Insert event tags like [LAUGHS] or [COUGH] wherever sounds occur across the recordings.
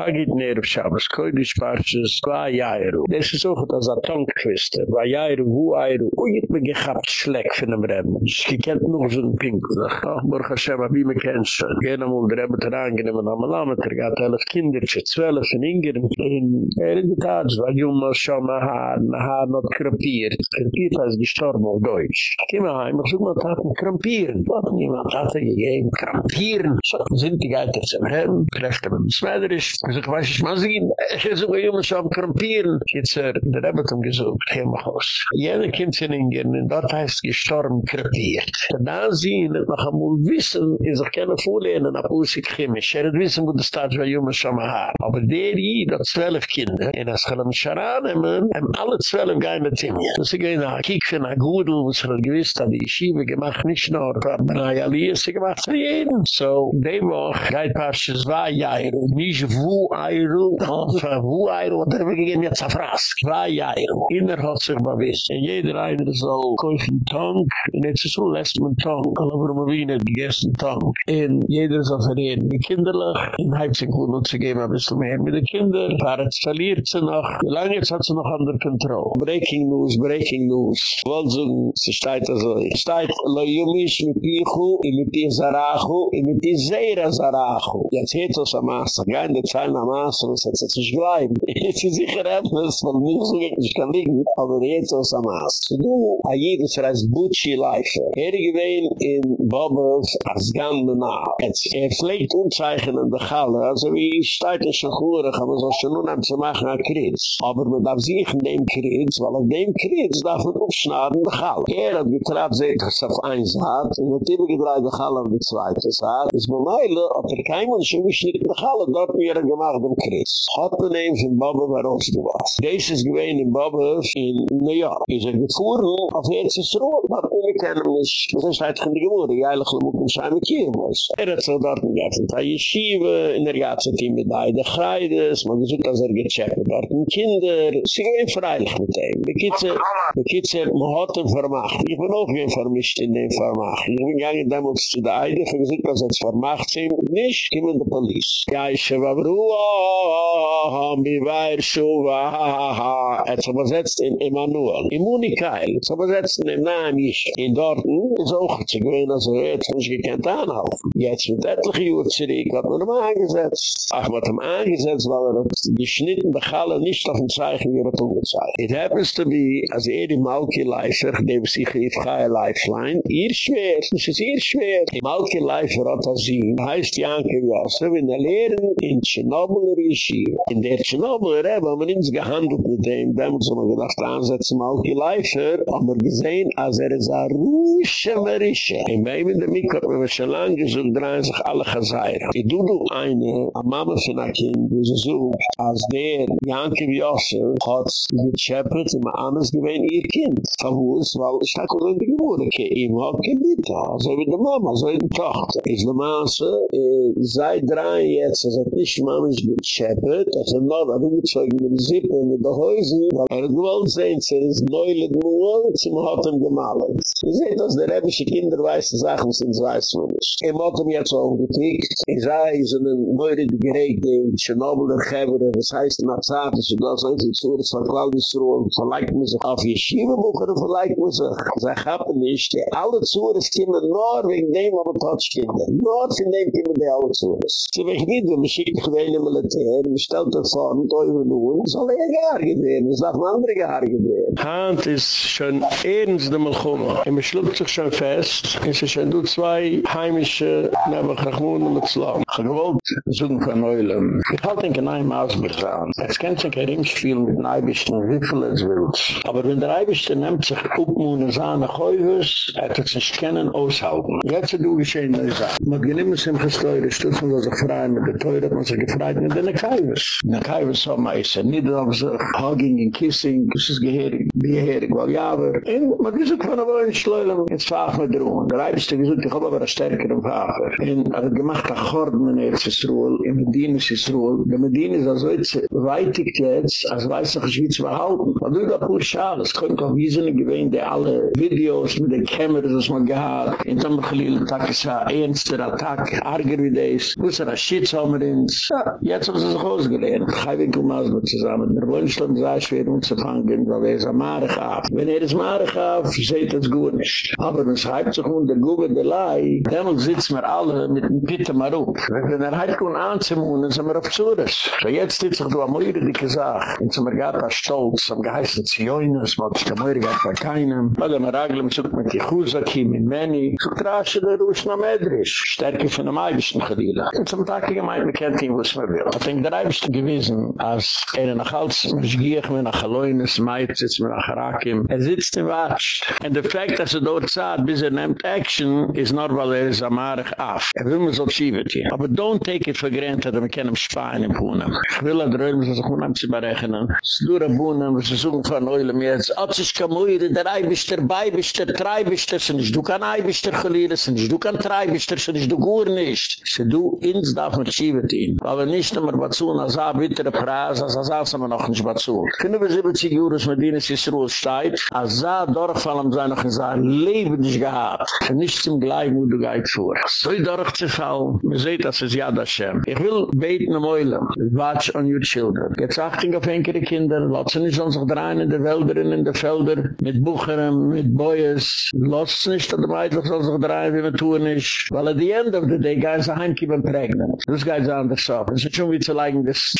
Hagit Nerv Shabbos, Koidish Parshas, Va Yairu. Das ist auch das Atonkwister. Va Yairu, Wu Airu. Ui, ich bin gehabt Schleck von dem Reben. Ich gekennt noch so ein Pinkel. Ach, Baruch Hashem, wie man kennt schon. Gehen um der Reben ter angenehmen am Alamed, er gab elf Kinder, für zwölf in Ingern. In er in der Tat, weil Juma schon mal haar, na haar not krepiert. Krepiert heißt gestorben auf Deutsch. Kima heim, ich such mal taten krampieren. Was niemand hat er gegeben. So, sind die Geiter zum Reben, kräfte mit dem Smederisch. Ich sag, weiß ich mal sehen, ich such mal Juma schon krampieren. Jetzt er, der hat ihm gesucht, Hemachos. Jene Kind in Ingern, in dort heißt gestorben, krepiert. Da sehen, noch einmal wissen, in sich keine Vorlehnen, ab Usik chemisch. Er hat wissen, wo das Tatsch war Juma schon mal haar. Aber der hier, dat zwölf Kinder, in das Chalam Sharan, haben alle zwölf gehen mit ihm. Das ist ein Kiek für eine Gudel, wo es hat gewiss, dass die Yeshiva gemacht, nicht nur, aber eine Aliyah, sie gemacht für jeden. So, die Woche, geht Parche zwei Jahre, nicht wo Eiru, sondern wo Eiru, und er gehen jetzt auf Rask, zwei Jahre. Inner hat sich mal wissen. Jeder einer soll kaufen Tonk, und jetzt ist so, lässt man Tonk, alle Brummerwiener, die gegessen Tonk. Und jeder soll verreden, die Kinderlich, in Heibsing, wo nun zu geben, ein bisschen mehr mit den Kindern, aber jetzt verliert sie noch, lange jetzt hat sie noch under control. Breaking news, breaking news. Wolzung, sie steht also, steht, lo yumish mit Pichu, mit die Zarachu, i mit die Zeira Zarachu. Jetzt heet es am Maße, ja in der Zeit am Maße, was hat sie sich bleiben. [LAUGHS] Jetzt ist sicher etwas, weil nicht so wirklich kann liegen, aber heet es am Maße. Du, a jedem schreist Butchi Leife. Er gewähn in Bobos, als Gandena. Jetzt, er pflegt unzeichen in der Halle, also wie steht es schon churig, aber so schon nun am zu machen a Kritz. Aber man darf sich in dem Kritz, weil auf dem Kritz darf man aufschnaden der Halle. Er hat getrabt, seht es auf ein Saat, und hat immer gedreht der Halle auf die zweite Saat. Es war meile, ob er kein Mensch im Geschnitt der Halle, dort mir er gemacht im Kritz. Hat man eben von Bobbe bei uns gewaßt. Dies ist gewesen in Bobbe in New York. Is er gefuhren auf Herzes Ruhe, aber wir kennen nicht. Das ist halt in die Gemüse, die eigentlich muss man sein mit Kirmus. Er hat so dort gegessen, da Yeshiva, in der Gatsa Team mit Eide Chreides, man gesagt, dass er gechappet dort ein Kinder, sie gehen freilich mit ihm. Die Kitze, die Kitze, man hat ihn vermacht. Ich bin auch gehen vermischt in dem Vermacht. Ich bin gegangen damals zu der Eide, ich habe gesagt, dass er es vermacht sind, nicht, kommen die Polis. Ja, ich habe aber Ruhe, mi weir ha, er hat sich übersetzt in Emanuel. Immunikail, er hat sich übersetzt in dem Namen ich. In Dorten ist auch, sie gewähnen, also jetzt muss ich gekannt anhalten. Jetzt mit etliche Uhr zurück, hat man ihm angesetzt. Ach, man hat ihm angesetzt, weil er hat geschnitten, die Halle nicht auf dem Zeichen, wie er hat umgezeigt. It happens to be, als er die Malki-Leifer, dem sich die Freie Lifeline, ihr schwer, das ist ihr schwer. Die Malki-Leifer hat er sehen, heißt Janke Gosse, wenn er lehren in Tschernobyl Yeshiva. In der Tschernobyl Rebbe haben wir uns gehandelt mit dem, da haben wir gedacht, ansetzen Malki-Leifer, haben wir gesehen, als er ist ein Rusche Merische. In Beim in der Mikro, wenn wir schon lange gesucht, drehen sich alle Gezeire. Ich do du eine, a Mama von ein Kind, wo sie so, als der Janke Gosse hat gechappet, immer anders gewesen, ihr Kind. Es, weil ich hatte in die Geburt, okay, ihm hat gebeten, so wie die Mama, so wie die Tochter. Ist die Maße, äh, seit drei jetzt, es nicht Mama gechappet, es hat noch, aber ich zeige mir die Sippe mit den Häusern, weil er gewollt sehen, es ist neulet nur, sie hat ihm gemalt. Ihr seht, dass der Rebische Kinder weiße Sachen sind, weiß man nicht. Er hat ihm jetzt auch getickt, er sei, es ist ein neulet geregt, der Tschernobyl der Geber, das heißt, das ist das, ist so, das von Claudius Ruhl, verleicht man sich auf Yeshiva-Bucher, verleicht man sich. Sie haben nicht, die alle Zures kommen nur wegen dem, aber Totschkinder. Nur von dem die alle Zures. Sie wissen nicht, wenn man schickt sich in den Militär, man stellt das vor, und teure Lohn, soll er gehargert werden, es darf man andere gehargert werden. Hand ist schon ehrens der Melchoma. Und man schluckt sich schon fest, es ist schon du zwei heimische, neben Chachmunen mit Zlam. Ich gewollt, suchen von Neulem. Ich halte in keinem Maß mit Zahn. Es kennt sich kein Ringspiel mit den Eibischten, wie viel es will. Aber wenn der Eibischte nimmt sich Upmunen Zahn nach Heuves, er hat sich kennen aushalten. Jetzt du geschehen, das ist Man genimmt es im Gesteuer, stutzen wir sich frei mit der Teure, man sich gefreit mit den Kaiwes. In der Kaiwes haben wir es nieder auf sich, hugging and kissing, das ist geherig, geherig, weil ja, aber, und man auch von der Wollen schleulen, jetzt darf man drohen. Der Eibischte gesagt, ich habe aber einen stärkeren Vater. Und er hat gemacht, ein Chord, mein Herz ist Ruhl, in Medina ist Ruhl. Der Medina ist also jetzt weitigt jetzt, als weiß ich, wie zu behalten. Aber du, da pur schade, es kommt auch wie so eine Gewinn, alle Videos mit den Kameras, das man gehad, in Tamachalil, Tag ist ein ernster Attack, arger wie das, wo ist er ein Shitsommer ins. Ja, jetzt haben sie sich ausgelehnt. Ich habe ihn gemacht, zusammen. Der Wohnstand sei schwer umzufangen, weil er ist am Marek auf. Wenn er ist Marek auf, seht das gut nicht. Aber wenn es halb sich um der Gugge der Lai, dann sitzen wir alle mit dem Pitte mal auf. Wenn er halt kommt anzumonen, dann sind wir auf Zures. So jetzt sitzt sich du am Möire, die gesagt, in zum Ergata Stolz, am geheißen Zioinen, es macht sich der Möire gar bei keinem. Weil er mir Raglem sucht mit die Chusaki, mit Meni, so trasche der Rusch nach Medrisch. Stärke von dem Eibischen Gedila. Und zum Tag gemeint, wir kennt ihn, was man will. Hat denke, der Eibisch ist gewesen, als er in der Chalz, und ich gehe ich mir nach Halloin, es meint, mir nach Rakim. Er sitzt und watscht. And the fact, dass er dort sagt, bis er nehmt Action, ist nur, weil er ist amarig af. Er will mir so schiebet hier. Aber don't take it for granted, dass wir keinem Spanien im Poonam. Ich will, dass er will, dass er sich unheimlich berechnen. Es ist nur ein Poonam, was ist unverneuillem jetzt. Als ich kann mir, der Eibisch, der Beibisch, sind ich du kann Eibisch, geliehen, sind ich du kann Treibisch, sind ich du kann nicht, du sind du ins darf man sind nicht, du wir nicht immer bazu, als er bittere Praas, als er sagt, noch nicht bazu. Können wir 70 Jahre mit ihnen ist Ruhe steht, als er durchfallen sei noch in sein Leben nicht gehad. Und nicht zum Gleich, wo du gehit vor. So durchzufallen, man sieht, dass es Yad Hashem. Ich will beten am Eulam. Watch on your children. Jetzt achtung auf enkele Kinder, lassen nicht uns auch drein in der Wälder in der Felder, mit Bucheren, mit Boyes. Lassen nicht, dass die Meidlich soll sich drein, wie man tun ist. Weil at the end of the day, guys, a heimkeeper pregnant. Das geht so anders auf. Es ist schon wie zu leigen, das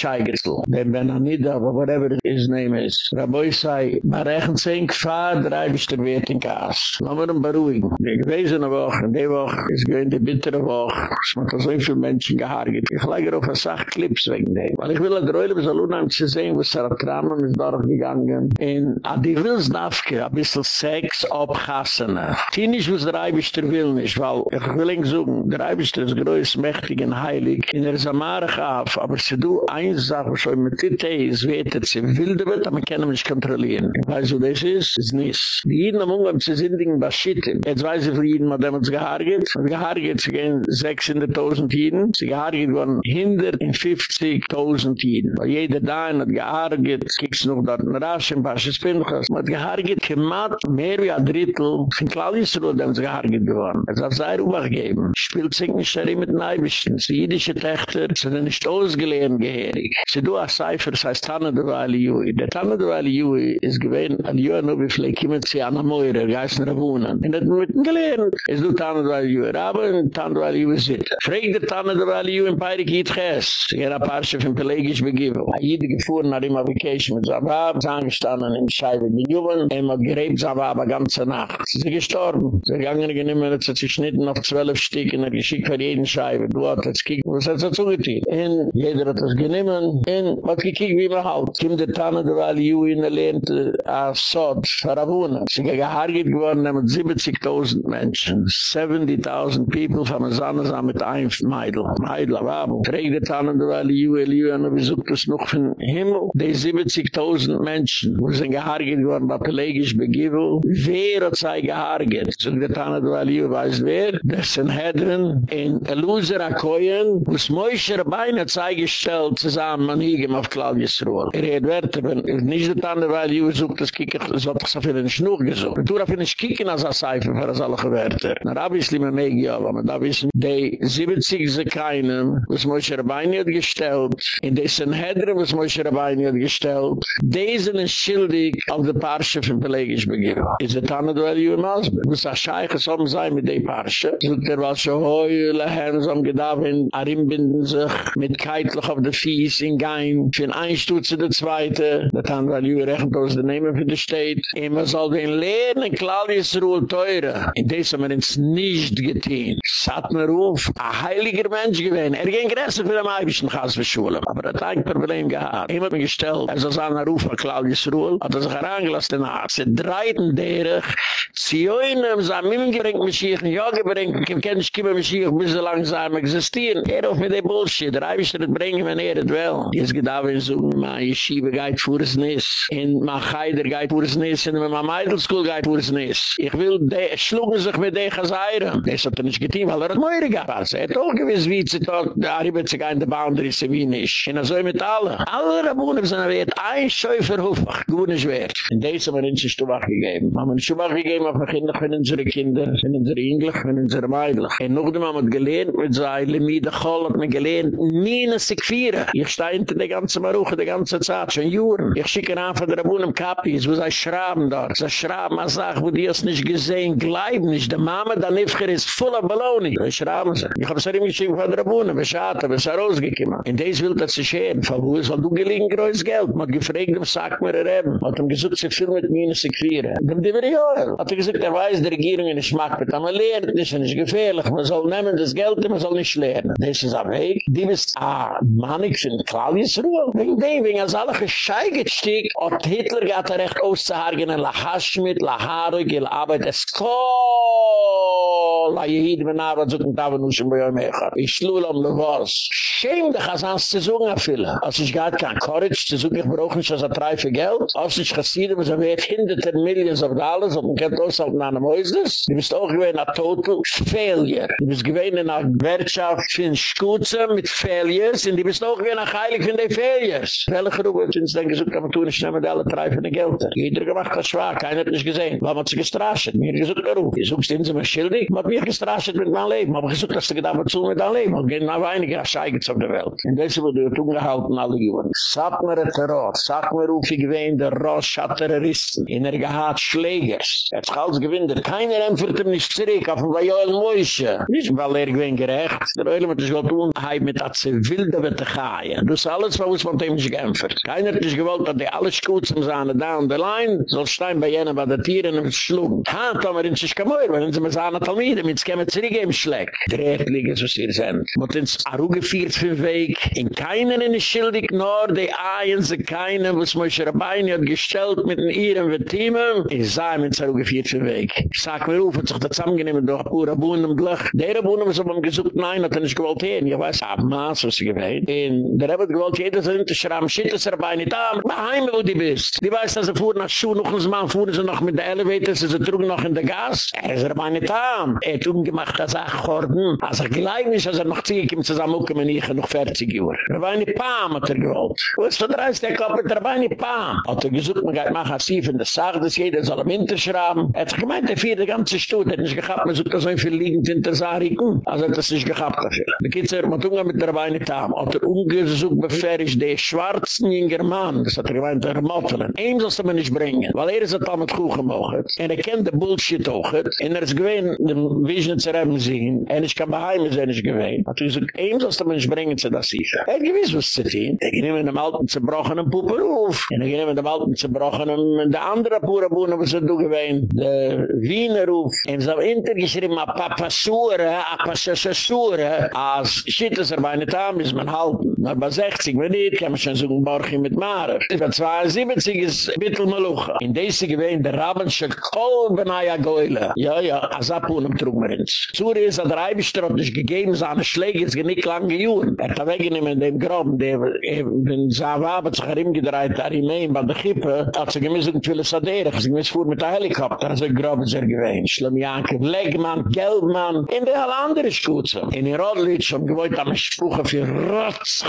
wenn er nicht, aber whatever his name is. Raboi sei, ma rechen zehn gefahr, drei bis der Wert in Kaas. Lass mir ihn beruhigen. Die gewesene Woche, die Woche, ist gewähnt die bittere Woche. Es macht so viele Menschen gehargert. Ich lege auf eine Sache Clips wegen dem. Weil ich will an der Reule, bis alle unheim zu sehen, wo Sarah Kramer ist dort gegangen. Und an die Wilsnafke, ein bisschen Sex abhassene. Die nicht, was der Eibischter will nicht, weil ich will ihn suchen, der Eibischter ist groß, mächtig und heilig. In der Samarik auf, aber sie du eins sagen, schon mit Tite ist, wetet sie wilde wird, aber man kann ihn nicht kontrollieren. Ich weiß, wo das ist, ist nichts. Die Jeden am Umgang zu sindigen, was schitten. Jetzt weiß ich, wie Jeden mal damals gehargert. Und gehargert, sie gehen 600.000 Jeden. Sie gehargert waren 150.000 Jeden. Weil jeder da hat gehargert, kiekst noch dort in Rasch, ein paar Spinchas. Man hat gehargert, gemacht, mehr wie ein Drittel, von Claudius-Ruhe, da haben sie gehargert geworden. Es hat sehr übergegeben. Spielt sich nicht darin mit den Eibischen. Die jüdische Töchter sind nicht ausgelehrt, geherig. Sie du als Cipher, das heißt Tanne der Weile Jui. Der Tanne der Weile Jui ist gewähnt, an Jui nur wie vielleicht kommen sie an der Meure, geißen Rabunen. Und das wird nicht gelernt. Es du Tanne der Weile Jui. Aber in Tanne der Weile Jui sitte. Fregt der Tanne der Weile Jui in Peirik Yitzches. Sie gehen ein paar Schiff in Pelagisch begeben. Jede gefuhren nach ihm auf Vacation mit Zabab, sie angestanden in Scheibe mit Juwen, er hat gerebt Zabab eine ganze Nacht. Sie sind gestorben. Sie gegangen genommen, hat sich geschnitten auf zwölf Stück in der Geschick für jeden Scheibe. Du hast jetzt gekickt, was hat sie zugetein. Und jeder hat das genommen, und hat gekickt, wie man halt. Kim der Tanne der Wali Jui in der Lehnte a Sod, Farabuna. Sie sind gehargit geworden, mit 70.000 Menschen. 70.000 people von der Sanne mit einem Meidl. Meidl, aber trägt der Tanne der Wali Jui, Jui, und wir suchen das noch von Himmel. Die 70.000 Menschen, wo sind gehargit geworden, bei Pelagisch begibel. Wer hat sei gehargit? So der Tanne der Wali Jui weiß wer? Das sind Hedren in Eluzer Akoyen, es Moishe Beine einer zeigestellt zusammen man hier auf Claudius Ruhl. Er hat Werther, wenn er nicht der Tande, weil die sucht, das Kicker, das hat sich auf den Schnur gesucht. Und du darfst nicht kicken als er ein Seifer für das alle Na, da wissen wir ja, aber man da wissen, die 70 sind keinem, was Moshe Rabbeini hat gestellt, in die Sanhedrin, was Moshe Rabbeini hat gestellt, die sind ein Schildig auf der Parche für Pelagisch begeben. Ist der Tande, weil die im Was das Scheich ist, haben sein mit der Parche. So, der war schon heu, lehen, so am Gedaven, arimbinden sich, mit keitlich auf de fies in gein. Fin ein de zweite. Da kann weil ju rechnet aus de nemen für de steht immer soll den leden klaudis ruhl teure in des haben wir uns nicht geteen sat mir auf a heiliger mensch gewen er ging gressen für am eibischen gas beschulen aber da ein problem gehabt. Immer mir gestellt er soll sagen ruf klaudis ruhl hat er sich herangelassen in a se er dreiten derig zioinem samim gebrengt mich hier ja gebrengt kenn ich kimme mich hier bis langsam existieren. Er auf mit de bullshit Eibischter hat brengen, wenn er het wel. Jetzt geht aber in Sogen, ma Yeshiva geht vor es nis, in ma Heider geht vor es nis, in ma Meidelschool geht vor es nis. Ich will, de, schlugen sich mit de Chazayram. Das hat er nicht getein, weil er hat Meure gehad. Er hat auch gewiss, wie sie tot, da arriba zu gehen, de Boundary se wie nisch. Und so mit alle. Alle Rabunen sind aber jetzt ein Schäufer hufach, gewohne schwer. In des haben wir uns ein Stubach gegeben. Haben wir ein Stubach gegeben, auf die Kinder, von unsere Kinder, von unsere Englisch, von unsere Meidlich. Und noch dem haben wir gelernt, mit so ein Lemide Choll, hat man gelernt, nie vieren. Ich stehe hinter der ganzen Maruche, die ganze Zeit, schon Juren. Ich schicke an von der Rabunen Kapis, wo sie schrauben dort. Sie schrauben, als sag, wo die es nicht gesehen, gleib nicht. Der Mama, der Nifger ist voller Belohnung. Sie schrauben sie. Ich habe es ihm geschickt von der Rabunen, wir schaten, wir sind rausgekommen. In des will das sich hören, von wo ist, weil du gelegen größt Geld. Man hat gefragt, was sagt mir er eben. Hat ihm gesagt, sie viel mit mir sich vieren. Dem die wir hören. Hat er gesagt, er weiß, der Regierung in der Schmack, aber man lernt nicht, es ist gefährlich. Man soll nehmen das Geld, man soll nicht lernen. Das ist ein Weg. Die ein Mann, ich finde, Claudius Ruhe. Wegen dem, wegen als alle gescheit gestiegt, hat Hitler gehabt, er recht auszuhargen, la Haschmit, la Harig, la Arbeit, es kol, la Yehid, men Arwa, zut mit Ava, nuschen bei euch mecha. Ich schlul am Levos. Schäm dich, als ans zu suchen, afille. Als ich gehad kein Courage, zu suchen, ich brauch nicht, als er drei für Geld. Als ich chasside, was er wird hinderter Millions of Dollars, und man kennt aushalten an einem Häusles. Du bist auch gewähne a total failure. Du bist gewähne in a Wirtschaft für Schutze mit Failures, und du bist auch gewähne a Heilig von den Failures. Welche Ruhe, wenn sie denken, so kann man tun, ich nehme alle drei für die Geld. Jeder gemacht hat schwach, keiner hat nicht gesehen. Weil man sich gestrascht. Mir gesagt, Ruhe. Ich suchst in sie mir schildig, man hat mich gestrascht mit meinem Leben. Aber ich dass du gedacht hast, mit deinem Leben. Und gehen nach weinige Erscheigens auf der Welt. In diesem wurde ich ungehalten, alle Juren. Sag mir ein Terror, sag mir, ruf ich gewähne, der Ross hat Terroristen. In er gehad Schlägers. Er hat alles gewinnt. Keiner empfiehlt ihm nicht zurück, auf dem Vajoel Moishe. Nicht, weil er gewinnt gerecht. Der Öl hat sich gewollt tun, mit der Zivilde wird er gehen. Das ist alles, was man dem nicht geämpft. Keiner hat sich gewollt, dass die alles gut zum Sahne down the line, soll stein bei jenen, bei der Tieren und schlug. Haan, Tomer, in sich kamoir, wenn sie mir Sahne Talmide, mit skämmen zurück im Schleck. Dreht liegen, so sie sind. Mot ins Aruge viert für den Weg, in keinen in der Schildig, nur die Aien, sie keinen, was Moshe Rabbeini hat gestellt mit den Iren und Teamen, ich sah ihm ins Aruge viert für den Weg. Ich sag mir auf, hat sich das zusammengenehmen, durch Ura Buhn im Glöch. Der Buhn haben sie ihm gesucht, nein, hat er nicht gewollt hin. Ich weiß, ab Maas, was gewähnt. In der Rebbe hat gewollt, jeder soll hinter Schramm, shit, das Rabbeini, da, beheim, wo die bist. Die weiß, dass sie fuhren nach Schuh, noch ein Mann, fuhren sie noch mit der Elevator, sie trugen noch in der Gas. Er ist Rabbeini, da. Er hat umgemacht, dass er chorden. Also gleich nicht, dass er noch ziehe, kommt zusammen, auch kommen ich noch 40 Uhr. Rabbeini, Pam, hat er gewollt. Wo ist der Reis, der Kopf mit Rabbeini, Pam? Hat er gesucht, man geht machen, sie von der Sache, dass jeder soll am Hinterschrauben. Er hat gemeint, der vier, der ganze Stuhl, der hat nicht gehabt, man sucht da so viel liegend hinter Sariken. Also er sich gehabt dafür. Die Kinder, man tun mit Rabbeini, Tam. Hat er umgesucht, befährig, der schwarzen jünger Mann, das hat er gemeint, der Mottelen. Ehm sollst du mir nicht bringen, weil er ist ein Tal mit Kuchen gemacht. Und er kennt den Bullshit auch. Und er ist gewähnt, den Vision zu haben sehen. Und ich kann bei Heim sein, ich gewähnt. Hat er gesagt, ehm sollst du mir nicht bringen zu das sicher. Er hat gewiss, was zu tun. Er ging in dem alten zerbrochenen Puppenruf. Und er ging in dem alten zerbrochenen, der andere Purabunen, was er gewähnt, der Wienerruf. Und so intergeschrieben, a Papasura, a Pasasasura, als Schittes er bei einer Tam ist man halten. Na, bei 60 Minuten kann man schon so ein Borchi mit Mare. Bei 72 ist Bittel Malucha. In deze gewähnt der Rabbensche Kol benaya Goyle. Ja, ja, Asapunem trug mir ins. Zuri ist, hat der Eibestrott nicht gegeben, seine Schläge ist nicht lang gejuhen. Er hat weggenommen in dem Graben, der, wenn Zava hat sich herim gedreht, da in Main, bei der Kippe, hat sie gemiss und viele Sadere, sie gemiss fuhr mit der Helikopter, also Graben ist er gewähnt. Schlamianke, Legmann, Geldmann, in der alle andere Schuze. In Rodlitsch, haben gewollt am Spruch für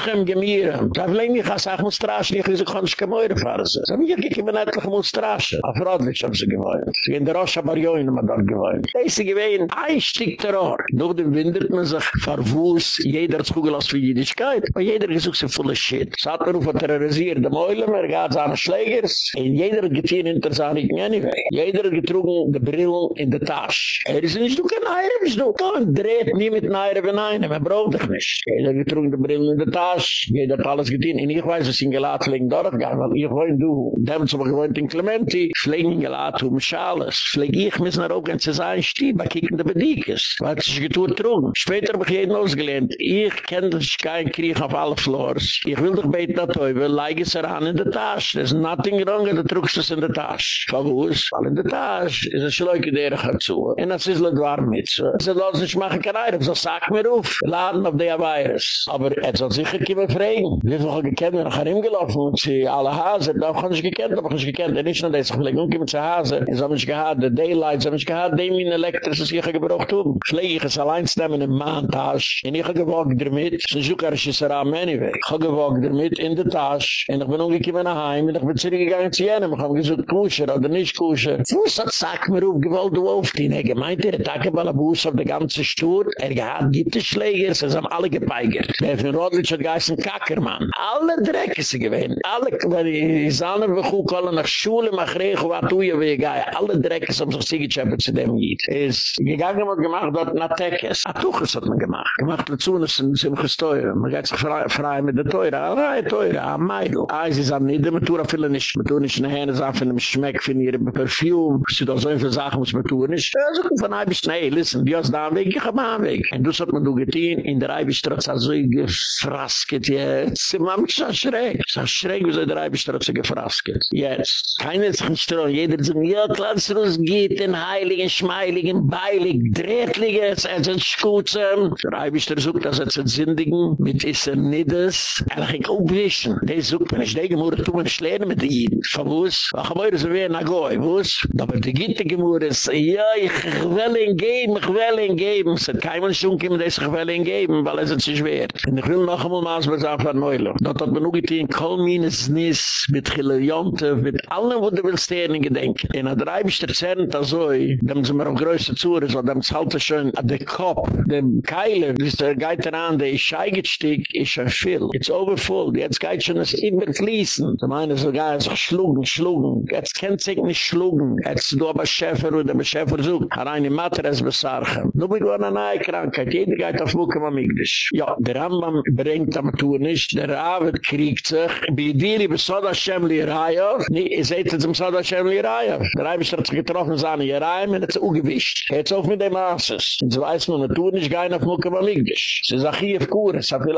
Rotschem Gemieren. Da will ich ich muss traschen, ich so kann ich kein Meure fahren. So haben wir gekümmen, etlich muss traschen. Auf Rodlitsch haben sie gewohnt. Sie in der Rocha Barjoin haben dort gewohnt. Diese gewähnt, ein Stück Terror. Durch den windert man sich verwus, jeder hat zugelassen für Jüdischkeit, aber jeder gesucht sich voller Shit. Satt man auf terrorisiert, der Meulem, er gab seine Schlägers, und jeder hat getehen hinter seinen anyway. Jeder hat getrunken, die Brille in der Tasche. Er ist nicht, du kein Eire, bist du. Komm, dreht nie mit Eire von einem, er braucht dich nicht. Jeder hat getrunken, die Brille in der Tasche, jeder hat alles getehen, und ich weiß, dass ich gelaten liegen dort, weil ich wollte, du, dem zum gewohnt in Clementi, pflegen gelaten um Schales, pfleg ich mis nach oben zu sein, stieb, bei kicken der Bedikes, weil es sich getuert trugen. Später hab ich jeden ausgelehnt, ich kenne das kein Krieg auf alle Floors, ich will doch beten, dass Teufel, leige es heran in der Tasche, there's nothing wrong, du trugst es in der Tasche. Verwus, weil in der Tasche ist ein Schleuke, der dazu, und das ist warm mit. Sie lassen sich machen kein Eirem, so sag mir auf, laden auf der Virus. Aber er soll sicher kommen fragen. Wie viel gekannt, wenn ich nach ihm gelaufen und sie alle Hasen, da habe ich gekannt, aber ich gekannt, und nicht nur das, ich will nicht kommen zu Hasen, ich habe mich gehad, die Daylights, ich habe mich gehad, die meine Elektris, das ich gebraucht habe. Schläge ich es allein zu nehmen in Maantasch, und ich habe gewogt damit, so suche ich es heran, anyway. Ich habe gewogt damit in der Tasch, und ich bin umgekommen nach Heim, und ich bin zurückgegangen zu jenem, ich habe gesagt, kusher oder nicht kusher. Ist das, sag mir auf, gewollt du auf, die er gemeint, er hat Balabus auf der ganze Stur, er gehad, gibt es Schläger, sie haben alle gepeigert. Der von Rodlitsch hat geheißen Kackermann. Alle Drecke sie gewähnt. Alle, wenn die Sanne beguck, alle nach Schule, mach Regen, was tue je, wie gehe. Alle Drecke haben sich Siegechappet zu dem Giet. Ist gegangen und gemacht dort nach Tekes. A Tuches hat man gemacht. Gemacht dazu, sind sie gesteuert. Man geht sich frei mit der Teure. Ah, Teure, ah, Meidl. Ah, sie sagen, nicht, man tue viele nicht. Man tue nicht in der Hände, sagen, von dem Schmeck, von ihrem Parfum. Sie tun so viele Sachen, was man tue nicht. Ja, so von ein bisschen, hey, listen, die hast da einen Weg, ich hab einen Weg. Und das hat man du getein, in der Eibestrotz, also ich gefrasket jetzt. Man ist schon schräg. Es ist schräg, wie so der Eibestrotz gefrasket. Jetzt. Keiner ist nicht strong. Jeder sagt, ja, klar, es ist geht, den Heiligen, Schmeiligen, Beilig, Drehtligen, es ist Schuzen. Der Eibestrotz sucht, dass er zu Sündigen, mit Isser Niddes. Er ging auch wischen. Der sucht, wenn ich denke, muss ich tun, ich lerne mit ihm. Von wo ist? Ach, aber so wie ein Agoi, wo ist? Aber die Gitte gemurde ist, ja, ich will ihn geben, ich will ihn geben. Es hat kein Mensch umgekommen, der sich will ihn geben, weil es ist schwer. Und ich will noch einmal maß, was auch von Neulung. Dort hat man auch getein, Kolmines Nis, mit Chilionte, mit allem, wo du willst hören, gedenken. In der Dreibischter Zernt, also, dem auf größer Zuhre, so dem zahlte schon an der Kopf, dem Keile, wie ist der Geiter an, der ist scheigetstick, ist schon viel. It's overfull, jetzt geht schon das Überfließen. So meine sogar, so schlugen, schlugen. Jetzt kennt sich nicht schlugen. Jetzt du aber Schäfer oder der Schäfer sucht, hat eine Matres besarchen. Nu an eine neue Krankheit, jeder geht auf Mucke Mamigdisch. Ja, der Rambam bringt am Tour nicht, der Ravet kriegt sich, bei dir, bei Soda Shemli Raya, nee, ihr seht jetzt Soda Shemli Raya. Der Reibisch hat sich getroffen, seine Raya, und hat sich ungewischt. Jetzt auf mit dem. Und so weiß man, der Tour nicht gehen auf Mucke Mamigdisch. Sie sagt, hier auf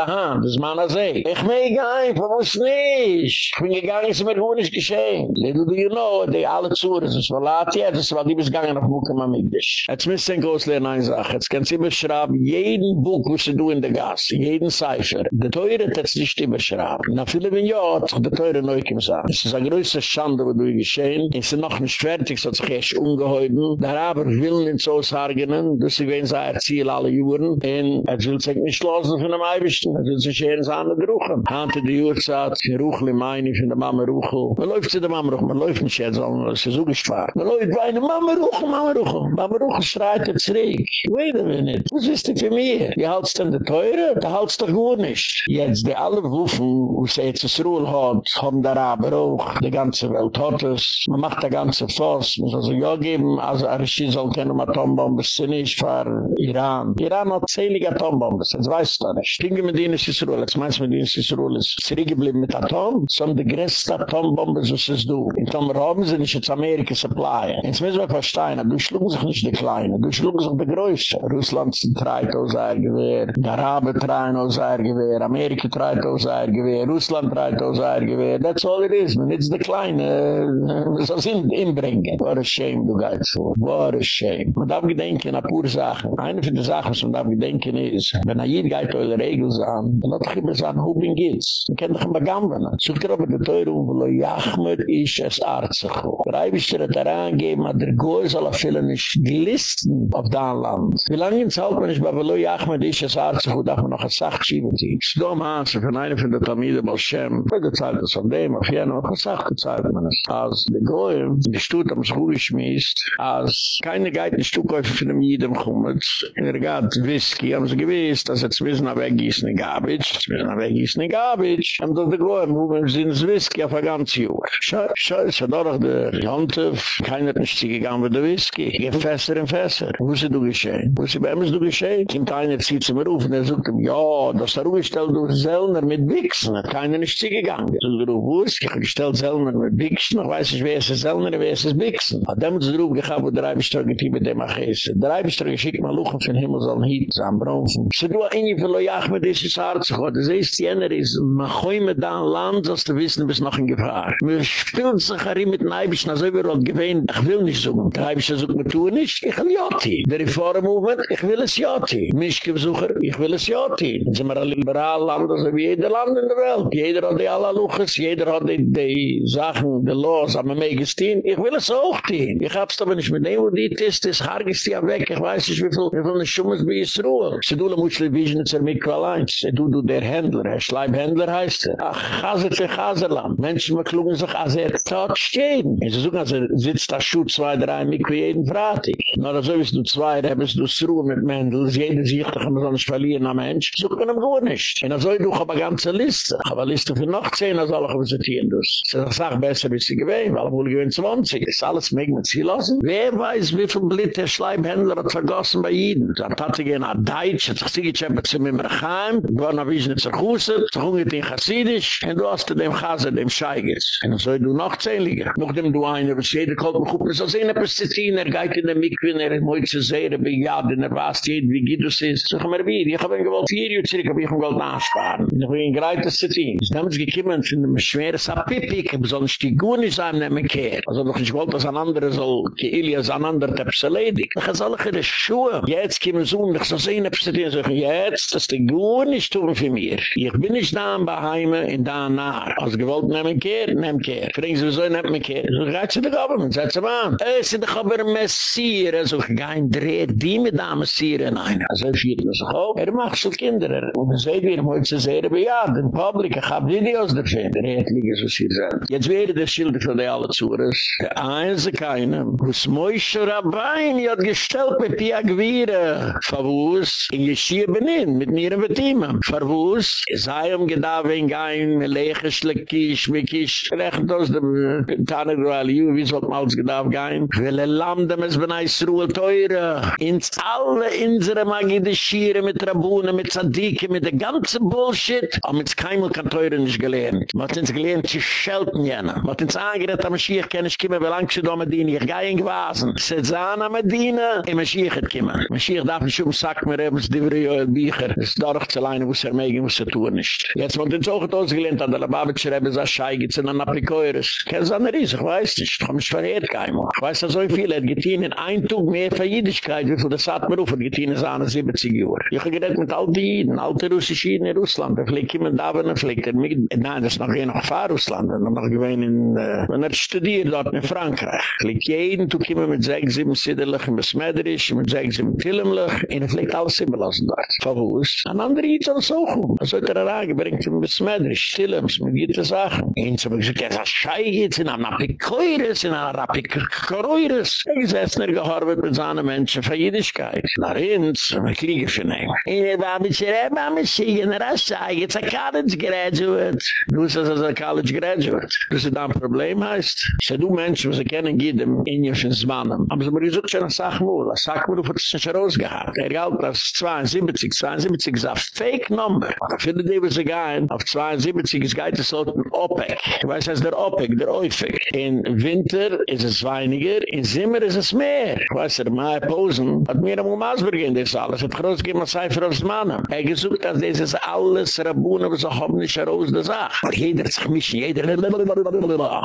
Hand, das ist Mann See. Ich mei gein, wo muss nicht. Ich bin gegangen, ist mir gut geschehen. Little do you know, die alle Zuhren, es ist verlaat jetzt, es war die bis gegangen auf Mucke Mamigdisch. Jetzt ihr ein Großlehren eine Sache, jetzt kannst du immer jeden Buch, was du in der Gas, jeden Cipher. Der Teure es nicht immer schrauben. Na viele bin ja, hat der Teure neu sagen. Es ist eine größte Schande, wo du geschehen. Es ist noch nicht fertig, so hat sich erst ungeheuben. Der Araber will nicht so sagen, dass sie wenn sie erzielen alle Juren. Und er will sich nicht losen von dem Eibischten. Er will sich in seine Druchen. Hante die Jurzat, die Ruchle meine von der Mama Ruchel. Man läuft zu der Mama Ruchel, man läuft nicht jetzt, sondern es ist so gespart. Man läuft bei einer Mama Ruchel, Mama Ruchel. Mama Ruchel schreit er zurück. Wait a minute. Was ist denn für mir? Die haltst denn der Teure? Die haltst doch gut nicht. Jetzt, die alle Wuffen, wo sie jetzt das Ruhl hat, haben der Araber auch. Die ganze Welt hat es. Man macht die ganze Foss. Man soll so ja geben, also Arishi soll keine Atombombe sein, nicht für Iran. Iran hat zählige Atombombe, das weißt du nicht. Dinge mit ihnen ist es Ruhl. Jetzt meinst du mit ihnen ist es Ruhl. Es ist zurückgeblieben mit Atom. So haben die größte Atombombe, so ist es du. In Tom Robben sind nicht jetzt Amerika supply. Jetzt müssen wir verstehen, du schlug sich nicht die Kleine, du schlug sich die Größe. Russland treibt aus sein Gewehr, die Araber aus sein Gewehr, Amerika treibt aus sein Gewehr, Russland treibt aus sein Gewehr. That's all it is, man. It's the Kleine. So sind inbringen. What a shame, du gehst so. What a shame. Man darf gedenken an pure Sachen. Eine von den Sachen, was man darf gedenken ist, wenn er jeden geht eure Regeln sagen, dann hat er immer sagen, wo bin geht's? Man kennt doch immer Gamben. Sucht er aber die Teure um, wo Jachmer ist es Arzecho. Reibisch dir das herangeben, hat der Goy soll er viele nicht glisten auf dein Land. Wie lange in Zeit man ist bei Velo Jachmer ist es Arzecho, darf man noch eine Sache schieben ist mal, von einer von der Tamide Balshem, bei der Zeit ist von dem, auf Fall, eine Sache gezahlt man es. Als der Goy, die Stutt am Schuh geschmiest, als keine geiten Stuttkäufe von dem Jidem kommt, in der Gat Whisky, haben sie gewiss, dass jetzt wissen, aber er gießt eine Garbage, jetzt wissen, aber er gießt eine Garbage, und dann der Goy, wo man sind das Whisky auf ein ganzes Jahr. Schau, schau, es hat auch der Jontef, keiner hat nicht gegangen mit der Whisky, ich fester und fester. Wo ist du geschehen? Wo ist bei ihm ist du geschehen? Kommt einer, zieht sie mir auf, und er sagt ihm, ja, das ist er gestellt durch Zellner mit Bixen, hat keiner nicht gegangen. So, wo ist, ich habe gestellt Zellner mit Bixen, ich weiß nicht, wer ist Zellner, wer ist Bixen. Hat dem zu drauf gehabt, wo der Eibischter getrieben, dem Achese. Der Eibischter geschickt mal Luchen von Himmel, sollen hier zusammenbronzen. So, du, ein Jefel, lo jach, mit dieses Herz, das ist, die Ener ist, mach heu mit dein Land, dass du wissen, bis noch in Gefahr. Mir spielt sich Harim mit Neibisch, na so wie er gewähnt, ich will nicht so. Der Neibisch sagt, mir tue nicht, ich will Joti. Der Reform-Movement, ich will es Joti. Mischke-Besucher, ich will es. Dann sind wir alle liberal, liberale Lande, so wie jeder Land in der Welt. Jeder hat die alle Luches, jeder hat die, die Sachen, die Laws, aber mir gestehen. Ich will es auch tun. Ich hab's aber nicht mit dem, wo die Tist ist, hargest die weg. Ich weiß nicht, wie viel, wie viel Schummes bei Yisroel. Sie du, le Mutschle Vision, zur Mikro allein. Sie du, du, der Händler, der Schleibhändler heißt er. Ach, Chaser für Chaserland. Menschen, wir klugen sich, als er tatscht jeden. Sie suchen, als er sitzt da Schuh, zwei, drei, Mikro jeden Fratig. Na, da so bist du zwei, da bist du Sruhe mit Mendel, jeder sieht doch, man soll nicht verlieren am Mensch. Können wir gut nicht. Dann soll ich doch aber ganze Liste. Aber Liste für noch zehn, als alle visitieren das. Sie sagt, besser bis sie gewähnt, weil wohl gewähnt 20. Das ist alles mit mir ziehen lassen. Wer weiß, wie viel Blit der Schleimhändler hat vergossen bei Jeden. Da hat er gehen nach Deutsch, hat sich sie gechappet zu mir heim, war noch wie sie nicht zu Hause, zu hungert in Chassidisch, und du hast dem Chaser, dem. Und dann soll du noch zehn liegen. Nachdem du eine, was jeder kommt, man guckt, man soll sehen, er geht in der Mikve, er sich sehen, bei Jaden, er weiß, wie geht es ist. Sag mir, wie, ich habe ihn gewollt, Jahre zurück, hab ich ihn gewollt nachsparen. Ich habe ihn gereiht, das zu tun. Es ist damals gekommen, von einem schweren Sapipik, aber sonst die Gune sein, nehmen kehr. Also doch, ich wollte, dass ein anderer soll, die Ilias, ein anderer, der ist erledigt. Ich habe alle ihre Schuhe. Jetzt kommen sie um, ich soll sehen, ob sie sagen, jetzt, das die Gune ist tun für mir. Ich bin nicht da in Baheime, in da nach. Also gewollt, nehmen kehr, nehmen kehr. Fragen sie, wieso nehmen kehr? So, reiht sie die Government, setz sie an. Es ist doch aber ein Messier, so, kein Dreh, die mit da Messier, nein. Also, vier, das auch. Er macht so Kinder. Und man sieht, wie er muss zu sehen, aber ja, den Publik, ich hab Videos davon. Der hat liegen so viel sein. Jetzt wäre der Schilder von der alle Zures. Der Einze keine, wo es Moishe Rabbein hat gestellt mit die Agwire. Verwus, in Yeshia Benin, mit mir und ihm. Verwus, es sei um gedau wen gein, lege schleckisch, mikisch, recht aus dem Tane Grual, wie sollt man alles gedau gein? Wille Lamdem es beneis Ruhe teure. Ins alle unsere Magide Schiere mit Rabuene, mit Zadike, mit der ganze Bullshit. Aber mit Keimel kann teure nicht gelernt. Man hat uns gelernt, sie schelten jene. Man hat uns angerett, am Schiech kann ich kommen, wie lang sie da Medina, ich gehe in Gwasen. Sie sahen am Medina, im Schiech hat kommen. Im Schiech darf nicht um Sack mehr haben, es die Vrio Bücher. Es ist dadurch zu alleine, wo sie er megen, wo sie tun nicht. Jetzt wird uns auch uns gelernt, an der Lababitsche Rebbe, so Schei, gibt es in einer Aprikoiris. Kein Sanner ist, ich weiß nicht, ich habe mich verheert, Keimel. Ich weiß, dass so viel, er geht in ein Tug mehr für Jüdischkeit, wie viel das hat mir auf, er geht in 70 Jahre. Ich habe gedacht, mit all die Jiden, alte russische in Russland, da fliegt jemand da, wenn er fliegt, er mit, nein, das ist noch ein noch Russland, er noch gewesen in, äh, wenn er studiert dort in Frankreich, fliegt jeden, du kommen mit sechs, sieben Siderlich in Besmeiderisch, mit sechs, sieben Filmlich, und er fliegt alles in Belassen dort. Verwus. Ein anderer soll es auch um. Er sollte er angebringt in Besmeiderisch, Stillems, mit jede Sachen. Eins habe ich gesagt, er schei jetzt in einer Rapikoires, in einer Rapikoires. Er gesessen, er gehorvet mit seinen Menschen, für Jüdischkeit. Nach Inz, mit Kliege für nehmen. Er war mit Schreben, er mit Schiegen, er ist ein jetzt ein College Graduate. Du ist das ein College Graduate. Das ist ein Problem heißt. Se du Menschen, was sie kennen, geht dem Injischen Zwannen. Aber so mir gesagt, schon ein Sachmul. Ein Sachmul hat sich nicht rausgehabt. Er galt als 72, 72 ist ein Fake Number. Aber viele die, was sie gehen, auf 72 ist geht es so ein OPEC. Ich weiß, es der OPEC, der OIFIC. In Winter ist es weniger, in Zimmer ist es mehr. Ich weiß, der Mai Posen hat mir am Umasberg in das alles. hat groß gegeben ein Cipher aufs Mann. Er gesucht, dass das ist alles Rabunen, was auch haben nicht heraus der Sache. Aber jeder sich mischen, jeder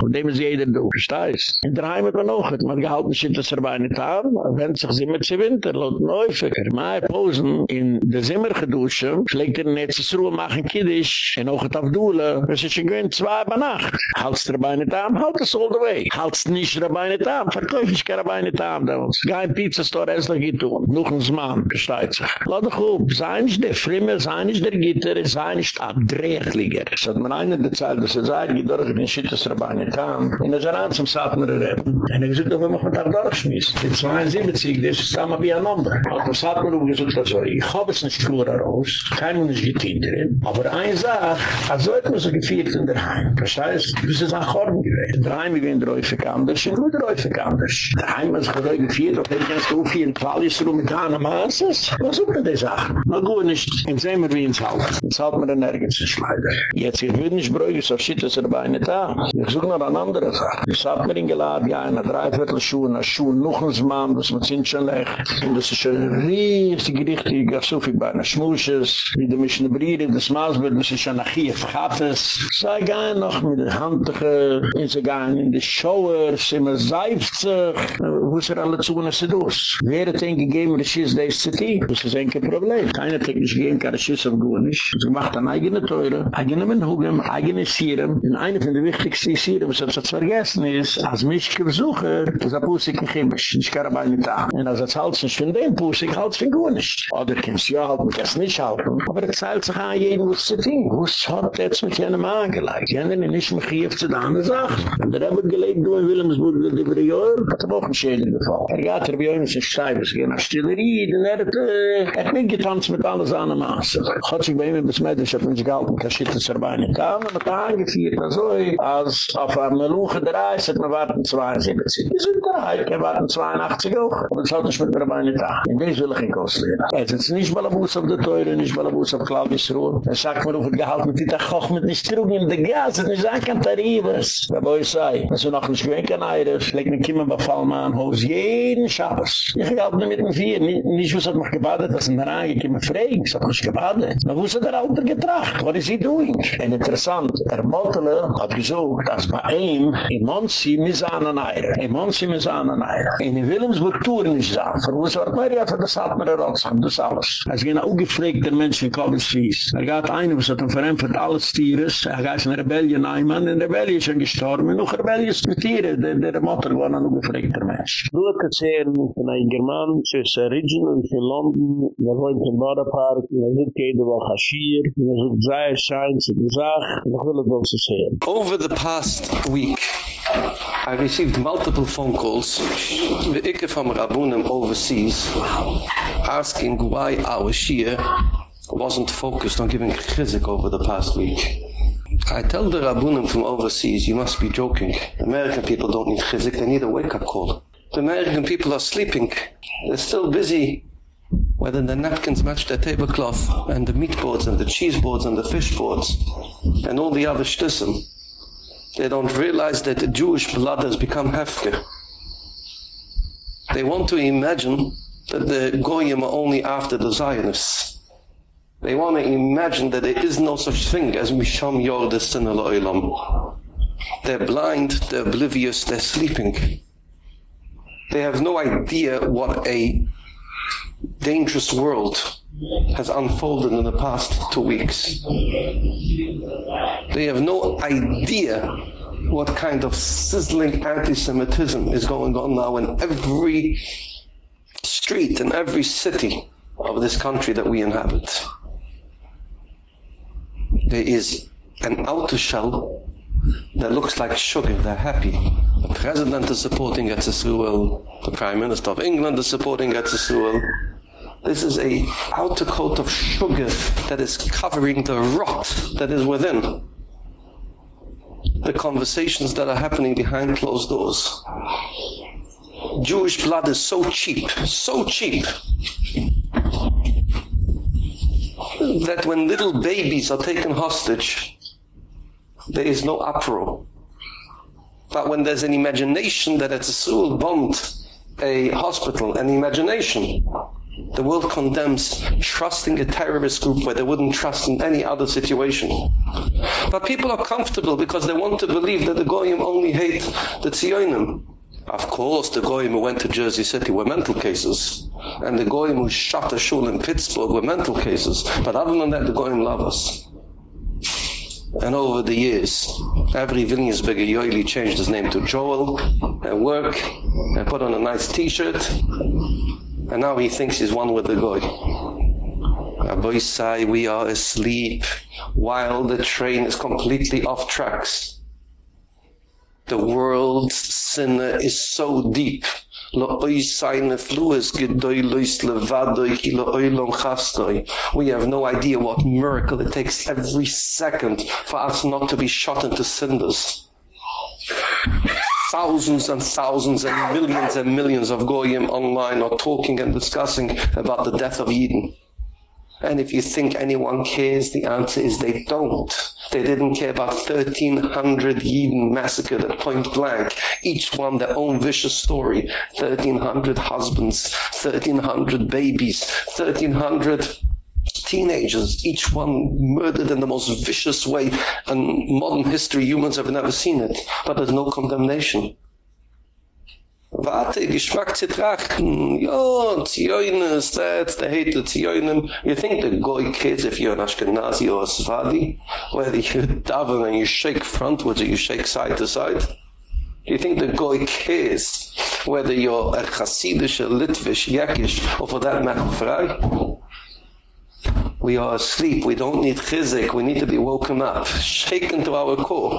und dem ist jeder du, verstehst? In der Heim hat man auch, man hat gehalten, dass das er bei nicht haben, wenn sich Zimmer zu Winter, laut Neufig. Er Mai Posen in der Zimmer geduschen, schlägt er nicht zu Ruhe machen, kiddisch, in auch auf es ist schon zwei bei Nacht. Er bei nicht haben, halt es all the way. Haltst nicht bei nicht haben, verkäufe ich gar bei haben, damals. Gein Pizza Store, es noch geht tun. Noch ein Mann, versteht sich. Lass doch auf, sei nicht der Frimme, sei nicht der Gitter, sei nicht der Drehtliger. Es hat mir einer erzählt, dass er sei, durch den Schittes Rabbani kam, in der Zeran zum Satmer reden. Und er gesagt, wir noch mit der Dorfschmiss. Die 72, das ist zusammen wie ein Nummer. Und der Satmer hat gesagt, er, ich habe es nicht klar heraus, kein Mensch geht drin, aber ein sagt, also hat man so gefeiert in der Heim. Das heißt, das ist ein Chorn gewesen. Der Heim gewinnt der Häufig anders, und nur der Häufig anders. Der Heim hat sich gefeiert, und er kann so viel Qualis rum mit einer Maßes. Was sucht die Sachen? Na gut, nicht. Sehen wir, wie ins Haus. Jetzt hat man dann nirgends einen Schleider. Jetzt, ich würde nicht bräuchten, so shit, dass er bei da. Ich suche noch eine andere Sache. Ich hab mir ihn geladen, ja, eine Dreiviertel Schuhe, eine Schuhe, noch ein Mann, das man sind schon leicht. Und das ist schon riesig, richtig, so viel bei einer Schmusches, wie die Mischen Brüder, das Maßbild, das ist schon nach hier, vergattes. Sei gehen noch mit der Hand, in sie gehen in die Schauer, sie mir seift sich, wo ist er alle zu, was sie dus. Wer hat ihnen gegeben, das ist das City? Das ist ein Problem. Keiner trägt nicht gehen, keine Schiss auf Gunisch. Sie macht eine eigene Teure, eigene Menhugem, eigene Sirem. Und eine von den wichtigsten Sirem, was das vergessen ist, als mich besuche, das ist Pusik in Chimisch. Ich kann aber nicht da. Und als es halt nicht von dem Pusik, halt von Gunisch. Oder kannst du ja halten, kannst nicht halten. Aber es zahlt sich an jeden, was zu tun. Was hat jetzt mit jenem angelegt? Jenen ist nicht mehr hier zu da eine Sache. Und der haben gelegt, du in Wilhelmsburg, die die Jahre, hat er auch ein Schäden gefallen. Er geht er bei uns in Scheibes, gehen nach Stillerie, den er hat, er hat nicht getanzt mit alles an der Maße. Gott sich bei ihm in Besmeidrisch hat uns gehalten, kann Schitte zur Beine kam, und hat angeführt, also, als auf einem Meluche der Reis, hat man warten 72. Wir sind drei, wir warten 82 auch. Und es hat nicht mit der Beine da. In dem will ich in Kost lernen. Er ist nicht Balabus auf der Teure, nicht Balabus auf Claudius Ruhr. Er sagt mir, auf gehalten, mit der Koch mit nicht trug in der Gas, ich sage, kann Taribas. Da wo ich sei, wenn du noch nicht gewinnt kann, Eiris, leg mir Kimmen bei Fallmann, Haus jeden Schabes. Ich gehe mit dem Vier, nicht was hat mich gebadet, dass in der Reihe gekommen fragen, ich hab mich gebadet. Na wuss hat er alter getracht? What is he doing? En interessant, er Motele hat gesucht, als bei ihm, in Monsi misanen eire. In Monsi misanen eire. En in Willemsburg touren ist da. Voor wuss hat er, ja, das hat mir er auch schon, das alles. Er es gehen auch gepflegte Menschen in Kobelsfies. Er gaat ein, was hat ihm verämpft alles Tieres. Er gaat ein Rebellion ein, Mann, in Rebellion ist er gestorben. Noch Rebellion ist mit Tieren, der, der Motele war ein gepflegter Mensch. Du hat erzählen, von einem German, zu seriginal in London, der wohnt im Bordepark, in der Südkei, der Sache, ich will es sehen. Over the past week, I received multiple phone calls the from Rabunim overseas asking why our Shia wasn't focused on giving chizik over the past week. I tell the Rabunim from overseas, you must be joking. American people don't need chizik, they need a wake-up call. The American people are sleeping. They're still busy whether the napkins match the tablecloth and the meat boards and the cheese boards and the fish boards and all the other shtussim. They don't realize that the Jewish blood has become hefker. They want to imagine that the Goyim are only after the Zionists. They want to imagine that there is no such thing as Misham Yordes in Olam. They're blind, they're oblivious, they're sleeping. They have no idea what a dangerous world has unfolded in the past two weeks. They have no idea what kind of sizzling anti-Semitism is going on now in every street, in every city of this country that we inhabit. There is an outer shell that looks like sugar, they're happy. The president is supporting Etzisruel, the prime minister of England is supporting Etzisruel, this is a outer coat of sugar that is covering the rot that is within. The conversations that are happening behind closed doors. Jewish blood is so cheap, so cheap, that when little babies are taken hostage, there is no uproar. But when there's an imagination that it's a soul bombed a hospital, an imagination, the world condemns trusting a terrorist group where they wouldn't trust in any other situation. But people are comfortable because they want to believe that the Goyim only hate the Zionim. Of course, the Goyim who went to Jersey City were mental cases. And the Goyim who shot a shul in Pittsburgh were mental cases. But other than that, the Goyim love us. And over the years, every Williamsburger Yoili changed his name to Joel at work and put on a nice t-shirt and now he thinks he's one with the goy. Rabbi say we are asleep while the train is completely off tracks. The world's sin is so deep. We have no idea what miracle it takes every second for us not to be shot into cinders thousands and thousands and millions and millions of goyim online are talking and discussing about the death of Eden. And if you think anyone cares, the answer is they don't. They didn't care about 1,300 Yidden massacred at point blank, each one their own vicious story. 1,300 husbands, 1,300 babies, 1,300 teenagers, each one murdered in the most vicious way, and modern history, humans have never seen it, but there's no condemnation. Warte, geschmack zu trachten. Ja, Zioines, that's the hate of Zioinem. You think the goy kids, if you're an Ashkenazi or a Sfardi, whether you [LAUGHS] daven and you shake frontwards or you shake side to side, Do you think the goy cares whether you're a Hasidish, a Litvish, Yekkish, or for that matter, Frey? We are asleep, we don't need chizik, we need to be woken up, shaken to our core,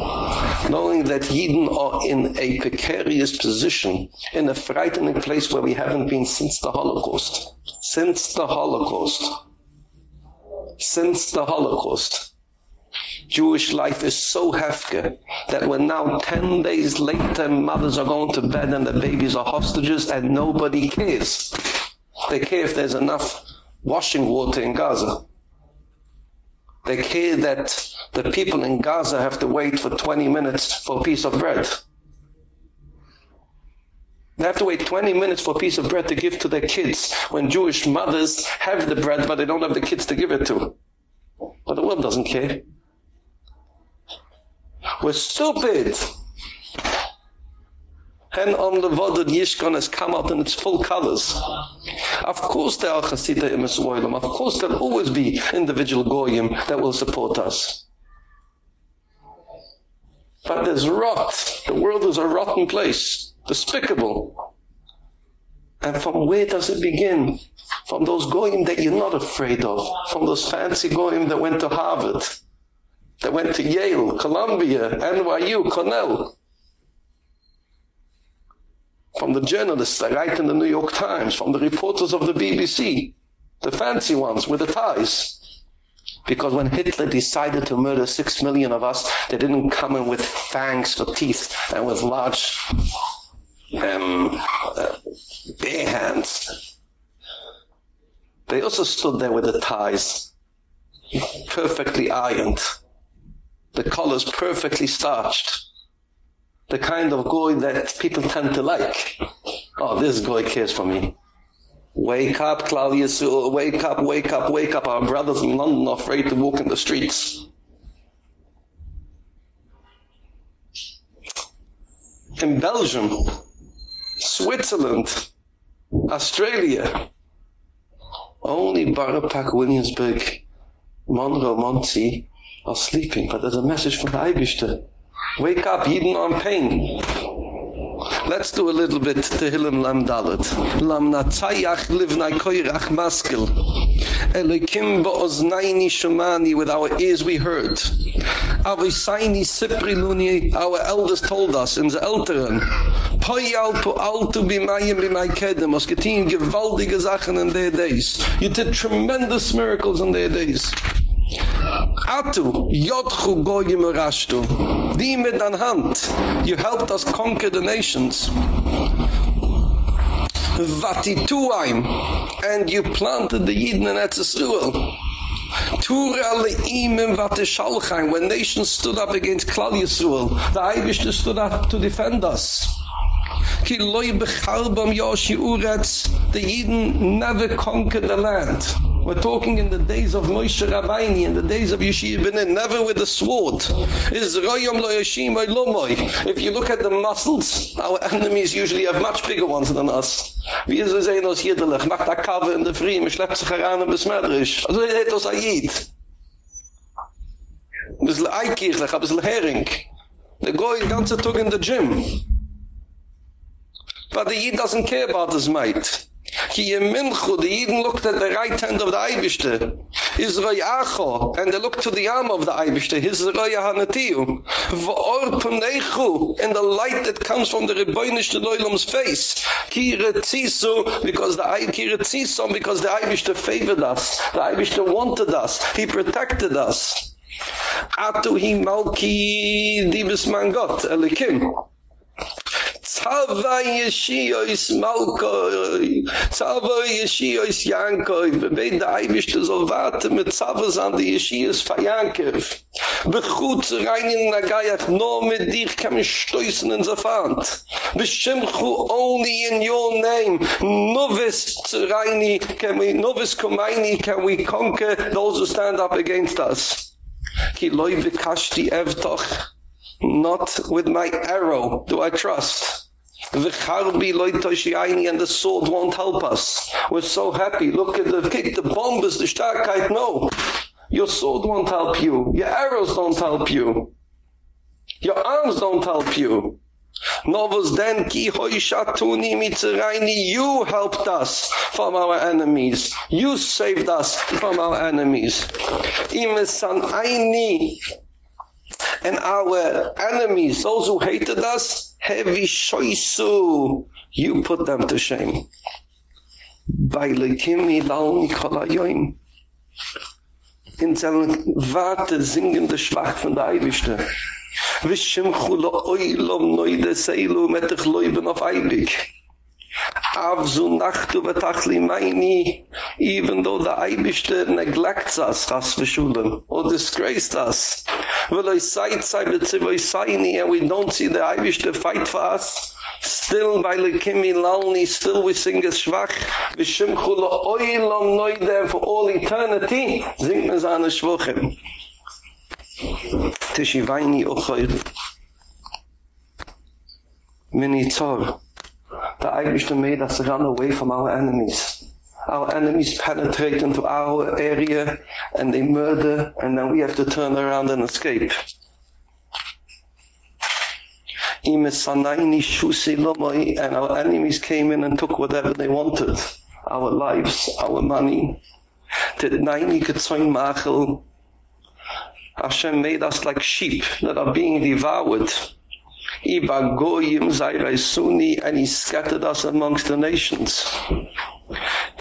knowing that Yidden are in a precarious position, in a frightening place where we haven't been since the Holocaust. Since the Holocaust. Since the Holocaust. Jewish life is so hefke that when now 10 days later mothers are going to bed and the babies are hostages and nobody cares. They care if there's enough washing water in Gaza. They care that the people in Gaza have to wait for 20 minutes for a piece of bread. They have to wait 20 minutes for a piece of bread to give to their kids when Jewish mothers have the bread but they don't have the kids to give it to. But the world doesn't care. We're stupid. And on the Vodad Yishkon has come out in its full colors. Of course there are Chasida in Mesuoilam. Of course there will always be individual Goyim that will support us. But there's rot. The world is a rotten place. Despicable. And from where does it begin? From those Goyim that you're not afraid of. From those fancy Goyim that went to Harvard. That went to Yale, Columbia, NYU, Cornell from the journalists that write in the New York Times, from the reporters of the BBC, the fancy ones with the ties. Because when Hitler decided to murder six million of us, they didn't come in with fangs for teeth and with large um, uh, bare hands. They also stood there with the ties, perfectly ironed, the collars perfectly starched the kind of goy that people tend to like. Oh, this goy cares for me. Wake up, Claudius, wake up, wake up, wake up. Our brothers in London are afraid to walk in the streets. In Belgium, Switzerland, Australia, only Boro Park, Williamsburg, Monroe, Monsey are sleeping, but there's a message from the Eibishter. Wake up, Yidden on pain. Let's do a little bit to Hillam Lam Dalet. Lam Natsayach Livnai Koyrach Maskel. Elikim Bo'oznaini Shemani, with our ears we heard. Avisaini Sipri Luni, our elders told us in the Elteren. Poyal po altu bimayim bimay kedem, os getin gewaltige Sachen in their days. You did tremendous miracles in their days. Atu, Yodchu Goyim Rashtu. Die mit an Hand. You helped us conquer the nations. Vatituaim. And you planted the Yidden in Etzisruel. Tura le'imim vatishalchaim. When nations stood up against Klal Yisruel, the Eibishter stood up to defend us. Ki loy bechalbam yoshi uretz. The Yidden never conquered the land. We're talking in the days of Moshe Rabbeini, in the days of Yeshua Benin, never with a sword. Is royom lo yashim lomoy. If you look at the muscles, our enemies usually have much bigger ones than us. Wie is er zijn als jiddelig, macht a kave in de vrije, me schlept zich eraan en besmedderisch. Also hij heet als Ayid. Een bisschen eikirchlich, een bisschen hering. The guy ganze tog in the gym. But the Yid doesn't care about his might. Ki yeminchu, the Yidden looked at the right hand of the Eibishter. Izroi acho, and they looked to the arm of the Eibishter. Izroi ahanetiu. V'or punechu, in the light that comes from the Rebbeinish Neloilam's face. Ki retzisu, because the Ki retzisu, because the Eibishter favored us. The Eibishter wanted us. He protected us. Atu hi malki dibis mangot, elikim. Tzava Yeshio is Malkoi, Tzava Yeshio is Yankoi, Bebein da Eibishte so warte mit Tzava san die Yeshio is Fayankev. Bechut rein in Nagayach, no mit dich mich stoßen in Zafant. Beshimchu only in your name, Novis Tzraini, can we, Novis Komaini, can we conquer those who stand up against us. Ki loy vikashti evtoch, not with my arrow do I trust. The kharbi loitoshiani and the sword won't help us. We're so happy. Look at the kick, the bombers, the starkheit. No. Your sword won't help you. Your arrows don't help you. Your arms don't help you. Novus den ki hoi shatuni mitzrayni, you helped us from our enemies. You saved us from our enemies. Imesan aini, and our enemies, those who hated us, heavy shoisu, you put them to shame. By lekimi laun kolayoim. In seinen warte singende Schwach von der Eibischte. Vishim chulo oilom noide seilu metech loiben auf Eibig. Avzu nachtu betachli meini, even though the Eibischte neglects us, has vishulen, or disgraced us. Will I sight say betzivoi saini, and we don't see the Eibischte fight for us, still by lekimi lalni, still we sing a schwach, vishim chulo oilom noide, for all eternity, sing me zane schwochem. Tishivayni Ochoyr. Mini Tzor. The Eibishter made us run away from our enemies. Our enemies penetrate into our area and they murder and then we have to turn around and escape. And our enemies came in and took whatever they wanted. Our lives, our money. Naini Ketzoin Machel Hashem made us like sheep that are being devoured. Iba goyim zayrai suni, and he scattered us amongst the nations.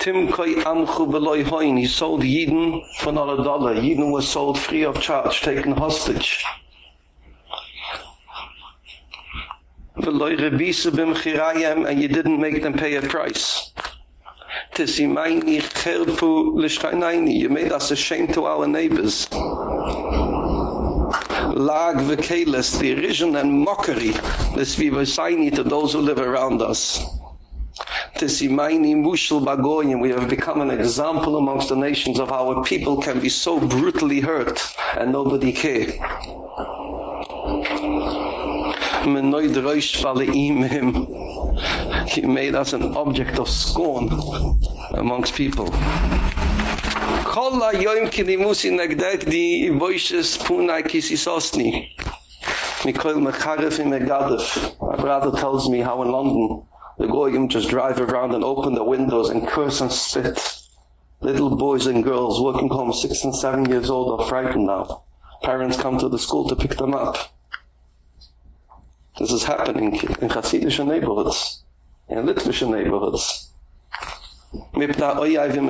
Tim koi amchu beloy hoin, he sold Yidden for not a dollar. Yidden was sold free of charge, taken hostage. Veloy rebisa bim chirayem, and you didn't make them pay a price. Tisimayni cherpu lishkainayni, you made us ashamed to our neighbors. Lag v'keles, the derision and mockery, this we were vivasaini to those who live around us. Tisimaini mushel bagoyim, we have become an example amongst the nations of how a people can be so brutally hurt and nobody care. Menoid roish He made us an object of scorn amongst people. Kol a yoim ki di musi negdek di boishes puna kisi sosni. Mikol mecharef im egadef. My brother tells me how in London the goyim just drive around and open the windows and curse and spit. Little boys and girls working home six and seven years old are frightened now. Parents come to the school to pick them up. This is happening in Hasidische neighborhoods, in Litvische neighborhoods. Mipta oyay vim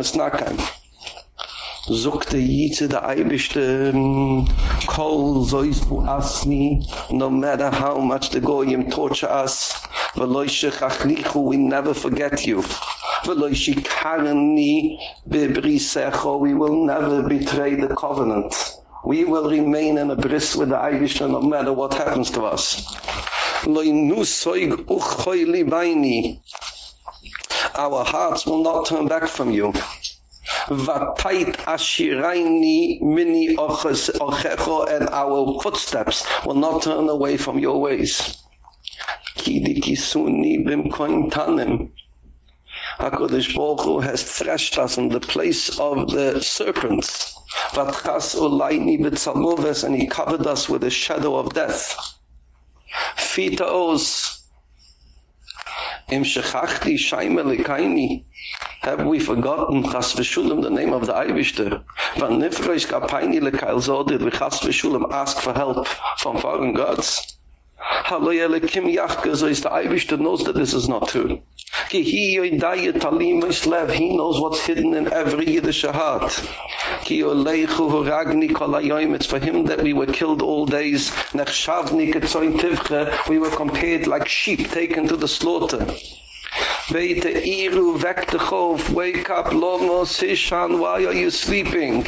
sucht der Jitze der Eibischte Kol sois bu asni no matter how much the goyim torture us. Veloi shechachlichu we never forget you. Veloi shikarni bebrisecho we will never betray the covenant. We will remain in a bris with the Eibischte no matter what happens to us. Loi nu soig uchoy li our hearts will not turn back from you vatayt ashiraini mini ochas ochecho and our footsteps will not turn away from your ways kidi kisuni bim koin tanem HaKadosh Baruch Hu has threshed us in the place of the serpents. Vatchas ulayni betzaloves, and he covered us with the shadow of death. Fita os, im shechachti shaimelikaini, have we forgotten chas v'shulam the name of the Eibishter? Van nifroish kapaini lekail zodid we chas v'shulam ask for help from foreign gods. Haloya lekim yachka so is the Eibishter knows that this is not true ki hi yoidaya talim lev he knows what's hidden in every Yiddish heart. Ki yoleichu horagni kol it's for him that we were killed all days. Nechshavni ketzoin tivche we were compared like sheep taken to the slaughter Beite Iru wek de golf, wake up, Lomo, Sishan, why are you sleeping?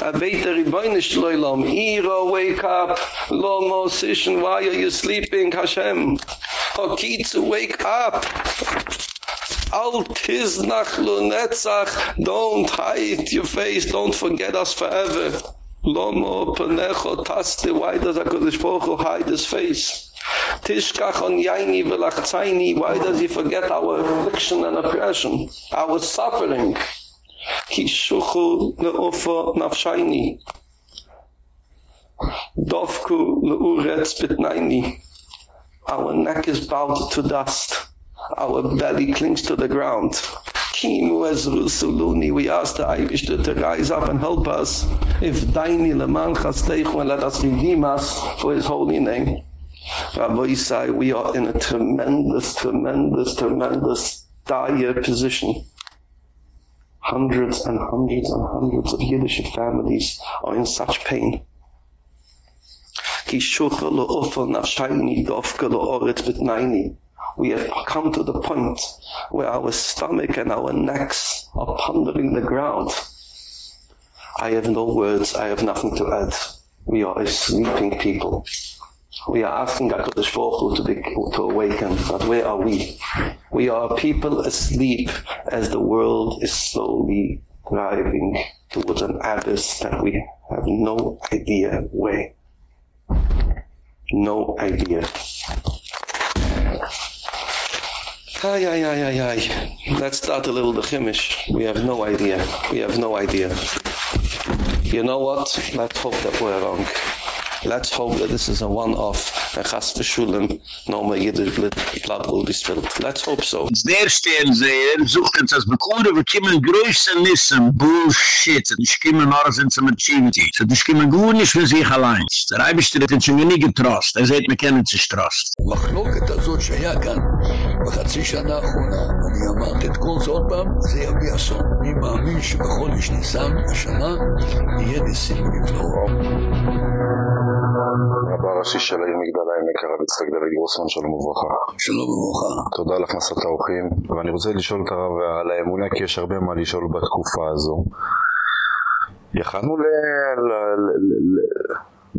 A beite Riboine Shloilom, Iru, wake up, Lomo, Sishan, why are you sleeping, Hashem? Hokitzu, wake up! Al tiznach lunetzach, don't hide your face, don't forget us forever. Lomo, Panecho, Taste, why does HaKadosh Baruch Hu hide his face? Tishkach on yaini velachzaini, why does he forget our affliction and oppression, our suffering? Kishuchu le'ofa nafshaini, dovku le'uretz bitnaini. Our neck is bowed to dust, our belly clings to the ground. Kimu as Rusuluni, we ask the Eibishter to rise up and help us. If Daini Leman Chastechu and let us redeem us for his holy name. Rabbi Isai, we are in a tremendous, tremendous, tremendous dire position. Hundreds and hundreds and hundreds of Yiddish families are in such pain. We have come to the point where our stomach and our necks are pondering the ground. I have no words, I have nothing to add. We are a sleeping people. We are asking HaKadosh to, be, to awaken, but where are we? We are people asleep as the world is slowly driving towards an abyss that we have no idea where. No idea. Ay, ay, ay, ay, ay. Let's start a little the Chimish. We have no idea. We have no idea. You know what? Let's hope that we're wrong. Let's hope that this is a one-off. And chas v'shulim, no more jiddish blood will be spilled. Let's hope so. Der stehen sehen, sucht uns als Bekure, wir kommen größer Nissen. Bullshit. Sie kommen noch sind sie mit Chinti. Sie kommen gut nicht für sich allein. Der Eibischter hat uns schon nie getrost. Er sagt, wir kennen sich trost. המחלוקת הזאת שהיה כאן בחצי שנה האחרונה, אני אמרתי את כל זה עוד פעם, זה יביא אסון. אני מאמין שבחודש ניסן השנה יהיה ניסים ונפלאות. הראשי של העיר מגדל העמק הרב יצחק דוד גרוסמן שלום וברכה. שלום וברכה. תודה לך מסות האורחים ואני רוצה לשאול את הרב על האמונה כי יש הרבה מה לשאול בתקופה הזו. יכלנו ל... ל... ל... ל...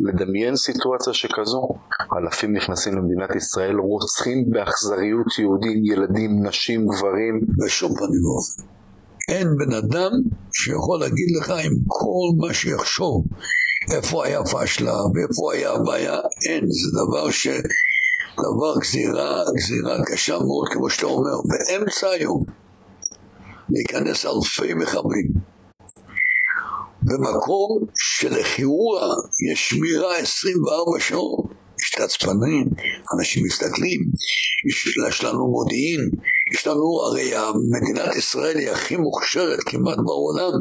לדמיין סיטואציה שכזו. אלפים נכנסים למדינת ישראל, רוצחים באכזריות יהודים, ילדים, נשים, גברים. בשום פנים ואופן. אין בן אדם שיכול להגיד לך עם כל מה שיחשוב איפה היה פשלה ואיפה היה הבעיה, אין, זה דבר ש... דבר גזירה, גזירה קשה מאוד, כמו שאתה אומר, באמצע היום להיכנס אלפי מחבלים. במקום שלחיורה יש שמירה 24 שעות, יש תצפנים, אנשים מסתכלים, יש, יש לנו מודיעין, יש לנו, הרי מדינת ישראל היא הכי מוכשרת כמעט בעולם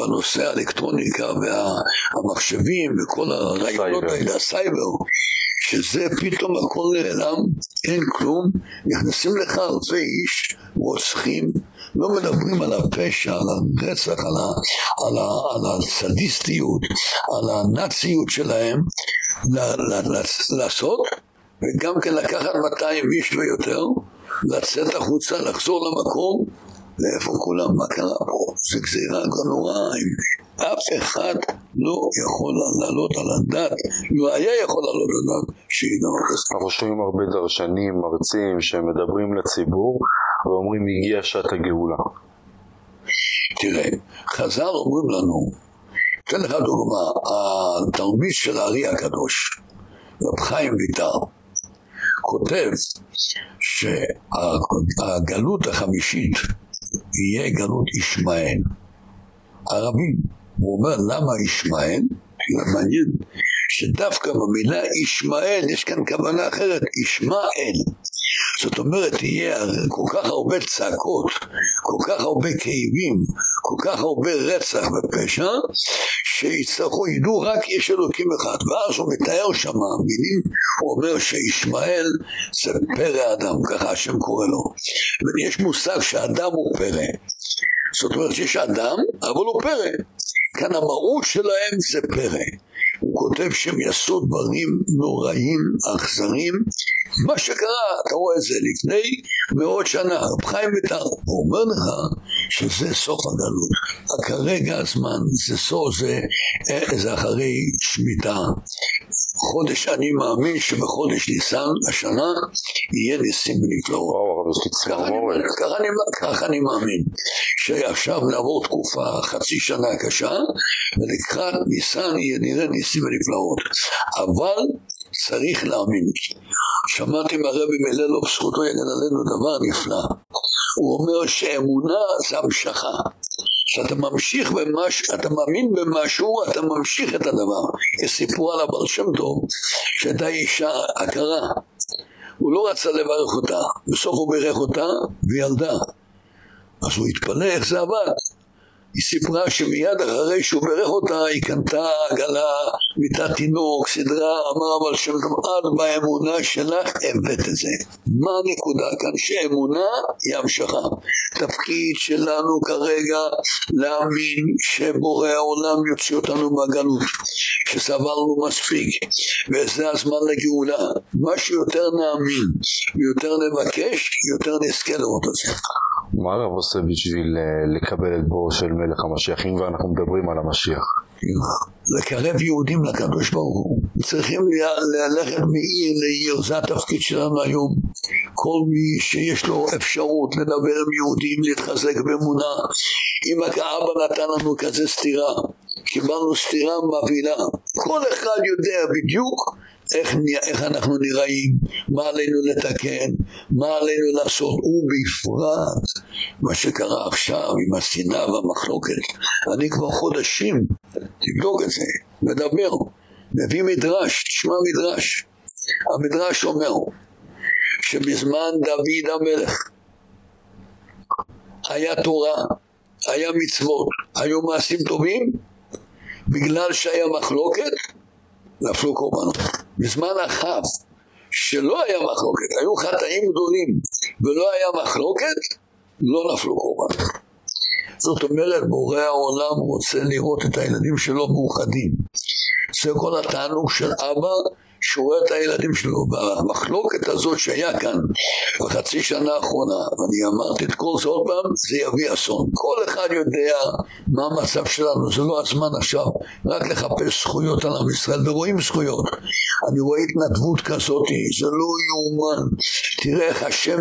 בנושא האלקטרוניקה והמחשבים וכל הרעיונות האלה, הסייבר, שזה פתאום הכל נעלם, אין כלום, נכנסים לך אלפי איש, רוצחים, לא מדברים על הפשע, על הרצח, על, ה, על, ה, על הסדיסטיות, על הנאציות שלהם, ל, ל, ל, לעשות, וגם כן לקחת 200 איש ויותר, לצאת החוצה, לחזור למקום, ואיפה כולם, מה קרה פה? זה גזירה גנורה, אף אחד לא יכול לעלות על הדת, לא היה יכול לעלות על הדת שהיא דבר כזה. אנחנו שומעים הרבה דרשנים, מרצים, שמדברים לציבור ואומרים הגיע שעת הגאולה. תראה, חז"ל אומרים לנו, אתן לך דוגמה, התלמיד של הארי הקדוש, רב חיים ויטר, כותב שהגלות החמישית יהיה גלות ישמעאל. ערבים. הוא אומר למה ישמעאל? מעניין שדווקא במילה ישמעאל יש כאן כוונה אחרת, ישמעאל. זאת אומרת, יהיה כל כך הרבה צעקות, כל כך הרבה כאבים, כל כך הרבה רצח ופשע, שיצטרכו, ידעו רק יש אלוקים אחד. ואז הוא מתאר שם מילים, הוא אומר שישמעאל זה פרא אדם, ככה השם קורא לו. ויש מושג שאדם הוא פרא. זאת אומרת שיש אדם, אבל הוא פרא. כאן המהות שלהם זה פרא. הוא כותב שהם יעשו דברים נוראים, אכזרים. מה שקרה, אתה רואה את זה לפני מאות שנה, רב חיים ויטל, הוא אומר לך שזה סוף הגלות. כרגע הזמן, זה סוף, זה, זה אחרי שמיטה. חודש, אני מאמין שבחודש ניסן השנה יהיה ניסים ונפלאות. ככה אני מאמין, שעכשיו נעבור תקופה, חצי שנה קשה, ולקראת ניסן יהיה נראה ניסים ונפלאות. אבל צריך להאמין. שמעתי מהרבי מללוב, זכותו יגן עלינו דבר נפלא. הוא אומר שאמונה זה המשכה. כשאתה ממשיך במשהו, אתה מאמין במשהו, אתה ממשיך את הדבר. יש סיפור על הבעל שם טוב, שהייתה אישה עקרה. הוא לא רצה לברך אותה, בסוף הוא בירך אותה וילדה. אז הוא התפלא איך זה עבד. היא סיפרה שמיד אחרי שהוא בירך אותה היא קנתה עגלה, מיטת תינוק, סדרה, אמר אבל את באמונה שלך הבאת את זה. מה הנקודה כאן? שאמונה היא המשכה. תפקיד שלנו כרגע להאמין שבורא העולם יוציא אותנו מהגלות, שסבלנו מספיק, וזה הזמן לגאולה. מה שיותר נאמין ויותר נבקש, יותר נזכה לראות את זה. מה הרב עושה בשביל אה, לקבל את בואו של מלך המשיח, אם ואנחנו מדברים על המשיח? לקרב יהודים לקדוש ברוך הוא. צריכים ללכת מעיר לעיר, זה התפקיד שלנו היום. כל מי שיש לו אפשרות לדבר עם יהודים, להתחזק באמונה. אם האבא נתן לנו כזה סתירה, קיבלנו סתירה מבהילה. כל אחד יודע בדיוק איך, איך אנחנו נראים, מה עלינו לתקן, מה עלינו לעשות, ובפרט מה שקרה עכשיו עם השנאה והמחלוקת. אני כבר חודשים, תבדוק את זה, מדבר, מביא מדרש, תשמע מדרש. המדרש אומר שבזמן דוד המלך היה תורה, היה מצוות, היו מעשים טובים, בגלל שהיה מחלוקת, נפלו קורבנות. בזמן אחאב, שלא היה מחלוקת, היו חטאים גדולים ולא היה מחלוקת, לא נפלו קורבנות. זאת אומרת, בורא העולם רוצה לראות את הילדים שלו מאוחדים. זה כל התענוג של אבא שהוא רואה את הילדים שלו במחלוקת הזאת שהיה כאן בחצי שנה האחרונה ואני אמרתי את כל זה עוד פעם זה יביא אסון. כל אחד יודע מה המצב שלנו זה לא הזמן עכשיו רק לחפש זכויות על עם ישראל ורואים זכויות. אני רואה התנדבות כזאת זה לא יאומן. תראה איך השם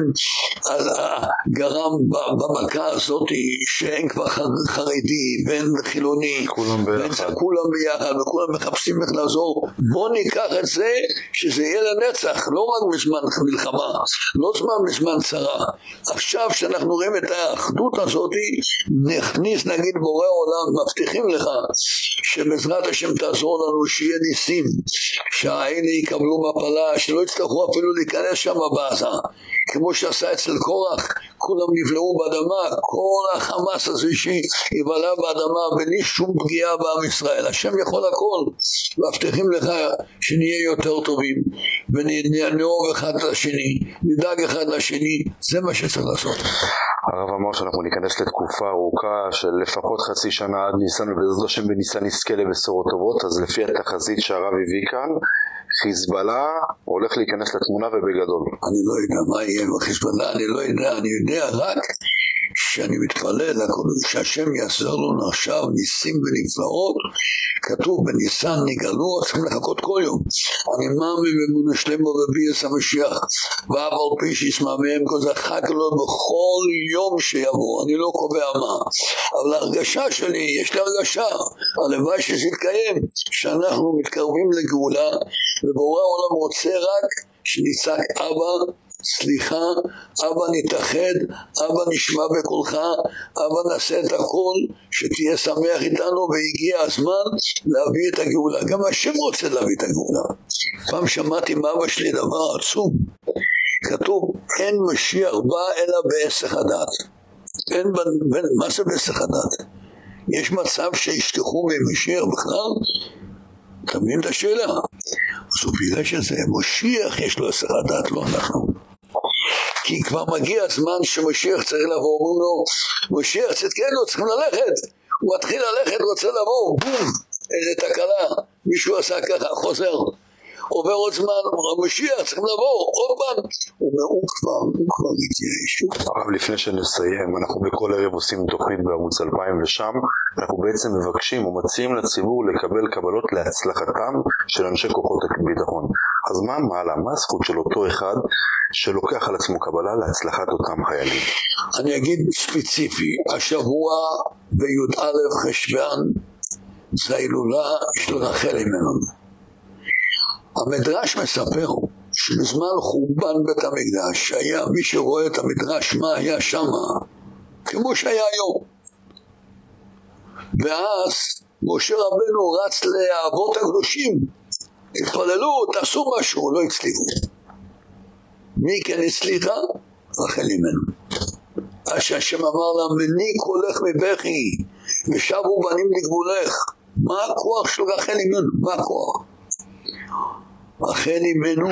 על, ה- גרם ב- במכה הזאת שאין כבר חר- חרדי ואין חילוני כולם ביחד. כולם ביחד וכולם מחפשים איך לעזור. בוא ניקח את זה שזה יהיה לנצח לא רק בזמן מלחמה לא זמן בזמן צרה. עכשיו שאנחנו רואים את האחדות הזאת נכניס נגיד בורא עולם מבטיחים לך שבעזרת השם תעזור לנו שיהיה ניסים שהאלה יקבלו מפלה שלא יצטרכו אפילו להיכנס שם בעזה כמו שעשה אצל קורח כולם נבלעו באדמה כל החמאס הזה שיבלע באדמה בלי שום פגיעה בעם ישראל. השם יכול הכל. מבטיחים לך שנהיה יותר טובים ונאהוב אחד לשני נדאג אחד לשני זה מה שצריך לעשות. הרב אמר שאנחנו ניכנס לתקופה ארוכה של לפחות חצי שנה עד ניסן ובעזרת השם בניסן נזכה לבשורות טובות. אז לפי התחזית שהרב הביא כאן חיזבאללה הולך להיכנס לתמונה ובגדול. אני לא יודע מה יהיה בחיזבאללה, אני לא יודע, אני יודע רק שאני מתפלל לקודש שהשם יעזור לנו עכשיו ניסים ונפלאות. כתוב בניסן נגאלו, צריכים לחכות כל יום. אני מאמין באמונה שלמה בביאס המשיח ואף על פי שישמע מהם כל זה חג לו בכל יום שיבוא אני לא קובע מה אבל ההרגשה שלי, יש לי הרגשה הלוואי שזה יתקיים שאנחנו מתקרבים לגאולה ובורא העולם רוצה רק שנצעק אבא סליחה, אבא נתאחד, אבא נשמע בקולך, אבא נעשה את הכל, שתהיה שמח איתנו והגיע הזמן להביא את הגאולה. גם השם רוצה להביא את הגאולה. פעם שמעתי מאבא שלי דבר עצום, כתוב אין משיח בא אלא בהיסח הדעת. אין, בין- מה זה בהיסח הדעת? יש מצב שישכחו ממשיח בכלל? אתה מבין את השאלה? אז הוא בגלל שזה משיח יש לו הסחת דעת, לא אנחנו. כי כבר מגיע הזמן שמשיח צריך לבוא, אומרים לו, משיח צדקנו, צריכים ללכת. הוא מתחיל ללכת, רוצה לבוא, בום, איזה תקלה, מישהו עשה ככה, חוזר. עובר עוד זמן, המשיח צריכים לבוא, עוד פעם. הוא אומר, הוא כבר, הוא כבר כבר- הרב לפני שנסיים אנחנו בכל ערב עושים תוכנית בערוץ 2000 ושם אנחנו בעצם מבקשים או מציעים לציבור לקבל קבלות להצלחתם של אנשי כוחות הביטחון. אז מה המעלה, מה הזכות של אותו אחד שלוקח על עצמו קבלה להצלחת אותם חיילים אני אגיד ספציפי, השבוע בי"א חשוון זה ההילולה של רחל אימנו. המדרש מספר שבזמן חורבן בית המקדש, היה מי שרואה את המדרש מה היה שם, כמו שהיה היום. ואז משה רבנו רץ לאבות הקדושים, התפללו, תעשו משהו, לא הצליחו. מי כן הצליחה? רחל אמנו. אז שהשם אמר לה, מני קולך מבכי, ושבו בנים לגבולך. מה הכוח של רחל אמנו? מה הכוח? רחל אמנו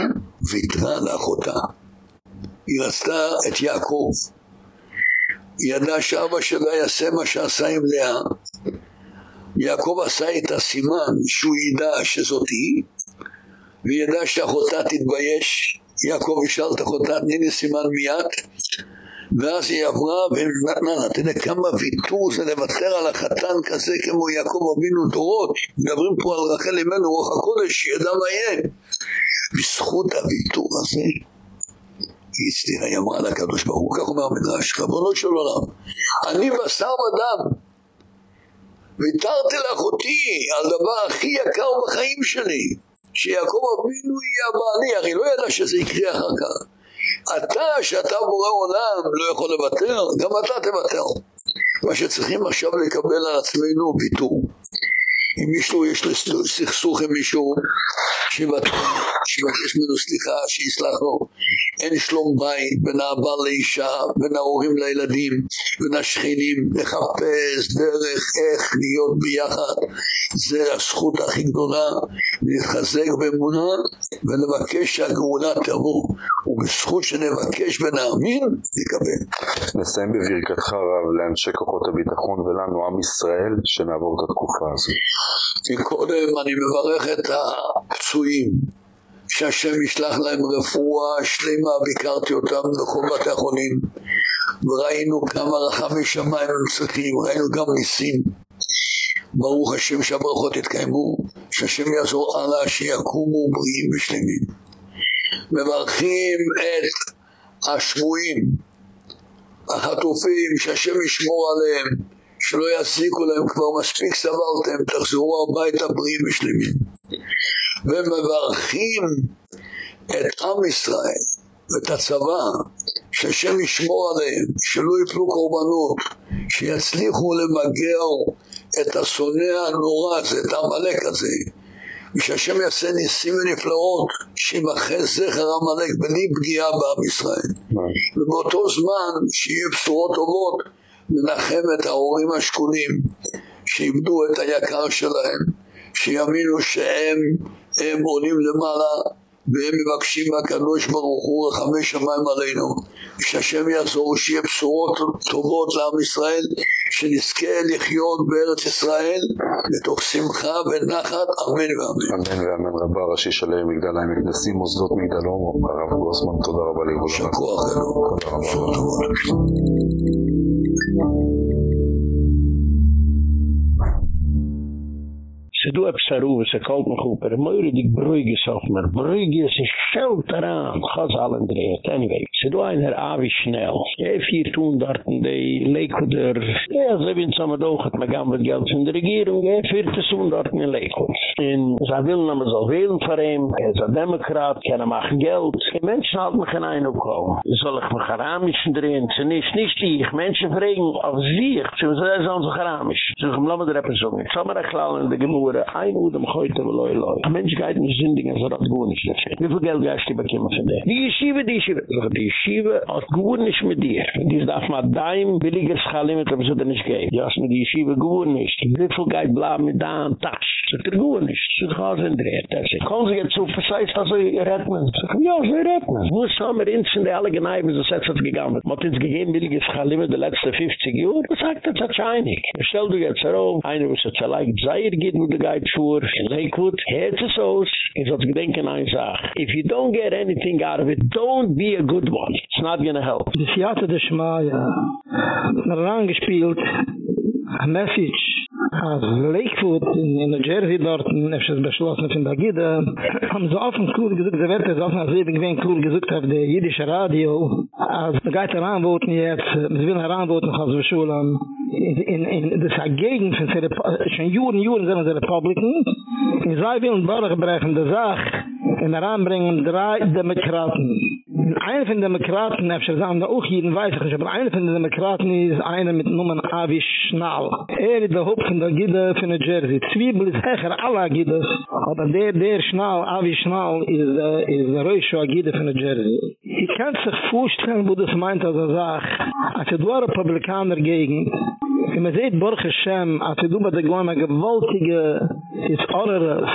ויתרה לאחותה. היא רצתה את יעקב. היא ידעה שאבא שלה יעשה מה שעשה עם לאה. יעקב עשה את הסימן שהוא ידע שזאת היא, וידע שאחותה תתבייש. יעקב ישאל את אחותה, תני לי סימן מיד. ואז היא עברה ונתנה יודע כמה ויתור זה לוותר על החתן כזה כמו יעקב אבינו דורות, מדברים פה על רחל אמנו רוח הקודש, שידע מה יהיה. בזכות הוויתור הזה, היא הצליחה, היא אמרה לקדוש ברוך הוא, כך אומר המדרש, ריבונו של עולם, אני בשר ודם, ויתרתי לאחותי על דבר הכי יקר בחיים שלי, שיעקב אבינו יהיה הבעלי, הרי לא ידע שזה יקרה אחר כך. אתה, שאתה בורא עולם, לא יכול לוותר, גם אתה תוותר. מה שצריכים עכשיו לקבל על עצמנו ויתור. אם מישהו יש לו סכסוך עם מישהו, שיבקש ממנו סליחה, שיסלח לו. אין שלום בית בין הבעל לאישה, בין ההורים לילדים, בין השכנים, לחפש דרך איך להיות ביחד. זה הזכות הכי גדולה, להתחזק באמונה ולבקש שהגאולה תבוא. ובזכות שנבקש ונאמין, נקבל. נסיים בברכתך רב לאנשי כוחות הביטחון ולנו, עם ישראל, שנעבור את התקופה הזו. קודם אני מברך את הפצועים, שהשם ישלח להם רפואה שלמה, ביקרתי אותם בכל בתי החולים, וראינו כמה רחמי שמיים הם צריכים, ראינו גם ניסים. ברוך השם שהברכות יתקיימו, שהשם יעזור הלאה, שיקומו בריאים ושלמים. מברכים את השבויים, החטופים, שהשם ישמור עליהם, שלא יעסיקו להם, כבר מספיק סברתם, תחזרו הביתה בריאים ושלמים. ומברכים את עם ישראל ואת הצבא, שהשם ישמור עליהם, שלא יפלו קורבנות, שיצליחו למגר את השונא הנורא הזה, את העמלק הזה, ושהשם יעשה ניסים ונפלאות, שימחה זכר עמלק בלי פגיעה בעם ישראל. ובאותו זמן שיהיה בשורות טובות לנחם את ההורים השכולים שאיבדו את היקר שלהם, שיאמינו שהם הם עולים למעלה והם מבקשים מהקדוש ברוך הוא רחמי שמיים עלינו שהשם יעזור שיהיה בשורות טובות לעם ישראל שנזכה לחיות בארץ ישראל לתוך שמחה ונחת אמן ואמן. אמן ואמן רבה ראשי שלם מגדל העמק נשיא מוסדות מגדלו הרב גוסמן תודה רבה לכבודו יישר כוח גדול. תודה רבה. בשורות טובות Se du ebst heruwe, se kalt mich up, er moire dik bruiges auf mir, bruiges, se schelt daran, chas allen dreht, anyway. Se du ein her avi schnell, je vier tun darten, de Lakewood ja, se bin samme dochet, me gam wat geld von der Regierung, je vier te tun darten in Lakewood. En ze willen namen zal wählen voor hem, er is een democrat, kunnen maken geld. Die mensen hadden me geen eind opgekomen. Zal ik me geramischen erin? Ze is niet die. Mensen vragen of zich. Ze zijn zo geramisch. Ze zeggen, laat me er even zo. Ik zal maar echt laten in de Gemurah, ein Udem heute will euch leuen. Ein Mensch geht nicht sündig, so sagt, gut nicht dafür. Wie viel Geld gehst du bekommen von dir? Die Yeshiva, die Yeshiva. Ich sage, die Yeshiva hat gut nicht mit dir. Dies darf man dein billiger Schalimit, aber so dann nicht geht. Ja, es mit die Yeshiva gut nicht. Wie viel Geld blau mit deinem Tasch. Das ist gut nicht. Das ist gut in der Erde. Sie kommen sich jetzt zu, was heißt also, ihr redt man? Ich sage, ja, sie redt man. Wo ist Sommer wir uns in der alle Gnei, wenn sie sich jetzt gegangen? Man hat uns gegeben billiger Schalimit, die letzten 50 Jahre. Was sagt das? Das ist einig. Stell du jetzt herum, einer muss jetzt allein, ihr geht mit der Geitfuhr in Lakewood, het es aus, in so gedenken eine Sache. If you don't get anything out of it, don't be a good one. It's not gonna help. Die Theater des Schmaier hat rangespielt a message. As Lakewood in, in New Jersey dort ist es beschlossen von der Gide haben so offen klur gesagt der Werte so offen als eben gewinn klur gesagt auf der jüdische Radio. Als der Geiter heranboten jetzt sie will heranboten als wir schulen in in de sa gegen von seine schon joren joren sind de republican in sei will borgen bringen de zaag in der aanbrengen drei demokraten. Einer von Demokraten, ich habe gesagt, auch jeden weiß ich, aber einer von Demokraten ist einer mit Nummern Avi Schnall. Er ist der Haupt von der Gide von New Jersey. Zwiebel ist hecher aller Gides, aber der, der Schnall, Avi Schnall, ist, äh, ist der Röscher Gide von New Jersey. Ich kann sich vorstellen, wo das meint, als er sagt, als er durch Republikaner gegen, wenn man sieht, Borch Hashem, als er durch bei der Gläume gewaltige, ist Orreres,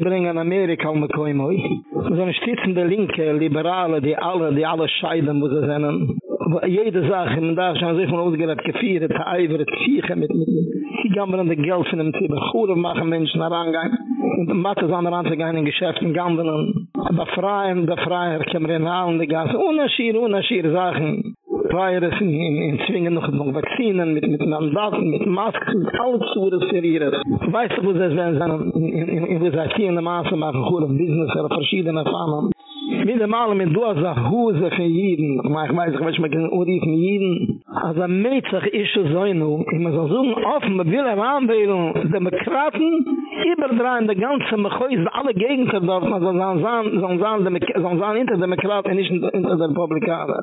bringen in Amerika um ein Koimoi. Wir sind stützende Linke, Liberale, die alle, die alle scheiden, muss er sein. jede zaag in daar zijn zich van uitgelat gevier het ijver het ziegen met met die gamblende geld in hem te begoeden maken mensen naar aangaan en de matten zijn er aan te gaan in geschäften gamblen en de vrijen de vrijer kemmer in halen de gas onashir onashir zagen vrijers in, in, in zwingen nog nog vaccinen met met mandaten met masks met alles voor het serieren wijst hoe ze zijn in, in, in, in, in, in, in, in, in de zaak in de maas maken goede business er verschillende vanen mit dem Maler mit Dua sagt, Huse von Jiden, ich weiß nicht, was man kann unriefen Jiden, also mäßig ist es so, ich muss auch sagen, offen, man will ihm anwählen, Demokraten, überdrehen die ganze Mechäuse, alle Gegenden dort, also sagen, sagen, sagen, hinter Demokraten, nicht hinter der Republikaner.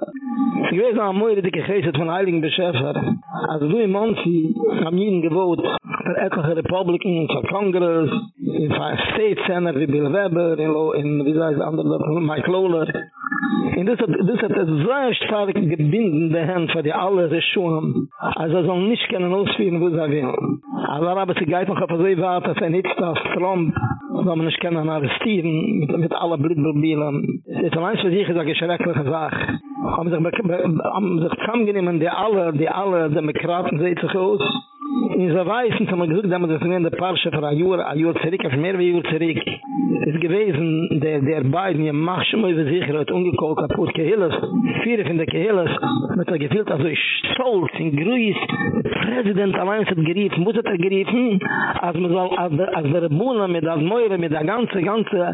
Ich weiß noch, Moira, die Gehäuse von Heiligen Beschäfer, also du im Monsi, am Jiden gewohnt, der etliche Republiken, zur Kongress, in Five States Center, wie Bill Weber, in, wie sei es, in, wie sei es, andere, Mike Lohler. Und das hat, das hat ein sehr stark gebindende Hand für die alle Rechuhen. Also er soll nicht können ausführen, wo sie will. Aber aber sie geht noch auf so weit, dass er nicht das Trump, soll man nicht können arrestieren, mit, mit allen Blutmobilen. Das ist allein für sich eine schreckliche Sache. Haben sich, haben sich zusammengenehmen, die alle, die alle Demokraten sehen sich aus, in ze weisen zum gezoek dat de vrienden de parsche van ajur ajur zerik af meer wie ajur zerik. Is gewesen der der beiden je mag schon mal sicher het ungekocht kapot gehilles vier von der gehilles mit der gefilt also ich stolz in gruis president allein hat gerief muss er geriefen als man soll als der buna mit das moire mit der ganze ganze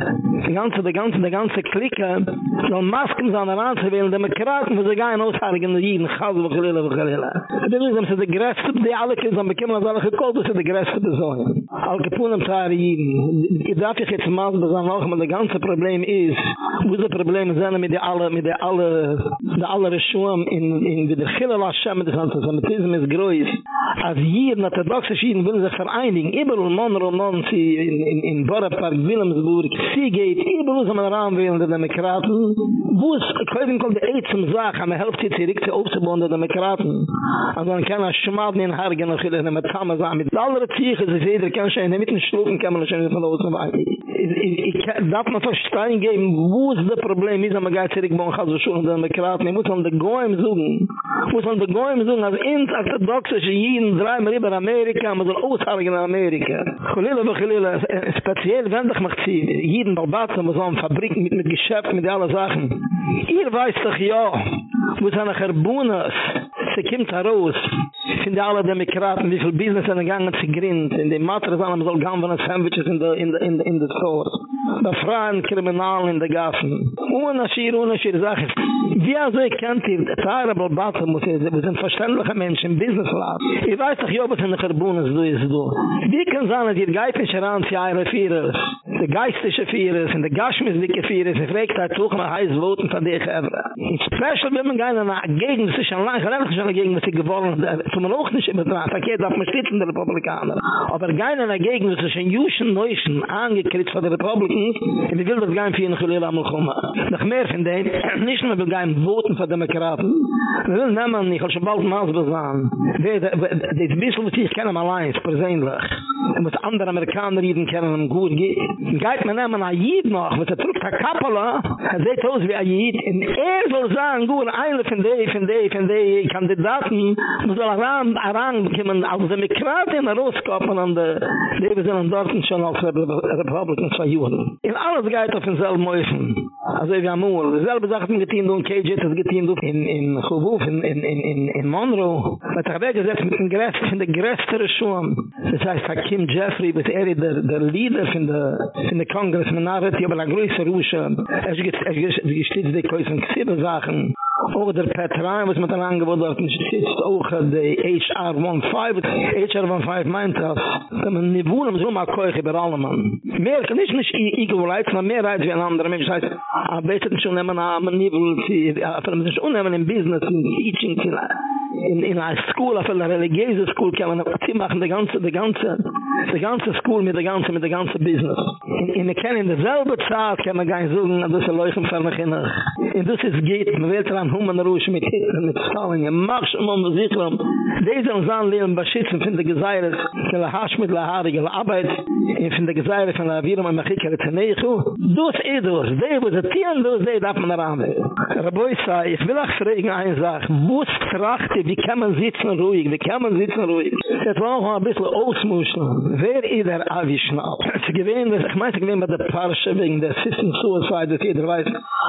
ganze der ganze der ganze klicke so masken an der wand wählen demokraten wo sie gehen aushargen jeden gaul wo gelele wo gelele das ist der grast die alle am bekommen als alle gekocht, das ist die größte Besäuern. Al Capone am Tare Jiden. Ich darf ich jetzt mal sagen, auch mal das ganze Problem ist, wo die Probleme sind mit der alle, mit der alle, der alle Reschuam in, in, in der Chile Lashem, mit der Antisemitismus ist groß. Als hier, in orthodoxe Jiden, wollen sich vereinigen, überall Monro, Monsi, in, in, in Borepark, Wilhelmsburg, Seagate, überall sind wir anwählen, der Demokraten, wo es, ich weiß nicht, kommt der Eizem Sache, am Hälfte jetzt die aufzubauen, der Demokraten. Man kann ein Schmaden in Hargen, noch viele in der Gamma zusammen mit allere tieren sie sehen der kann schön in mitten stufen kann man schön von der Ozon war ich darf noch verstehen geben wo ist das problem ist am gar zerig bon hat schon dann mit kraat nicht muss und der goem zugen muss und der goem zugen als ins orthodoxe jeden drei mal amerika mit der ozarge in amerika. خلينا بخليل speziell wendig doch macht sie jeden barbarz muss am fabrik mit mit geschäft mit alle sachen. Ihr weiß doch ja muss einer herbunas se kimt heraus. Sind alle Demokraten, wie viel Business sind gegangen zu Grind, in den Matres allem soll gaben von Sandwiches in der in der in in der Store. Da freien Kriminalen in der Gassen. Ohne Schir, ohne Schir, sag ich. Wie also ich kennt ihr, terrible Battle muss ich, wir sind verständliche Menschen Business lab. Ich weiß doch, ob es in der Karbunas du ist du. Wie kann sein, dass ihr geifische Rand für eure Vierer, der geistische Vierer, in der Gashmisdicke Vierer, sie fragt halt suchen nach heiß Voten von dir Gevre. In Special, wenn man gerne nach Gegend, sich schon lange, relativ schon gegen was sie gewollen, zum auch nicht immer dran, verkehrt darf man stützen der Republikaner. Aber keine in Gegend, das ist ein Juschen Neuschen angekriegt von der Und ich will das nicht für ihn gelehrt einmal kommen. Noch mehr von denen, [CLEARS THROAT] nicht nur will nicht voten für Demokraten, wir will nehmen, ich will schon bald mal so sagen, das bisschen, was ich kenne mal eins, persönlich, und was andere Amerikaner jeden kennen, um gut geht. Geht man nehmen an Jid noch, was er trug der Kappala, er sieht aus wie ein Jid, und er soll sagen, gut, eine von die, von die, von die Kandidaten, man soll heran, heran, kommen, als Demokraten rauskoppen an der, die wir sind dort schon als Republiken zwei in alles geht auf denselben Mäufen. Also wie amul, dieselbe Sachen getehen du in Cajet, ist getehen du in, in Chubuf, in, in, in, in, in Monroe. Weil ich habe gesetzt mit dem Gräst, in der Grästere Schuhen. Das heißt, Hakim Jeffrey, bis er der, der Leader von der, von der Kongress, man arbeitet hier bei der Größe Ruhe schon. Er ist geschlitzt, die Käusen, die Sachen. Auch der Petrain, was der Angebot dort nicht sitzt, auch der HR-15, HR-15 meint das, dass man nicht wohnen, so mal koich über alle Mann. Mehr, nicht nicht equal rights, sondern mehr rights wie ein anderer Mensch. Das heißt, aber besser nicht schon nehmen, aber nicht, aber nicht unnehmen im Business, in Teaching, in in a school of a religious school kann man die machen die ganze die ganze die ganze school mit der ganze mit der ganze business in in der kennen der selbe zaat kann man gehen suchen das soll leuchten von mir in in das ist geht man wird dran Human Rush mit Hitler, mit Stalin, ihr macht um um mit Sichlam. Diese uns anlehnen, beschützen von der Geseires, von der Hasch mit der Haarige Arbeit, von der Geseires von der Wirma, mit Chikere Tenechu. Dus eh dus, der wo sie tieren dus, der darf man daran werden. Rabeu sei, ich will auch fragen eine Sache, muss trachte, wie kann man sitzen ruhig, wie kann man sitzen ruhig? Das war auch ein bisschen ausmuscheln. Wer ist der Avi Schnau? [LAUGHS] Es gewähnt, ich meine, ich bei der Parche wegen der System Suicide, dass jeder weiß,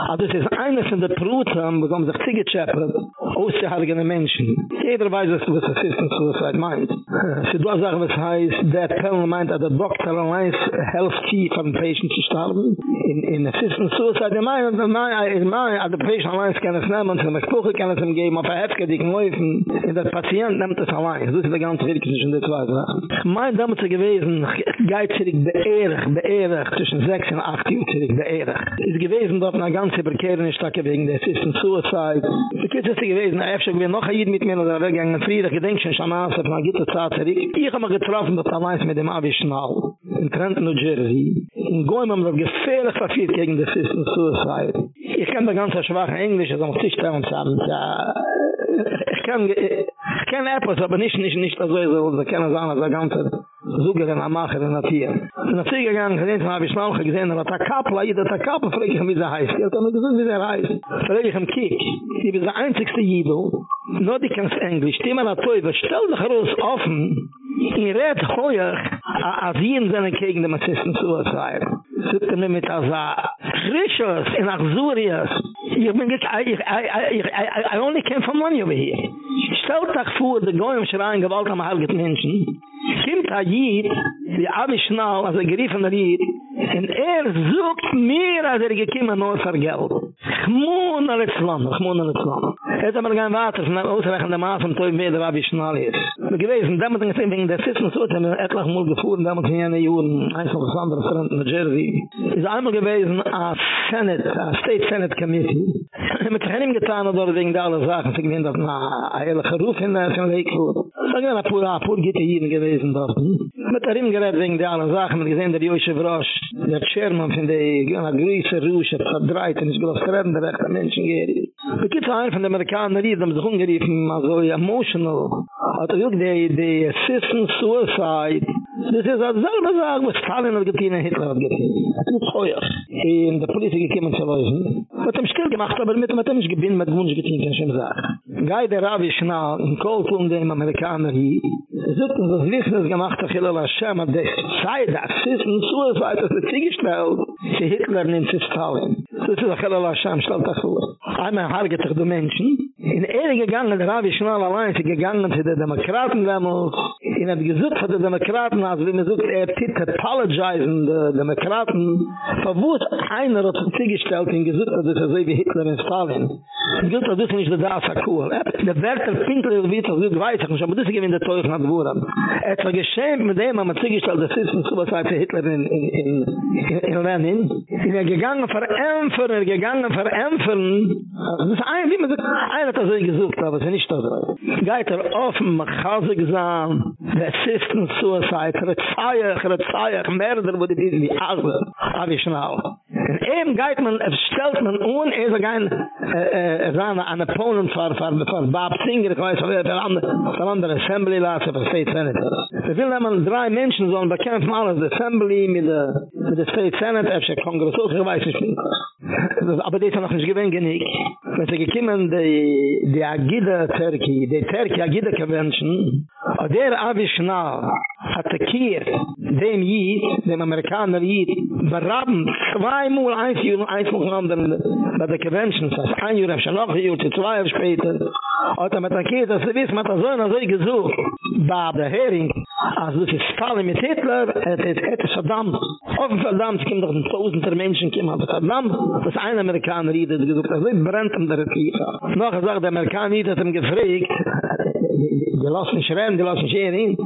aber das ist eines in der Brut, wo man sich zugechappert, auszuhaltene Menschen. Jeder weiß, was der System Suicide meint. [LAUGHS] Sie du sagen, was heißt, der Panel meint, dass der Doktor allein helft sie von Patient zu sterben. In, in der System Suicide, ich meine, ich meine, ich meine, der Patient allein kann es nehmen, und sie kann es ihm geben, auf der Hefke, die kann laufen, in der Patient nimmt es allein. Das ist der ganze Weg zwischen den zwei Sachen. Mein damals gewesen, geht zurück beerdig, beerdig, zwischen sechs und acht Uhr zurück. Ist gewesen dort eine ganze Verkehrung Stacke wegen der Assistant Suicide. Die kürzeste gewesen, er hat schon noch ein mit mir oder weggegangen, Friedrich, ich denke schon, Schamase, von einer guten Zeit zurück. Ich habe mich getroffen, dort allein mit dem Avischnall, in Trenton, New Jersey. In Goyim haben wir gefährlich verfehlt gegen die Assistant Suicide. Ich kenne das ganze schwache Englisch, also muss ich sagen, ja, ich kann ich kann etwas aber nicht nicht nicht so so so kann sagen das ganze suchen am machen in der Tier in der Ziege gegangen, gesehen, da habe ich mal gesehen, aber der Kapla, jeder der Kapla frage ich ihm, wie sie heißt. Er hat mir gesagt, wie sie heißt. Frage ich ihm, kiek, sie ist der einzigste Jidl, nur die kannst Englisch, die man hat Teufel, stell dich raus offen, in red heuer, als sie in seinen gegen den Massisten zu erzeugen. Sitte mir mit Asa, Grishos in Achsurias, ich bin jetzt, äh, äh, äh, I only came for money over here. Stell dich vor, der Goyim schreien Gewalt am Heiligen Menschen, kommt a Jid, die Amishnau, als er gerief an Arir, und er sucht mir, als er gekiemen nur für Geld. Chmun al Islam, chmun al Islam. Er ist aber kein Wartes, in einem ausreichenden Maas, um zu ihm mehr, der Amishnau ist. Wir gewesen, damit ging es wegen der Sitzung zu, haben er wir etlach mal gefahren, damit in jene Juren, eins von das andere Front in New Jersey. Ist einmal gewesen, a Senate, a State Senate Committee, [COUGHS] mit keinem getan oder wegen da alle sachen. Ich bin na a hele geruf in der Lakewood sagen wir na pura pur geht hier gewesen dort mit darin gerät wegen der alle sachen. Mit gesehen der Josef Rosch der chairman von der gana Greece Russia verdreit und ist gelost reden der rechte Menschen geht wir gibt ein von der Amerikaner die haben sich umgeriefen so emotional. Hat er wirklich die die assistant suicide das ist das selbe sagen was Stalin hat getan Hitler hat getan. Ist heuer in der Polizei gekommen zu lösen hat ihm still gemacht aber mit dem hat er nicht gebinnt mit Wunsch getan kann ich ihm sagen Gai der Ravi schnau in Kolfung dem Amerikaner Zogt uns das Wichtes gemacht Hillel Hashem und das sei das ist ein Suicide das ist zugestellt sie Hitler nimmt sich Stalin. Das ist auch Hillel Hashem stellt das vor. Einmal harget sich die Menschen. In er gegangen der Ravi schnau allein sie gegangen zu den Demokraten damals. In hat gesucht für die Demokraten also wie man sucht er tit apologizen die Demokraten. Verwut einer hat sich zugestellt in gesucht das so wie Hitler und Stalin gilt das nicht der Daza cool. Der Werther Pinkel wird du gut weiter, muss aber das geben der Teufel nach Wuram. Es war geschämt mit dem, man hat sich gestellt, das ist ein Superzeit für Hitler in, in, in, in Lenin. Er ist gegangen verämpfern, er ist gegangen verämpfern. Das ist ein, wie man sagt, einer hat das so gesucht, aber es ist nicht da. Geht er offen, mach hause gesahen, das ist ein Superzeit, rezeich, rezeich, mörder, wo die Dinge, die Asse, habe ich schon. In einem geht man stellt man un er ist ein äh äh an opponent for for for Bob Singer ich weiß andere der andere assembly last of state senators wir will nehmen drei menschen so ein bekannt mal als assembly mit der mit der state senate after congress auch ich weiß nicht. Aber das noch nicht gewinnen genig wenn sie gekommen die die agida turkey die turkey agida convention der avischna hat der kier dem jid dem amerikaner jid beraben zweimal eins und eins von anderen bei der convention das ein jahr schon noch hier zu zwei Jahre später hat er mit der Kier, dass er wiss, mit der Sohn so gesucht, bei der Hering, als du ist Stalin mit Hitler, het ist het ist verdammt. Offen verdammt, es kommen doch ein tausender Menschen, kommen aber verdammt. Das ein Amerikaner, die gesagt, also ich brennt ihm der Retriefer. Noch gesagt, der Amerikaner hat ihm gefragt, die lassen nicht rennen, die lassen hin.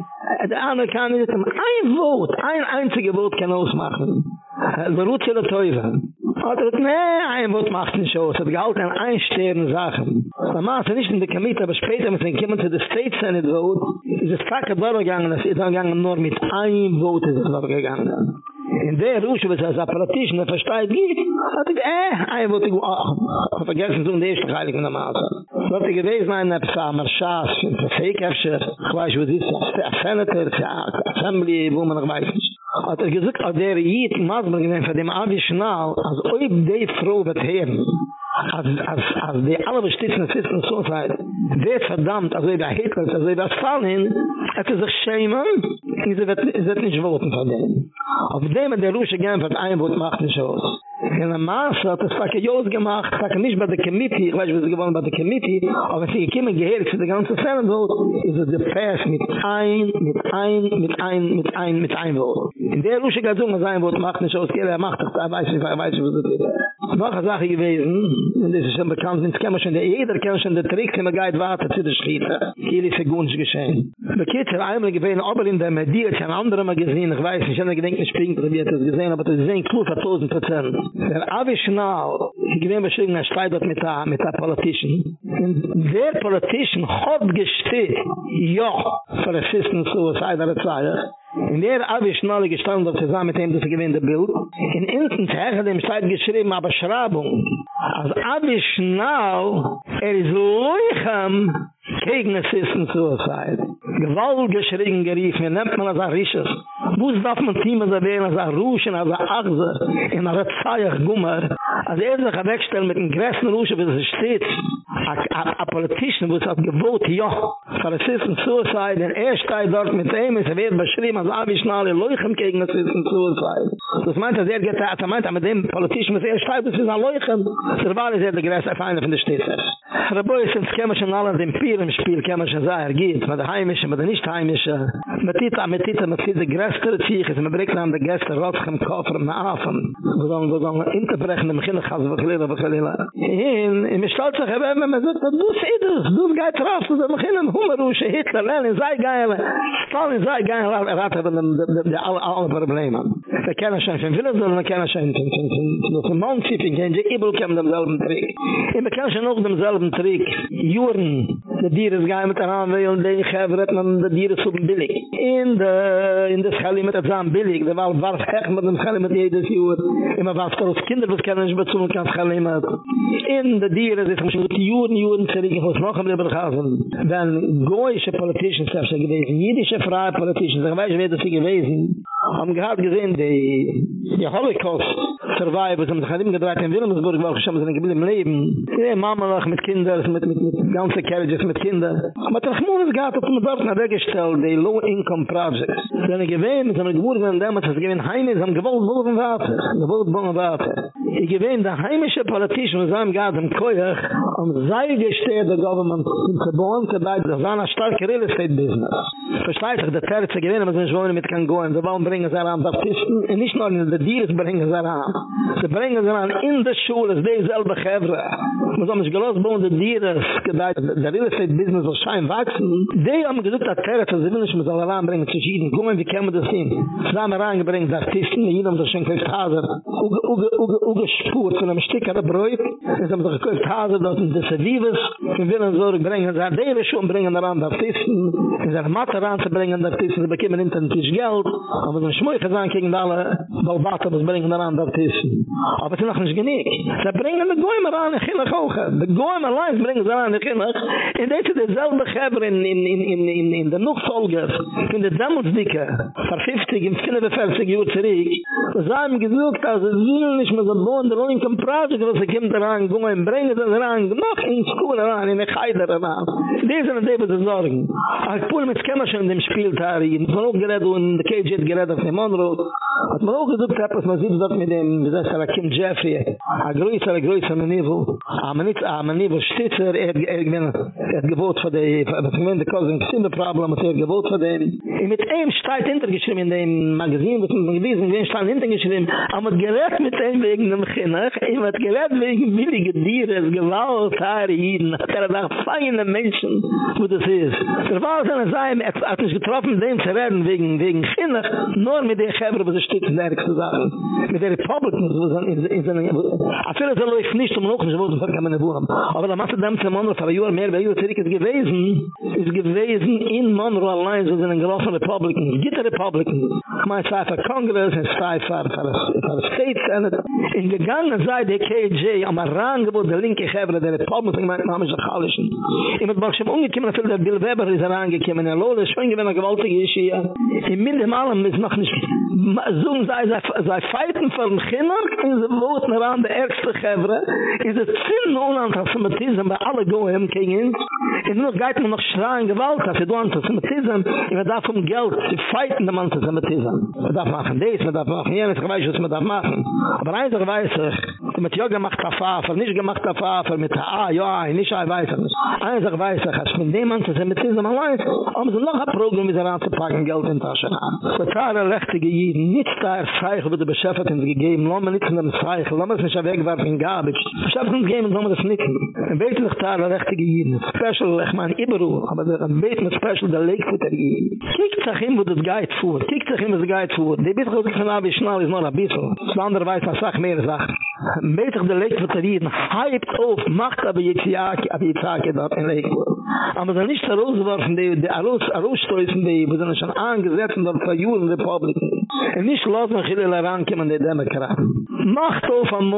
Der Amerikaner hat ein Wort, ein einziger Wort kann ausmachen. Der Rutsch der Teufel. Hat er nee, ein Wort macht nicht aus. Er hat gehalten an einstehren Sachen. Der Maas ist nicht in der Komitee, aber später, wenn es kommen zu der State Senate Vote, ist es kacke durchgegangen, es ist gegangen nur mit einem Vote ist es durchgegangen. In der Rusche, was als Apparatisch, der versteht hat er, äh, ein Wort, ich habe vergessen, so in der ersten Heilig von der Maas. So hat er gewesen, ein Psalmer, Schaas, ein Fake-Hefscher, ich weiß, was ist das, der Senator, der Assembly, wo man noch weiß nicht. Hat er gesagt, als der Jid Masber gewinnt von dem Abi Schnall, als ob die Frau wird hören, als, als, als die alle bestitzen Assistant Suicide, wird verdammt, als ob er Hitler, als ob er Stalin, hat er sich schämen, und sie wird, sie wird nicht wollten von dem. Auf dem der Rusche gern wird ein Wort macht nicht aus. In der Maße hat es Fake Jos gemacht, Fake nicht bei der Committee, ich weiß, was sie gewonnen bei der Committee, aber sie gekommen gehört für die ganze Senate, ist es der Pass mit ein, mit ein, mit ein, mit ein, mit ein Wort. In der Rusche geht es um, sein Wort macht nicht aus, er macht das, er weiß nicht, er weiß nicht, was es ist. Noch eine Sache gewesen, und das ist schon bekannt, ins kennen schon, jeder kennt schon den Trick, wenn man geht warten zu der Schlitte. Hier ist ein Gunsch geschehen. Der Kids hat einmal gewesen, aber in der Medie, ich habe andere mal gesehen, ich weiß nicht, ich habe gedacht, ich probiert, das gesehen, aber das ist ein Klug, 1000 Prozent. Der gewinne beschrieben, er steht dort mit der, mit der Politician. Der Politician hat gesteht, ja, für Assistance Suicide oder Zweite. In der Avischnau gestanden dort zusammen mit dem, das er der Bild. In Instant hat dem steht geschrieben, aber Schraubung. Als Avischnau, er ist loichem, gegen Assistant Suicide. Gewalt geschrien gerief, mir nennt man als ein Risches. Wo darf man Team als ein als ein Ruschen, als ein Achse, in einer Zeich Gummer. Als er sich wegstellen mit dem größten Ruschen, wie es steht, a politician, wo es hat gebot, ja, für Assistant Suicide, und er steht dort mit ihm, es wird beschrieben, als Abischnale Leuchem gegen Assistant Suicide. Das meint, als er geht, er meint, mit dem politician, was er steht, das ist ein Leuchem. Der Wahl ist er der größte Feinde von der Städte. Rabboi ist jetzt käme schon alles im Spiel, im Spiel käme schon sehr geht, mit der Heimische, mit der Nicht-Heimische. Mit Tita, mit Tita, mit Tita, die größere Züge man bringt an der Gäste, Rotschem, Koffer, im Nafen. Wo sollen, wo sollen, in te brechen, im Kindergas, wo gelila, wo gelila. in mir Stolz, ich habe immer gesagt, du seht es, du geht raus, du seht, im Kindergas, Hummerusche, Hitler, Lenin, sei geil, Stalin, sei geil, er hat er aber alle, Probleme. Wir kennen schon, von vielen Sonnen, wir kennen schon, von Monsi, von Genji, Ibel, kämen demselben Trick. Wir kennen schon auch demselben geworden trick juren. De dieren gaan met aan wil de gebret man de dieren zo billig. In de in de schalle met dat aan billig de wel warf echt met een schalle met de joer in maar wat voor kinderen wat kennen ze met zo'n kan schalle met in de dieren dit moet je joren joren zeggen wat nog hebben gaan dan goische politicians hebben ze geweest jiddische vrije politicians zeggen wij weten ze geweest haben gehad gesehen die die holocaust survivors haben sich gedreht in Wilhelmsburg weil schon sind geblieben leben die mama mit kindern mit mit mit ganze carriages mit kindern. Aber der ist gehad auf dem Dorf nach weggestellt die low income projects sind gewähnt sind geworden wenn damals es gewähnt heim ist haben gewollt boven Wasser gewollt boven Wasser ich gewähnt der heimische Politiker was haben gehad im Koyach und sei gesteht der Government in Zerbohn zu bleiben. Das war eine starke Real Estate Business. Versteht sich der Terz zu gewähnen aber sie wollen mit kein Goyen sie wollen bringen sie an Baptisten? Und nicht nur in der Dieres bringen sie an sie bringen sie an in der Schule ist dieselbe Gevre man soll mich gelost boven der Dieres der Real Street Business was schein wachsen. Die haben gesagt, dass Terra zu Sibylisch mit man sich bringen zu schieden. Gungen, wie kämen das hin? Zusammen reingebringt, dass die Tischten, die jeder haben sich schon gekauft Haser. Uge, von einem Stück an der Bräut. Sie haben sich gekauft Haser, dass sie das Erwiebes in Willensorg bringen. Sie haben die schon bringen, daran die Tischten, dass sie eine Matte reinzubringen, dass die Tischten bekämen hinter dem Tisch Geld. Aber wir haben schon mal gegen alle Balbaten, was bringen daran an der Tischten. Aber es ist noch nicht genieck. Sie bringen die Gäume an, ich kann auch. Mit Gäumer allein bringen sie an, ich kann noch. In deze dezelfde geber in, in, in, in, in, in de Nuchtfolger in de Demmelsdicke vor 50 in 45 Uhr zurück sie haben gesucht sie will nicht mehr so bohren der Project was sie kommt daran Gäume bringen sie daran noch in ran in der heider ran diese sind die besorgen sorgen als pol mit kemma schon in dem spiel da in so noch gerade und der cage hat gerade auf dem monro auch gesagt dass man sieht dort mit dem wie sagt er kim jeffrey a größer größer niveau a manit a manivo stitzer er er gewen er gebot für de für de causing sim problem mit er gebot für de mit einem steit hinter geschrieben in dem magazin mit gewesen wenn stand hinter geschrieben aber gerät mit dem wegen dem Kinder, ich wird gerät wegen billige Diere, Gewalt, Haare, Jiden, hat er da feine Menschen, wo das ist. Der war seine Seim, er hat nicht getroffen, den zu werden wegen, wegen Kinder, nur mit der Geber, wo sie steht, in der zu sagen. Mit der Republikans, wo sie in, in seine, a viele er läuft nicht, um noch nicht, wo sie verkam in der Wohnung. Aber da macht er dem zu Monroe, aber Jura mehr, bei Jura Amerika ist gewesen, ist gewesen in Monroe allein, so sind ein großer Republican, gitter Republican. Ich meine, es sei für Congress, es sei für die State Senate. In der Gange sei der KJ am Arangebot der linke Hebrer der Republican, ich meine, Name ist der Kallischen. Ich meine, warum umgekommen, dass der Bill Weber ist herangekommen, er lohle, schon gewinn, er gewaltig ist hier. In mindem allem ist noch nicht, so sei, sei, sei feiten von Kinder, in der Woten heran, der Ärzte Hebele, is a sin no nan transformatism by all go king in Und nur geht man noch schreien Gewalt, dass du Antisemitism, man darf um Geld zu feiten dem Antisemitism. Man darf machen dies, man darf machen jenes, ich weiß, was man darf machen. Aber einzig weiß ich, mit Jo gemacht auf Afer, nicht gemacht auf Afer, mit A, Jo, nicht ich weiß es. nicht. Einzig weiß ich, dass mit dem Antisemitism allein, haben sie noch ein Problem, wie sie ranzupacken Geld in Taschen an. So zahre lechtige Jiden, nicht da erzeichen, wird er beschäftigt und gegeben, lassen wir nichts in dem Zeichen, lassen wir es nicht wegwerfen, gar nicht. Beschäftigungsgeben, lassen wir es nicht. Und welche lechtige Jiden, special, ich meine, überall, aber der Bett mit special, der legt mit der Gehirn. Kiekt sich hin, wo das geht vor, kiekt sich hin, wo das geht vor. Die Bitte geht von ab, ich schnall, ist noch ein bisschen. Das andere weiß, man sagt mehr Sachen. Metig der legt mit der Gehirn, hypt auf, macht aber jetzt ja, aber jetzt ja, dort in legt vor. Aber dann nicht herauswerfen, die, die herausstoßen, die, wo sind schon angesetzt, und dort verjuren Republiken. Und nicht lassen, wir hier herankommen, die Demokraten. Macht auf am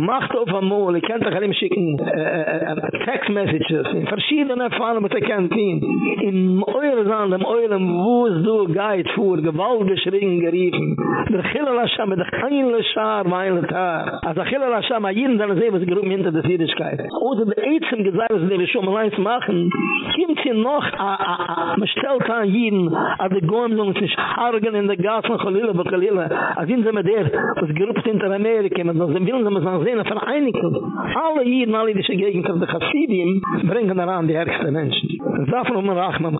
macht auf am Maul, ich kann doch schicken, äh, äh, äh, Text-Messages, in verschiedene Fallen, mit der Kantin. ihn. In Eurezaan, in Eurem, wo es du geit vor, gewaltig schrien geriefen. Der Chilal Hashem, der keinle Schaar, weinle Taar. Als der Chilal Hashem, a jeden seine Sebes gerufen hinter der Siedigkeit. Oder der Eizem gesagt, was wir schon mal eins machen, kommt hier noch, a, a, a, man stellt an jeden, a de Gäumlung, sich hargen in der Gassen, Cholila, Bacalila, a sind sie mit der, was gerufen hinter Amerika, mit uns, im Willen, sie müssen sehen, vereinigt. Alle jeden, alle jüdische Gegend, auf der Chassidien, bringen daran, an die ärgste Menschen. Das darf man um Rachman.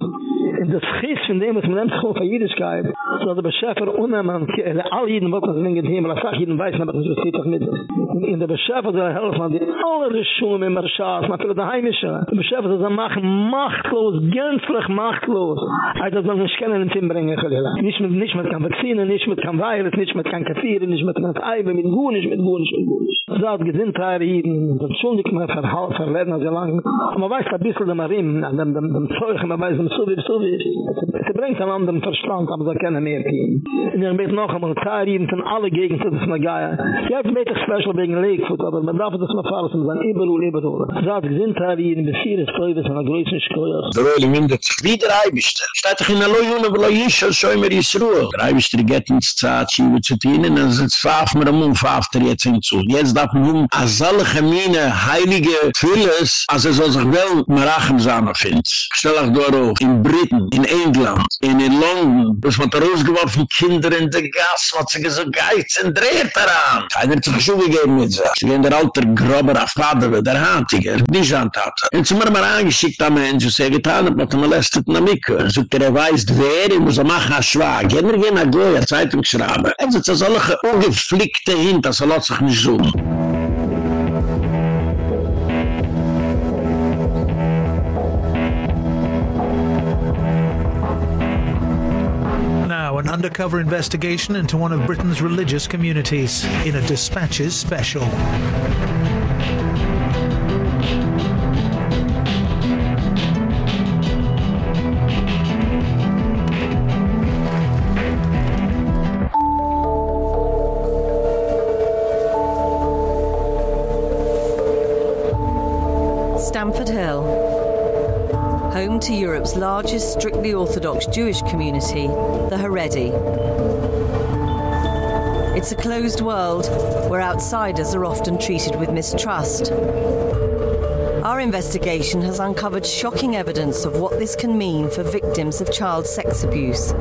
In das Schiss von dem, was man nimmt, von Jüdischkeit, soll der Beschäfer unnehmen, all jeden wird man in den Himmel, als auch jeden weiß, man das steht doch mit. In, in der Beschäfer soll helfen, an die alle Schuhe im Arschas, man will der Heimische. Der Beschäfer soll das machen, machtlos, gänzlich machtlos. Also das soll nicht kennen, ins Hinbringen, Chalila. Nicht mit, nicht mit kann Vaccine, nicht mit kann Virus, nicht mit kann Kaffir, nicht mit kann Eibe, mit Gunisch, mit Gunisch, mit Gunisch. Das hat gesinnt, Herr, hier, das schuldig, man verhalten, verlernen, sehr lang. Aber man weiß, bissel dem Arim, an dem, dem, dem Zeug, man weiß, dem Suvi, Suvi, sie bringt an dem Verstand, aber so keine mehr gehen. Und ich bete noch einmal, Zahirien von alle Gegend, das ist Magaya. Sie hat mit Special wegen Leegfoot, aber man darf das mal fahren, man sagt, Iberul, Iberul. Zahid, sind Zahirien, Besiris, Koivis, an der größten Schkoyas. Der Röhle mindert sich wieder Eibischter. Statt ich in der Loyune, wo Loyische, so immer Yisruel. Der Eibischter geht ins Zahid, sie wird zu dienen, und sind faf mit dem Umfaf, der jetzt hinzu. Jetzt darf man um, als alle Gemine, heilige Fülles, als er soll sich wel Marachemsame findet. Stell euch da auf, in Briten, in England, in in London, wo es mit der rausgeworfen Kinder in der Gas, was sie so geiz und dreht daran. Keiner hat sich schon gegeben mit sich. Sie gehen der alter Grober auf Vater, der Handiger, die Schandtate. Und sie mir mal angeschickt am Mensch, und sie getan hat, was er molestet na Mikke. So er weiß, wer, ich muss er machen als Schwag. Gehen wir gehen nach Goya, Zeitung schreiben. Er sagt, das alle ungeflickte hin, das er lässt sich nicht so. An undercover investigation into one of Britain's religious communities in a Dispatches special. Stamford Hill, to Europe's largest strictly Orthodox Jewish community, the Haredi. It's a closed world where outsiders are often treated with mistrust. Our investigation has uncovered shocking evidence of what this can mean for victims of child sex abuse.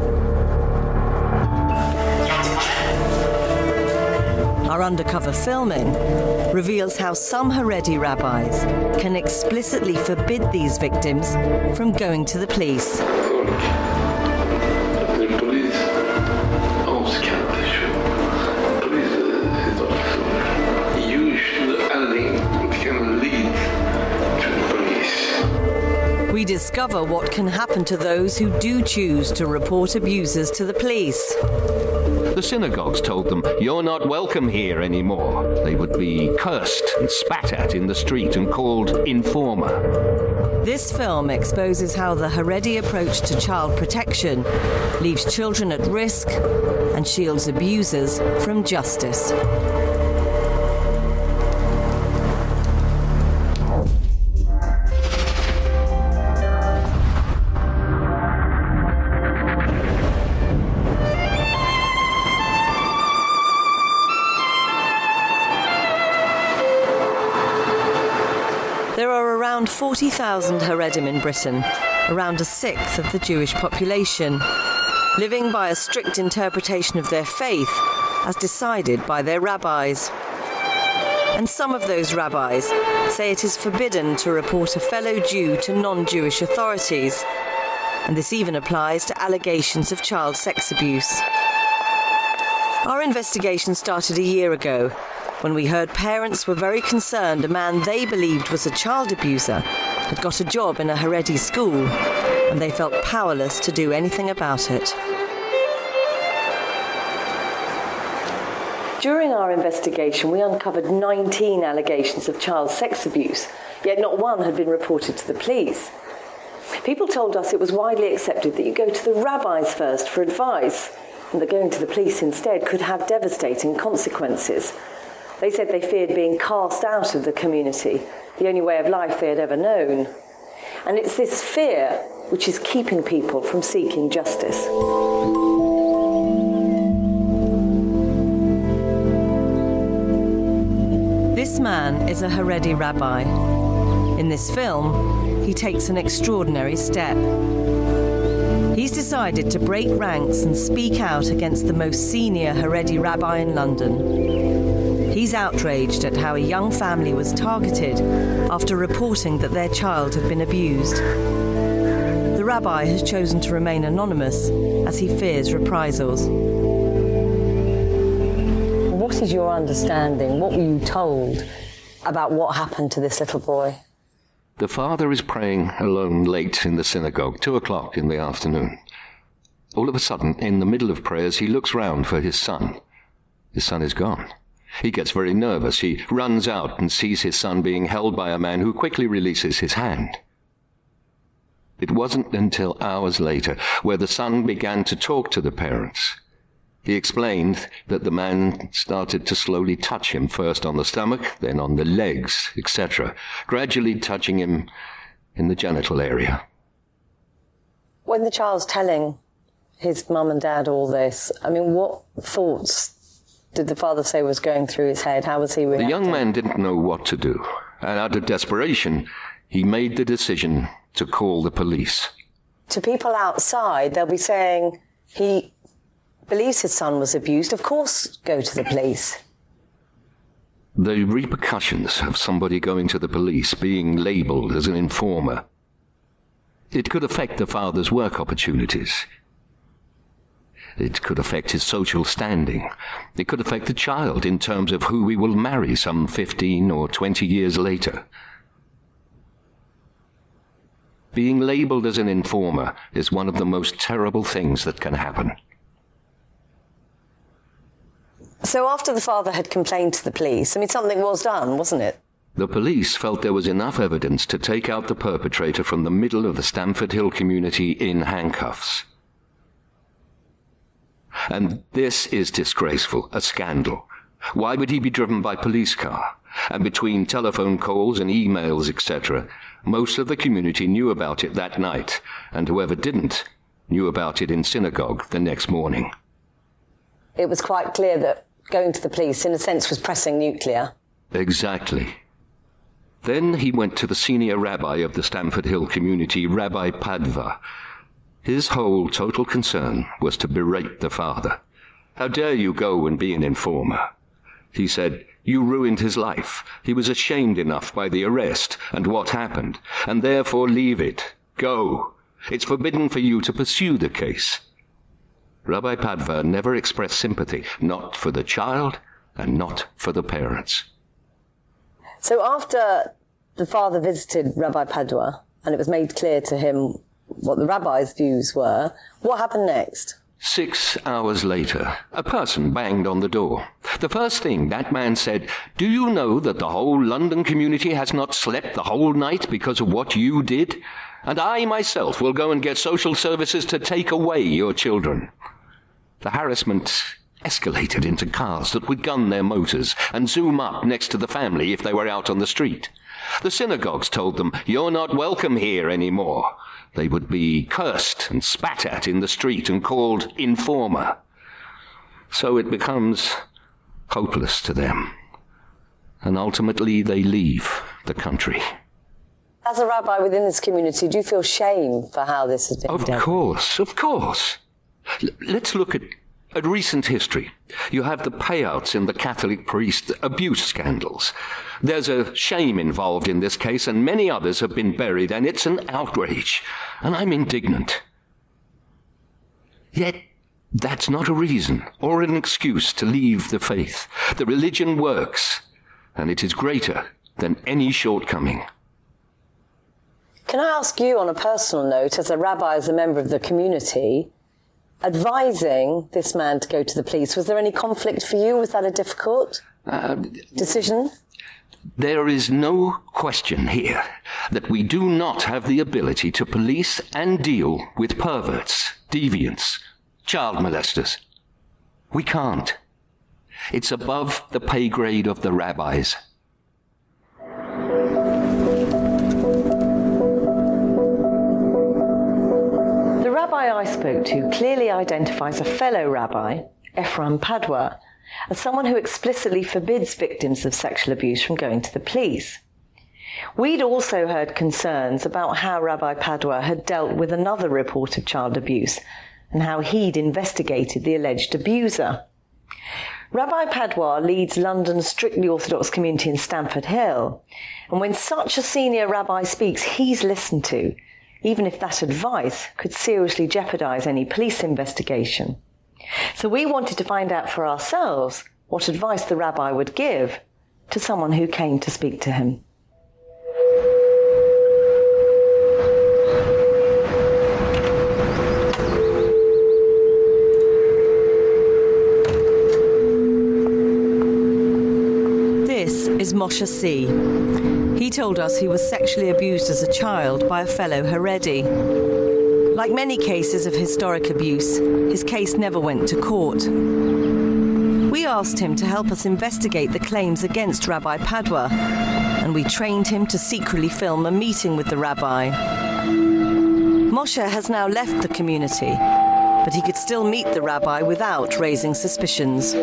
Our undercover filming reveals how some Haredi rabbis can explicitly forbid these victims from going to the police. We discover what can happen to those who do choose to report abusers to the police. The synagogues told them, You're not welcome here anymore. They would be cursed and spat at in the street and called informer. This film exposes how the Haredi approach to child protection leaves children at risk and shields abusers from justice. 40,000 Haredim in Britain, around a sixth of the Jewish population, living by a strict interpretation of their faith as decided by their rabbis. And some of those rabbis say it is forbidden to report a fellow Jew to non-Jewish authorities. And this even applies to allegations of child sex abuse. Our investigation started a year ago when we heard parents were very concerned a man they believed was a child abuser had got a job in a Haredi school and they felt powerless to do anything about it. During our investigation, we uncovered 19 allegations of child sex abuse, yet not one had been reported to the police. People told us it was widely accepted that you go to the rabbis first for advice and that going to the police instead could have devastating consequences. They said they feared being cast out of the community, the only way of life they had ever known. And it's this fear which is keeping people from seeking justice. This man is a Haredi rabbi. In this film, he takes an extraordinary step. He's decided to break ranks and speak out against the most senior Haredi rabbi in London. He's outraged at how a young family was targeted after reporting that their child had been abused. The rabbi has chosen to remain anonymous as he fears reprisals. What is your understanding? What were you told about what happened to this little boy? The father is praying alone late in the synagogue, two o'clock in the afternoon. All of a sudden, in the middle of prayers, he looks round for his son. His son is gone. He gets very nervous. He runs out and sees his son being held by a man who quickly releases his hand. It wasn't until hours later where the son began to talk to the parents. He explained that the man started to slowly touch him first on the stomach, then on the legs, etc., gradually touching him in the genital area. When the child's telling his mum and dad all this, I mean, what thoughts did the father say was going through his head? How was he reacting? The young man didn't know what to do, and out of desperation, he made the decision to call the police. To people outside, they'll be saying he believes his son was abused. Of course, go to the police. The repercussions of somebody going to the police being labeled as an informer. It could affect the father's work opportunities. It could affect his social standing. It could affect the child in terms of who we will marry some 15 or 20 years later. Being labeled as an informer is one of the most terrible things that can happen. So after the father had complained to the police, I mean, something was done, wasn't it? The police felt there was enough evidence to take out the perpetrator from the middle of the Stamford Hill community in handcuffs. And this is disgraceful, a scandal. Why would he be driven by police car? And between telephone calls and emails, etc., most of the community knew about it that night, and whoever didn't knew about it in synagogue the next morning. It was quite clear that going to the police, in a sense, was pressing nuclear. Exactly. Then he went to the senior rabbi of the Stamford Hill community, Rabbi Padwa. His whole total concern was to berate the father. How dare you go and be an informer? He said, You ruined his life. He was ashamed enough by the arrest and what happened, and therefore leave it. Go. It's forbidden for you to pursue the case. Rabbi Padwa never expressed sympathy, not for the child and not for the parents. So after the father visited Rabbi Padwa and it was made clear to him what the rabbi's views were, what happened next? Six hours later, a person banged on the door. The first thing that man said, Do you know that the whole London community has not slept the whole night because of what you did? And I myself will go and get social services to take away your children. The harassment escalated into cars that would gun their motors and zoom up next to the family if they were out on the street. The synagogues told them, You're not welcome here anymore. They would be cursed and spat at in the street and called informer. So it becomes hopeless to them. And ultimately they leave the country. As a rabbi within this community, do you feel shame for how this has been Of done? course, of course. L- let's look at, at recent history. You have the payouts in the Catholic priest abuse scandals. There's a shame involved in this case, and many others have been buried, and it's an outrage. And I'm indignant. Yet, that's not a reason or an excuse to leave the faith. The religion works, and it is greater than any shortcoming. Can I ask you on a personal note, as a rabbi, as a member of the community, advising this man to go to the police, was there any conflict for you? Was that a difficult um, decision? There is no question here that we do not have the ability to police and deal with perverts, deviants, child molesters. We can't. It's above the pay grade of the rabbis. Rabbi I spoke to clearly identifies a fellow rabbi, Ephraim Padwa, as someone who explicitly forbids victims of sexual abuse from going to the police. We'd also heard concerns about how Rabbi Padwa had dealt with another report of child abuse and how he'd investigated the alleged abuser. Rabbi Padwa leads London's strictly Orthodox community in Stamford Hill, and when such a senior rabbi speaks, he's listened to, even if that advice could seriously jeopardize any police investigation. So we wanted to find out for ourselves what advice the rabbi would give to someone who came to speak to him. This is Moshe C. He told us he was sexually abused as a child by a fellow Haredi. Like many cases of historic abuse, his case never went to court. We asked him to help us investigate the claims against Rabbi Padwa, and we trained him to secretly film a meeting with the rabbi. Moshe has now left the community, but he could still meet the rabbi without raising suspicions.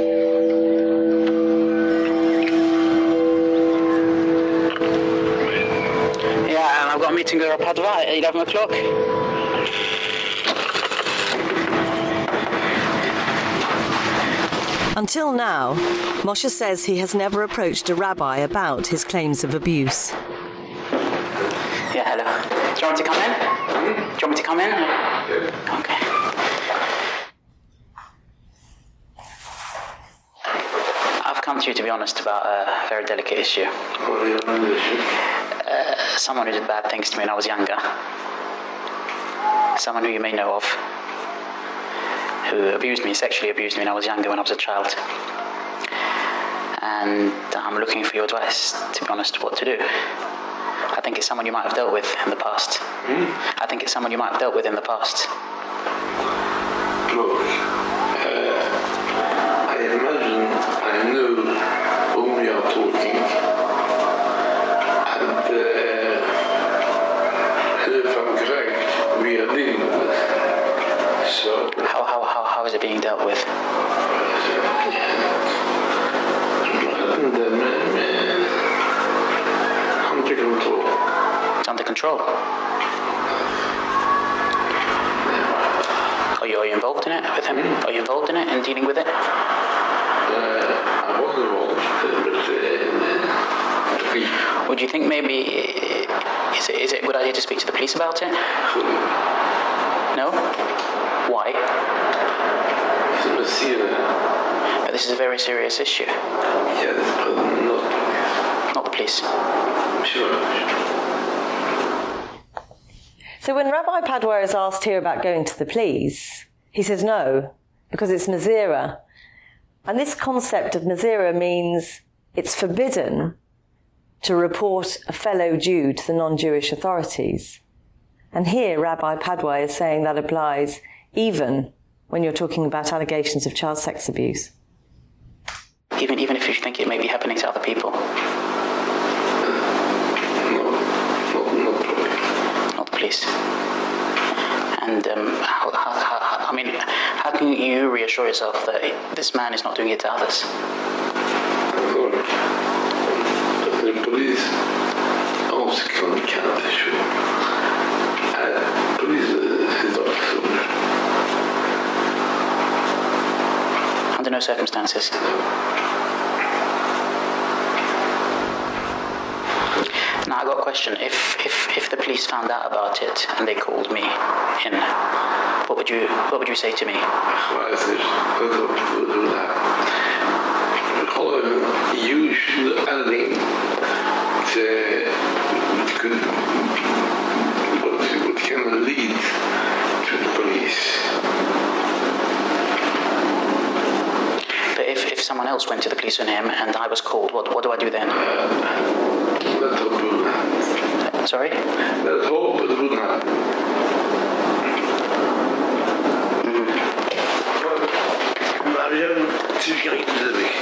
Meeting with Padwa at 11 o'clock. Until now, Moshe says he has never approached a rabbi about his claims of abuse. Yeah, hello. Do you want me to come in? Do you want me to come in? Okay. I've come to you, to be honest, about a very delicate issue. Uh, someone who did bad things to me when I was younger. Someone who you may know of. Who abused me, sexually abused me when I was younger, when I was a child. And I'm looking for your advice, to be honest, what to do. I think it's someone you might have dealt with in the past. I think it's someone you might have dealt with in the past. Look, uh, I imagine I know How, how, how, how is it being dealt with? to control. Are you, are you involved in it with him? Are you involved in it and dealing with it? I was involved, Would you think maybe is it, is it a good idea to speak to the police about it? No? Why? it's a Messiah. But this is a very serious issue. Yes, but not Not the police. sure. So when Rabbi Padwa is asked here about going to the police, he says no, because it's Mazira. And this concept of Mazira means it's forbidden to report a fellow Jew to the non-Jewish authorities. And here Rabbi Padwa is saying that applies even when you're talking about allegations of child sex abuse. Even even if you think it may be happening to other people. Not the police. And um, how, how, how, how- I mean, how can you reassure yourself that it, this man is not doing it to others? But the police also kan kan Under no circumstances. Now I got a question. If if if the police found out about it and they called me in, what would you what would you say to me? Kolla, you should adding the could what what can lead to the police. But if, if someone else went to the police on him and I was called, what what do I do then? Let's hope it wouldn't happen. Sorry? Let's hope it wouldn't happen. Marianne, tillgänglig till dig.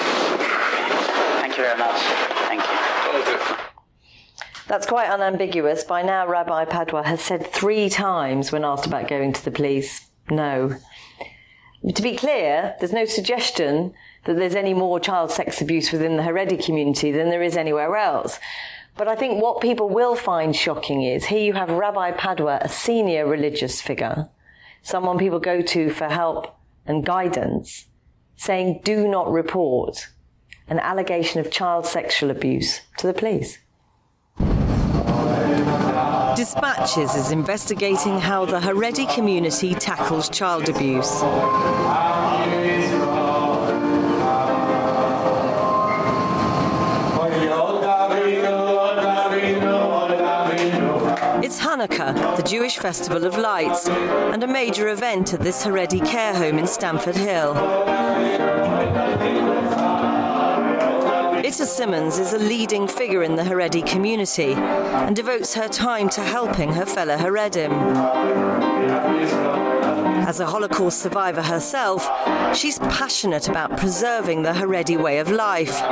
Thank you very much. Thank you. That's quite unambiguous. By now, Rabbi Padwa has said three times when asked about going to the police, no. To be clear, there's no suggestion that there's any more child sex abuse within the Haredi community than there is anywhere else. But I think what people will find shocking is here you have Rabbi Padwa, a senior religious figure, someone people go to for help and guidance, saying do not report an allegation of child sexual abuse to the police. Dispatches is investigating how the Haredi community tackles child abuse. Hanukkah, the Jewish festival of lights, and a major event at this Haredi care home in Stamford Hill. Itta Simmons is a leading figure in the Haredi community and devotes her time to helping her fellow Haredim. As a Holocaust survivor herself, she's passionate about preserving the Haredi way of life.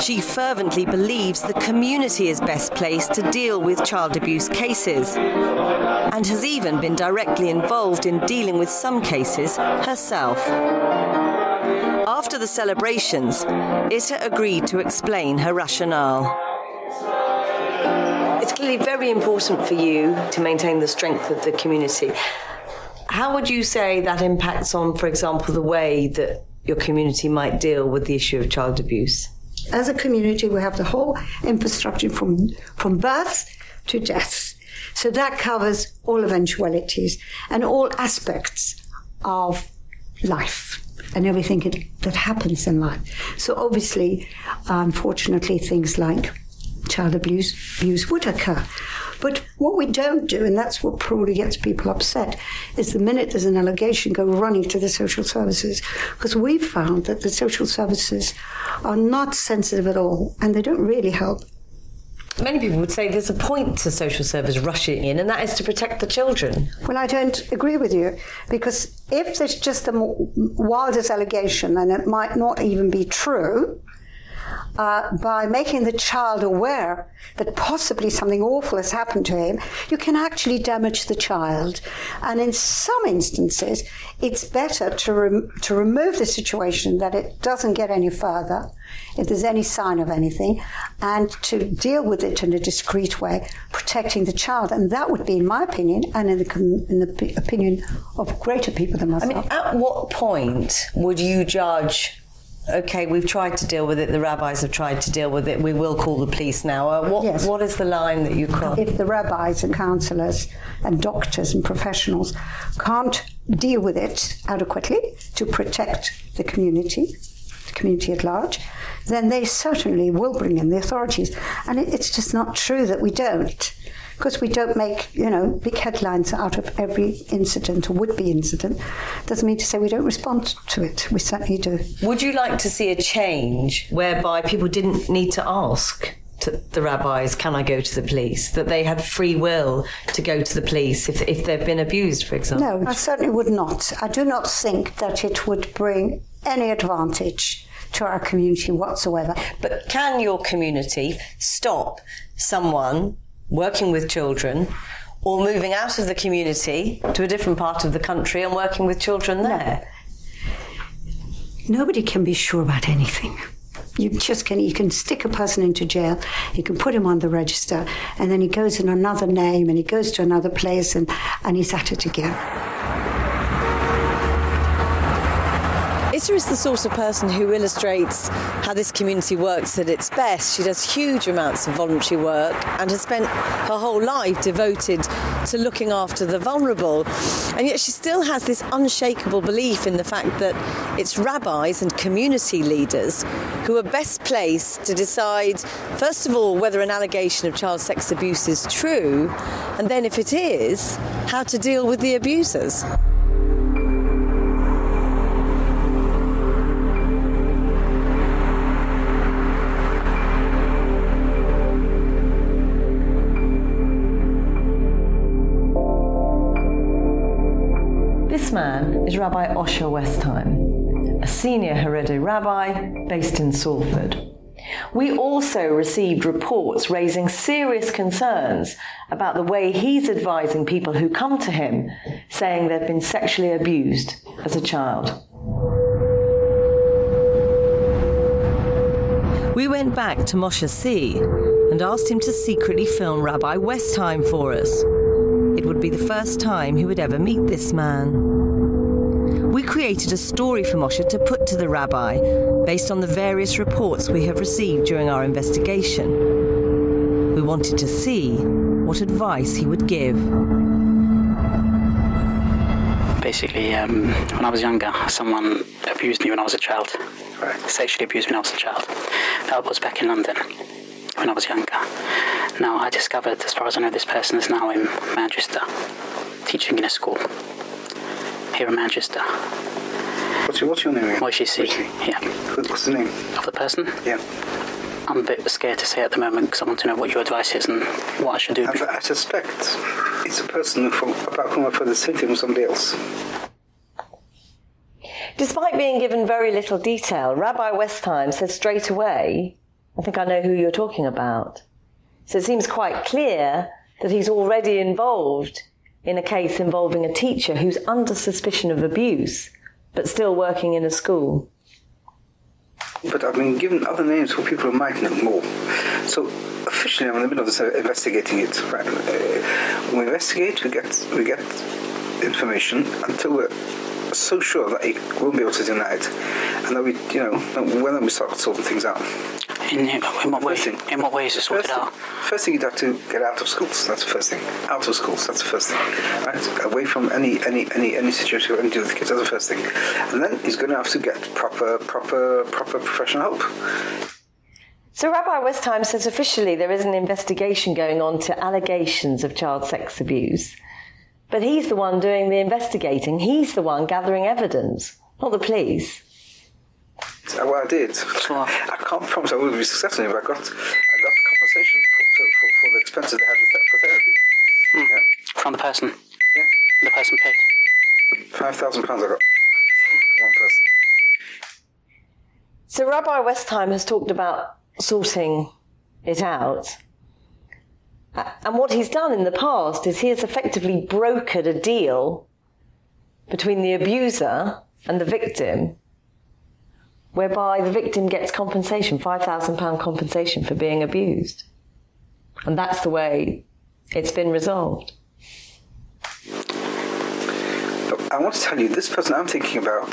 She fervently believes the community is best placed to deal with child abuse cases and has even been directly involved in dealing with some cases herself. After the celebrations, Itta agreed to explain her rationale. It's clearly very important for you to maintain the strength of the community. How would you say that impacts on, for example, the way that your community might deal with the issue of child abuse? As a community, we have the whole infrastructure from, from birth to death. So that covers all eventualities and all aspects of life and everything that happens in life. So obviously, unfortunately, things like child abuse, abuse would occur. But what we don't do, and that's what probably gets people upset, is the minute there's an allegation, go running to the social services. Because we've found that the social services are not sensitive at all, and they don't really help. Many people would say there's a point to social service rushing in, and that is to protect the children. Well, I don't agree with you because if there's just the wildest allegation and it might not even be true, uh, by making the child aware that possibly something awful has happened to him, you can actually damage the child. And in some instances, it's better to, rem- to remove the situation that it doesn't get any further, if there's any sign of anything, and to deal with it in a discreet way, protecting the child. And that would be, in my opinion, and in the, in the opinion of greater people than myself. I mean, at what point would you judge? Okay, we've tried to deal with it. The rabbis have tried to deal with it. We will call the police now. Uh, what, Yes. what is the line that you cross? if the rabbis and counselors and doctors and professionals can't deal with it adequately to protect the community, the community at large, then they certainly will bring in the authorities. And it, it's just not true that we don't. Because we don't make, you know, big headlines out of every incident or would-be incident, doesn't mean to say we don't respond to it. We certainly do. Would you like to see a change whereby people didn't need to ask to the rabbis, can I go to the police? That they had free will to go to the police if, if they've been abused, for example? No, I certainly would not. I do not think that it would bring any advantage to our community whatsoever. But can your community stop someone working with children or moving out of the community to a different part of the country and working with children there? Nobody can be sure about anything. You just can you can stick a person into jail, you can put him on the register, and then he goes in another name and he goes to another place and, and he's at it again. Issa is the sort of person who illustrates how this community works at its best. She does huge amounts of voluntary work and has spent her whole life devoted to looking after the vulnerable. And yet she still has this unshakable belief in the fact that it's rabbis and community leaders who are best placed to decide, first of all, whether an allegation of child sex abuse is true, and then, if it is, how to deal with the abusers. Man is Rabbi Osher Westheim, a senior Haredi rabbi based in Salford. We also received reports raising serious concerns about the way he's advising people who come to him saying they've been sexually abused as a child. We went back to Moshe C and asked him to secretly film Rabbi Westheim for us. It would be the first time he would ever meet this man. We created a story for Moshe to put to the rabbi based on the various reports we have received during our investigation. We wanted to see what advice he would give. Basically, um, when I was younger, someone abused me when I was a child. right. Sexually abused me when I was a child. That was back in London when I was younger. Now, I discovered, as far as I know, this person is now in Manchester, teaching in a school here in Manchester. What's your, what's your name? Moishi C. Yeah. What's the name? Of the person? Yeah. I'm a bit scared to say at the moment because I want to know what your advice is and what I should do. I, I suspect it's a person from, about whom I've heard the same thing from somebody else. Despite being given very little detail, Rabbi Westheim said straight away, I think I know who you're talking about. So it seems quite clear that he's already involved in a case involving a teacher who's under suspicion of abuse, but still working in a school. But I've been given other names for people who might know more. So officially, I'm in the middle of this, uh, investigating it. Right? Uh, when we investigate, we get we get information until we're so sure that he won't be able to deny it, and then we, you know, when then we start sorting things out. In, in, what way? In what way is it sorted out? First thing you'd have to get out of schools. That's the first thing. Out of schools. That's the first thing. Right? Away from any any any any situation anything to do with kids. That's the first thing. And then he's going to have to get proper proper proper professional help. So Rabbi Westheim says officially there is an investigation going on to allegations of child sex abuse. But he's the one doing the investigating. He's the one gathering evidence, not the police. So what I did, I can't promise I will be successful, but I got I got compensation for, for, for the expenses they had for therapy. Hmm. Yeah. From the person? Yeah. The person paid? Five thousand pounds I got. One person. So Rabbi Westheim has talked about sorting it out. And what he's done in the past is he has effectively brokered a deal between the abuser and the victim whereby the victim gets compensation 5000 pound compensation for being abused. And that's the way it's been resolved. I want to tell you this person I'm thinking about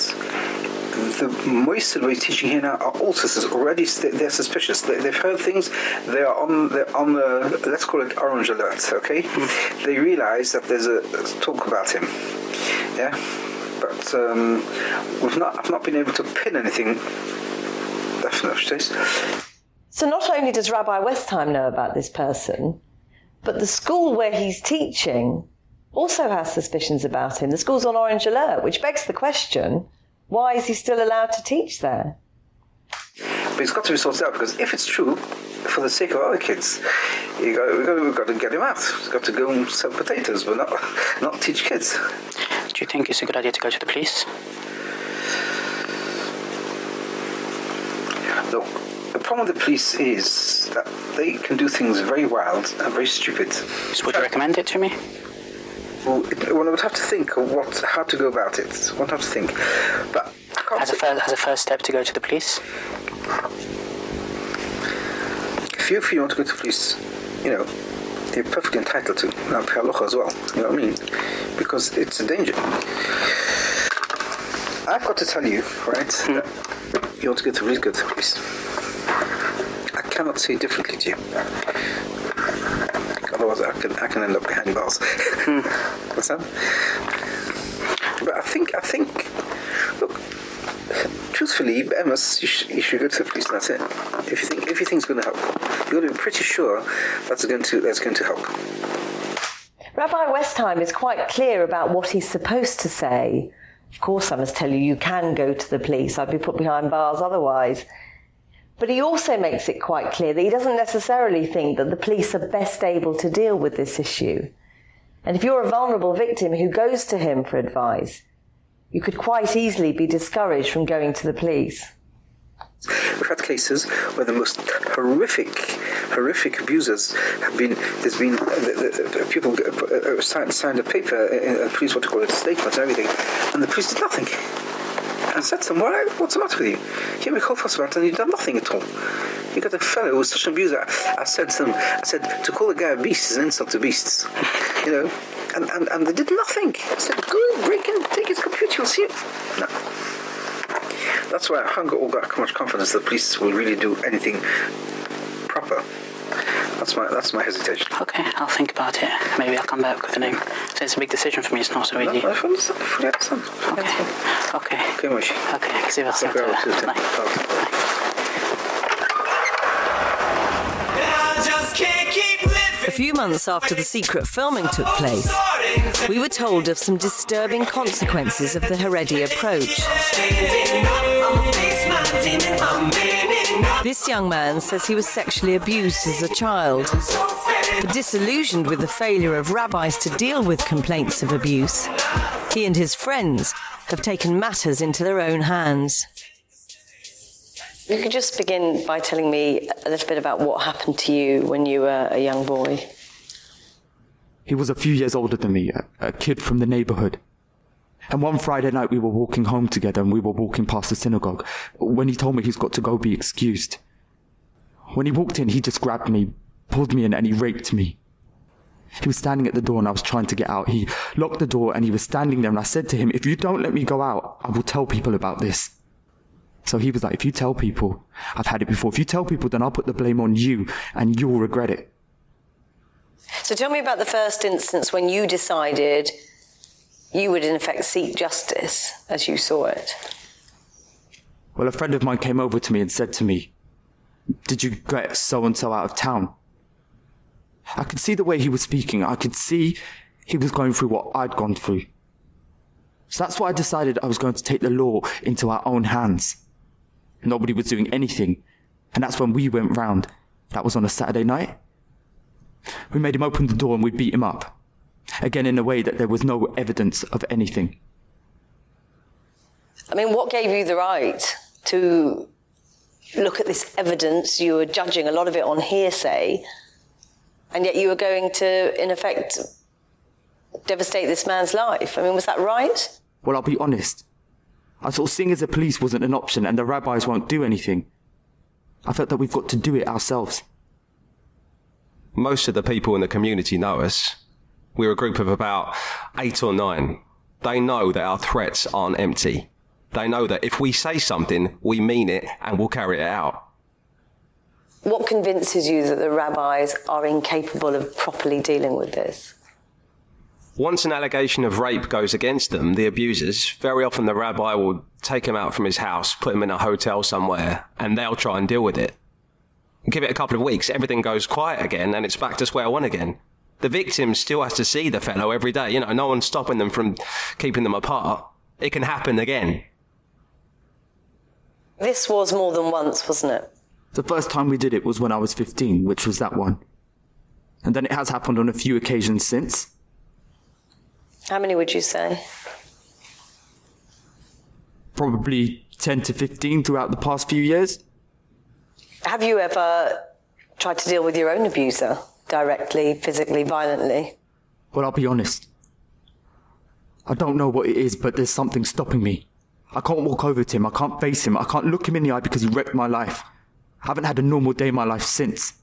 the Moisel way teaching here now are also already. They're suspicious. They, have heard things. They are on the on the let's call it orange alert okay? Mm. they realize that there's a talk about him yeah? But um, we've not I've not been able to pin anything. Definitely so not only does Rabbi Westheim know about this person but the school where he's teaching also has suspicions about him. The school's on orange alert which begs the question why is he still allowed to teach there? But it's got to be sorted out because if it's true for the sake of other kids you got we got we've got to get him out. He's got to go and sell potatoes but not not teach kids. Do you think it's a good idea to go to the police? Look the problem with the police is that they can do things very wild and very stupid. So would you recommend it to me? well, it, one would have to think what how to go about it. One would have to think. But as a, first, as a first step to go to the police? If you, if you want to go to the police you know you're perfectly entitled to now as well. You know what I mean? Because it's a danger. I've got to tell you right mm. you want to go to police go to the police. I cannot say differently to you otherwise I can, I can end up behind bars. [LAUGHS] Mm. but I think I think look truthfully Emma's you, sh you should go to the police that's it. If you think if you think it's going to help you're going to be pretty sure that's going to that's going to help. Rabbi Westheim is quite clear about what he's supposed to say. Of course I must tell you you can go to the police. I'd be put behind bars otherwise but he also makes it quite clear that he doesn't necessarily think that the police are best able to deal with this issue. And if you're a vulnerable victim who goes to him for advice you could quite easily be discouraged from going to the police. We've had cases where the most horrific horrific abusers have been there's been uh, the, the, people uh, uh, signed, signed a paper uh, police what to call it a statement and everything and the police did nothing and said to them what, what's the matter with you you have a about and you've done nothing at all. You got a fellow who was such an abuser I said to them I said to call a guy a beast is an insult to beasts. You know? And, and, and they did nothing. I said go break in take his computer you'll see it no that's why I haven't all got much confidence that police will really do anything proper that's my that's my hesitation. Okay I'll think about it. Maybe I'll come back with a name. So it's a big decision for me it's not so easy. No, I fully understand okay. Okay. Okay Moshi okay see you soon bye. A few months after the secret filming took place, we were told of some disturbing consequences of the Haredi approach. This young man says he was sexually abused as a child. But disillusioned with the failure of rabbis to deal with complaints of abuse, he and his friends have taken matters into their own hands. You could just begin by telling me a little bit about what happened to you when you were a young boy. He was a few years older than me, a, a kid from the neighborhood. And one Friday night we were walking home together and we were walking past the synagogue when he told me he's got to go be excused. When he walked in, he just grabbed me, pulled me in and he raped me. He was standing at the door and I was trying to get out. He locked the door and he was standing there and I said to him, if you don't let me go out, I will tell people about this. So he was like, if you tell people, I've had it before, if you tell people, then I'll put the blame on you and you'll regret it. So tell me about the first instance when you decided you would in effect seek justice as you saw it. Well, a friend of mine came over to me and said to me, did you get so-and-so out of town? I could see the way he was speaking. I could see he was going through what I'd gone through. So that's why I decided I was going to take the law into our own hands. Nobody was doing anything. And that's when we went round. That was on a Saturday night. We made him open the door and we beat him up. Again in a way that there was no evidence of anything. I mean, what gave you the right to look at this evidence, you were judging a lot of it on hearsay, and yet you were going to, in effect, devastate this man's life. I mean, was that right? Well, I'll be honest. I thought seeing as the police wasn't an option and the rabbis won't do anything. I felt that we've got to do it ourselves. Most of the people in the community know us. We're a group of about eight or nine. They know that our threats aren't empty. They know that if we say something, we mean it and we'll carry it out. What convinces you that the rabbis are incapable of properly dealing with this? Once an allegation of rape goes against them, the abusers, very often the rabbi will take him out from his house, put him in a hotel somewhere, and they'll try and deal with it. Give it a couple of weeks, everything goes quiet again, and it's back to square one again. The victim still has to see the fellow every day. You know, no one's stopping them from keeping them apart. It can happen again. This was more than once, wasn't it? The first time we did it was when I was 15, which was that one. And then it has happened on a few occasions since. How many would you say? Probably 10 to 15 throughout the past few years. Have you ever tried to deal with your own abuser directly, physically, violently? Well, I'll be honest. I don't know what it is, but there's something stopping me. I can't walk over to him. I can't face him. I can't look him in the eye because he wrecked my life. I haven't had a normal day in my life since.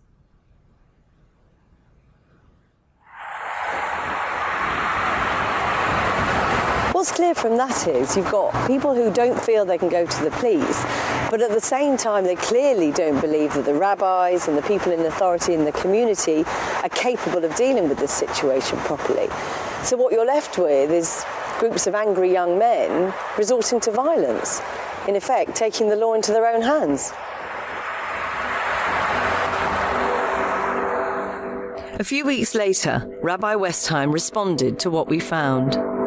What's clear from that is you've got people who don't feel they can go to the police, but at the same time they clearly don't believe that the rabbis and the people in authority in the community are capable of dealing with this situation properly. So what you're left with is groups of angry young men resorting to violence, in effect taking the law into their own hands. A few weeks later, Rabbi Westheim responded to what we found.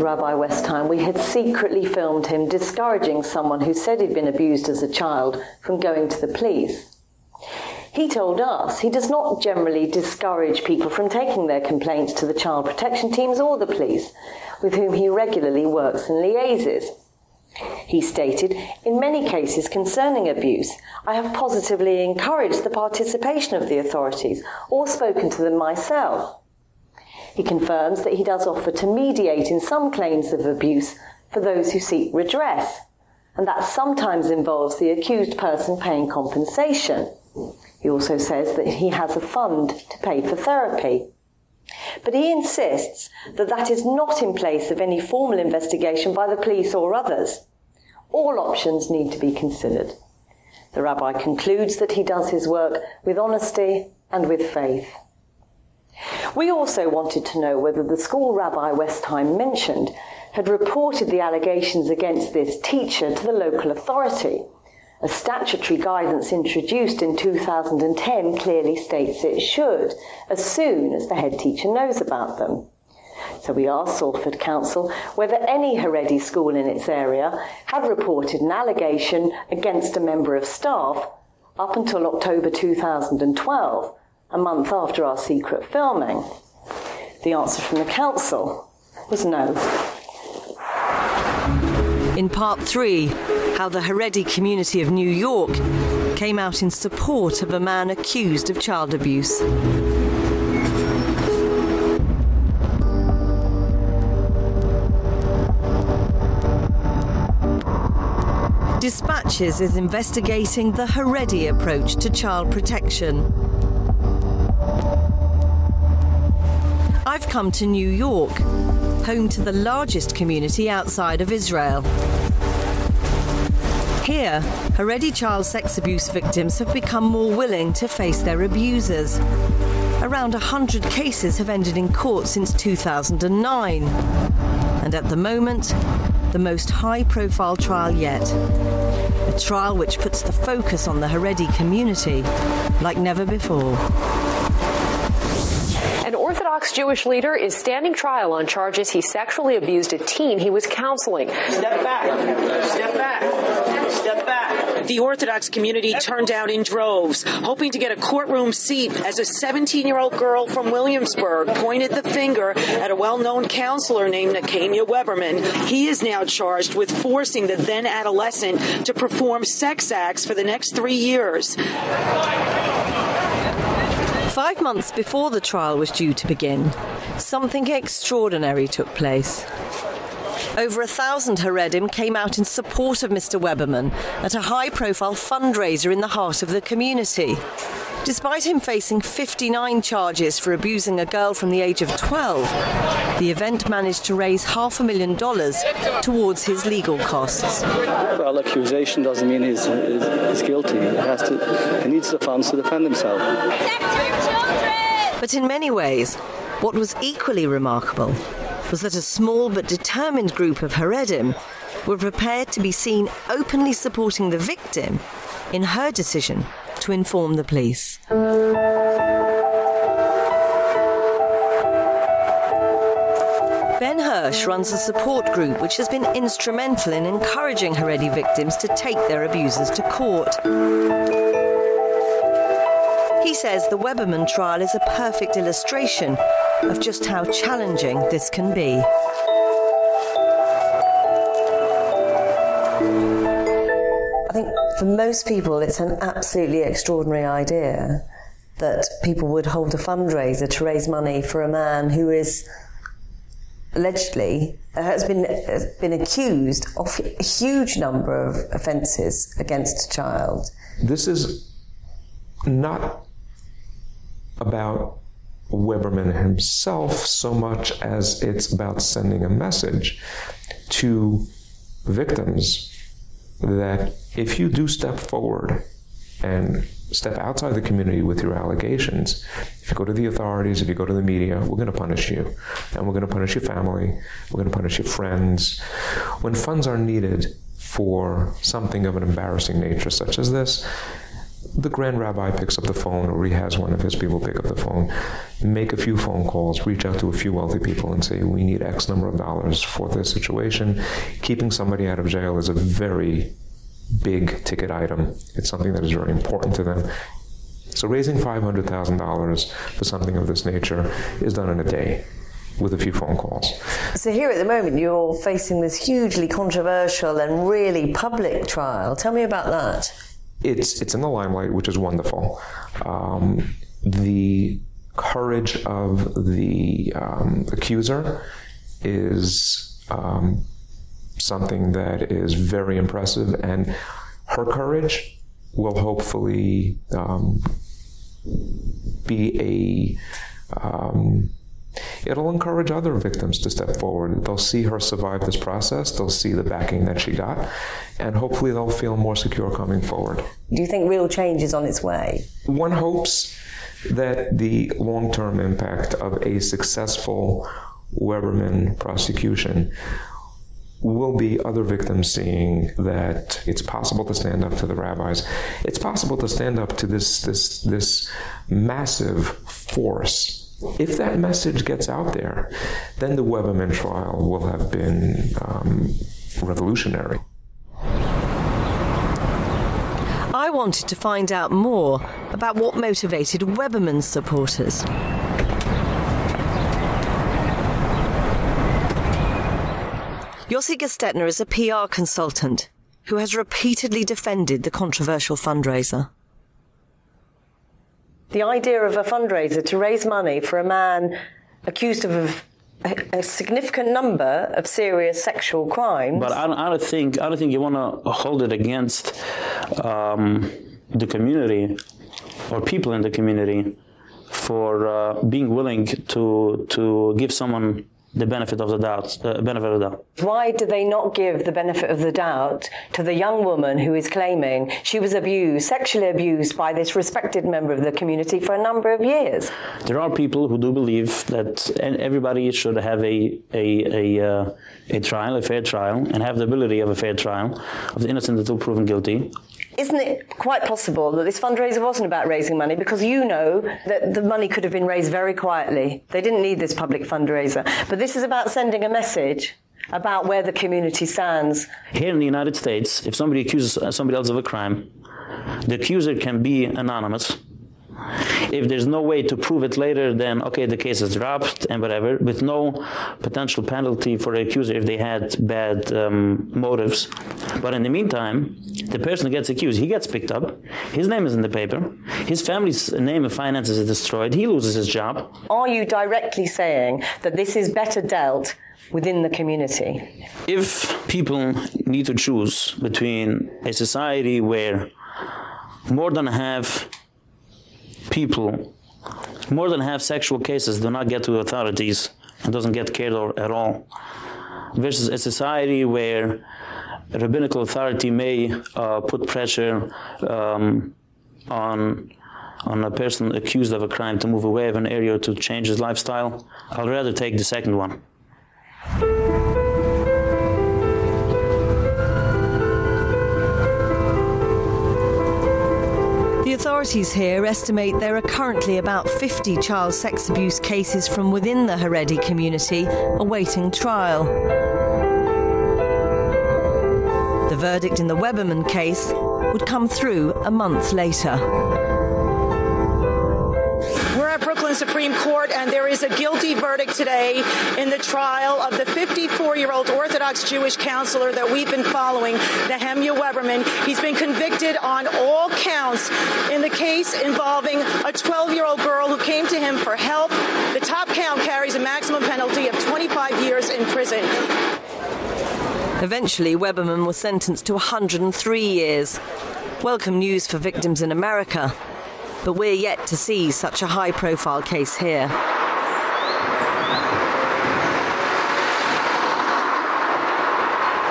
Rabbi Westheim we had secretly filmed him discouraging someone who said he'd been abused as a child from going to the police. He told us he does not generally discourage people from taking their complaints to the child protection teams or the police, with whom he regularly works and liaises. He stated, in many cases concerning abuse, I have positively encouraged the participation of the authorities or spoken to them myself. He confirms that he does offer to mediate in some claims of abuse for those who seek redress, and that sometimes involves the accused person paying compensation. He also says that he has a fund to pay for therapy. But he insists that that is not in place of any formal investigation by the police or others. All options need to be considered. The rabbi concludes that he does his work with honesty and with faith. We also wanted to know whether the school rabbi Westheim mentioned had reported the allegations against this teacher to the local authority. A statutory guidance introduced in 2010 clearly states it should, as soon as the head teacher knows about them. So we asked Salford Council whether any Haredi school in its area had reported an allegation against a member of staff up until October 2012 a month after our secret filming? The answer from the council was no. In part three, how the Haredi community of New York came out in support of a man accused of child abuse. Dispatches is investigating the Haredi approach to child protection. I've come to New York, home to the largest community outside of Israel. Here, Haredi child sex abuse victims have become more willing to face their abusers. Around 100 cases have ended in court since 2009. And at the moment, the most high-profile trial yet. A trial which puts the focus on the Haredi community like never before. An Orthodox Jewish leader is standing trial on charges he sexually abused a teen he was counseling. Step back. Step back. Step back. The Orthodox community turned out in droves, hoping to get a courtroom seat as a 17-year-old girl from Williamsburg pointed the finger at a well-known counselor named Nechemya Weberman. He is now charged with forcing the then adolescent to perform sex acts for the next 3 years. Five months before the trial was due to begin, something extraordinary took place. Over a thousand Haredim came out in support of Mr. Weberman at a high profile fundraiser in the heart of the community. Despite him facing 59 charges for abusing a girl from the age of 12, the event managed to raise half a million dollars towards his legal costs. Well, accusation doesn't mean he's, he's, he's guilty. He, has to, he needs the funds to defend himself. But in many ways, what was equally remarkable was that a small but determined group of Haredim were prepared to be seen openly supporting the victim in her decision to inform the police. Ben Hirsch runs a support group which has been instrumental in encouraging Haredi victims to take their abusers to court. He says the Weberman trial is a perfect illustration of just how challenging this can be. I think for most people it's an absolutely extraordinary idea that people would hold a fundraiser to raise money for a man who is allegedly uh, has been has been accused of a huge number of offences against a child. This is not about Weberman himself so much as it's about sending a message to victims that if you do step forward and step outside the community with your allegations, if you go to the authorities, if you go to the media, we're going to punish you. And we're going to punish your family, we're going to punish your friends. When funds are needed for something of an embarrassing nature such as this, the grand rabbi picks up the phone or he has one of his people pick up the phone make a few phone calls reach out to a few wealthy people and say we need x number of dollars for this situation keeping somebody out of jail is a very big ticket item it's something that is very important to them so raising $500,000 for something of this nature is done in a day with a few phone calls. So here at the moment you're facing this hugely controversial and really public trial. Tell me about that it's it's in the limelight which is wonderful. Um, the courage of the um, accuser is um, something that is very impressive and her courage will hopefully um, be a um, it'll encourage other victims to step forward. They'll see her survive this process, they'll see the backing that she got, and hopefully they'll feel more secure coming forward. Do you think real change is on its way? One hopes that the long-term impact of a successful Weberman prosecution will be other victims seeing that it's possible to stand up to the rabbis. It's possible to stand up to this this this massive force if that message gets out there, then the Weberman trial will have been um, revolutionary. I wanted to find out more about what motivated Weberman's supporters. Yossi Gestetner is a PR consultant who has repeatedly defended the controversial fundraiser the idea of a fundraiser to raise money for a man accused of a, a significant number of serious sexual crimes. But I don't, I don't think I don't think you want to hold it against um, the community or people in the community for uh, being willing to to give someone the benefit of the doubt, the benefit of the doubt. Why do they not give the benefit of the doubt to the young woman who is claiming she was abused, sexually abused by this respected member of the community for a number of years? There are people who do believe that everybody should have a a a uh, a trial, a fair trial and have the ability of a fair trial of the innocent until proven guilty isn't it quite possible that this fundraiser wasn't about raising money because you know that the money could have been raised very quietly. They didn't need this public fundraiser. But this is about sending a message about where the community stands. Here in the United States, if somebody accuses somebody else of a crime, the accuser can be anonymous if there's no way to prove it later then okay the case is dropped and whatever with no potential penalty for the accuser if they had bad um, motives. But in the meantime the person who gets accused he gets picked up. His name is in the paper. His family's name and finances are destroyed. He loses his job. Are you directly saying that this is better dealt within the community? If people need to choose between a society where more than half people more than half sexual cases do not get to authorities and doesn't get cared of at all versus a society where rabbinical authority may uh, put pressure um, on on a person accused of a crime to move away of an area to change his lifestyle. I'll rather take the second one The authorities here estimate there are currently about 50 child sex abuse cases from within the Haredi community awaiting trial. The verdict in the Weberman case would come through a month later. Brooklyn Supreme Court, and there is a guilty verdict today in the trial of the 54-year-old Orthodox Jewish counselor that we've been following, Nehemia Weberman. He's been convicted on all counts in the case involving a 12-year-old girl who came to him for help. The top count carries a maximum penalty of 25 years in prison. Eventually, Weberman was sentenced to 103 years. Welcome news for victims in America but we're yet to see such a high profile case here.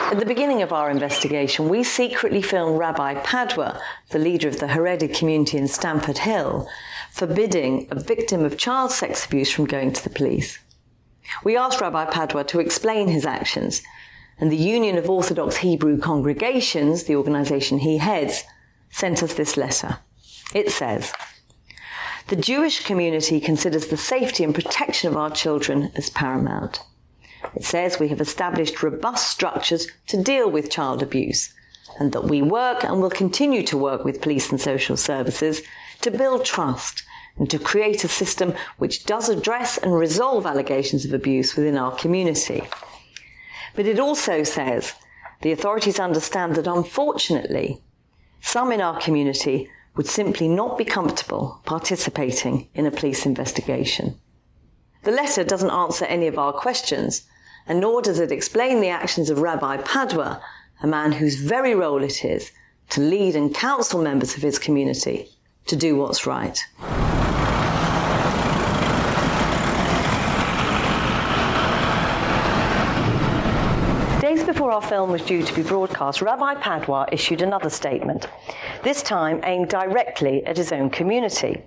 At the beginning of our investigation, we secretly filmed Rabbi Padwa, the leader of the Haredi community in Stamford Hill, forbidding a victim of child sex abuse from going to the police. We asked Rabbi Padwa to explain his actions, and the Union of Orthodox Hebrew Congregations, the organization he heads, sent us this letter. It says, the Jewish community considers the safety and protection of our children as paramount. It says we have established robust structures to deal with child abuse and that we work and will continue to work with police and social services to build trust and to create a system which does address and resolve allegations of abuse within our community. But it also says the authorities understand that unfortunately some in our community would simply not be comfortable participating in a police investigation. The letter doesn't answer any of our questions, and nor does it explain the actions of Rabbi Padwa, a man whose very role it is to lead and counsel members of his community to do what's right. Days before our film was due to be broadcast, Rabbi Padwa issued another statement, this time aimed directly at his own community.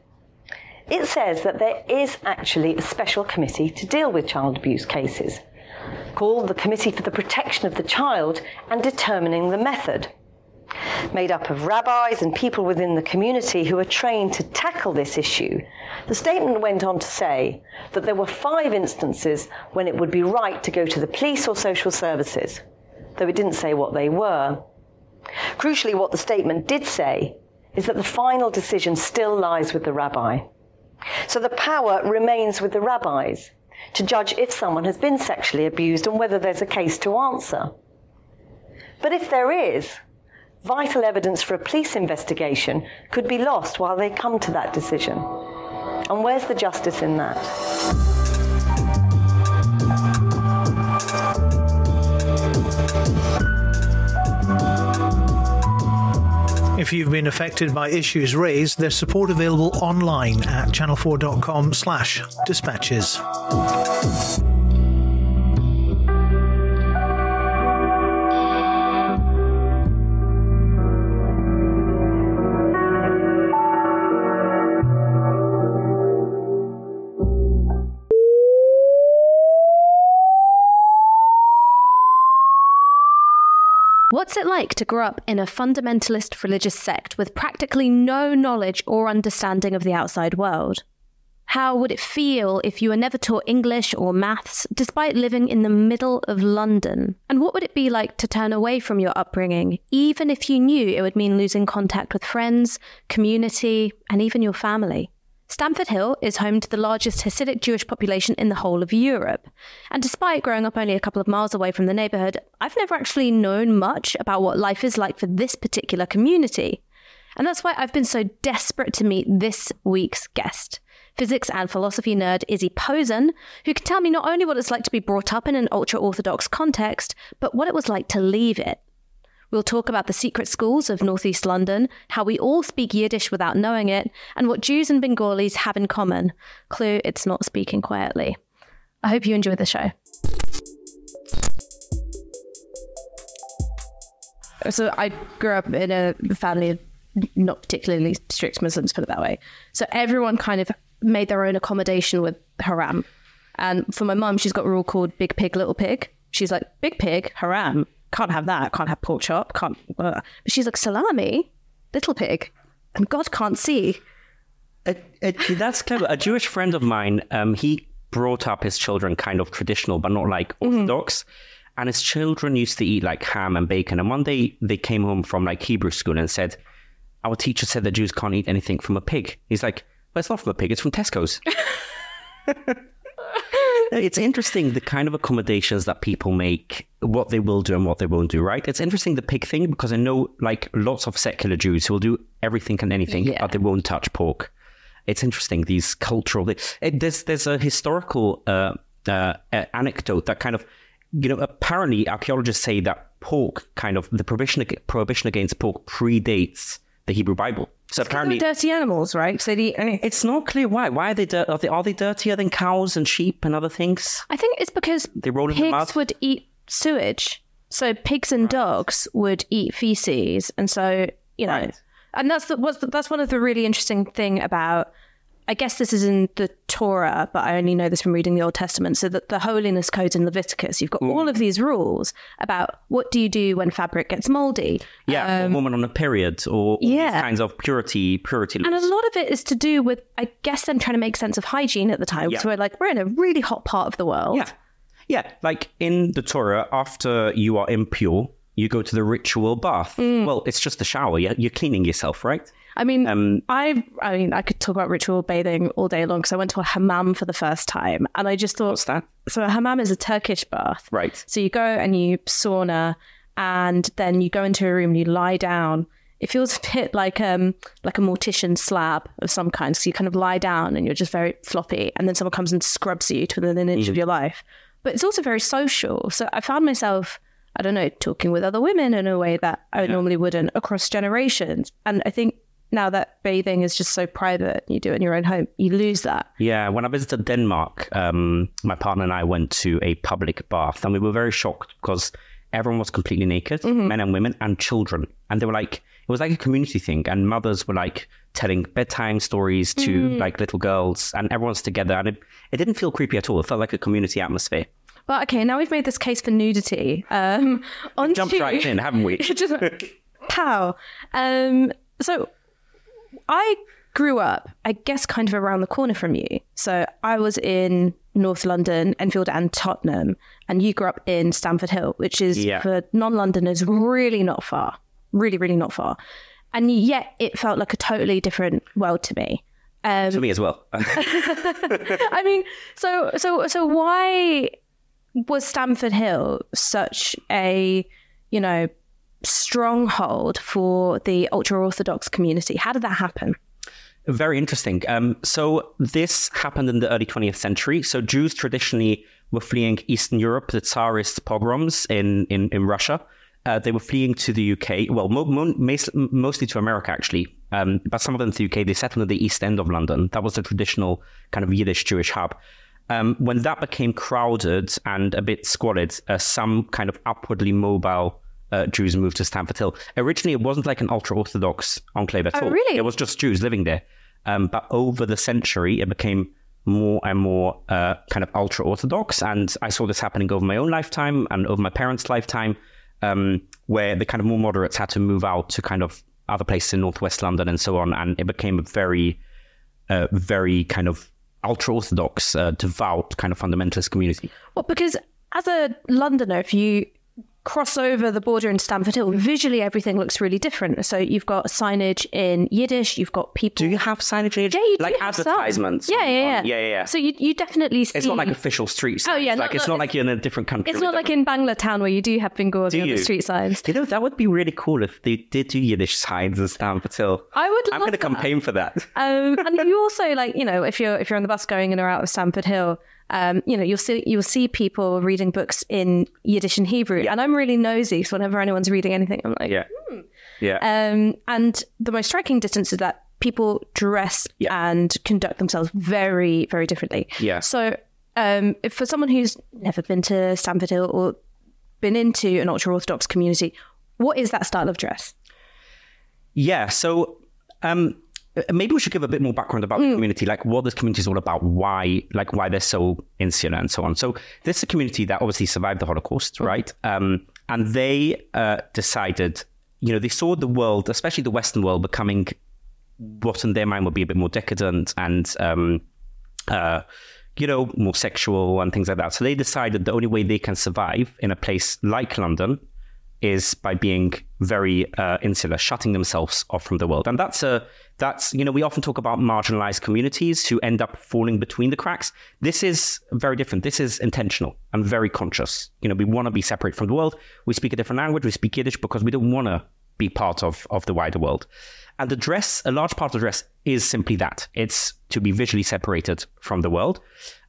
It says that there is actually a special committee to deal with child abuse cases, called the Committee for the Protection of the Child and Determining the Method. Made up of rabbis and people within the community who are trained to tackle this issue, the statement went on to say that there were five instances when it would be right to go to the police or social services, though it didn't say what they were. Crucially, what the statement did say is that the final decision still lies with the rabbi. So the power remains with the rabbis to judge if someone has been sexually abused and whether there's a case to answer. But if there is, vital evidence for a police investigation could be lost while they come to that decision. And where's the justice in that? If you've been affected by issues raised, there's support available online at channel4.com/dispatches. What's it like to grow up in a fundamentalist religious sect with practically no knowledge or understanding of the outside world? How would it feel if you were never taught English or maths despite living in the middle of London? And what would it be like to turn away from your upbringing, even if you knew it would mean losing contact with friends, community, and even your family? Stamford Hill is home to the largest Hasidic Jewish population in the whole of Europe. And despite growing up only a couple of miles away from the neighborhood, I've never actually known much about what life is like for this particular community. And that's why I've been so desperate to meet this week's guest physics and philosophy nerd Izzy Posen, who can tell me not only what it's like to be brought up in an ultra orthodox context, but what it was like to leave it. We'll talk about the secret schools of northeast London, how we all speak Yiddish without knowing it, and what Jews and Bengalis have in common. Clue it's not speaking quietly. I hope you enjoy the show. So, I grew up in a family of not particularly strict Muslims, put it that way. So, everyone kind of made their own accommodation with haram. And for my mum, she's got a rule called Big Pig, Little Pig. She's like, Big Pig, haram. Can't have that. Can't have pork chop. Can't. Uh. But she's like, Salami, Little Pig. And God can't see. It, it, that's clever. A Jewish friend of mine, um, he brought up his children kind of traditional, but not like orthodox. And his children used to eat like ham and bacon. And one day they came home from like Hebrew school and said, Our teacher said that Jews can't eat anything from a pig. He's like, Well, it's not from a pig, it's from Tesco's. [LAUGHS] it's interesting the kind of accommodations that people make, what they will do and what they won't do, right? It's interesting the pig thing because I know like lots of secular Jews who will do everything and anything, but they won't touch pork. It's interesting these cultural. It, there's there's a historical uh, uh, uh, anecdote that kind of you know apparently archaeologists say that pork kind of the prohibition prohibition against pork predates the Hebrew Bible. So apparently, They're dirty animals, right? So they eat it's not clear why. Why are they, are they are they dirtier than cows and sheep and other things? I think it's because They roll in the mud. pigs would eat sewage. So pigs and dogs would eat feces, and so you know, and that's the, what's the, that's one of the really interesting thing about. I guess this is in the Torah, but I only know this from reading the Old Testament. So that the holiness codes in Leviticus, you've got all of these rules about what do you do when fabric gets moldy. Yeah, a woman on a period, or yeah. kinds of purity purity. And a lot of it is to do with, I guess, them trying to make sense of hygiene at the time. Yeah. So we're like, we're in a really hot part of the world. Yeah. Yeah, like in the Torah, after you are impure, you go to the ritual bath. Mm. Well, it's just a shower. You're, you're cleaning yourself, right? I mean, Um, I, I mean, I could talk about ritual bathing all day long because I went to a hammam for the first time, and I just thought, What's that? So a hammam is a Turkish bath, Right. So you go and you sauna, and then you go into a room and you lie down. It feels [LAUGHS] a bit like um like a mortician slab of some kind. So you kind of lie down and you're just very floppy, and then someone comes and scrubs you to within an inch of your life. But it's also very social. So I found myself, I don't know, talking with other women in a way that I normally wouldn't across generations. And I think now that bathing is just so private, you do it in your own home, you lose that. Yeah, when I visited Denmark, um, my partner and I went to a public bath, and we were very shocked because everyone was completely naked, men and women and children, and they were like, it was like a community thing, and mothers were like telling bedtime stories to Mhm. like little girls, and everyone's together, and it, it didn't feel creepy at all. It felt like a community atmosphere. But okay, now we've made this case for nudity. Um, [LAUGHS] on Jumped to- right in, haven't we? [LAUGHS] Just pow. Um, so I grew up, I guess, kind of around the corner from you. So I was in North London, Enfield, and Tottenham, and you grew up in Stamford Hill, which is Yeah. for non-Londoners really not far, really, really not far. And yet, it felt like a totally different world to me. Um, to me as well. [LAUGHS] [LAUGHS] I mean, so so so why was Stamford Hill such a you know stronghold for the ultra orthodox community? How did that happen? Very interesting. Um, so this happened in the early 20th century. So Jews traditionally were fleeing Eastern Europe, the Tsarist pogroms in in, in Russia. Uh, they were fleeing to the UK. Well, mo- mo- mostly to America, actually. Um, but some of them to the UK. They settled at the East End of London. That was the traditional kind of Yiddish Jewish hub. Um, when that became crowded and a bit squalid, uh, some kind of upwardly mobile uh, Jews moved to Stamford Hill. Originally, it wasn't like an ultra Orthodox enclave at Oh, all. really? It was just Jews living there. Um, but over the century, it became more and more uh, kind of ultra Orthodox. And I saw this happening over my own lifetime and over my parents' lifetime, um, where the kind of more moderates had to move out to kind of other places in northwest London and so on. And it became a very, uh, very kind of ultra orthodox, uh, devout kind of fundamentalist community. Well, because as a Londoner, if you cross over the border in Stamford Hill, visually everything looks really different. So you've got signage in Yiddish, you've got people. Do you have signage in Yiddish? Yeah, you do like advertisements? Yeah, yeah, yeah. on- yeah, yeah, yeah. So you you definitely see. It's not like official street Oh, signs. yeah, like not- it's not- not like you're in a different country. It's not like in Bangalore where you do have Bengali Do on the street signs. You know, that would be really cool if they did do Yiddish signs in Stamford Hill. I would. I'm going to campaign for that. Um, and you also like you know if you're if you're on the bus going in or out of Stamford Hill, um, you know you'll see you'll see people reading books in Yiddish and Hebrew, and I'm really nosy. So whenever anyone's reading anything, I'm like, Yeah. hmm. Yeah. Um, and the most striking difference is that people dress and conduct themselves very very differently. Yeah. So um, if for someone who's never been to Stamford Hill or been into an ultra orthodox community, what is that style of dress? Yeah. So um, maybe we should give a bit more background about Hmm. the community, like what this community is all about, why, like why they're so insular and so on. So this is a community that obviously survived the Holocaust, Hmm. right? Um, and they uh, decided, you know, they saw the world, especially the Western world, becoming what in their mind would be a bit more decadent and um, uh, you know more sexual and things like that. So they decided the only way they can survive in a place like London is by being very uh, insular, shutting themselves off from the world. And that's a that's you know we often talk about marginalized communities who end up falling between the cracks. This is very different. This is intentional and very conscious. You know we want to be separate from the world. We speak a different language. We speak Yiddish because we don't want to be part of of the wider world. And the dress, a large part of the dress is simply that. It's to be visually separated from the world.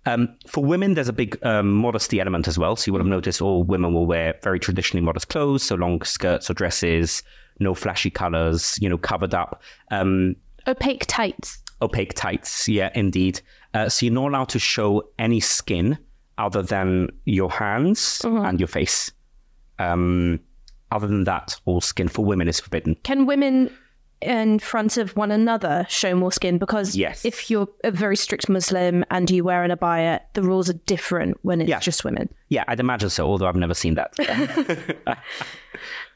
Um, for women, there's a big um, modesty element as well. So you would have noticed all women will wear very traditionally modest clothes, so long skirts or dresses, no flashy colors, you know, covered up. Um, Opaque tights. opaque tights. Yeah, indeed. Uh, so you're not allowed to show any skin other than your hands and your face. Um, other than that, all skin for women is forbidden. Can women in front of one another show more skin? Because Yes. if you're a very strict Muslim and you wear an abaya, the rules are different when it's just women. Yeah, I'd imagine so, although I've never seen that. [LAUGHS]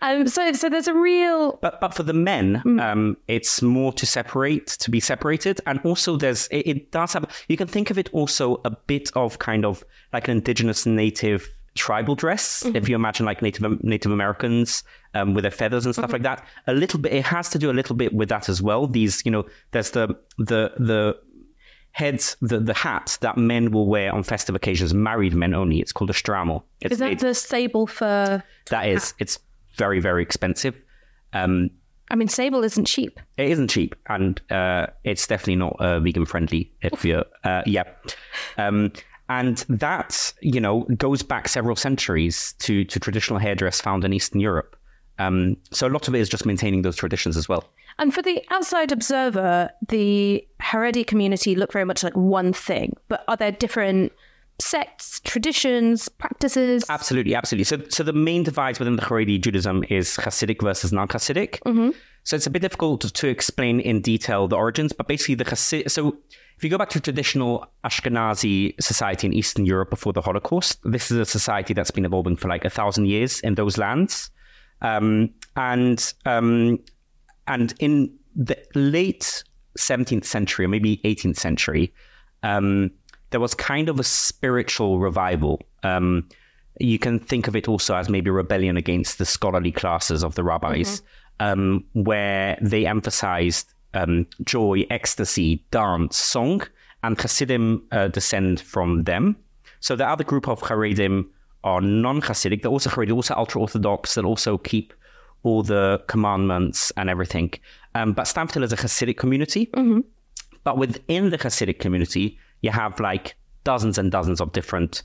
Um, so, so there's a real. But but for the men, Mm. um, it's more to separate, to be separated, and also there's it, it does have. You can think of it also a bit of kind of like an indigenous native tribal dress. Mm-hmm. If you imagine like Native Native Americans um, with their feathers and stuff Mm-hmm. like that, a little bit. It has to do a little bit with that as well. These, you know, there's the the the heads, the the hat that men will wear on festive occasions, married men only. It's called a shtreimel. It's Is that made- the sable fur? that is. It's very very expensive. Um, I mean, sable isn't cheap. it isn't cheap, and uh, it's definitely not uh, vegan friendly. If you're, uh, yeah, um, and that you know goes back several centuries to to traditional hairdress found in Eastern Europe. Um, so a lot of it is just maintaining those traditions as well. And for the outside observer, the Haredi community look very much like one thing. But are there different sects, traditions, practices? Absolutely, absolutely. So, so the main divide within the Haredi Judaism is Hasidic versus non-Hasidic. Mm-hmm. So it's a bit difficult to, to explain in detail the origins, but basically the Hasid. So if you go back to traditional Ashkenazi society in Eastern Europe before the Holocaust, this is a society that's been evolving for like a thousand years in those lands, um, and um, and in the late 17th century or maybe 18th century, um, there was kind of a spiritual revival. Um, you can think of it also as maybe rebellion against the scholarly classes of the rabbis, um, where they emphasized um, joy, ecstasy, dance, song, and Hasidim uh, descend from them. So the other group of Haredim are non-Hasidic. They're also Haredim, also ultra-Orthodox. They'll also keep all the commandments and everything. Um, but Stamford is a Hasidic community. But within the Hasidic community, you have like dozens and dozens of different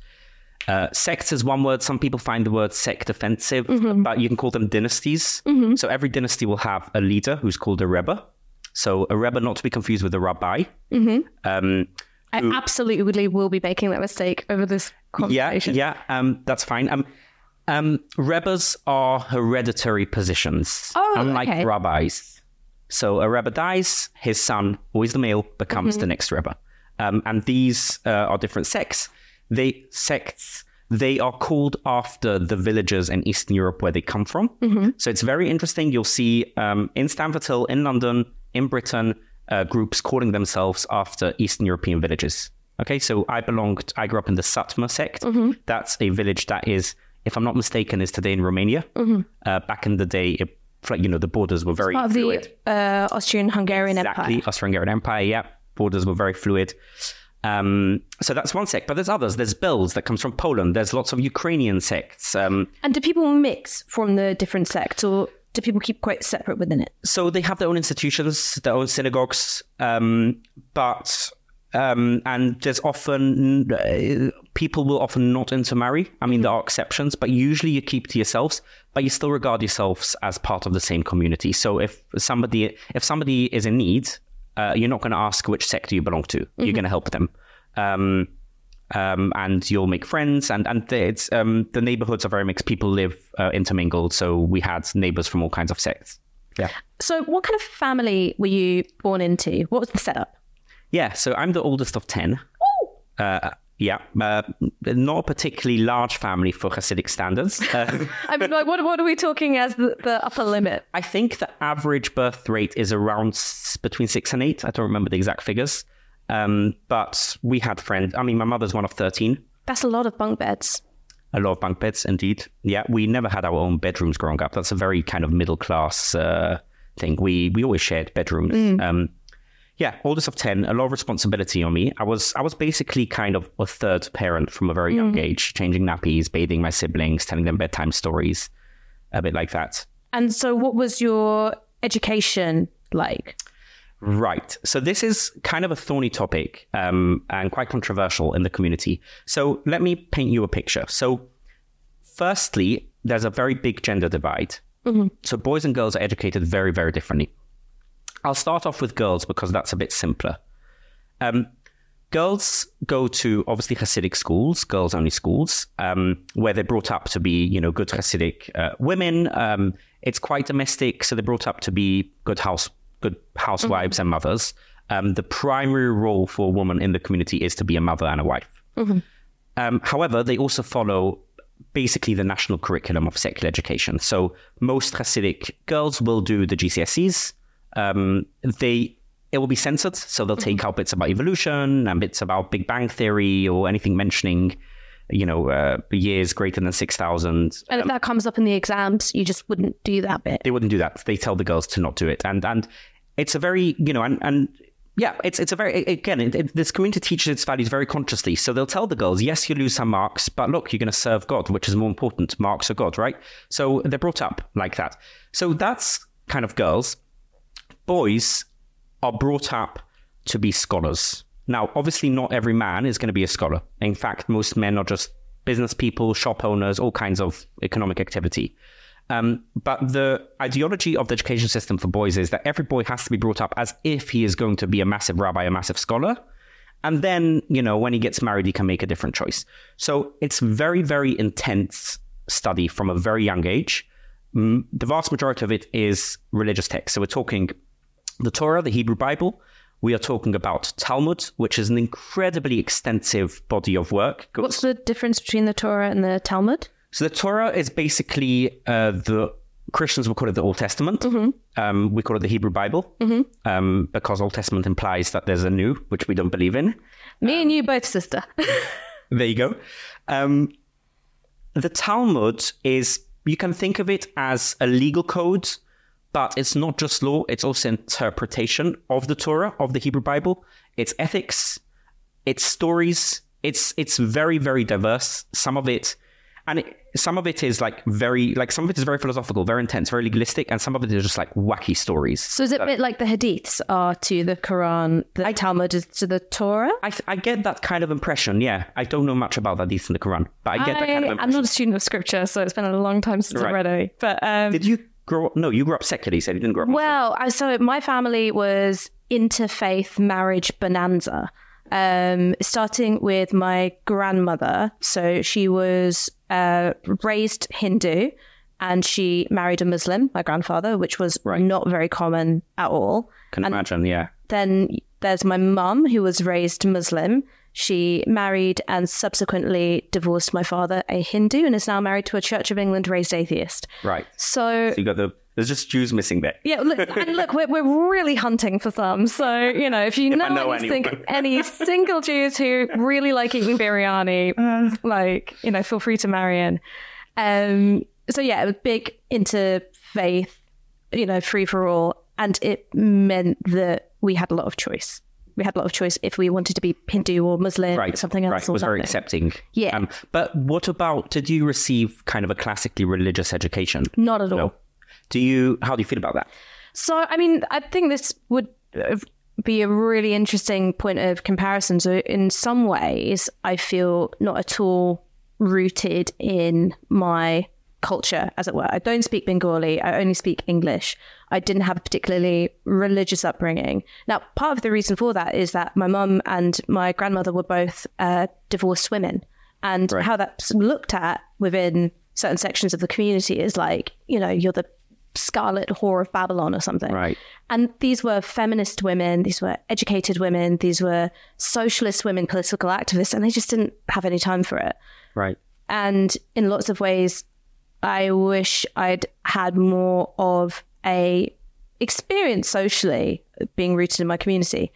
uh, sects is one word. Some people find the word sect offensive, but you can call them dynasties. So every dynasty will have a leader who's called a rebbe. So a rebbe, not to be confused with a rabbi. hmm Um, I absolutely will be making that mistake over this yeah, conversation. yeah, um, that's fine. Um, um, rebbes are hereditary positions, Oh, unlike okay. rabbis. So a rebbe dies, his son, always the male, becomes Mhm. the next rebbe. Um, and these uh, are different sects. They sects. They are called after the villages in Eastern Europe where they come from. Mhm. So it's very interesting. You'll see um, in Stamford Hill, in London, in Britain, uh, groups calling themselves after Eastern European villages. Okay, so I belonged. I grew up in the Satmar sect. Mm-hmm. That's a village that is, if I'm not mistaken, is today in Romania. Mhm. Uh, back in the day, it, you know, the borders were very Part of the uh, Austrian-Hungarian exactly. Empire. Austro-Hungarian Empire. Yeah, borders were very fluid. Um, so that's one sect, but there's others. There's Belz that comes from Poland. There's lots of Ukrainian sects. Um, And do people mix from the different sects, or do people keep quite separate within it? so they have their own institutions, their own synagogues, um, but um, and there's often uh, people will often not intermarry. I mean, there are exceptions, but usually you keep to yourselves, but you still regard yourselves as part of the same community. So if somebody if somebody is in need, uh, you're not going to ask which sector you belong to. You're Mhm. going to help them. Um, um, and you'll make friends, and and it's um, the neighborhoods are very mixed. People live uh, intermingled, so we had neighbors from all kinds of sects. Yeah. So, what kind of family were you born into? What was the setup? Yeah, so I'm the oldest of 10. Uh, yeah, uh, not a particularly large family for Hasidic standards. [LAUGHS] Uh, I mean, like, what what are we talking as the, the upper limit? I think the average birth rate is around s- between six and eight. I don't remember the exact figures. Um, but we had friends. I mean, my mother's one of 13. That's a lot of bunk beds. A lot of bunk beds, indeed. Yeah, we never had our own bedrooms growing up. That's a very kind of middle class uh, thing. We we always shared bedrooms. Mm. Um, yeah, oldest of ten, a lot of responsibility on me. I was I was basically kind of a third parent from a very young Mm. age, changing nappies, bathing my siblings, telling them bedtime stories, a bit like that. And so, what was your education like? Right. So this is kind of a thorny topic um, and quite controversial in the community. So let me paint you a picture. So, firstly, there's a very big gender divide. Mhm. So boys and girls are educated very, very differently. I'll start off with girls because that's a bit simpler. Um, girls go to obviously Hasidic schools, girls only schools, um, where they're brought up to be, you know, good Hasidic uh, women. Um, it's quite domestic, so they're brought up to be good house, good housewives and mothers. Um, the primary role for a woman in the community is to be a mother and a wife. Um, however, they also follow basically the national curriculum of secular education. So most Hasidic girls will do the GCSEs. Um, they it will be censored, so they'll take out bits about evolution and bits about Big Bang Theory or anything mentioning, you know, uh, years greater than six thousand. And if that comes up in the exams, you just wouldn't do that bit. They wouldn't do that. They tell the girls to not do it, and and it's a very you know and and yeah, it's it's a very again it, it, this community teaches its values very consciously. So they'll tell the girls, yes, you lose some marks, but look, you're going to serve God, which is more important. Marks are God, right? So they're brought up like that. So that's kind of girls. Boys are brought up to be scholars. Now, obviously, not every man is going to be a scholar. In fact, most men are just business people, shop owners, all kinds of economic activity. Um, but the ideology of the education system for boys is that every boy has to be brought up as if he is going to be a massive rabbi, a massive scholar. And then, you know, when he gets married, he can make a different choice. So it's very, very intense study from a very young age. Mm, The vast majority of it is religious text. So we're talking the Torah, the Hebrew Bible. We are talking about Talmud, which is an incredibly extensive body of work. What's the difference between the Torah and the Talmud? So the Torah is basically uh, the Christians will call it the Old Testament. Um, we call it the Hebrew Bible Mhm. um, because Old Testament implies that there's a new, which we don't believe in. Me and you both, sister. [LAUGHS] There you go. Um, the Talmud is, you can think of it as a legal code, but it's not just law, it's also interpretation of the Torah, of the Hebrew Bible. It's ethics, it's stories, it's it's very, very diverse. Some of it and it, some of it is like very like some of it is very philosophical, very intense, very legalistic, and some of it is just like wacky stories. So is it a bit like the Hadiths are to the Quran, the Talmud is to the Torah? I, I get that kind of impression. Yeah, I don't know much about that in the Quran, but I get that kind of impression. I'm not a student of scripture, so it's been a long time since Right. I've read it. But um, Did you grow up? No, you grew up secular. You said you didn't grow up. Well, I- so my family was interfaith marriage bonanza. Um, starting with my grandmother. So she was uh, raised Hindu and she married a Muslim, my grandfather, which was not very common at all. Can imagine. Yeah. Then there's my mum, who was raised Muslim. She married and subsequently divorced my father, a Hindu, and is now married to a Church of England raised atheist. Right. So So you got the There's just Jews missing there. Yeah, look, [LAUGHS] and look, we're, we're really hunting for some. So, you know, if you know, know any, sing- [LAUGHS] any single Jews who really like eating biryani, [LAUGHS] like, you know, feel free to marry in. Um, so, yeah, it was big into faith, you know, free for all. And it meant that we had a lot of choice. We had a lot of choice if we wanted to be Hindu or Muslim or something else. Right, it was very accepting. Yeah. Um, but what about, did you receive kind of a classically religious education? Not at all. No. Do you, how do you feel about that? So, I mean, I think this would uh, be a really interesting point of comparison. So, in some ways, I feel not at all rooted in my culture, as it were. I don't speak Bengali, I only speak English. I didn't have a particularly religious upbringing. Now, part of the reason for that is that my mum and my grandmother were both uh, divorced women. And Right. how that's looked at within certain sections of the community is like, you know, you're the scarlet whore of Babylon or something. Right. And these were feminist women, these were educated women, these were socialist women, political activists, and they just didn't have any time for it. Right. And in lots of ways, I wish I'd had more of a experience socially being rooted in my community.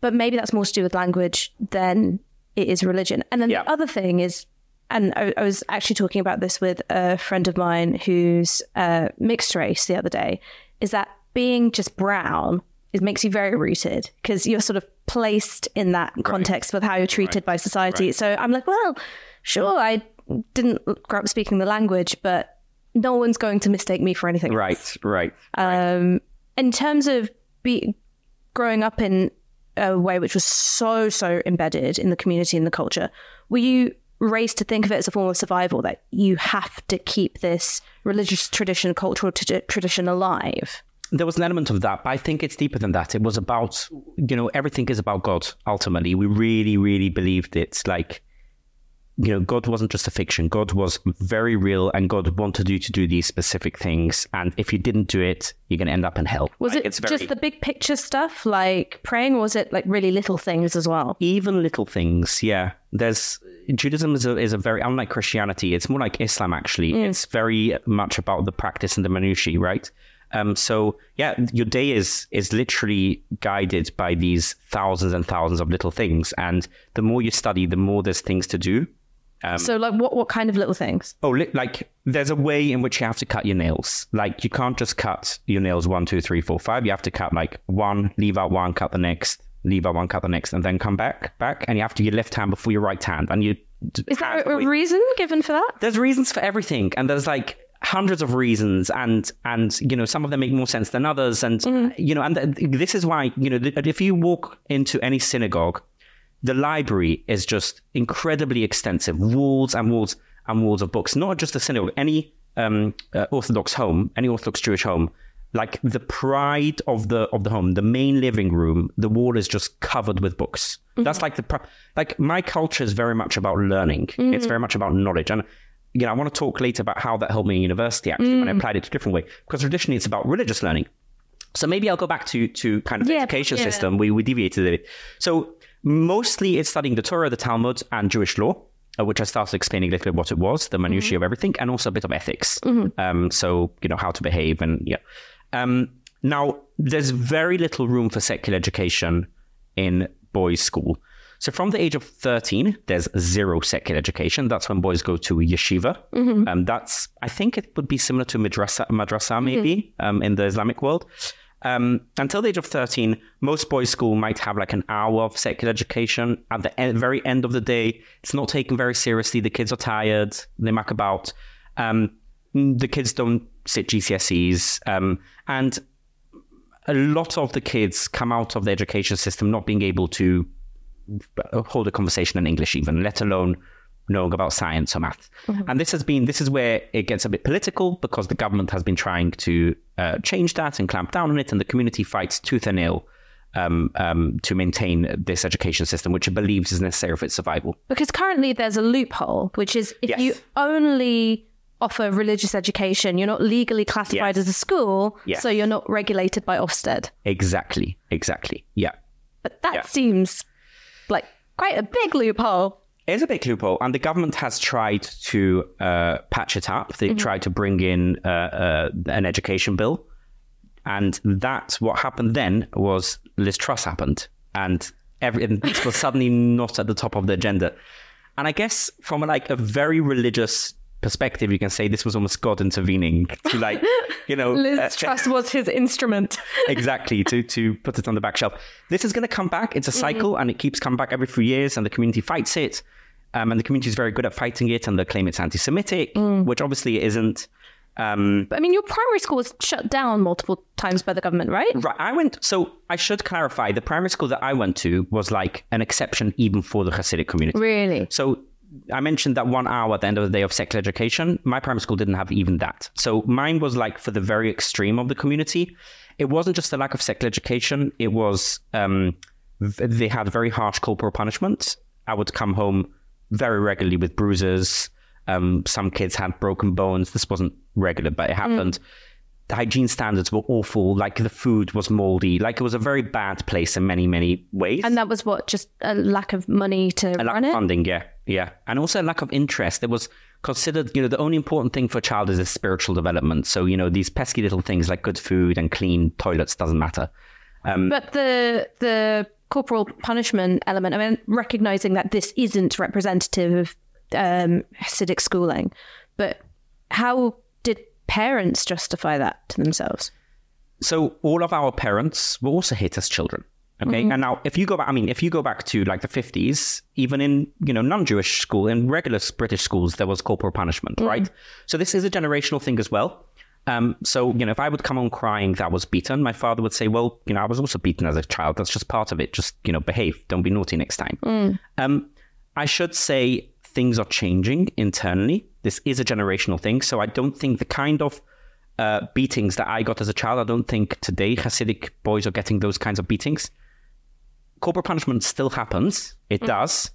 But maybe that's more to do with language than it is religion. And then the other thing is, and I, I was actually talking about this with a friend of mine who's uh, mixed race the other day, is that being just brown it makes you very rooted because you're sort of placed in that context with how you're treated by society. So I'm like, well, sure, I didn't grow up speaking the language, but no one's going to mistake me for anything. Right, right. Um, in terms of be growing up in a way which was so so embedded in the community and the culture, were you raised to think of it as a form of survival that you have to keep this religious tradition, cultural t- tradition alive? there was an element of that, but I think it's deeper than that. It was about, you know, everything is about God. Ultimately, we really, really believed it's like, you know, God wasn't just a fiction. God was very real, and God wanted you to do these specific things. And if you didn't do it, you're going to end up in hell. Was Like, it it's very- just the big picture stuff like praying, or was it like really little things as well? even little things yeah there's judaism is a, is a very unlike christianity it's more like islam actually Mm. it's very much about the practice and the minutiae right um, so yeah your day is is literally guided by these thousands and thousands of little things and the more you study the more there's things to do um, so like what what kind of little things? Oh, li- like there's a way in which you have to cut your nails. Like you can't just cut your nails one, two, three, four, five. You have to cut like one, leave out one, cut the next, leave out one, cut the next, and then come back, back, and you have to your left hand before your right hand, and you. Is there a, a reason given for that? There's reasons for everything, and there's like hundreds of reasons, and and you know some of them make more sense than others, and you know, and th- this is why you know th- if you walk into any synagogue, the library is just incredibly extensive, walls and walls and walls of books. Not just a synagogue, any um, uh, Orthodox home, any Orthodox Jewish home, like the pride of the of the home, the main living room, the wall is just covered with books. That's like the pr- like my culture is very much about learning. It's Mhm. very much about knowledge and. You know, I want to talk later about how that helped me in university actually when I Mm. applied it a different way. Because traditionally it's about religious learning. So maybe I'll go back to to kind of the Yeah, education yeah. system. We we deviated a bit. So mostly it's studying the Torah, the Talmud, and Jewish law, uh, which I started explaining a little bit what it was, the minutiae of everything, and also a bit of ethics. Mhm. Um, so you know how to behave and yeah. Um, now there's very little room for secular education in boys' school. So from the age of 13, there's zero secular education. That's when boys go to yeshiva. Mhm. Um, that's I think it would be similar to madrasa, madrasa maybe um, in the Islamic world. Um, until the age of 13, most boys' school might have like an hour of secular education. At the e- very end of the day, it's not taken very seriously. The kids are tired. They muck about. Um, the kids don't sit GCSEs. Um, and a lot of the kids come out of the education system not being able to hold a conversation in English, even, let alone knowing about science or math. Mhm. And this has been this is where it gets a bit political because the government has been trying to uh, change that and clamp down on it, and the community fights tooth and nail um, um, to maintain this education system, which it believes is necessary for its survival. Because currently there's a loophole, which is if Yes. you only offer religious education, you're not legally classified as a school, Yes. so you're not regulated by Ofsted. Exactly, exactly, yeah. But that seems like quite a big loophole. It's a big loophole, and the government has tried to uh, patch it up. They Mhm. tried to bring in uh, uh, an education bill, and that what happened then was Liz Truss happened, and everything was suddenly [LAUGHS] not at the top of the agenda. And I guess from like a very religious perspective, you can say this was almost God intervening to like, you know, [LAUGHS] Liz uh, Truss was his instrument. [LAUGHS] exactly to to put it on the back shelf. This is going to come back. It's a cycle, and it keeps coming back every few years, and the community fights it. Um, and the community is very good at fighting it, and they claim it's anti-Semitic, which obviously it isn't. Um, But I mean, your primary school was shut down multiple times by the government, right? Right. I went. So I should clarify: the primary school that I went to was like an exception, even for the Hasidic community. Really? So I mentioned that one hour at the end of the day of secular education. My primary school didn't have even that. So mine was like for the very extreme of the community. It wasn't just a lack of secular education. It was um, they had very harsh corporal punishment. I would come home very regularly with bruises. Um, some kids had broken bones. This wasn't regular, but it happened. The hygiene standards were awful. Like the food was moldy. Like it was a very bad place in many, many ways. And that was what just a lack of money to a lack run of it. funding, yeah, yeah, and also a lack of interest. It was considered, you know, the only important thing for a child is his spiritual development. So, you know, these pesky little things like good food and clean toilets doesn't matter. Um, But the the corporal punishment element, I mean, recognizing that this isn't representative of um, Hasidic schooling, but how did parents justify that to themselves? so all of our parents were also hit as children. Okay, Mhm. and now if you go back, I mean, if you go back to like the fifties, even in you know non-Jewish school, in regular British schools, there was corporal punishment, Mm. right? So this is a generational thing as well. Um, so you know, if I would come home crying that I was beaten, my father would say, "Well, you know, I was also beaten as a child. That's just part of it. Just you know, behave. Don't be naughty next time." Mm. Um, I should say things are changing internally. This is a generational thing. So I don't think the kind of uh, beatings that I got as a child, I don't think today Hasidic boys are getting those kinds of beatings. Corporal punishment still happens. It does.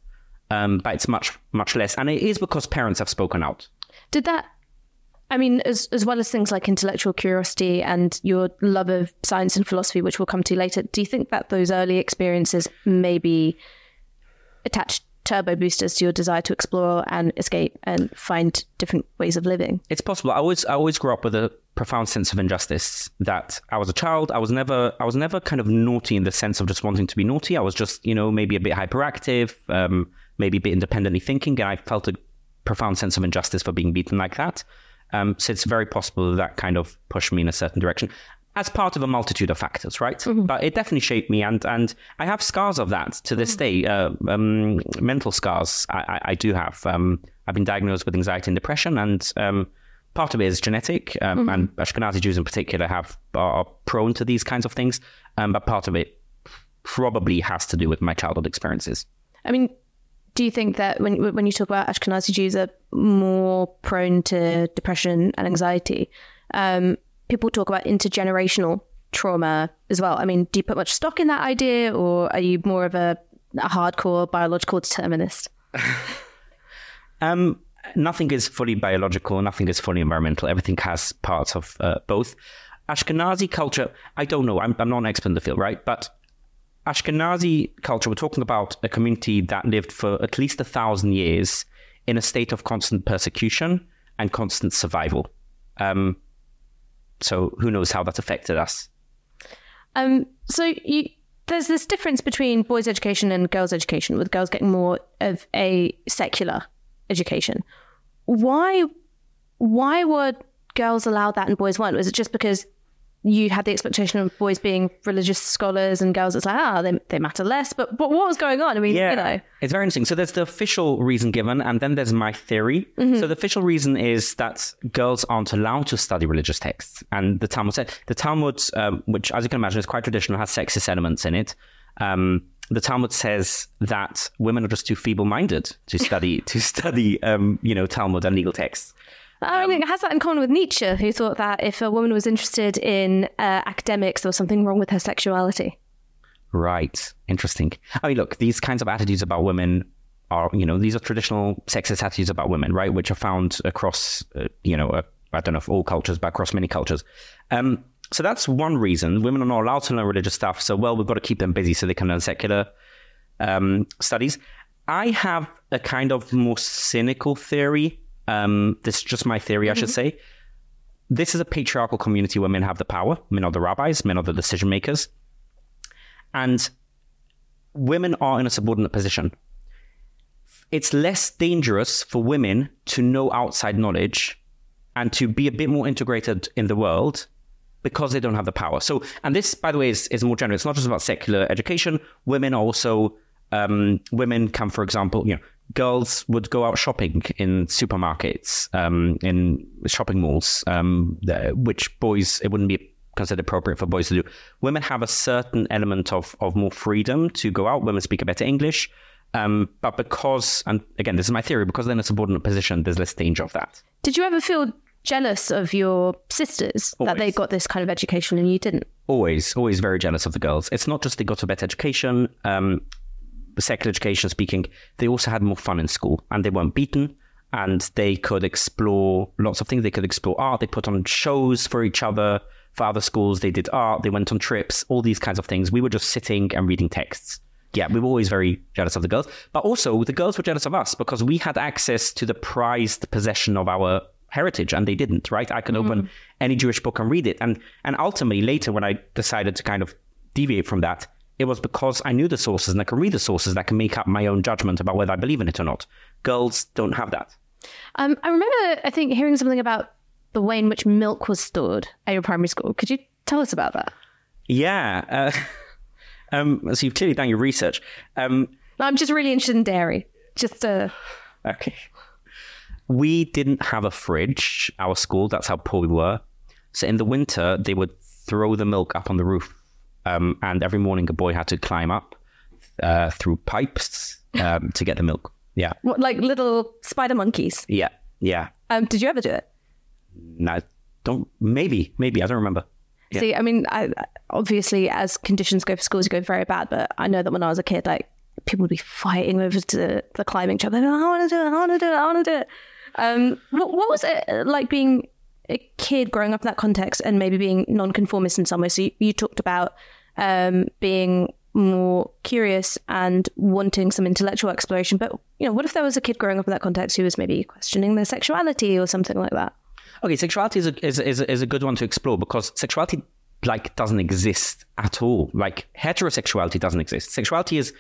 Um, but it's much, much less. And it is because parents have spoken out. Did that? I mean, as as well as things like intellectual curiosity and your love of science and philosophy, which we'll come to later, do you think that those early experiences maybe attached turbo boosters to your desire to explore and escape and find different ways of living? It's possible. I always, I always grew up with a profound sense of injustice. That I was a child. I was never, I was never kind of naughty in the sense of just wanting to be naughty. I was just, you know, maybe a bit hyperactive, um, maybe a bit independently thinking, and I felt a profound sense of injustice for being beaten like that. Um, so it's very possible that, that kind of pushed me in a certain direction. As part of a multitude of factors, right? But it definitely shaped me, and and I have scars of that to this day. Uh, um, mental scars, I, I, I do have. Um, I've been diagnosed with anxiety and depression, and um, part of it is genetic, um, Mhm. and Ashkenazi Jews in particular have are, are prone to these kinds of things. Um, but part of it probably has to do with my childhood experiences. I mean, do you think that when when you talk about Ashkenazi Jews are more prone to depression and anxiety, um, people talk about intergenerational trauma as well. I mean, do you put much stock in that idea, or are you more of a, a hardcore biological determinist? [LAUGHS] Um, nothing is fully biological, nothing is fully environmental. Everything has parts of uh, both. Ashkenazi culture, I don't know. I'm, I'm not an expert in the field, right? But Ashkenazi culture, we're talking about a community that lived for at least a thousand years in a state of constant persecution and constant survival. Um, so who knows how that affected us? Um, so you, there's this difference between boys' education and girls' education, with girls getting more of a secular education. Why, why were girls allowed that and boys weren't? Was it just because you had the expectation of boys being religious scholars and girls it's like ah they, they matter less? But but what was going on? I mean, you know, It's very interesting. So there's the official reason given, and then there's my theory. Mhm. So the official reason is that girls aren't allowed to study religious texts, and the Talmud said the Talmud, um, which as you can imagine is quite traditional, has sexist elements in it. Um, the Talmud says that women are just too feeble-minded to study [LAUGHS] to study, um, you know, Talmud and legal texts. I mean, it has that in common with Nietzsche, who thought that if a woman was interested in uh, academics, there was something wrong with her sexuality. Right. Interesting. I mean, look, these kinds of attitudes about women are, you know, these are traditional sexist attitudes about women, right? Which are found across, uh, you know, uh, I don't know if all cultures, but across many cultures. Um, so that's one reason women are not allowed to learn religious stuff. So, well, we've got to keep them busy so they can learn secular um, studies. I have a kind of more cynical theory. Um, this is just my theory, I should say. This is a patriarchal community where men have the power. Men are the rabbis. Men are the decision makers, and women are in a subordinate position. It's less dangerous for women to know outside knowledge and to be a bit more integrated in the world because they don't have the power. So, and this, by the way, is, is more general. It's not just about secular education. Women also, um, women can, for example, you know, girls would go out shopping in supermarkets, um, in shopping malls, um, which boys, it wouldn't be considered appropriate for boys to do. Women have a certain element of, of more freedom to go out. Women speak a better English. Um, but because, and again, this is my theory, because they're in a subordinate position, there's less danger of that. Did you ever feel jealous of your sisters that they got this kind of education and you didn't? always, always very jealous of the girls. It's not just they got a better education, um, secular education speaking, they also had more fun in school and they weren't beaten and they could explore lots of things. They could explore art, they put on shows for each other, for other schools, they did art, they went on trips, all these kinds of things. We were just sitting and reading texts. Yeah, we were always very jealous of the girls. But also, the girls were jealous of us because we had access to the prized possession of our heritage and they didn't, right? I could open any Jewish book and read it. And and ultimately later when I decided to kind of deviate from that, it was because I knew the sources and I can read the sources that can make up my own judgment about whether I believe in it or not. Girls don't have that. Um, I remember, I think, hearing something about the way in which milk was stored at your primary school. Could you tell us about that? Yeah. Uh, [LAUGHS] um, so you've clearly done your research. Um, I'm just really interested in dairy. Just uh, Okay. We didn't have a fridge, our school. That's how poor we were. So in the winter, they would throw the milk up on the roof. Um, and every morning, a boy had to climb up uh, through pipes um, to get the milk. Yeah. what, like little spider monkeys. Yeah. Yeah. Um, did you ever do it? No, don't. Maybe. Maybe. I don't remember. Yeah. See, I mean, I, obviously, as conditions go for schools, go very bad. But I know that when I was a kid, like people would be fighting over the, the climbing trap. Like, I want to do it. I want to do it. I want to do it. Um, what, what was it like being a kid growing up in that context and maybe being nonconformist in some way? So you, you talked about um, being more curious and wanting some intellectual exploration. But you know, what if there was a kid growing up in that context who was maybe questioning their sexuality or something like that? Okay, sexuality is a, is, is, is a good one to explore because sexuality like doesn't exist at all. Like heterosexuality doesn't exist. Sexuality is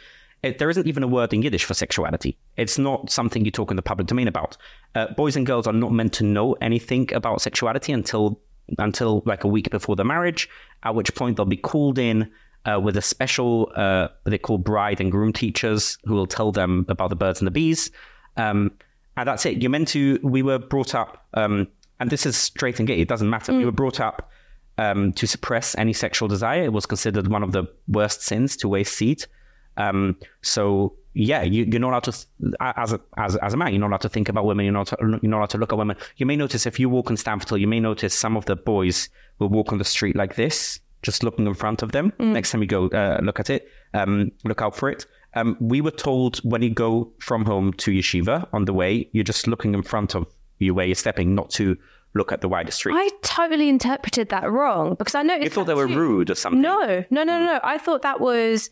it, there isn't even a word in Yiddish for sexuality. It's not something you talk in the public domain about. Uh, boys and girls are not meant to know anything about sexuality until until like a week before the marriage, at which point they'll be called in uh, with a special uh, they call bride and groom teachers who will tell them about the birds and the bees. Um, and that's it. You're meant to. We were brought up, um, and this is straight and gay. It doesn't matter. We were brought up um, to suppress any sexual desire. It was considered one of the worst sins to waste seed. Um, so yeah, you, you're not allowed to, as a as, as a man, you're not allowed to think about women. You're not you're not allowed to look at women. You may notice if you walk in Stamford Hill, you may notice some of the boys will walk on the street like this, just looking in front of them. Next time you go, uh, look at it, um, look out for it. Um, we were told when you go from home to yeshiva on the way, you're just looking in front of you where you're stepping, not to look at the wider street. I totally interpreted that wrong because I noticed you thought they were too. rude or something. No, no, no, no. I thought that was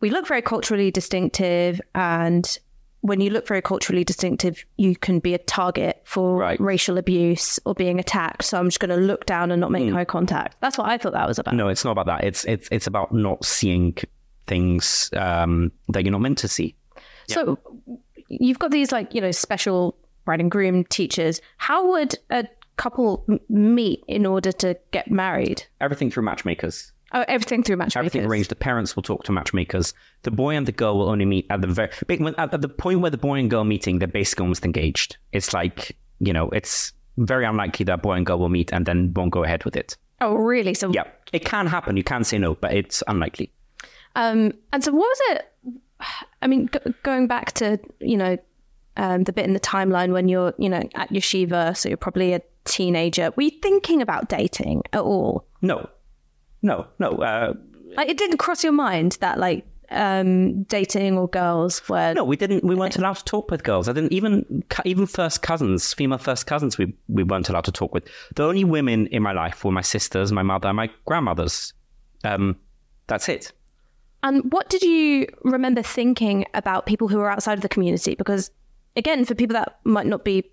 we look very culturally distinctive, and when you look very culturally distinctive, you can be a target for racial abuse or being attacked. So I'm just going to look down and not make eye contact. That's what I thought that was about. No, it's not about that. It's it's it's about not seeing things um, that you're not meant to see. So you've got these like you know special bride and groom teachers. How would a couple meet in order to get married? Everything through matchmakers. Oh, everything through matchmakers. Everything arranged. The parents will talk to matchmakers. The boy and the girl will only meet at the very at at the point where the boy and girl meeting. They're basically almost engaged. It's like you know, it's very unlikely that boy and girl will meet and then won't go ahead with it. Oh, really? So Yeah, it can happen. You can say no, but it's unlikely. Um, and so, what was it? I mean, going back to you know um, the bit in the timeline when you're you know at yeshiva, so you're probably a teenager. Were you thinking about dating at all? No, no, no. Uh, Like, it didn't cross your mind that like um, dating or girls were no, we didn't. We weren't allowed to talk with girls. I didn't even even first cousins, female first cousins. We we weren't allowed to talk with. The only women in my life were my sisters, my mother, and my grandmothers. Um, that's it. And what did you remember thinking about people who were outside of the community? Because, again, for people that might not be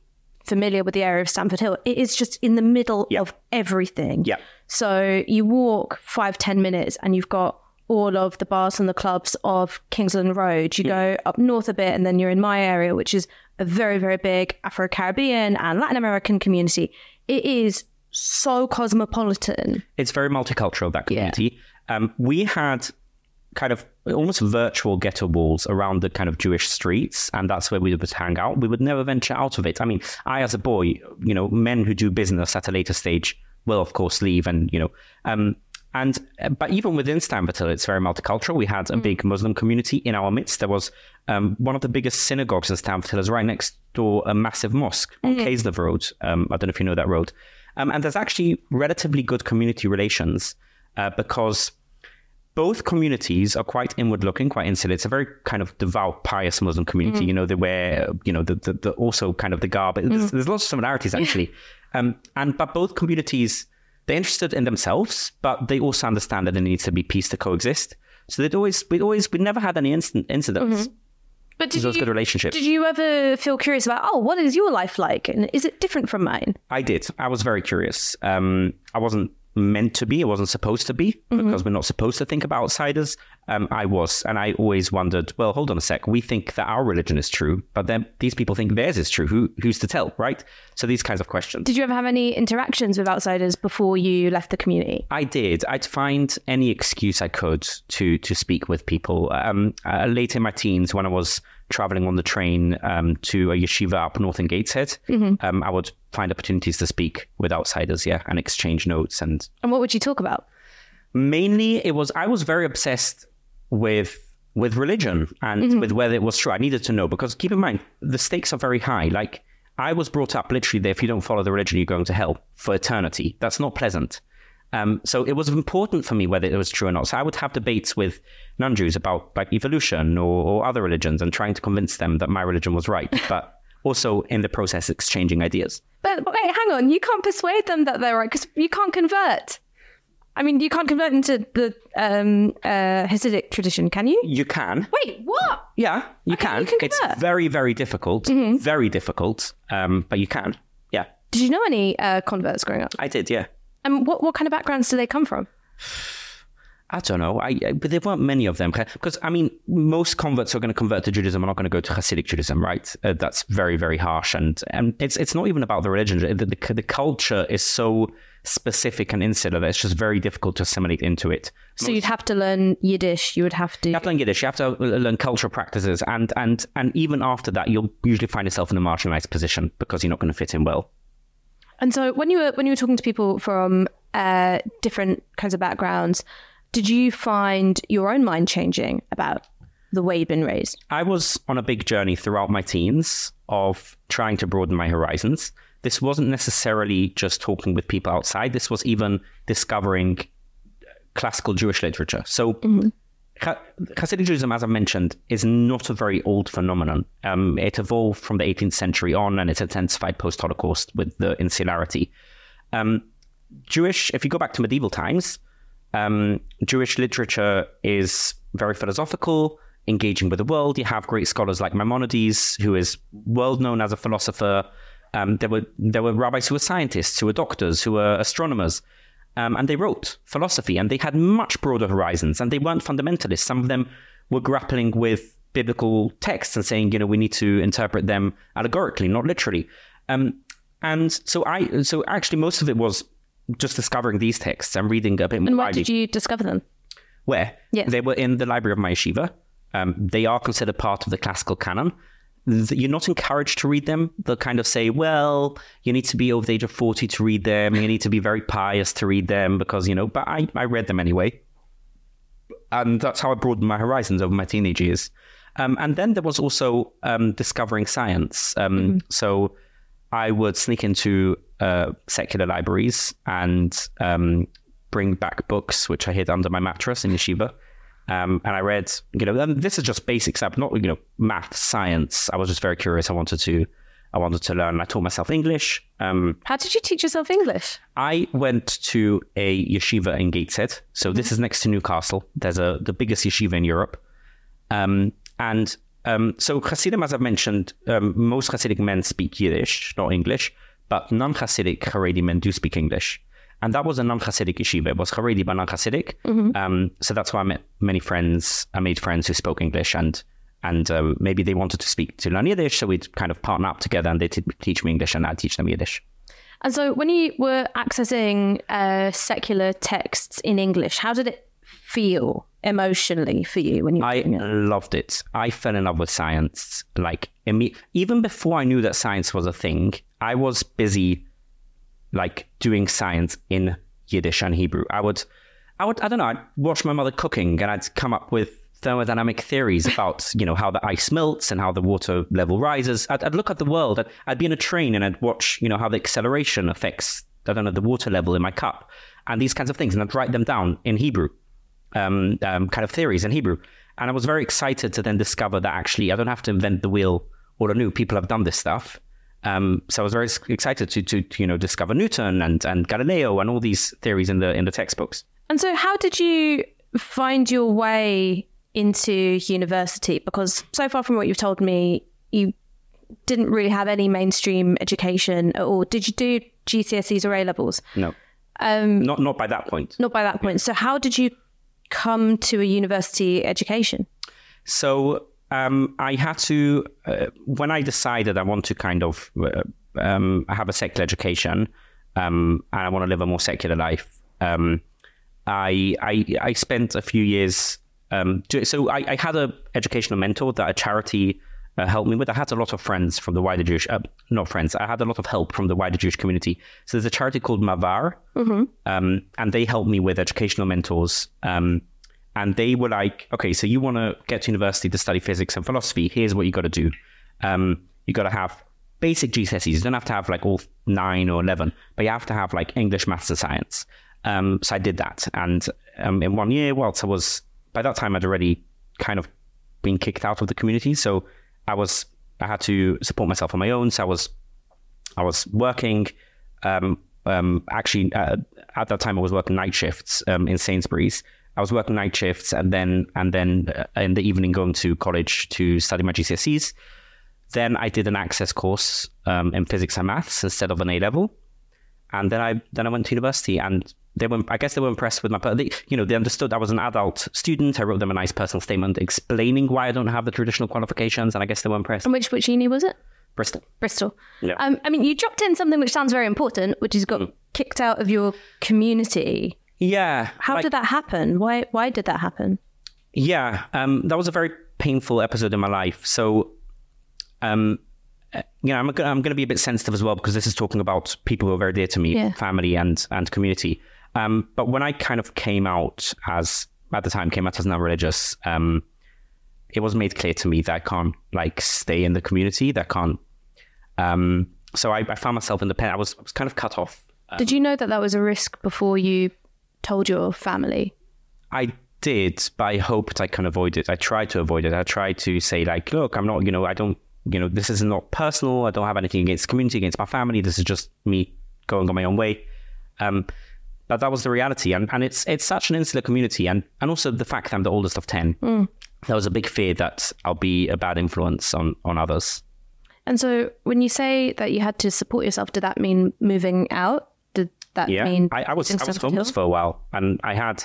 familiar with the area of Stamford Hill, it is just in the middle of everything. Yeah. So you walk five, ten minutes and you've got all of the bars and the clubs of Kingsland Road. You go up north a bit and then you're in my area, which is a very, very big Afro Caribbean and Latin American community. It is so cosmopolitan. It's very multicultural, that community. Um, we had kind of almost virtual ghetto walls around the kind of Jewish streets, and that's where we would hang out. We would never venture out of it. I mean, I, as a boy, you know, men who do business at a later stage will, of course, leave, and you know, um, and but even within Stamford Hill, it's very multicultural. We had a big Muslim community in our midst. There was um, one of the biggest synagogues in Stamford Hill is right next door, a massive mosque on. Cazenove Road. Um, I don't know if you know that road. Um, and there's actually relatively good community relations uh, because both communities are quite inward looking, quite insular. It's a very kind of devout, pious Muslim community. Mm. You know, they wear, you know, the, the, the also kind of the garb. There's, Mm. there's lots of similarities actually. Um, and but both communities, they're interested in themselves, but they also understand that there needs to be peace to coexist. So they'd always, we always, we never had any incident, incidents. But did Those you, good relationships. did you ever feel curious about, oh, what is your life like? And is it different from mine? I did. I was very curious. Um, I wasn't meant to be. It wasn't supposed to be because we're not supposed to think about outsiders. Um, I was, and I always wondered. Well, hold on a sec. We think that our religion is true, but then these people think theirs is true. Who who's to tell, right? So these kinds of questions. Did you ever have any interactions with outsiders before you left the community? I did. I'd find any excuse I could to to speak with people. Um, uh, late in my teens, when I was traveling on the train um, to a yeshiva up north in Gateshead, Mhm. um, I would find opportunities to speak with outsiders, yeah, and exchange notes. And And what would you talk about? mainly, it was I was very obsessed with with religion and Mhm. with whether it was true. I needed to know because keep in mind the stakes are very high. Like I was brought up literally that if you don't follow the religion, you're going to hell for eternity. That's not pleasant. Um, so it was important for me whether it was true or not. So I would have debates with non-Jews about like evolution or, or other religions and trying to convince them that my religion was right, [LAUGHS] but also in the process exchanging ideas. But, wait, hang on. You can't persuade them that they're right because you can't convert. I mean, you can't convert into the um, uh, Hasidic tradition, can you? You can. Wait, what? Yeah, you can. can it's very, very difficult. Mm-hmm. Very difficult. Um, but you can. Yeah, Did you know any uh, converts growing up? I did. Yeah. And what, what kind of backgrounds do they come from? I don't know. I, I- but there weren't many of them because I mean, most converts who are going to convert to Judaism are not going to go to Hasidic Judaism, right? Uh, that's very, very harsh, and and it's it's not even about the religion. The, the, the culture is so specific and insular that it's just very difficult to assimilate into it. So you'd have to learn Yiddish. You would have to. You have to learn Yiddish. You have to learn cultural practices, and and and even after that, you'll usually find yourself in a marginalized position because you're not going to fit in well. And so when you were when you were talking to people from uh, different kinds of backgrounds, did you find your own mind changing about the way you'd been raised? I was on a big journey throughout my teens of trying to broaden my horizons. This wasn't necessarily just talking with people outside. This was even discovering classical Jewish literature. So, Ha- Hasidic Judaism, as I mentioned, is not a very old phenomenon. Um, it evolved from the 18th century on, and it's intensified post-Holocaust with the insularity. Um, Jewish, if you go back to medieval times, um, Jewish literature is very philosophical, engaging with the world. You have great scholars like Maimonides, who is world known as a philosopher. Um, there were there were rabbis who were scientists, who were doctors, who were astronomers, um, and they wrote philosophy, and they had much broader horizons, and they weren't fundamentalists. Some of them were grappling with biblical texts and saying, you know, we need to interpret them allegorically, not literally. Um, and so I, so actually, most of it was just discovering these texts and reading a bit more. And where widely. did you discover them? Where? Yeah. They were in the library of my yeshiva. Um, they are considered part of the classical canon. You're not encouraged to read them. They'll kind of say, well, you need to be over the age of 40 to read them. You need to be very pious to read them because, you know, but I, I read them anyway. And that's how I broadened my horizons over my teenage years. Um, and then there was also um, discovering science. Um, So I would sneak into uh, secular libraries and um, bring back books which I hid under my mattress in yeshiva. Um, and I read, you know, and this is just basic stuff, not you know, math, science. I was just very curious. I wanted to, I wanted to learn. I taught myself English. Um, How did you teach yourself English? I went to a yeshiva in Gateshead. So this is next to Newcastle. There's a the biggest yeshiva in Europe. Um, and um, so Hasidim, as I've mentioned, um, most Hasidic men speak Yiddish, not English, but non-Hasidic Haredi men do speak English. And that was a non-Hasidic yeshiva. It was Haredi, but non-Hasidic. Mhm. Um, so that's why I met many friends. I made friends who spoke English and and um, maybe they wanted to speak to learn Yiddish. So we'd kind of partner up together and they would teach me English and I'd teach them Yiddish. And so, when you were accessing uh, secular texts in English, how did it feel emotionally for you when you? I loved it. I fell in love with science. Like even before I knew that science was a thing, I was busy like doing science in Yiddish and Hebrew. I would, I would, I don't know. I'd watch my mother cooking, and I'd come up with thermodynamic theories about you know how the ice melts and how the water level rises. I'd, I'd look at the world. I'd, I'd be in a train and I'd watch you know how the acceleration affects I don't know the water level in my cup and these kinds of things, and I'd write them down in Hebrew um, um, kind of theories in Hebrew. And I was very excited to then discover that actually I don't have to invent the wheel all anew. People have done this stuff. Um, so I was very excited to, to, you know discover Newton and, and Galileo and all these theories in the in the textbooks. And so, how did you find your way into university? Because so far from what you've told me, you didn't really have any mainstream education at all. Did you do GCSEs or A levels? No, Um, not not by that point. not by that point. So, how did you come to a university education? So um, I had to uh, when I decided I want to kind of uh, um, have a secular education um, and I want to live a more secular life. Um, I, I I spent a few years. Um, do, so I, I had a educational mentor that a charity uh, helped me with. I had a lot of friends from the wider Jewish, uh, not friends. I had a lot of help from the wider Jewish community. So there's a charity called Mavar, Mm-hmm. um, and they helped me with educational mentors. And they were like, okay, so you want to get to university to study physics and philosophy? Here's what you got to do. Um, you got to have basic GCSEs. You don't have to have like all nine or eleven, but you have to have like English, maths, and science. Um, so I did that, and um, in one year, whilst I was by that time, I'd already kind of been kicked out of the community. So I was I had to support myself on my own. So I was I was working. Um, um, actually, uh, at that time, I was working night shifts um, in Sainsbury's. I was working night shifts, and then and then uh, in the evening going to college to study my GCSEs. Then I did an access course um, in physics and maths instead of an A level, and then I then I went to university, and they were I guess they were impressed with my they, you know they understood I was an adult student. I wrote them a nice personal statement explaining why I don't have the traditional qualifications, and I guess they were impressed. And which which uni was it? Bristol. Bristol. Yeah. Um, I mean, you dropped in something which sounds very important, which is got kicked out of your community. Yeah. How like- did that happen? Why why did that happen? Yeah, um, that was a very painful episode in my life. So, um, uh, you know, I'm gonna, I'm going to be a bit sensitive as well because this is talking about people who are very dear to me, Yeah. family and and community. Um, but when I kind of came out as at the time came out as non-religious, um, it was made clear to me that I can't like stay in the community. That I can't. Um, so I, I found myself in the pen. I was I was kind of cut off. did you know that that was a risk before you told your family? I did, but I hoped I can avoid it. I tried to avoid it. I tried to say like, look, I'm not, you know, I don't, you know, this is not personal. I don't have anything against community, against my family. This is just me going on my own way. Um, but that was the reality, and and it's it's such an insular community, and and also the fact that I'm the oldest of ten. Mm. There was a big fear that I'll be a bad influence on on others. And so, when you say that you had to support yourself, did that mean moving out? That yeah, mean I, I was I was homeless for a while, and I had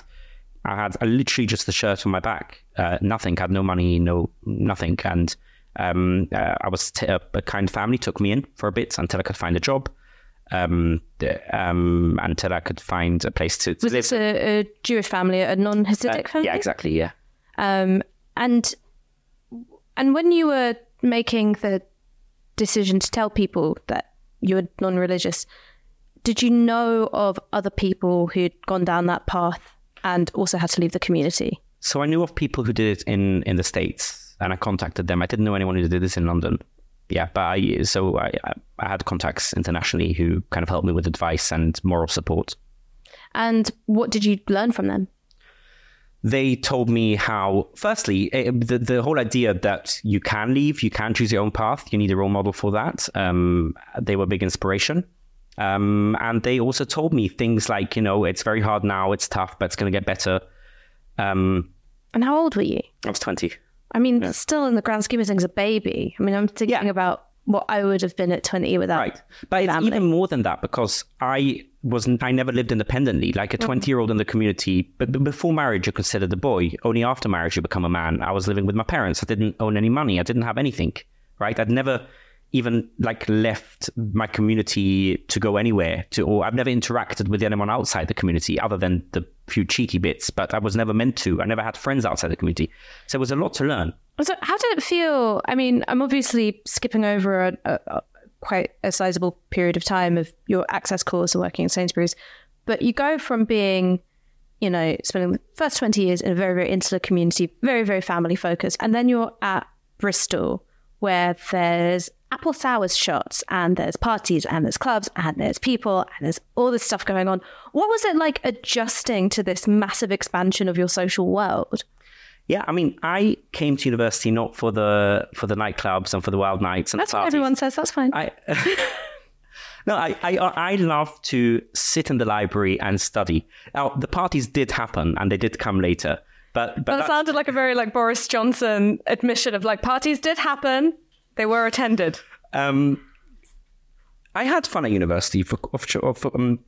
I had uh, literally just the shirt on my back, uh, nothing. I had no money, no nothing, and um, uh, I was t- a, a kind family took me in for a bit until I could find a job, um, um, until I could find a place to, to Was live. this a, a Jewish family, a non-Hasidic family? Uh, yeah, exactly. Yeah. Um, and and when you were making the decision to tell people that you were non-religious, did you know of other people who'd gone down that path and also had to leave the community? So I knew of people who did it in in the states, and I contacted them. I didn't know anyone who did this in London. Yeah, but I so I I- had contacts internationally who kind of helped me with advice and moral support. And what did you learn from them? they told me how, firstly, eh, the, the whole idea that you can leave, you can choose your own path, you need a role model for that. Um, they were a big inspiration. Um, and they also told me things like, you know, it's very hard now, it's tough, but it's going to get better. Um, and how old were you? I was 20. I mean, still in the grand scheme of things, a baby. I mean, I'm thinking about what I would have been at 20 without. Right. But it's even more than that because I wasn't, I never lived independently. Like a Mm-hmm. 20 year old in the community, but but before marriage, you're considered a boy. Only after marriage, you become a man. I was living with my parents. I didn't own any money. I didn't have anything. Right. I'd never even like left my community to go anywhere to, or I've never interacted with anyone outside the community other than the few cheeky bits, but I was never meant to. I never had friends outside the community. So it was a lot to learn. So, how did it feel? I mean, I'm obviously skipping over a, a, a quite a sizable period of time of your access course and working in Sainsbury's, but you go from being, you know, spending the first 20 years in a very, very insular community, very, very family focused, and then you're at Bristol, where there's apple sours shots and there's parties and there's clubs and there's people and there's all this stuff going on. What was it like adjusting to this massive expansion of your social world? Yeah, I mean, I came to university not for the for the nightclubs and for the wild nights and That's what everyone says. That's fine. I, [LAUGHS] no, I, I I love to sit in the library and study. Now, the parties did happen and they did come later, but but that sounded like a very like Boris Johnson admission of like parties did happen, they were attended. Um, I had fun at university, for, of, of, um,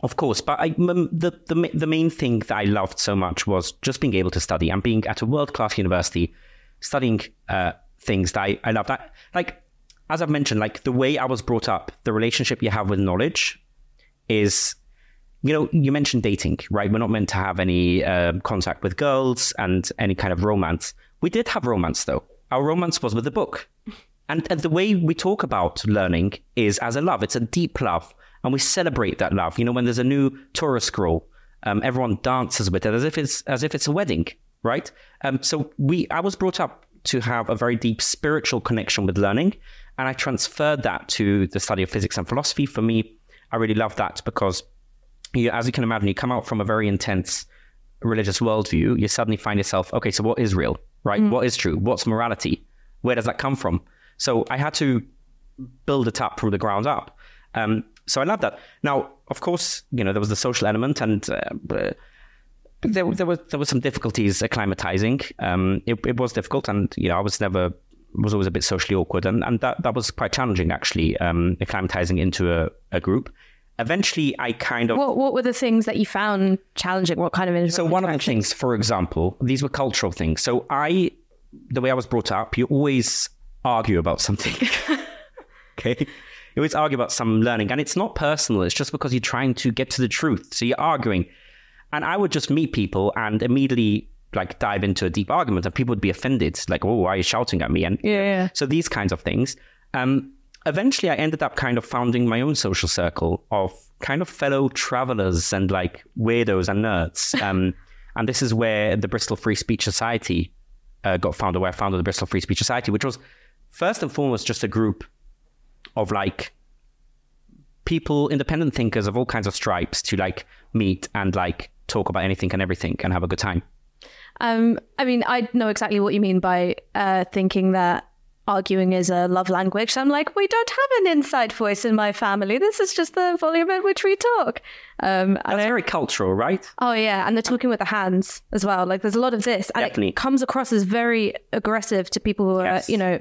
of course, but I, the, the the main thing that I loved so much was just being able to study and being at a world class university, studying uh, things that I, I loved. I, like as I've mentioned, like the way I was brought up, the relationship you have with knowledge is you know, you mentioned dating, right? We're not meant to have any um contact with girls and any kind of romance. We did have romance, though. Our romance was with the book. And, and the way we talk about learning is as a love. It's a deep love. And we celebrate that love. You know, when there's a new Torah scroll, um, everyone dances with it as if it's as if it's a wedding, right? Um, so we, I was brought up to have a very deep spiritual connection with learning, and I transferred that to the study of physics and philosophy. For me, I really love that because you, as you can imagine, you come out from a very intense religious worldview, you suddenly find yourself, okay, so what is real, right? What is true? What's morality? Where does that come from? So I had to build it up from the ground up. Um, so I love that. Now, of course, you know there was the social element, and uh, there there was there was some difficulties acclimatizing. Um, it, it was difficult, and you know I was never was always a bit socially awkward, and, and that that was quite challenging actually um, acclimatizing into a, a group. Eventually, I kind of What what were the things that you found challenging? What kind of so one of the things, for example, these were cultural things. So I, the way I was brought up, you always argue about something. [LAUGHS] okay, you always argue about some learning, and it's not personal. It's just because you're trying to get to the truth. So you're arguing, and I would just meet people and immediately like dive into a deep argument, and people would be offended, like, "Oh, why are you shouting at me?" And Yeah, yeah. so these kinds of things. Um, eventually, I ended up kind of founding my own social circle of kind of fellow travelers and like weirdos and nerds. [LAUGHS] Um, and this is where the Bristol Free Speech Society uh, got founded, where I founded the Bristol Free Speech Society, which was first and foremost just a group of like people, independent thinkers of all kinds of stripes to like meet and like talk about anything and everything and have a good time. Um, I mean, I know exactly what you mean by uh, thinking that arguing is a love language. So I'm like, we don't have an inside voice in my family. This is just the volume at which we talk. Um, That's very cultural, right? Oh yeah, and they're talking with the hands as well. Like there's a lot of this, and Definitely. it comes across as very aggressive to people who are, you know,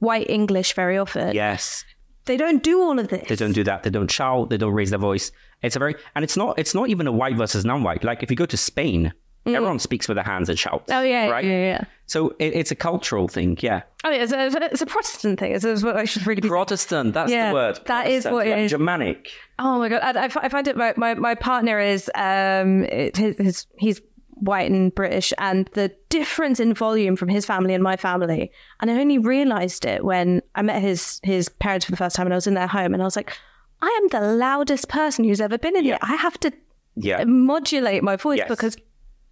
white English very often. Yes. They don't do all of this. They don't do that. They don't shout. They don't raise their voice. It's a very and it's not it's not even a white versus non-white. Like if you go to Spain, everyone speaks with their hands and shouts. Mm. Oh yeah, right. yeah, yeah. So it, it's a cultural thing. Yeah. Oh, yeah, it's a, it's a Protestant thing. It's, it's what I should really be. Protestant. That's Yeah, the word. that is what it is. Germanic. Oh my god, I find it. My, my, my partner is um, his, his he's white and British, and the difference in volume from his family and my family, and I only realised it when I met his his parents for the first time, and I was in their home, and I was like, I am the loudest person who's ever been in here. I have to Yeah. modulate my voice Yes. because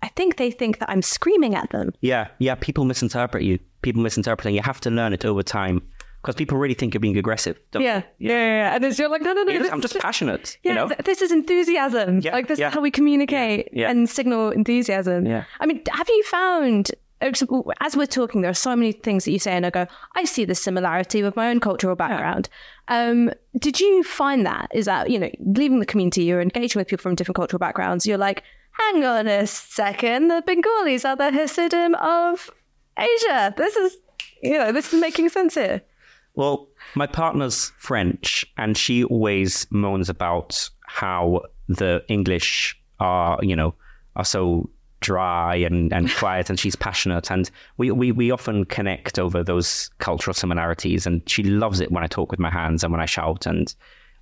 I think they think that I'm screaming at them. Yeah. Yeah. People misinterpret you. People misinterpreting. You have to learn it over time. because people really think you're being aggressive. don't Yeah. yeah, yeah, yeah. And it's, you're like, no, no, no. This I'm is just passionate. Yeah, you know? th- this is enthusiasm. like this yeah. is how we communicate Yeah. and signal enthusiasm. Yeah. I mean, have you found as we're talking, there are so many things that you say, and I go, I see the similarity with my own cultural background. Um, did you find that? Is that you know, leaving the community, you're engaging with people from different cultural backgrounds. You're like, hang on a second, the Bengalis are the Hasidim of Asia. This is, you know, this is making sense here. Well, my partner's French, and she always moans about how the English are, you know, are so dry and, and quiet, and she's passionate. And we, we, we often connect over those cultural similarities. And she loves it when I talk with my hands and when I shout and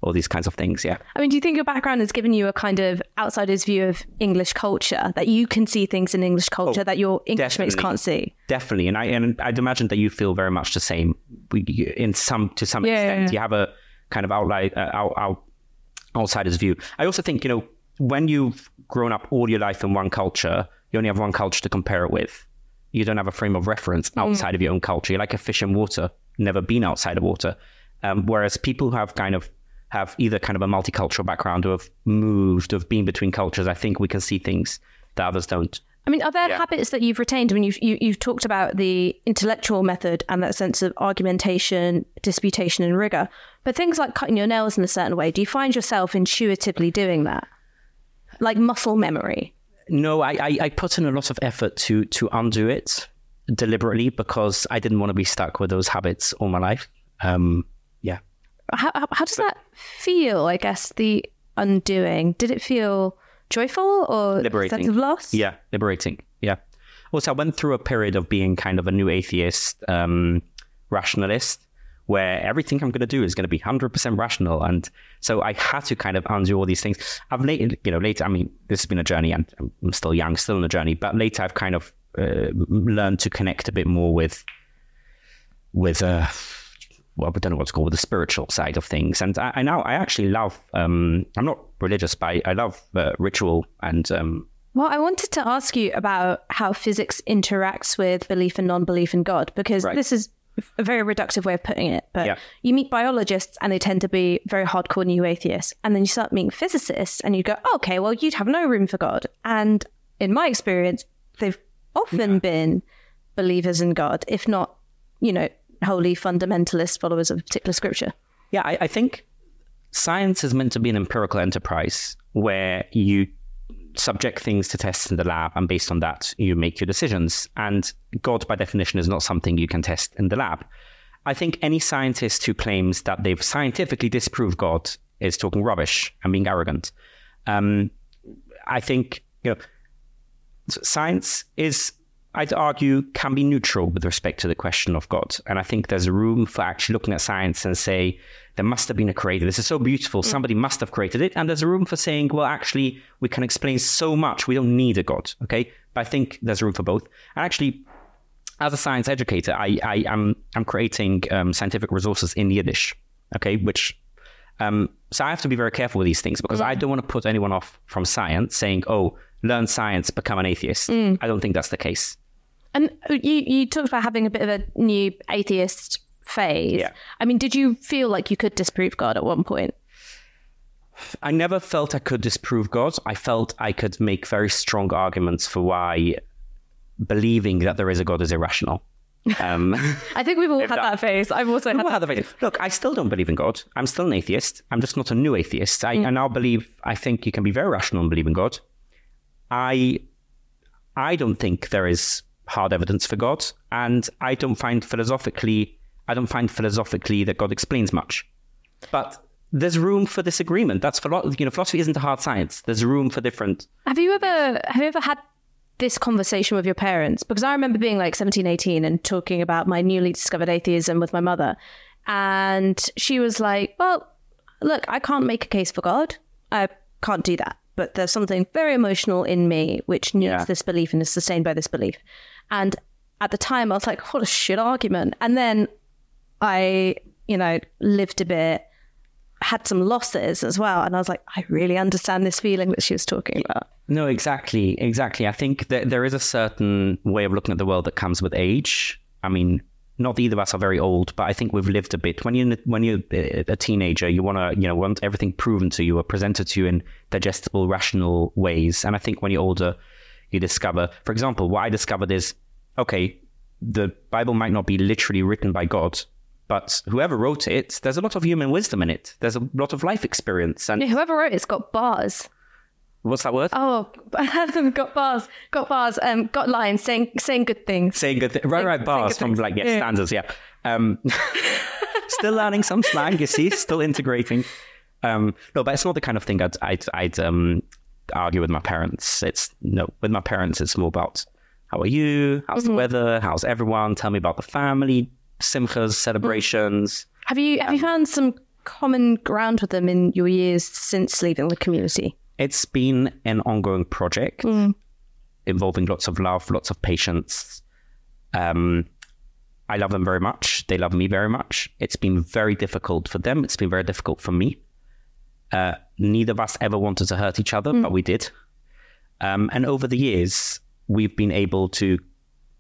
all these kinds of things. Yeah. I mean, do you think your background has given you a kind of outsider's view of English culture that you can see things in English culture that your English mates can't see? Definitely, and I and I'd imagine that you feel very much the same. In some to some Yeah, extent, yeah, yeah. you have a kind of outline, uh, out, out, outsider's view. I also think you know when you've grown up all your life in one culture, you only have one culture to compare it with. You don't have a frame of reference Mm. outside of your own culture. You're like a fish in water, never been outside of water. Um, whereas people who have kind of have either kind of a multicultural background or have moved, or have been between cultures, I think we can see things that others don't. I mean, are there habits that you've retained? I mean, you've, you, you've talked about the intellectual method and that sense of argumentation, disputation, and rigor. But things like cutting your nails in a certain way, do you find yourself intuitively doing that? Like muscle memory? No, I, I, I put in a lot of effort to to undo it deliberately because I didn't want to be stuck with those habits all my life. Um, yeah. How, how, how does that feel, I guess, the undoing? Did it feel joyful or liberating. sense of loss? Yeah, liberating. Yeah. Also, I went through a period of being kind of a new atheist, um, rationalist, where everything I'm going to do is going to be 100% rational. And so I had to kind of undo all these things. I've later, you know, later, I mean, this has been a journey and I'm still young, still on a journey, but later I've kind of uh, learned to connect a bit more with, with, uh, well, I don't know what what's called the spiritual side of things. And I, I now, I actually love, um, I'm not religious, but I, I love uh, ritual and, um, Well, I wanted to ask you about how physics interacts with belief and non belief in God, because Right. this is a very reductive way of putting it. But Yeah. you meet biologists and they tend to be very hardcore new atheists. And then you start meeting physicists and you go, okay, well, you'd have no room for God. And in my experience, they've often been believers in God, if not, you know, wholly fundamentalist followers of a particular scripture. Yeah, I, I think science is meant to be an empirical enterprise where you subject things to tests in the lab, and based on that, you make your decisions. And God, by definition, is not something you can test in the lab. I think any scientist who claims that they've scientifically disproved God is talking rubbish and being arrogant. Um, I think you know science is I'd argue can be neutral with respect to the question of God. And I think there's room for actually looking at science and say there must have been a creator. This is so beautiful. Somebody must have created it. And there's a room for saying, well, actually, we can explain so much. We don't need a God. Okay. But I think there's room for both. And actually, as a science educator, I, I am I'm creating um, scientific resources in Yiddish. Okay, which um, so I have to be very careful with these things because I don't want to put anyone off from science, saying, "Oh, learn science, become an atheist." Mm. I don't think that's the case. And you, you talked about having a bit of a new atheist phase. Yeah. I mean, did you feel like you could disprove God at one point? I never felt I could disprove God. I felt I could make very strong arguments for why believing that there is a God is irrational. Um, [LAUGHS] I think we've all had that, phase. I've also had, that phase. Look, I still don't believe in God. I'm still an atheist. I'm just not a new atheist. I, I now believe. I think you can be very rational and believe in God. I, I don't think there is hard evidence for God, and I don't find philosophically. I don't find philosophically that God explains much. But there's room for disagreement. That's philo- you know, philosophy isn't a hard science. There's room for different. Have you ever have you ever had this conversation with your parents? Because I remember being like 17, 18 and talking about my newly discovered atheism with my mother. And she was like, Well, look, I can't make a case for God. I can't do that. But there's something very emotional in me which needs this belief and is sustained by this belief. And at the time I was like, what a shit argument. And then I, you know, lived a bit, had some losses as well. And I was like, I really understand this feeling that she was talking about. No, exactly, exactly. I think that there is a certain way of looking at the world that comes with age. I mean, not either of us are very old, but I think we've lived a bit. When you when you're a teenager, you want to you know want everything proven to you or presented to you in digestible, rational ways. And I think when you're older, you discover, for example, what I discovered is, okay, the Bible might not be literally written by God, but whoever wrote it, there's a lot of human wisdom in it. There's a lot of life experience, and Yeah, whoever wrote it's got bars. what's that word? Oh, [LAUGHS] got bars, got bars, um, got lines saying saying good things. saying good things. Right, right, bars from like yeah, Yeah. stanzas. Yeah. Um, [LAUGHS] still learning some slang. You see, still integrating. Um, no, but it's not the kind of thing I'd I'd, I'd um, argue with my parents. It's no, with my parents, it's more about how are you? How's the mm-hmm. weather? How's everyone? Tell me about the family, simchas, mm-hmm. celebrations. Have you have you found some common ground with them in your years since leaving the community? It's been an ongoing project mm. involving lots of love, lots of patience. Um, I love them very much. They love me very much. It's been very difficult for them. It's been very difficult for me. Uh, neither of us ever wanted to hurt each other, but we did. Um, and over the years, we've been able to,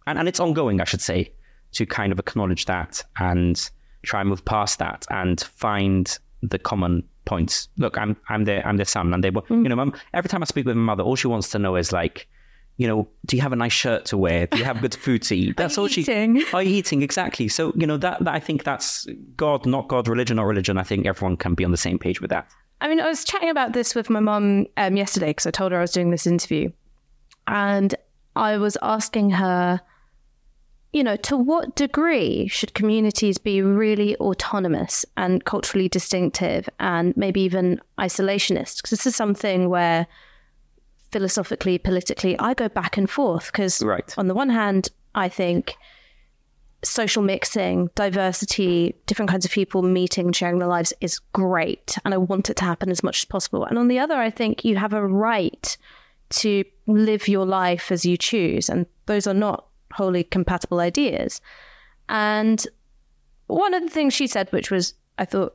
and, and it's ongoing, I should say, to kind of acknowledge that and try and move past that and find the common points. Look, I'm I'm their I'm their son, and they were you know, mum. Every time I speak with my mother, all she wants to know is like, you know, do you have a nice shirt to wear? Do you have good food to eat? [LAUGHS] That's all she. [LAUGHS] Are you eating exactly? So you know that, that I think that's God, not God, religion, not religion. I think everyone can be on the same page with that. I mean, I was chatting about this with my mum um, yesterday because I told her I was doing this interview, and I was asking her, you know, to what degree should communities be really autonomous and culturally distinctive, and maybe even isolationist? Because this is something where philosophically, politically, I go back and forth. Because right. on the one hand, I think social mixing, diversity, different kinds of people meeting sharing their lives is great. And I want it to happen as much as possible. And on the other, I think you have a right to live your life as you choose. And those are not wholly compatible ideas. And one of the things she said, which was, I thought,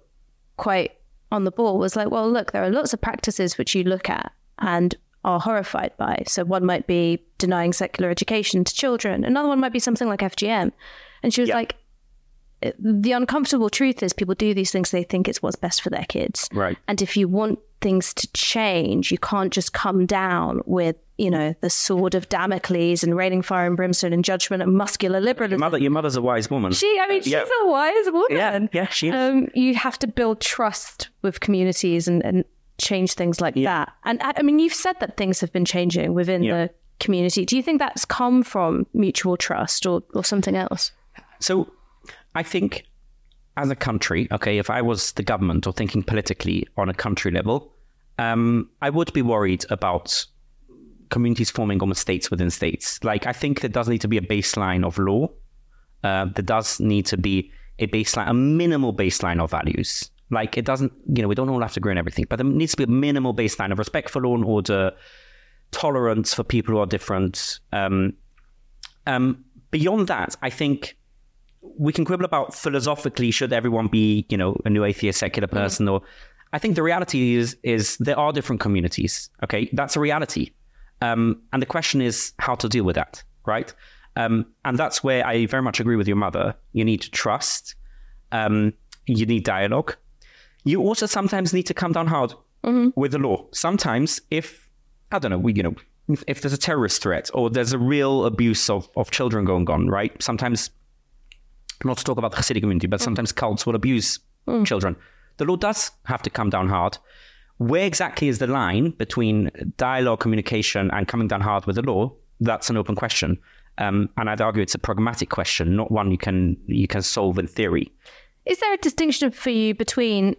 quite on the ball, was like, well, look, there are lots of practices which you look at and are horrified by. So one might be denying secular education to children. Another one might be something like FGM. And she was like, the uncomfortable truth is people do these things they think it's what's best for their kids. Right. And if you want things to change, you can't just come down with, you know, the sword of Damocles and raining fire and brimstone and judgment and muscular liberalism. Your mother, your mother's a wise woman. She, I mean, she's Yeah. a wise woman. Yeah, yeah, she is. Um, you have to build trust with communities and, and change things like that. And I I mean, you've said that things have been changing within the community. Do you think that's come from mutual trust or, or something else? So I think as a country, okay, if I was the government or thinking politically on a country level, um, I would be worried about communities forming almost states within states. Like, I think there does need to be a baseline of law. Uh, there does need to be a baseline, a minimal baseline of values. Like, it doesn't, you know, we don't all have to agree on everything, but there needs to be a minimal baseline of respect for law and order, tolerance for people who are different. Um, um, beyond that, I think we can quibble about philosophically should everyone be you know a new atheist secular person or i think the reality is is there are different communities okay? That's a reality. Um, and the question is how to deal with that right? Um, and that's where i very much agree with your mother. You need to trust. Um, you need dialogue. You also sometimes need to come down hard with the law. Sometimes if i don't know we you know if, if there's a terrorist threat or there's a real abuse of, of children going on right? Sometimes not to talk about the Hasidic community, but sometimes cults will abuse children. The law does have to come down hard. Where exactly is the line between dialogue, communication, and coming down hard with the law? That's an open question, um, and I'd argue it's a pragmatic question, not one you can you can solve in theory. Is there a distinction for you between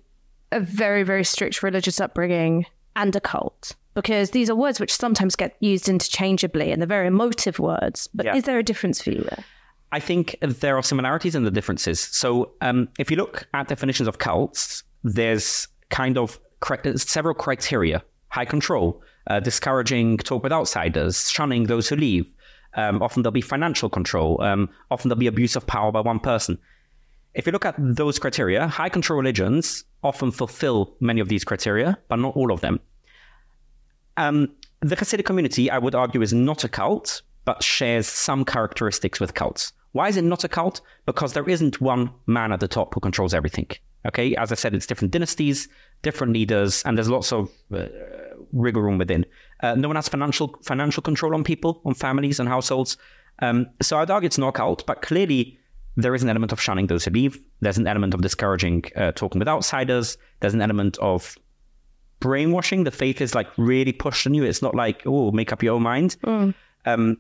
a very, very strict religious upbringing and a cult? Because these are words which sometimes get used interchangeably and they're very emotive words. But Yeah. is there a difference for you there? I think there are similarities and the differences. So, um, if you look at definitions of cults, there's kind of several criteria: high control, uh, discouraging talk with outsiders, shunning those who leave. Um, often there'll be financial control. Um, often there'll be abuse of power by one person. If you look at those criteria, high control religions often fulfill many of these criteria, but not all of them. Um, the Hasidic community, I would argue, is not a cult, but shares some characteristics with cults. Why is it not a cult? Because there isn't one man at the top who controls everything. Okay, as I said, it's different dynasties, different leaders, and there's lots of uh, wiggle room within. Uh, no one has financial financial control on people, on families and households. Um, so I'd argue it's not a cult, but clearly there is an element of shunning those who leave. There's an element of discouraging uh, talking with outsiders. There's an element of brainwashing. The faith is like really pushed on you. It's not like oh, make up your own mind. Mm. Um,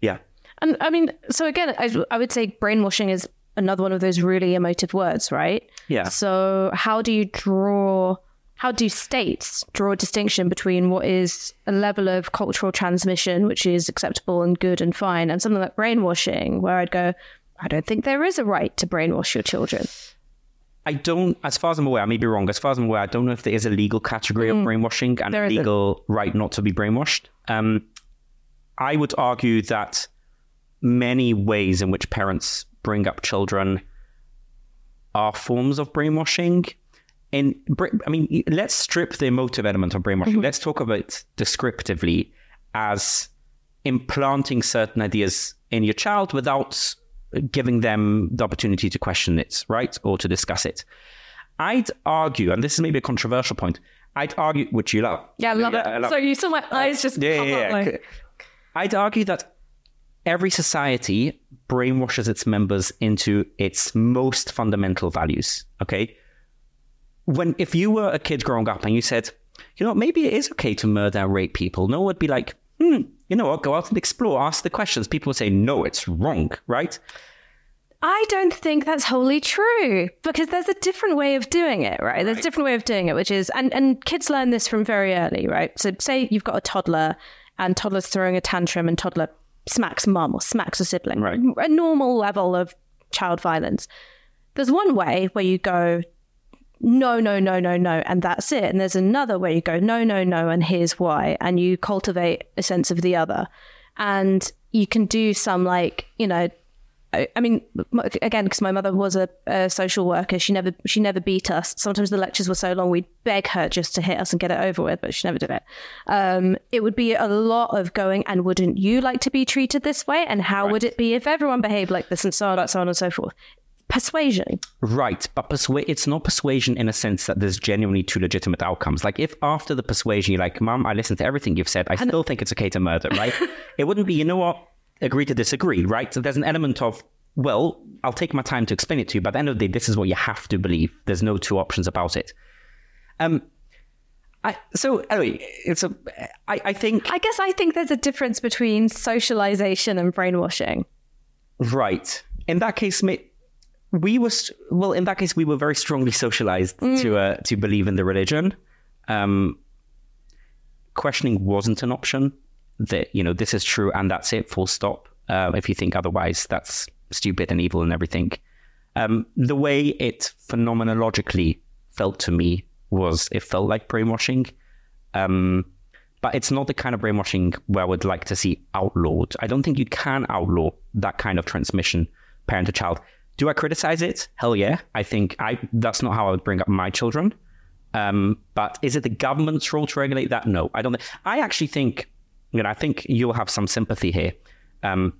yeah. And I mean, so again, I, I would say brainwashing is another one of those really emotive words, right? Yeah. So how do you draw? How do states draw a distinction between what is a level of cultural transmission, which is acceptable and good and fine, and something like brainwashing, where I'd go, I don't think there is a right to brainwash your children. I don't, as far as I'm aware, I may be wrong. As far as I'm aware, I don't know if there is a legal category of brainwashing and There a legal right not to be brainwashed. Um, I would argue that many ways in which parents bring up children are forms of brainwashing. In, I mean, let's strip the emotive element of brainwashing. Mm-hmm. Let's talk about it descriptively as implanting certain ideas in your child without giving them the opportunity to question it, right? Or to discuss it. I'd argue, and this is maybe a controversial point, I'd argue, which you love. Yeah, I love Yeah, I it. love- so you saw my eyes just Yeah, pop yeah, up yeah. like- I'd argue that every society brainwashes its members into its most fundamental values. Okay. When if you were a kid growing up and you said, you know, maybe it is okay to murder and rape people, no one would be like, hmm, you know what, go out and explore, ask the questions. People would say, no, it's wrong, right? I don't think that's wholly true because there's a different way of doing it, right? There's a different way of doing it, which is, and, and kids learn this from very early, right? So, say you've got a toddler and toddler's throwing a tantrum and toddler smacks mum or smacks a sibling, right? A normal level of child violence. There's one way where you go, no, no, no, no, no, and that's it. And there's another where you go, no, no, no, and here's why. And you cultivate a sense of the other. And you can do some like, you know, I I mean, again, because my mother was a, a social worker, she never she never beat us. Sometimes the lectures were so long, we'd beg her just to hit us and get it over with, but she never did it. Um, it would be a lot of going, and wouldn't you like to be treated this way? And how would it be if everyone behaved like this, and so on, and so on and so forth. Persuasion. Right, but persu- it's not persuasion in a sense that there's genuinely two legitimate outcomes. Like if after the persuasion you're like, Mom, I listened to everything you've said. I still think it's okay to murder," right? [LAUGHS] it wouldn't be, you know what? Agree to disagree, right? So there's an element of, well, I'll take my time to explain it to you. But at the end of the day, this is what you have to believe. There's no two options about it. Um, I so anyway, it's a. I, I think I guess I think there's a difference between socialization and brainwashing. Right. In that case, we were well. In that case, we were very strongly socialized to uh, to believe in the religion. Um, questioning wasn't an option. That you know, this is true, and that's it. Full stop. Uh, if you think otherwise, that's stupid and evil and everything. Um, the way it phenomenologically felt to me was it felt like brainwashing. Um, but it's not the kind of brainwashing where I would like to see outlawed. I don't think you can outlaw that kind of transmission, parent to child. Do I criticize it? Hell yeah. I think I that's not how I would bring up my children. Um, but is it the government's role to regulate that? No, I don't. Think, I actually think, you know, I think you'll have some sympathy here. Um,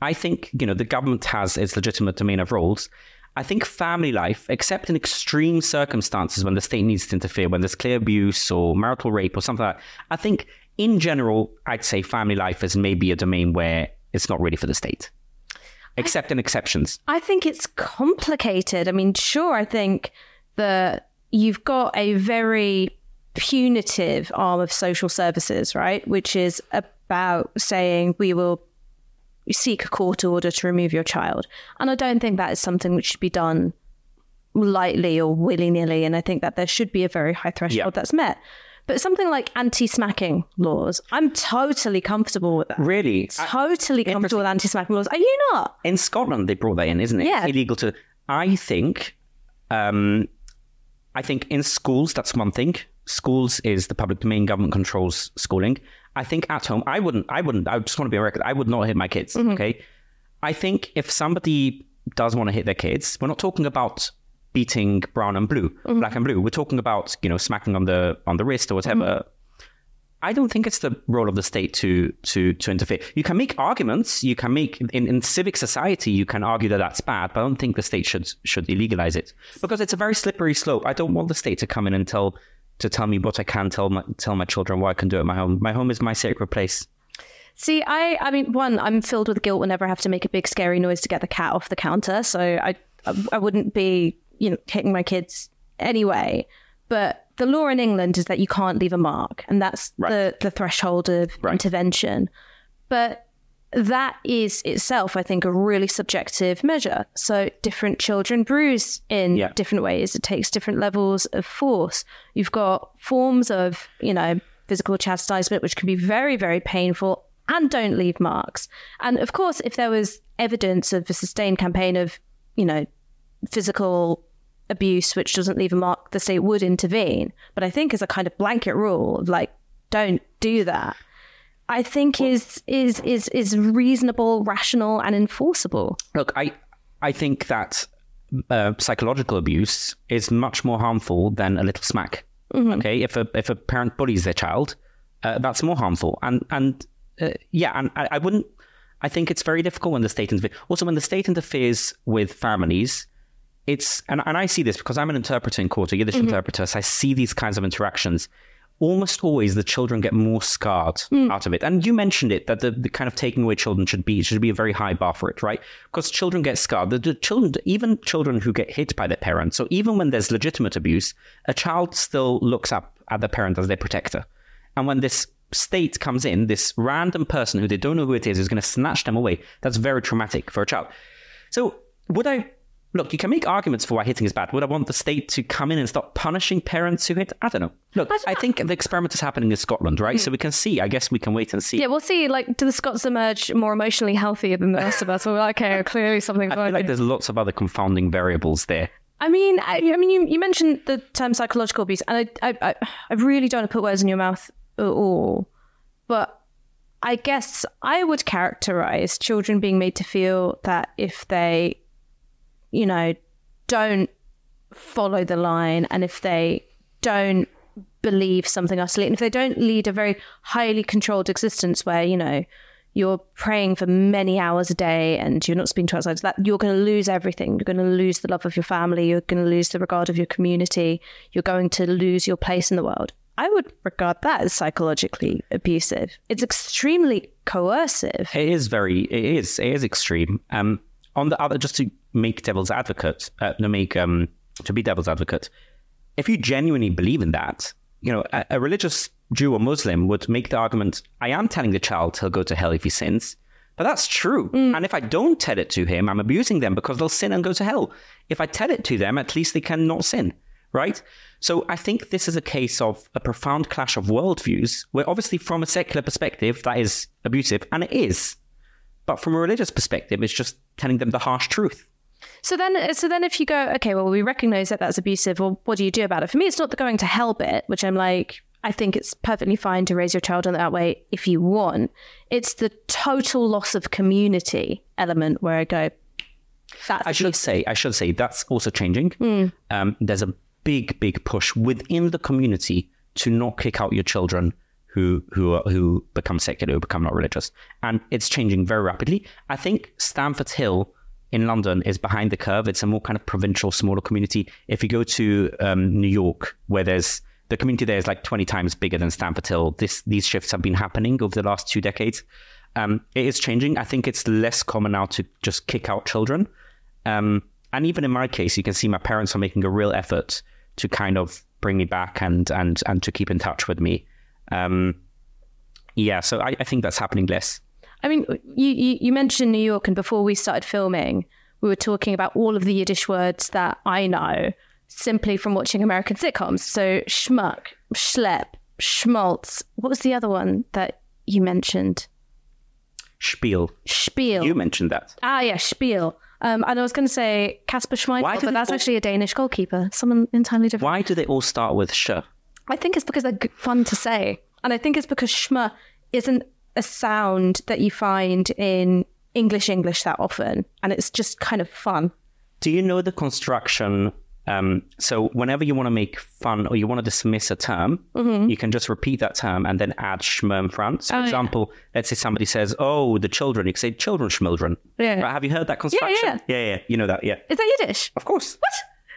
I think you know the government has its legitimate domain of roles. I think family life, except in extreme circumstances when the state needs to interfere, when there's clear abuse or marital rape or something like that, I think in general, I'd say family life is maybe a domain where it's not really for the state, except in exceptions. I think it's complicated. I mean, sure, I think that you've got a very punitive arm of social services, right? Which is about saying we will seek a court order to remove your child. And I don't think that is something which should be done lightly or willy nilly. And I think that there should be a very high threshold that's met. But something like anti smacking laws, I'm totally comfortable with that. Really? Totally comfortable with anti smacking laws. Are you not? In Scotland, they brought that in, isn't it? Yeah. It's illegal to. I think, um, I think in schools that's one thing. Schools is the public domain. Government controls schooling. I think at home, I wouldn't. I wouldn't. I just want to be a record. I would not hit my kids. Mm-hmm. Okay. I think if somebody does want to hit their kids, we're not talking about beating brown and blue, mm-hmm. black and blue. We're talking about you know smacking on the on the wrist or whatever. Mm-hmm. I don't think it's the role of the state to to to interfere. You can make arguments. You can make in, in civic society. You can argue that that's bad, but I don't think the state should should illegalize it because it's a very slippery slope. I don't want the state to come in and tell to tell me what I can tell my tell my children what I can do at my home. My home is my sacred place. See, I, I mean, one, I'm filled with guilt whenever I have to make a big scary noise to get the cat off the counter. So I, I wouldn't be, you know, hitting my kids anyway. But the law in England is that you can't leave a mark, and that's right. the the threshold of right. intervention. But that is itself, I think, a really subjective measure. So different children bruise in yeah. different ways. It takes different levels of force. You've got forms of, you know, physical chastisement, which can be very, very painful and don't leave marks. And of course, if there was evidence of a sustained campaign of, you know, physical abuse which doesn't leave a mark, the state would intervene. But I think as a kind of blanket rule of like, don't do that, I think is is is is reasonable, rational, and enforceable. Look, I I think that uh, psychological abuse is much more harmful than a little smack. Mm-hmm. Okay, if a if a parent bullies their child, uh, that's more harmful. And and uh, yeah, and I, I, wouldn't. I think it's very difficult when the state interferes. Also, when the state interferes with families, it's and, and I see this because I'm an interpreter in court, a Yiddish mm-hmm. interpreter. So I see these kinds of interactions. Almost always, the children get more scarred mm. out of it. And you mentioned it that the, the kind of taking away children should be should be a very high bar for it, right? Because children get scarred. The, the children, even children who get hit by their parents, so even when there's legitimate abuse, a child still looks up at the parent as their protector. And when this state comes in, this random person who they don't know who it is is going to snatch them away. That's very traumatic for a child. So would I look? You can make arguments for why hitting is bad. Would I want the state to come in and start punishing parents who hit? I don't know. Look, I, I think the experiment is happening in Scotland, right? Mm. So we can see. I guess we can wait and see. Yeah, we'll see. Like, do the Scots emerge more emotionally healthier than the rest of us? Well, okay, [LAUGHS] clearly something's I feel like there's lots of other confounding variables there. I mean, I, I mean, you, you, mentioned the term psychological abuse, and I, I, I really don't want to put words in your mouth at all. But I guess I would characterize children being made to feel that if they, you know, don't follow the line and if they don't believe something utterly, and if they don't lead a very highly controlled existence where, you know, you're praying for many hours a day and you're not speaking to outsiders, that you're going to lose everything. You're going to lose the love of your family. You're going to lose the regard of your community. You're going to lose your place in the world. I would regard that as psychologically abusive. It's extremely coercive. It is very. It is. It is extreme. Um, on the other, just to make devil's advocate, uh, to make um, to be devil's advocate, if you genuinely believe in that, you know, a, a religious Jew or Muslim would make the argument: I am telling the child he'll go to hell if he sins. But that's true. Mm. And if I don't tell it to him, I'm abusing them because they'll sin and go to hell. If I tell it to them, at least they cannot sin, right? So I think this is a case of a profound clash of worldviews, where obviously from a secular perspective, that is abusive, and it is. But from a religious perspective, it's just telling them the harsh truth. So then, so then, if you go, okay, well, we recognize that that's abusive. Well, what do you do about it? For me, it's not the going to hell bit, which I'm like, I think it's perfectly fine to raise your child in that way if you want. It's the total loss of community element where I go. That's I should say, I should say that's also changing. Mm. Um, there's a big, big push within the community to not kick out your children who who who become secular, who become not religious, and it's changing very rapidly. I think Stamford Hill in London is behind the curve. It's a more kind of provincial, smaller community. If you go to um, New York, where there's the community there is like 20 times bigger than Stamford Hill. This these shifts have been happening over the last two decades. Um, it is changing. I think it's less common now to just kick out children. Um, and even in my case, you can see my parents are making a real effort to kind of bring me back and and and to keep in touch with me. Um, yeah, so I, I think that's happening less. I mean, you, you, you mentioned New York, and before we started filming, we were talking about all of the Yiddish words that I know simply from watching American sitcoms. So schmuck, schlep, schmaltz. What was the other one that you mentioned? Spiel. Spiel. You mentioned that. Ah, yeah, Spiel. Um, and I was going to say Kasper Schmeichel, but that's all... actually a Danish goalkeeper, someone entirely different. Why do they all start with sh? I think it's because they're fun to say. And I think it's because schma isn't a sound that you find in English English that often. And it's just kind of fun. Do you know the construction Um, so whenever you want to make fun or you want to dismiss a term, Mhm. you can just repeat that term and then add schmer in front. For Oh, yeah. example, let's say somebody says, "Oh, the children," you can say "children schmildren." Yeah. Right, have you heard that construction? yeah. yeah, yeah. You know that, yeah. Is that Yiddish? Of course. What?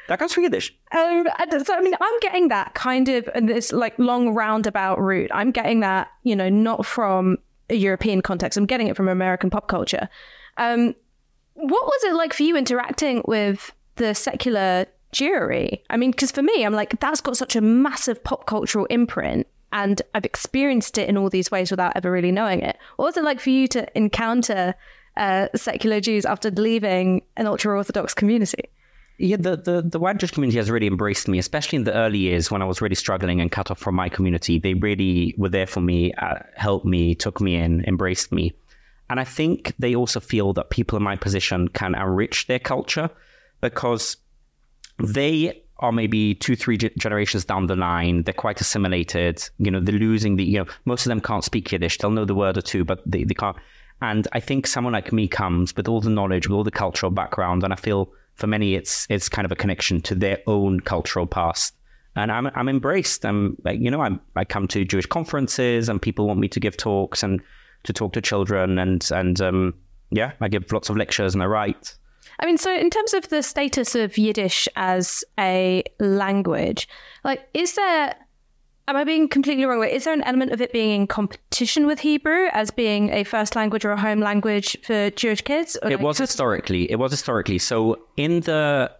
That from Yiddish. Um, so I mean, I'm getting that kind of in this like long roundabout route. I'm getting that, you know, not from a European context. I'm getting it from American pop culture. Um, what was it like for you interacting with the secular Jewry? I mean, because for me, I'm like, that's got such a massive pop cultural imprint, and I've experienced it in all these ways without ever really knowing it. What was it like for you to encounter uh, secular Jews after leaving an ultra Orthodox community? Yeah, the, the, the Jewish community has really embraced me, especially in the early years when I was really struggling and cut off from my community. They really were there for me, uh, helped me, took me in, embraced me. And I think they also feel that people in my position can enrich their culture because they are maybe two, three ge- generations down the line. They're quite assimilated. You know, they're losing the, you know, most of them can't speak Yiddish. They'll know the word or two, but they, they can't. And I think someone like me comes with all the knowledge, with all the cultural background, and I feel for many it's it's kind of a connection to their own cultural past. And I'm I'm embraced. I'm you know I'm I come to Jewish conferences and people want me to give talks and to talk to children and and um, yeah I give lots of lectures and I write. I mean, so in terms of the status of Yiddish as a language, like, is there, am I being completely wrong? Is there an element of it being in competition with Hebrew as being a first language or a home language for Jewish kids? Or It like- was historically. It was historically. So in the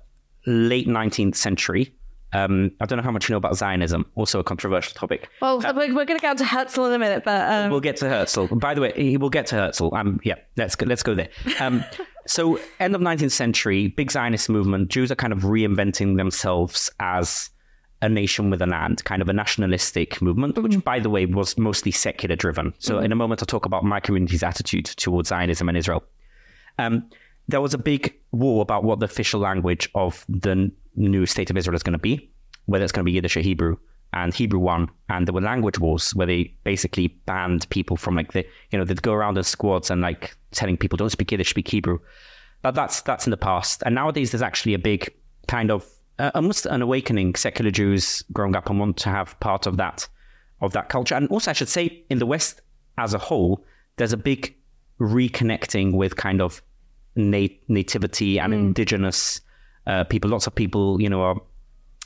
late 19th century, um, I don't know how much you know about Zionism. Also a controversial topic. Well, we're, we're going to go to Herzl in a minute, but um, We'll get to Herzl. By the way, we'll get to Herzl. Um, yeah, let's go, let's go there. Um, [LAUGHS] so, end of 19th century, big Zionist movement. Jews are kind of reinventing themselves as a nation with a land, kind of a nationalistic movement, which, by the way, was mostly secular driven. So, in a moment, I'll talk about my community's attitude towards Zionism and Israel. Um, there was a big war about what the official language of the new state of Israel is going to be, whether it's going to be Yiddish or Hebrew. And Hebrew won, and there were language wars where they basically banned people from like the you know they'd go around in squads and like telling people don't speak Yiddish, speak Hebrew. But that's that's in the past, and nowadays there's actually a big kind of uh, almost an awakening. Secular Jews growing up and want to have part of that of that culture, and also I should say in the West as a whole, there's a big reconnecting with kind of nat- nativity and indigenous uh, people. Lots of people, you know, are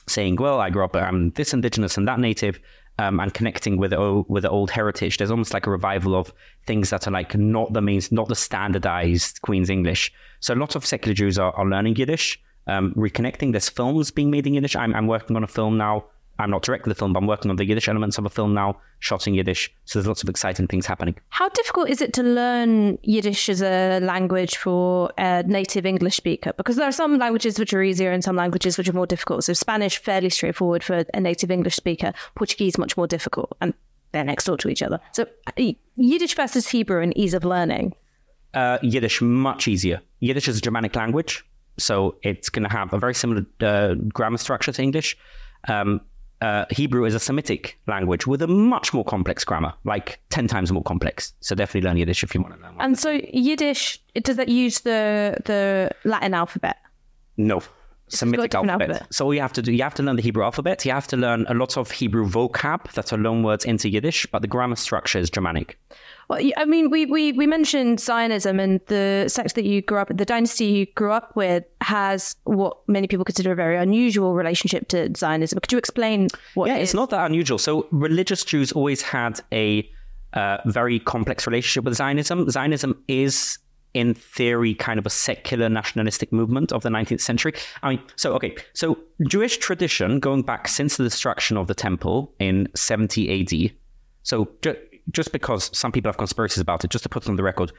saying, "Well, I grew up, I'm this indigenous and that native," um, and connecting with the with the old heritage. There's almost like a revival of things that are like not the means, not the standardized Queen's English. So lots of secular Jews are, are learning Yiddish, um, reconnecting. There's films being made in Yiddish. I'm, I'm working on a film now. I'm not directing the film, but I'm working on the Yiddish elements of a film now, shot in Yiddish. So there's lots of exciting things happening. how difficult is it to learn Yiddish as a language for a native English speaker? Because there are some languages which are easier and some languages which are more difficult. So Spanish, fairly straightforward for a native English speaker. Portuguese, much more difficult. And they're next door to each other. So uh, Yiddish versus Hebrew and ease of learning. uh, Yiddish much easier. Yiddish is a Germanic language, so it's going to have a very similar uh, grammar structure to English. Um, uh, Hebrew is a Semitic language with a much more complex grammar, like 10 times more complex. So definitely learn Yiddish if you want to learn. And so Yiddish, does that use the the Latin alphabet? No. Semitic alphabet. alphabet. So all you have to do, you have to learn the Hebrew alphabet. You have to learn a lot of Hebrew vocab that are loan words into Yiddish, but the grammar structure is Germanic. Well, I mean, we, we, we mentioned Zionism and the sect that you grew up, the dynasty you grew up with has what many people consider a very unusual relationship to Zionism. Could you explain what yeah, it it's not that unusual. So religious Jews always had a uh, very complex relationship with Zionism. Zionism is, in theory, kind of a secular nationalistic movement of the 19th century. I mean, so okay, so Jewish tradition going back since the destruction of the temple in 70 AD. So just because some people have conspiracies about it, just to put it on the record,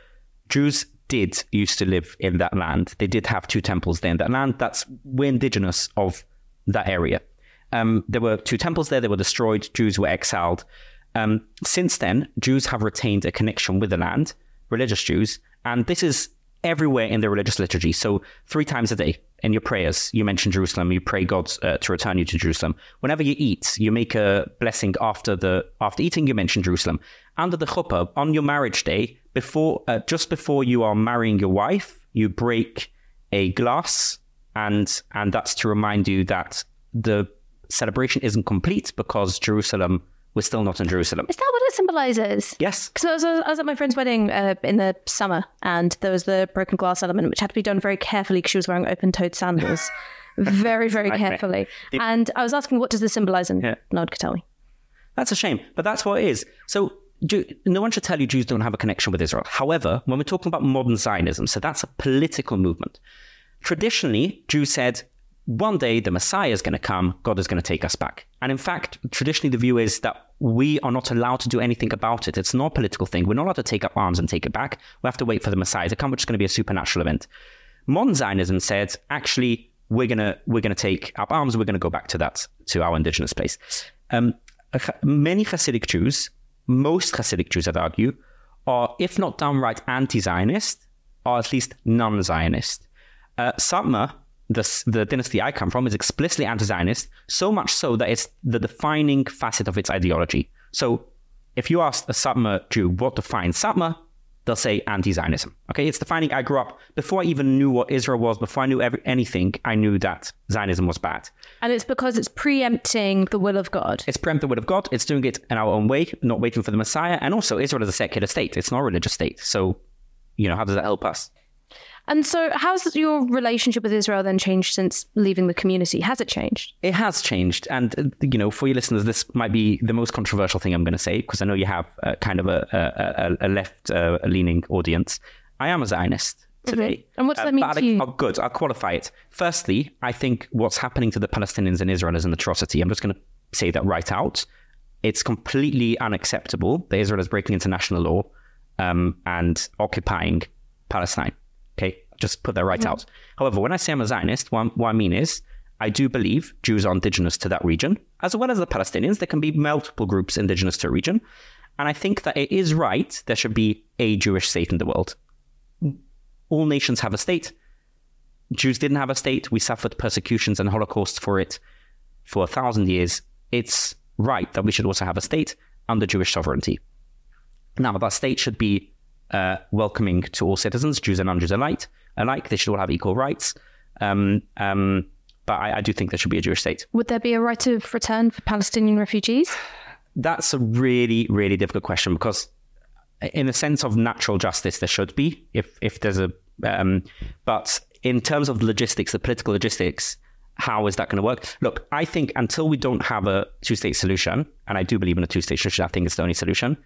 Jews did used to live in that land. They did have two temples there in that land. That's we're indigenous of that area. Um, there were two temples there. They were destroyed. Jews were exiled. Um, since then, Jews have retained a connection with the land, religious Jews, and this is everywhere in the religious liturgy. So three times a day in your prayers, you mention Jerusalem. You pray God uh, to return you to Jerusalem. Whenever you eat, you make a blessing after the after eating. You mention Jerusalem. Under the chuppah, on your marriage day, before uh, just before you are marrying your wife, you break a glass and and that's to remind you that the celebration isn't complete because Jerusalem we're still not in Jerusalem. Is that what it symbolizes? Yes. Because I was, I was at my friend's wedding uh, in the summer, and there was the broken glass element, which had to be done very carefully because she was wearing open-toed sandals, [LAUGHS] very, very carefully. And I was asking, what does this symbolize? And no one could tell me. That's a shame, but that's what it is. So Jew, no one should tell you Jews don't have a connection with Israel. However, when we're talking about modern Zionism, so that's a political movement. Traditionally, Jews said one day the Messiah is going to come, God is going to take us back. And in fact, traditionally the view is that we are not allowed to do anything about it. It's not a political thing. We're not allowed to take up arms and take it back. We have to wait for the Messiah to come, which is going to be a supernatural event. Modern Zionism said, actually, we're gonna we're gonna take up arms. We're gonna go back to that to our indigenous place. Um, many Hasidic Jews, most Hasidic Jews, I'd argue, are if not downright anti-Zionist, or at least non-Zionist. Uh, Satmar, the, the dynasty I come from, is explicitly anti-Zionist, so much so that it's the defining facet of its ideology. So, if you ask a Satmar Jew what defines Satmar, they'll say anti-Zionism. Okay, it's defining. I grew up before I even knew what Israel was. Before I knew every, anything, I knew that Zionism was bad. And it's because it's preempting the will of God. It's preempt the will of God. It's doing it in our own way, not waiting for the Messiah. And also, Israel is a secular state. It's not a religious state. So, you know, how does that help us? And so, how's your relationship with Israel then changed since leaving the community? Has it changed? It has changed. And, uh, you know, for your listeners, this might be the most controversial thing I'm going to say because I know you have uh, kind of a, a, a left uh, leaning audience. I am a Zionist today. Mm-hmm. And what does that mean to I- you? Oh, good. I'll qualify it. Firstly, I think what's happening to the Palestinians in Israel is an atrocity. I'm just going to say that right out. It's completely unacceptable that Israel is breaking international law um, and occupying Palestine. Okay, just put that right out. However, when I say I'm a Zionist, what, what I mean is I do believe Jews are indigenous to that region, as well as the Palestinians. There can be multiple groups indigenous to a region. And I think that it is right there should be a Jewish state in the world. All nations have a state. Jews didn't have a state. We suffered persecutions and holocausts for it for a thousand years. It's right that we should also have a state under Jewish sovereignty. Now, that state should be uh, welcoming to all citizens, Jews and non-Jews alike. Alike, they should all have equal rights. Um, um, but I, I do think there should be a Jewish state. Would there be a right of return for Palestinian refugees? That's a really, really difficult question because, in the sense of natural justice, there should be if if there's a. Um, but in terms of logistics, the political logistics, how is that going to work? Look, I think until we don't have a two-state solution, and I do believe in a two-state solution, I think it's the only solution.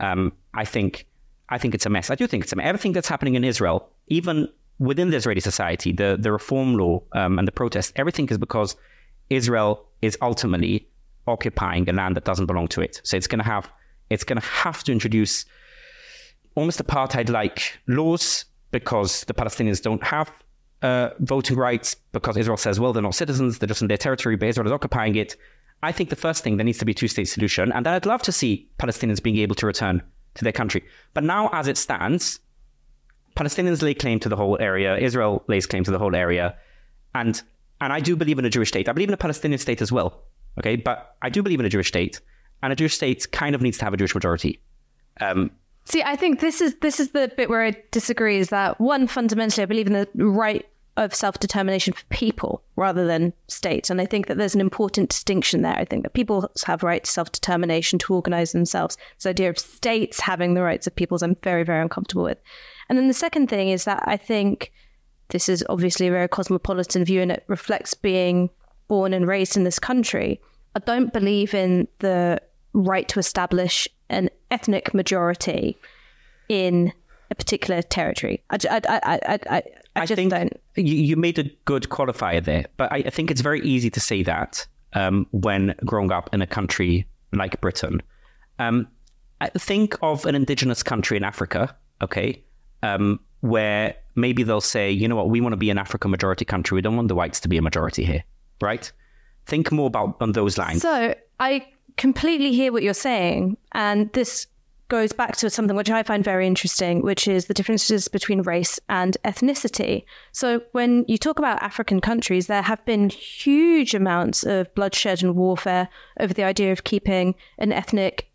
Um, I think I think it's a mess. I do think it's a mess. Everything that's happening in Israel, even within the Israeli society, the the reform law um, and the protest, everything is because Israel is ultimately occupying a land that doesn't belong to it. So it's going to have it's going to have to introduce almost apartheid-like laws because the Palestinians don't have uh, voting rights because Israel says, well, they're not citizens, they're just in their territory, but Israel is occupying it. I think the first thing there needs to be a two-state solution, and then I'd love to see Palestinians being able to return to their country. But now, as it stands, Palestinians lay claim to the whole area, Israel lays claim to the whole area, and and I do believe in a Jewish state. I believe in a Palestinian state as well. Okay, but I do believe in a Jewish state, and a Jewish state kind of needs to have a Jewish majority. Um, See, I think this is this is the bit where I disagree. Is that one fundamentally, I believe in the right of self determination for people rather than states, and I think that there's an important distinction there. I think that people have right to self determination to organize themselves. This idea of states having the rights of peoples, I'm very very uncomfortable with. And then the second thing is that I think this is obviously a very cosmopolitan view, and it reflects being born and raised in this country. I don't believe in the right to establish an ethnic majority in a particular territory. I, I, I, I, I, think don't. You, you made a good qualifier there, but I, I think it's very easy to say that um, when growing up in a country like Britain. Um, I think of an indigenous country in Africa, okay, um, where maybe they'll say, you know what, we want to be an African majority country. We don't want the whites to be a majority here, right? Think more about on those lines. So I completely hear what you're saying, and this goes back to something which I find very interesting, which is the differences between race and ethnicity. So when you talk about African countries, there have been huge amounts of bloodshed and warfare over the idea of keeping an ethnic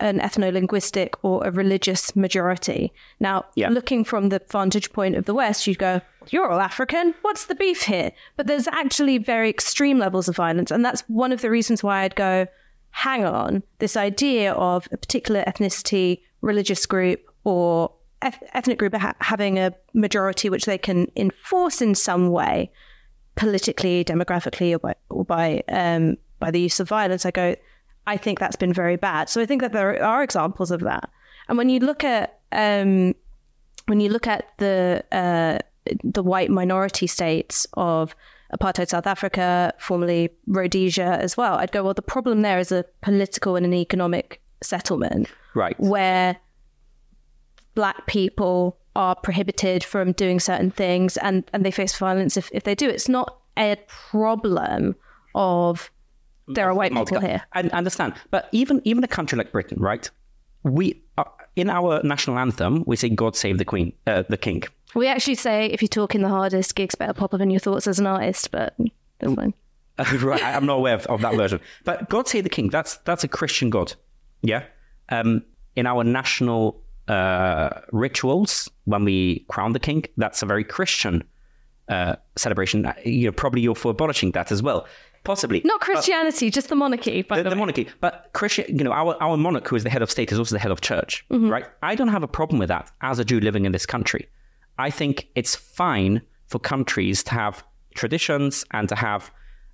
an ethno-linguistic or a religious majority. Now, Yeah. looking from the vantage point of the West, you'd go, "You're all African. What's the beef here?" But there's actually very extreme levels of violence, and that's one of the reasons why I'd go, "Hang on, this idea of a particular ethnicity, religious group, or eth- ethnic group ha- having a majority which they can enforce in some way." politically, demographically, or by or by um, by the use of violence, I go, I think that's been very bad. So I think that there are examples of that. And when you look at um, when you look at the uh, the white minority states of apartheid South Africa, formerly Rhodesia as well, I'd go, well, the problem there is a political and an economic settlement Right. where black people are prohibited from doing certain things and, and they face violence if, if they do. It's not a problem of there are white people here. I understand, but even even a country like Britain, right? We are, in our national anthem we say "God save the Queen, uh, the King." We actually say if you talk in the hardest, gigs better pop up in your thoughts as an artist, but that's fine. [LAUGHS] right, I'm not aware of, of that version. But God save the King. That's that's a Christian God. Yeah. Um, in our national uh, rituals, when we crown the king, that's a very Christian uh, celebration. Uh, You know, probably you're for abolishing that as well, possibly. Not Christianity, just the monarchy. By the, the, the monarchy. But Christian, you know, our, our monarch, who is the head of state, is also the head of church, Mhm. right? I don't have a problem with that as a Jew living in this country. I think it's fine for countries to have traditions and to have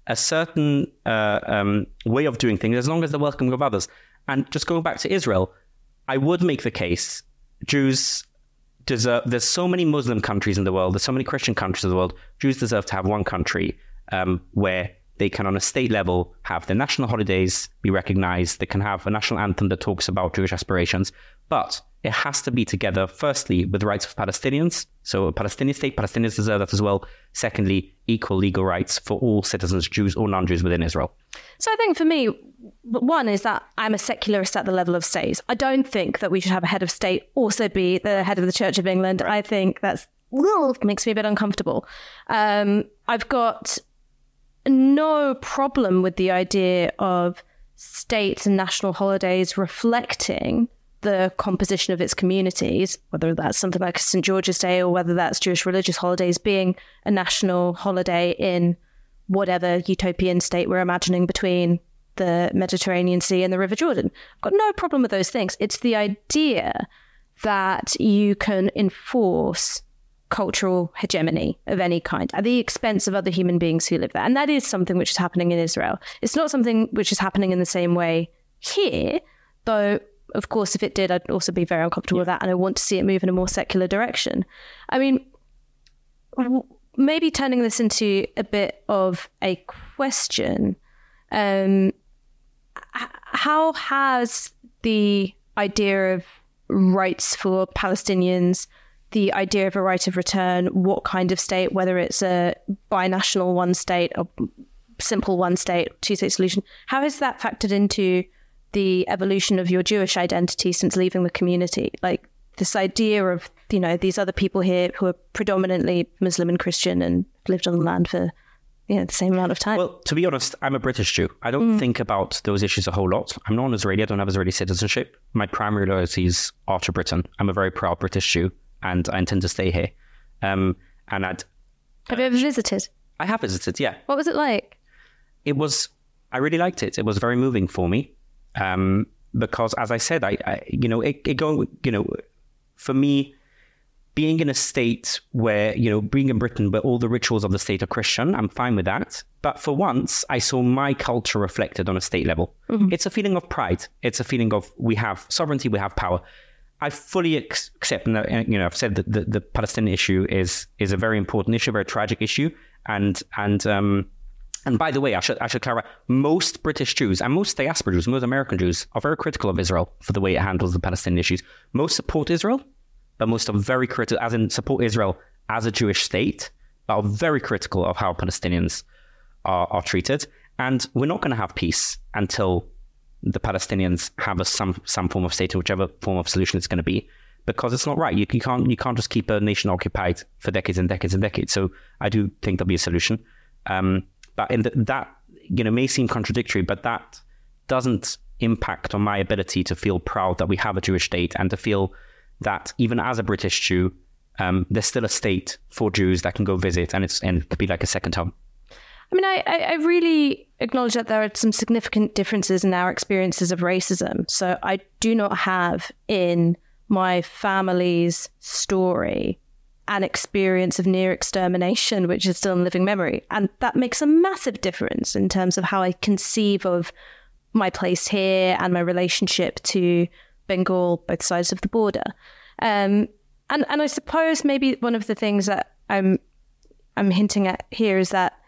a certain uh, um, way of doing things as long as they're welcoming of others. And just going back to Israel, I would make the case Jews deserve. There's so many Muslim countries in the world. There's so many Christian countries in the world. Jews deserve to have one country um, where they can, on a state level, have their national holidays be recognized. They can have a national anthem that talks about Jewish aspirations, but it has to be together. Firstly, with the rights of Palestinians. So a Palestinian state, Palestinians deserve that as well. Secondly, equal legal rights for all citizens, Jews or non-Jews within Israel. So I think for me, one is that I'm a secularist at the level of states. I don't think that we should have a head of state also be the head of the Church of England. I think that's makes me a bit uncomfortable. Um, I've got no problem with the idea of states and national holidays reflecting the composition of its communities, whether that's something like St. George's Day or whether that's Jewish religious holidays being a national holiday in whatever utopian state we're imagining between the Mediterranean Sea and the River Jordan. I've got no problem with those things. It's the idea that you can enforce cultural hegemony of any kind at the expense of other human beings who live there. And that is something which is happening in Israel. It's not something which is happening in the same way here, though, of course, if it did, I'd also be very uncomfortable with that. And I want to see it move in a more secular direction. I mean, maybe turning this into a bit of a question. Um, how has the idea of rights for Palestinians, the idea of a right of return, what kind of state, whether it's a binational one state or simple one state, two state solution, how has that factored into the evolution of your Jewish identity since leaving the community? Like this idea of, you know, these other people here who are predominantly Muslim and Christian and lived on the land for you know, the same amount of time. Well, to be honest, I'm a British Jew. I don't think about those issues a whole lot. I'm not an Israeli. I don't have Israeli citizenship. My primary loyalties are to Britain. I'm a very proud British Jew, and I intend to stay here. Um, and I'd, Have you ever visited? I have visited, yeah. What was it like? It was, I really liked it. It was very moving for me. Um, because as I said, I, I you know, it, it go, you know, for me, being in a state where, you know, being in Britain where all the rituals of the state are Christian, I'm fine with that. But for once, I saw my culture reflected on a state level. It's a feeling of pride. It's a feeling of we have sovereignty, we have power. I fully ex- accept, and you know, I've said that the, the Palestinian issue is is a very important issue, a very tragic issue, and and um, and by the way, I should I should clarify: most British Jews and most diaspora Jews, most American Jews, are very critical of Israel for the way it handles the Palestinian issues. Most support Israel, but most are very critical, as in support Israel as a Jewish state, but are very critical of how Palestinians are, are treated. And we're not going to have peace until the Palestinians have a, some some form of state, whichever form of solution it's going to be, because it's not right. You, you can't you can't just keep a nation occupied for decades and decades and decades. So I do think there'll be a solution. Um, but that you know may seem contradictory, but that doesn't impact on my ability to feel proud that we have a Jewish state and to feel that even as a British Jew, um, there's still a state for Jews that can go visit and it's and it could be like a second home. I mean, I, I really acknowledge that there are some significant differences in our experiences of racism. So I do not have in my family's story an experience of near extermination, which is still in living memory. And that makes a massive difference in terms of how I conceive of my place here and my relationship to Bengal, both sides of the border. Um, and and I suppose maybe one of the things that I'm I'm hinting at here is that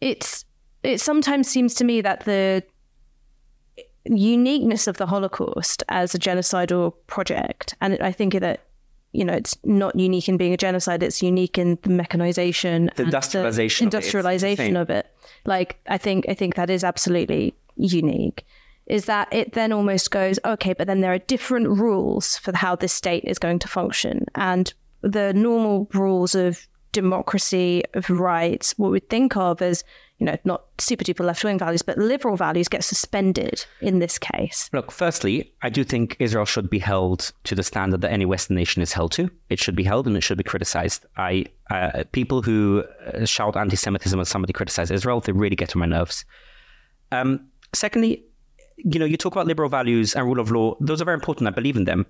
it's it sometimes seems to me that the uniqueness of the Holocaust as a genocidal project, and I think that you know it's not unique in being a genocide; it's unique in the mechanization, the industrialization, the industrialization of it. Like I think I think that is absolutely unique. Is that it then almost goes okay, but then there are different rules for how this state is going to function, and the normal rules of democracy, of rights, what we think of as, you know, not super duper left wing values, but liberal values get suspended in this case. Look, firstly, I do think Israel should be held to the standard that any Western nation is held to. It should be held and it should be criticized. I uh, people who uh, shout anti-Semitism when somebody criticizes Israel, they really get on my nerves. Um, secondly, you know, you talk about liberal values and rule of law; those are very important. I believe in them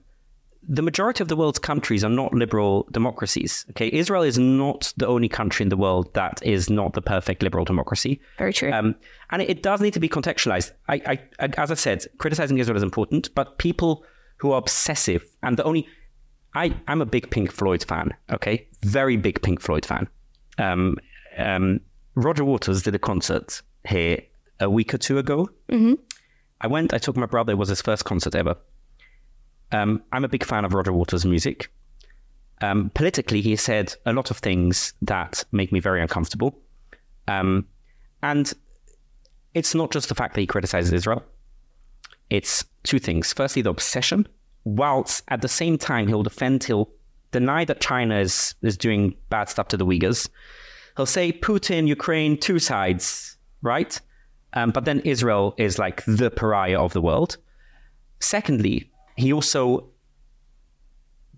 the majority of the world's countries are not liberal democracies. Okay, Israel is not the only country in the world that is not the perfect liberal democracy. Very true. Um, and it, it, does need to be contextualized. I, I, as I said, criticizing Israel is important, but people who are obsessive and the only, I, I'm a big Pink Floyd fan. Okay, very big Pink Floyd fan. Um, um, Roger Waters did a concert here a week or two ago. Mm-hmm. I went. I took my brother. It was his first concert ever. Um, I'm a big fan of Roger Waters' music. Um, politically, he said a lot of things that make me very uncomfortable. Um, and it's not just the fact that he criticizes Israel. It's two things. Firstly, the obsession, whilst at the same time he'll defend, he'll deny that China is, is doing bad stuff to the Uyghurs. He'll say Putin, Ukraine, two sides, right? Um, but then Israel is like the pariah of the world. Secondly, he also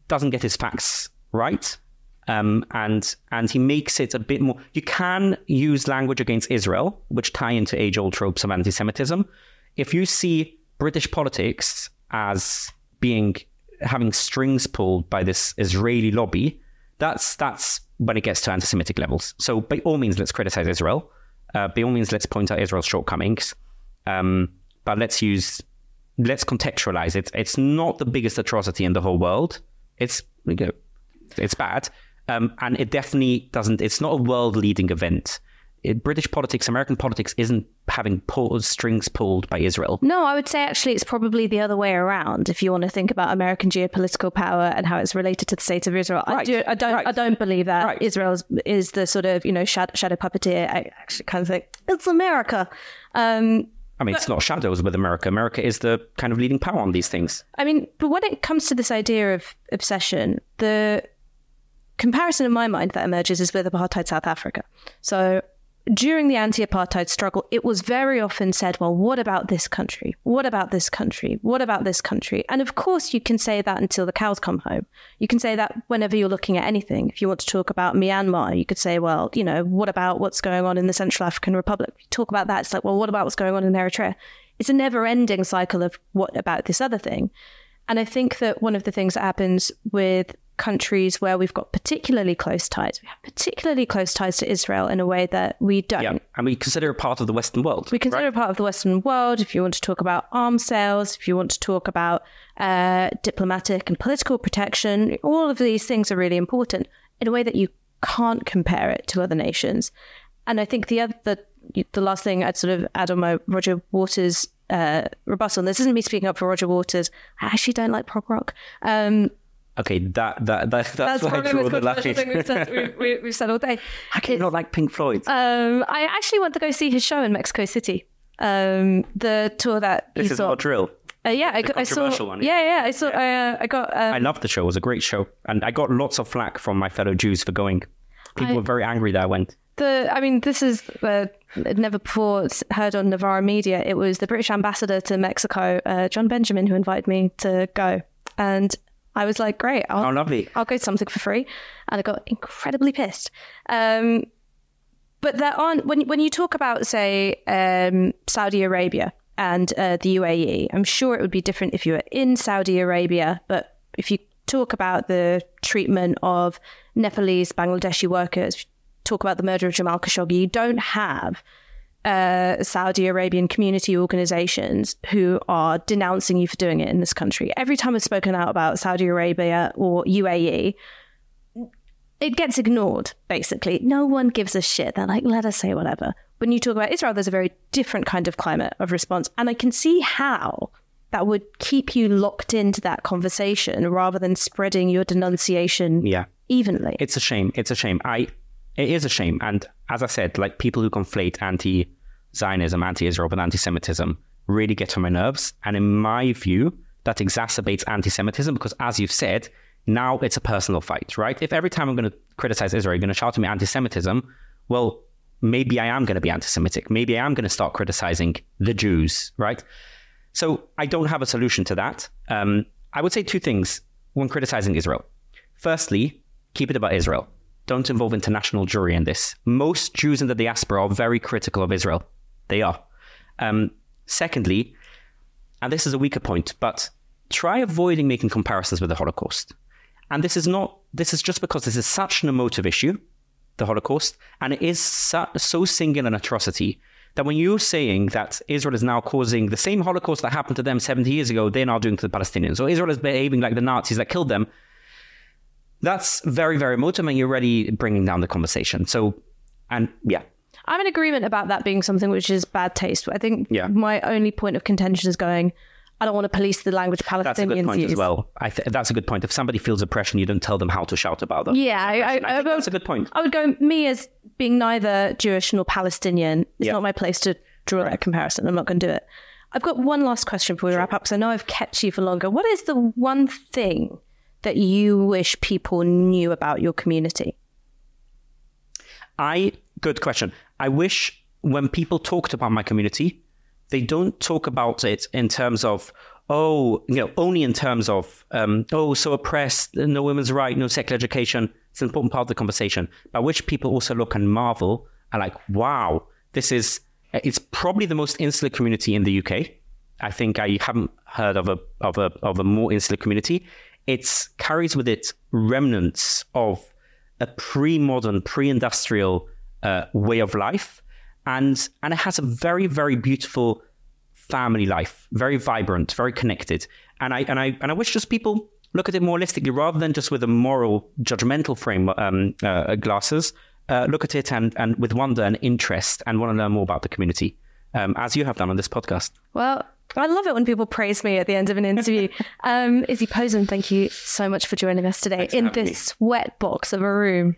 doesn't get his facts right. Um, and and he makes it a bit more. You can use language against Israel, which tie into age-old tropes of anti-Semitism. If you see British politics as being having strings pulled by this Israeli lobby, that's that's when it gets to anti-Semitic levels. So by all means, let's criticize Israel. Uh, by all means, let's point out Israel's shortcomings. Um, but let's use let's contextualize it. It's not the biggest atrocity in the whole world. It's you know, it's bad, um, and it definitely doesn't. It's not a world-leading event. It, British politics, American politics, isn't having pulled, strings pulled by Israel. No, I would say actually it's probably the other way around. If you want to think about American geopolitical power and how it's related to the state of Israel, right. I, do, I don't. Right. I don't believe that right. Israel is, is, the sort of you know shadow, shadow puppeteer. I actually kind of think it's America. Um, I mean, but, it's not shadows with America. America is the kind of leading power on these things. I mean, but when it comes to this idea of obsession, the comparison in my mind that emerges is with apartheid South Africa. So during the anti apartheid struggle, it was very often said, well, what about this country? What about this country? What about this country? And of course, you can say that until the cows come home. You can say that whenever you're looking at anything. If you want to talk about Myanmar, you could say, well, you know, what about what's going on in the Central African Republic? You talk about that, it's like, well, what about what's going on in Eritrea? It's a never ending cycle of what about this other thing. And I think that one of the things that happens with countries where we've got particularly close ties. We have particularly close ties to Israel in a way that we don't. Yeah, and we consider a part of the Western world. We consider right? it part of the Western world. If you want to talk about arms sales, if you want to talk about uh, diplomatic and political protection, all of these things are really important in a way that you can't compare it to other nations. And I think the other, the, the last thing I'd sort of add on my Roger Waters uh, rebuttal, and this isn't me speaking up for Roger Waters. I actually don't like prog rock. Um, Okay, that that, that that's, that's why I draw the line. Thing we've, said, we, we, have said all day. I can not like Pink Floyd? Um, I actually want to go see his show in Mexico City. Um, the tour that this is saw. not drill. Uh, yeah, I, the I saw. One, yeah, yeah, I saw. Yeah. Uh, I got. Um, I loved the show. It was a great show, and I got lots of flack from my fellow Jews for going. People I, were very angry that I went. the I mean, this is uh, never before heard on Novara media. It was the British ambassador to Mexico, uh, Jon Benjamin, who invited me to go, and I was like, "Great, I'll, Oh, lovely. I'll go to something for free," and I got incredibly pissed. Um, but there aren't when when you talk about say um, Saudi Arabia and uh, the UAE. I'm sure it would be different if you were in Saudi Arabia, but if you talk about the treatment of Nepalese, Bangladeshi workers, talk about the murder of Jamal Khashoggi, you don't have uh, Saudi Arabian community organizations who are denouncing you for doing it in this country. Every time I've spoken out about Saudi Arabia or UAE, it gets ignored, basically. No one gives a shit. They're like, let us say whatever. When you talk about Israel, there's a very different kind of climate of response. And I can see how that would keep you locked into that conversation rather than spreading your denunciation Yeah. evenly. It's a shame. It's a shame. I it is a shame. And as I said, like people who conflate anti Zionism, anti Israel and anti Semitism really get on my nerves. And in my view, that exacerbates anti Semitism because as you've said, now it's a personal fight, right? If every time I'm going to criticize Israel, you're going to shout at me anti Semitism, well, maybe I am going to be anti Semitic. Maybe I am going to start criticizing the Jews, right? So I don't have a solution to that. Um, I would say two things when criticizing Israel. Firstly, keep it about Israel. Don't involve international Jewry in this. Most Jews in the diaspora are very critical of Israel. They are. Um, secondly, and this is a weaker point, but try avoiding making comparisons with the Holocaust. And this is not, this is just because this is such an emotive issue, the Holocaust, and it is so, so singular an atrocity that when you're saying that Israel is now causing the same Holocaust that happened to them 70 years ago, they're now doing to the Palestinians, or Israel is behaving like the Nazis that killed them, that's very, very emotive, and you're already bringing down the conversation. So, and yeah, I'm in agreement about that being something which is bad taste. I think Yeah. my only point of contention is going, I don't want to police the language Palestinians that's a good point use. as well. I th- that's a good point. If somebody feels oppression, you don't tell them how to shout about them. Yeah, I, I, I, that's a good point. I would go, me as being neither Jewish nor Palestinian, it's Yeah. not my place to draw that comparison. I'm not going to do it. I've got one last question before we wrap up because I know I've kept you for longer. What is the one thing that you wish people knew about your community? I good question. I wish when people talked about my community, they don't talk about it in terms of oh, you know, only in terms of um, oh, so oppressed, no women's right, no secular education. It's an important part of the conversation. But which people also look and marvel and like, wow, this is it's probably the most insular community in the UK. I think I haven't heard of a of a of a more insular community. It carries with it remnants of a pre-modern, pre-industrial uh, way of life, and and it has a very very beautiful family life, very vibrant, very connected. And I and I and I wish just people look at it more holistically rather than just with a moral, judgmental frame um, uh, glasses. Uh, look at it and and with wonder and interest, and want to learn more about the community, um, as you have done on this podcast. Well, I love it when people praise me at the end of an interview. [LAUGHS] um, Izzy Posen, thank you so much for joining us today in having this sweat box of a room.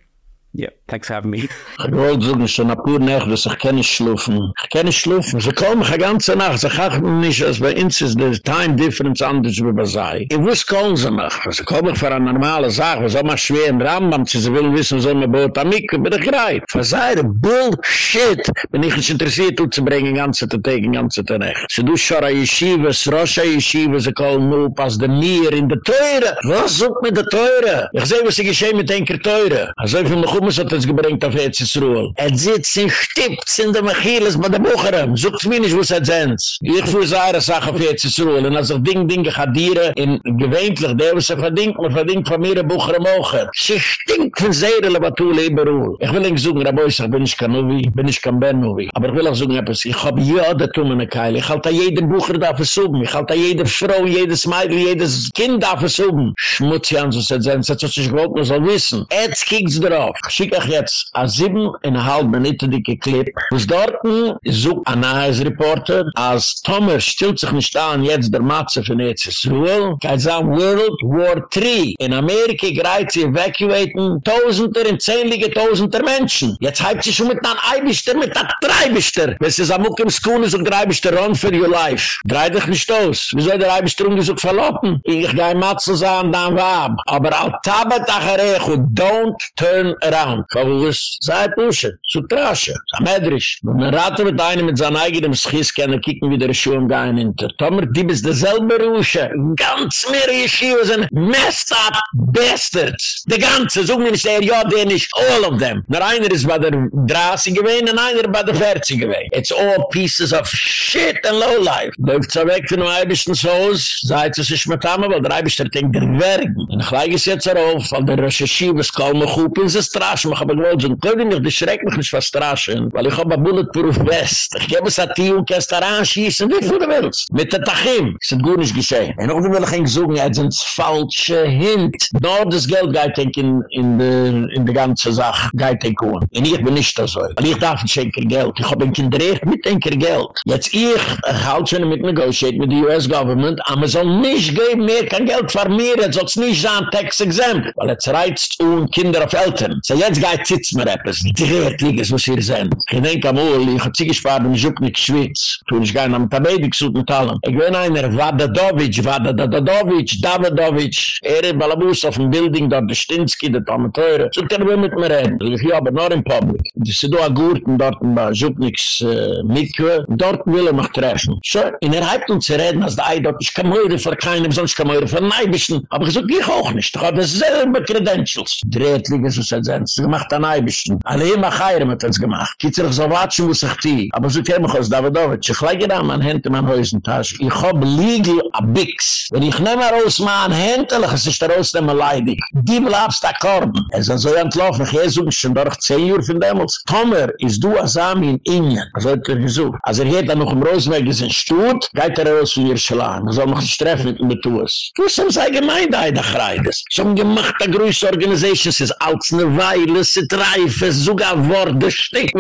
Yeah, thanks for having me. [LAUGHS] Ich wollte sagen, schon ein paar Nächte, dass ich kann nicht schlafen. Ich kann nicht schlafen. Sie kommen die ganze Nacht. Sie haben nicht, als bei uns ist die Time Difference anders wie bei sei. Ich wusste, kommen sie mich. Sie kommen für eine normale Sache. Was auch mal schwer in Rambam, sie wollen wissen, so man baut am Mikro, bin ich bereit. Für sei Bullshit. Bin ich nicht interessiert, zu bringen, ganze Tag, ganze Nacht. Sie du Shara Yeshivas, Rosh Yeshivas, sie kommen nur, pas de Nier in de Teure. Was sucht mit de Teure? Ich sehe, was sie geschehen mit denker Teure. Also ich will noch Gummes hat es gebringt auf Etzisruel. Er sitzt in Stipz in der Mechiles bei der Bucherem. Sucht mir nicht, es hat sind. Ich fuhr seine Sache auf Etzisruel. Und als ich Ding, Dinge gadieren, in gewöhnlich, der was er verdient, man verdient von mir ein Bucherem auch. Sie stinkt von Seidele, was du lieber Ich will nicht sagen, Rabeu, ich bin nicht kein Nubi, bin nicht kein Ben Nubi. Aber ich will auch sagen, etwas, ich hab ja da tun meine Keile. Ich halte jeder Bucher da versuchen. Ich halte jede Frau, jedes Mädel, jedes Kind da versuchen. Schmutzig an, so sind sie, das hat sich gewollt, man soll wissen. Jetzt kiekst drauf. Schick euch jetzt a sieben und eine halbe Minute dicke Clip. Bis dorten sucht ein neues Reporter, als Thomas stillt sich nicht an, jetzt der Matze von EZSRUL, kann sagen World War III. In Amerika greift sie evacuaten Tausender und Zehnlige Tausender Menschen. Jetzt heibt sie schon mit einem Eibischter, mit einem Treibischter. Wenn sie sagen, muck im Skunen, so Treibischter, run for your life. Drei dich nicht aus. Wie soll der Eibischter umgesucht verlotten? Ich gehe Matze sagen, dann wab. Aber al Tabat acharechu, don't turn around. Ground. Kavus, sei pushe, zu trasche, sa medrisch. Wenn man rate mit einem mit seinem eigenen Schiss kann, kicken wie der Schuh im Gein hinter. Tomer, die bist derselbe Rusche. Ganz mehr Yeshiva sind messed up bastards. Die ganze, so mir ist er, ja, der nicht, all of them. Nur einer ist bei der 30 gewesen und einer bei der 40 gewesen. It's all pieces of shit and low life. Läuft so weg von dem Eibischen Soos, seit es sich mit haben, weil der Eibisch der denkt, der Werk. Und ich lege es jetzt darauf, weil der Recherchiv ist kaum noch gut in der Straße, aber ich habe gewollt, so ein König, die schreckt mich nicht von Straße, weil ich habe ein Bulletproof West. Ich gebe es an die und kannst da ranschießen, wie du willst. Mit der Tachim. Es hat gut nicht geschehen. Und auch will ich ihn suchen, er sind falsche Hint. Nur das Geld geht in, in, de, in de ganze Sache, geht in Kuhn. Und ich bin nicht so. Weil ich darf nicht schenken Geld. Ich habe ein Kinderrecht mit ein Geld. Jetzt ich, ich halte schon mit negotiate mit der US-Government, aber soll nicht geben mehr kein Geld für mir, es soll nicht sein tax-exempt. Weil es reizt un Kinder auf Eltern. So jetzt geht Zitz mir etwas. Dreht liegt es, was hier sind. Ich denke amul, ich habe sie gespart, und ich nicht Schwitz. Tun ich gar nicht der Baby gesucht mit allem. Ich bin einer, Vadadovic, Vadadovic, Davidovic, er ist Balabus auf dem Building, dort der Stinski, der Tomateure. So können wir mit mir reden. Ich hier aber nur in Public. Das ist da Gurten, dort bei Schupniks äh, Mikve. Dort will er mich treffen. So, in er hat uns reden, als der Ei dort, ich kann mir für keinem, sonst kann mir für Neibischen. Aber ich sage, ich auch nicht. Ich habe selber Credentials. Dreht liegen, so sagt er, sie gemacht an Neibischen. Alle immer Chayram hat es gemacht. Kitzer, so watschen muss ich die. Aber so käme ich aus Davidovic. Ich lege da mein Hand in mein Häusentasch. Ich hab legal a Bix. Wenn ich nehme raus mein Hand, dann ist es raus dem Leidig. Die bleibst da korben. Es ist so entlaufen. Ich gehe so schon durch 10 Uhr von demels. Tomer, ist du Asami in Ingen. Also hat er gesucht. Also er geht dann noch im Rosenberg, ist in Stutt, geht er raus von schlagen. Man soll mich nicht treffen mit mir tun. Du hast ihm sei gemeint, da reides. So ein gemachter größte Organisation, es ist als eine Weile, es ist reif, es ist sogar Wort, das steckt.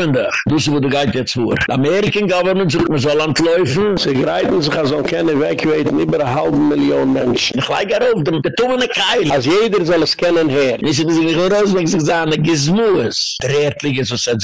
Du sie, wo du geht jetzt vor. Die American Government sucht mir so Land laufen, sie greiten sich also keine evacuaten über eine halbe Million Menschen. Ich lege er auf dem betonene Keil, als jeder soll es kennen her. Nicht, dass ich nicht raus, wenn ich sage, Gizmus. Drehtlich ist es ein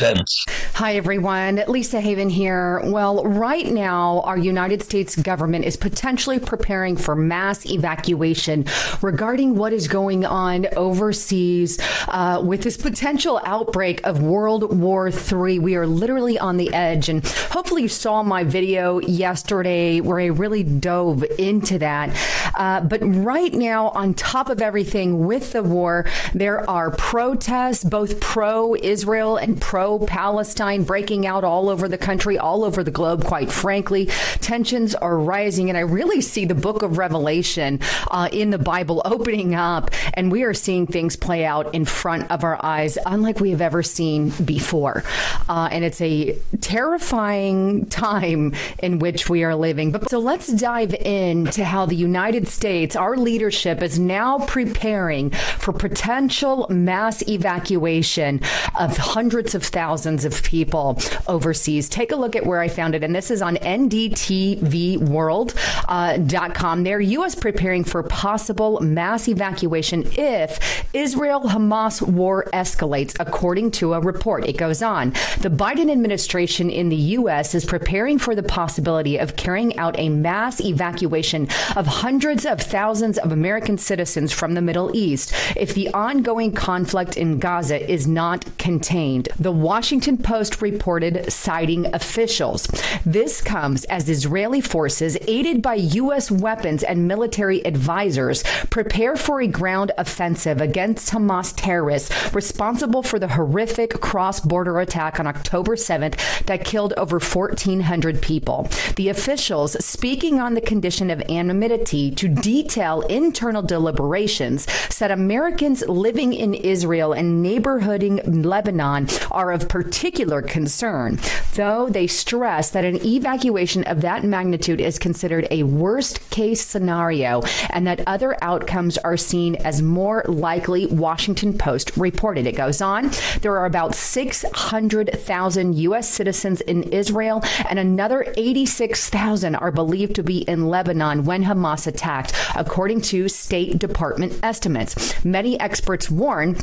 Hi everyone, Lisa Haven here. Well, right now, our United States government is potentially preparing for mass evacuation regarding what is going on overseas uh, with this potential outbreak of World War III. We are literally on the edge, and hopefully, you saw my video yesterday where I really dove into that. Uh, but right now, on top of everything with the war, there are protests, both pro Israel and pro Palestine, breaking out all over the country, all over the globe, quite frankly. Tensions are rising, and I really see the book of Revelation uh, in the Bible opening up, and we are seeing things play out in front of our eyes, unlike we have ever seen before. Uh, and it's a terrifying time in which we are living. But so let's dive into how the United States, our leadership, is now preparing for potential mass evacuation of hundreds of thousands of people overseas. Take a look at where I found it, and this is on NDTVWorld.com. Uh, there, U.S. preparing for possible mass evacuation if Israel Hamas war escalates, according to a report. It goes on. The Biden administration in the U.S. is preparing for the possibility of carrying out a mass evacuation of hundreds of thousands of American citizens from the Middle East if the ongoing conflict in Gaza is not contained. The Washington Post reported citing officials. This comes as Israeli forces aided by US weapons and military advisors prepare for a ground offensive against Hamas terrorists responsible for the horrific cross-border attack on October 7th that killed over 1400 people. The officials speaking on the condition of anonymity to detail internal deliberations said Americans living in Israel and neighborhooding Lebanon are of particular concern, though they stress that an evacuation of that magnitude is considered a worst case scenario and that other outcomes are seen as more likely Washington Post reported it goes on. There are about 600,000 US citizens in Israel and another 86,000 are believed to be in Lebanon when Hamas attacked according to State Department estimates. Many experts warn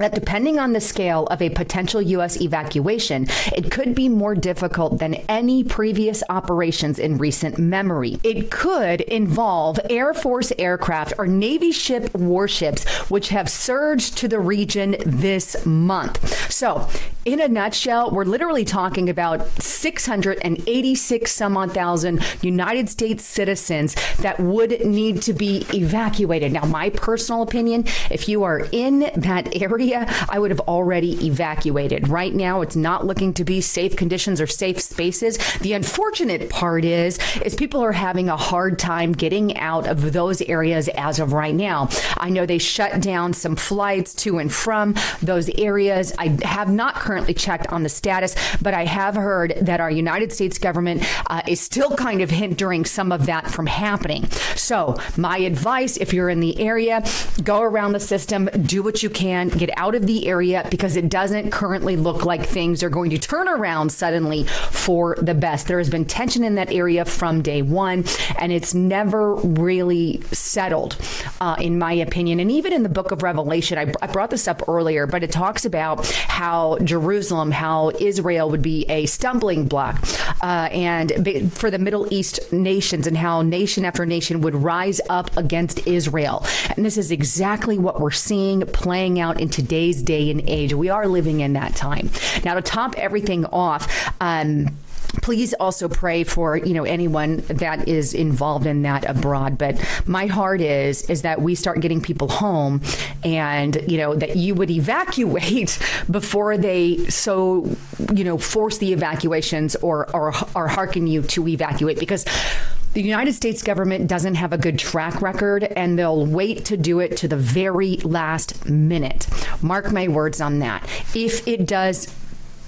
that depending on the scale of a potential US evacuation, it could be more difficult than any previous operations in recent memory. It could involve Air Force aircraft or Navy ship warships which have surged to the region this month. So, in a nutshell, we're literally talking about 686 some odd thousand United States citizens that would need to be evacuated. Now, my personal opinion, if you are in that [LAUGHS] area, I would have already evacuated. Right now, it's not looking to be safe conditions or safe spaces. The unfortunate part is is people are having a hard time getting out of those areas as of right now. I know they shut down some flights to and from those areas. I have not currently checked on the status, but I have heard that our United States government uh, is still kind of hindering some of that from happening. So, my advice if you're in the area, go around the system, do what you can, get out of the area because it doesn't currently look like things are going to turn around suddenly for the best. There has been tension in that area from day 1 and it's never really settled uh, in my opinion. And even in the book of Revelation, I, I brought this up earlier, but it talks about how Jerusalem, how Israel would be a stumbling block uh, and for the Middle East nations and how nation after nation would rise up against Israel. And this is exactly what we're seeing playing out in today's day and age. We are living in that time. Now to top everything off, um, please also pray for you know anyone that is involved in that abroad but my heart is is that we start getting people home and you know that you would evacuate [LAUGHS] before they so you know force the evacuations or or or hearken you to evacuate because the United States government doesn't have a good track record and they'll wait to do it to the very last minute. Mark my words on that. If it does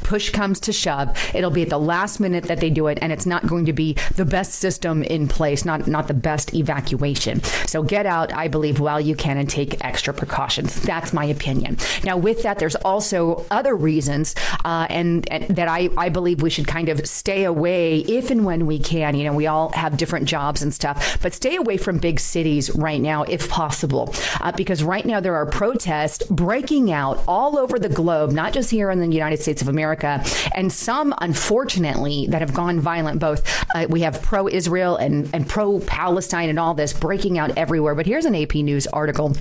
push comes to shove, it'll be at the last minute that they do it and it's not going to be the best system in place, not not the best evacuation. So get out, I believe, while you can and take extra precautions. That's my opinion. Now with that there's also other reasons uh, and, and that I I believe we should kind of stay away if and when we can. You know, we all have different jobs and stuff, but stay away from big cities right now if possible. Uh, because right now there are protests breaking out all over the globe, not just here in the United States of America America. And some unfortunately that have gone violent both uh, we have pro Israel and and pro Palestine and all this breaking out everywhere. But here's an AP news article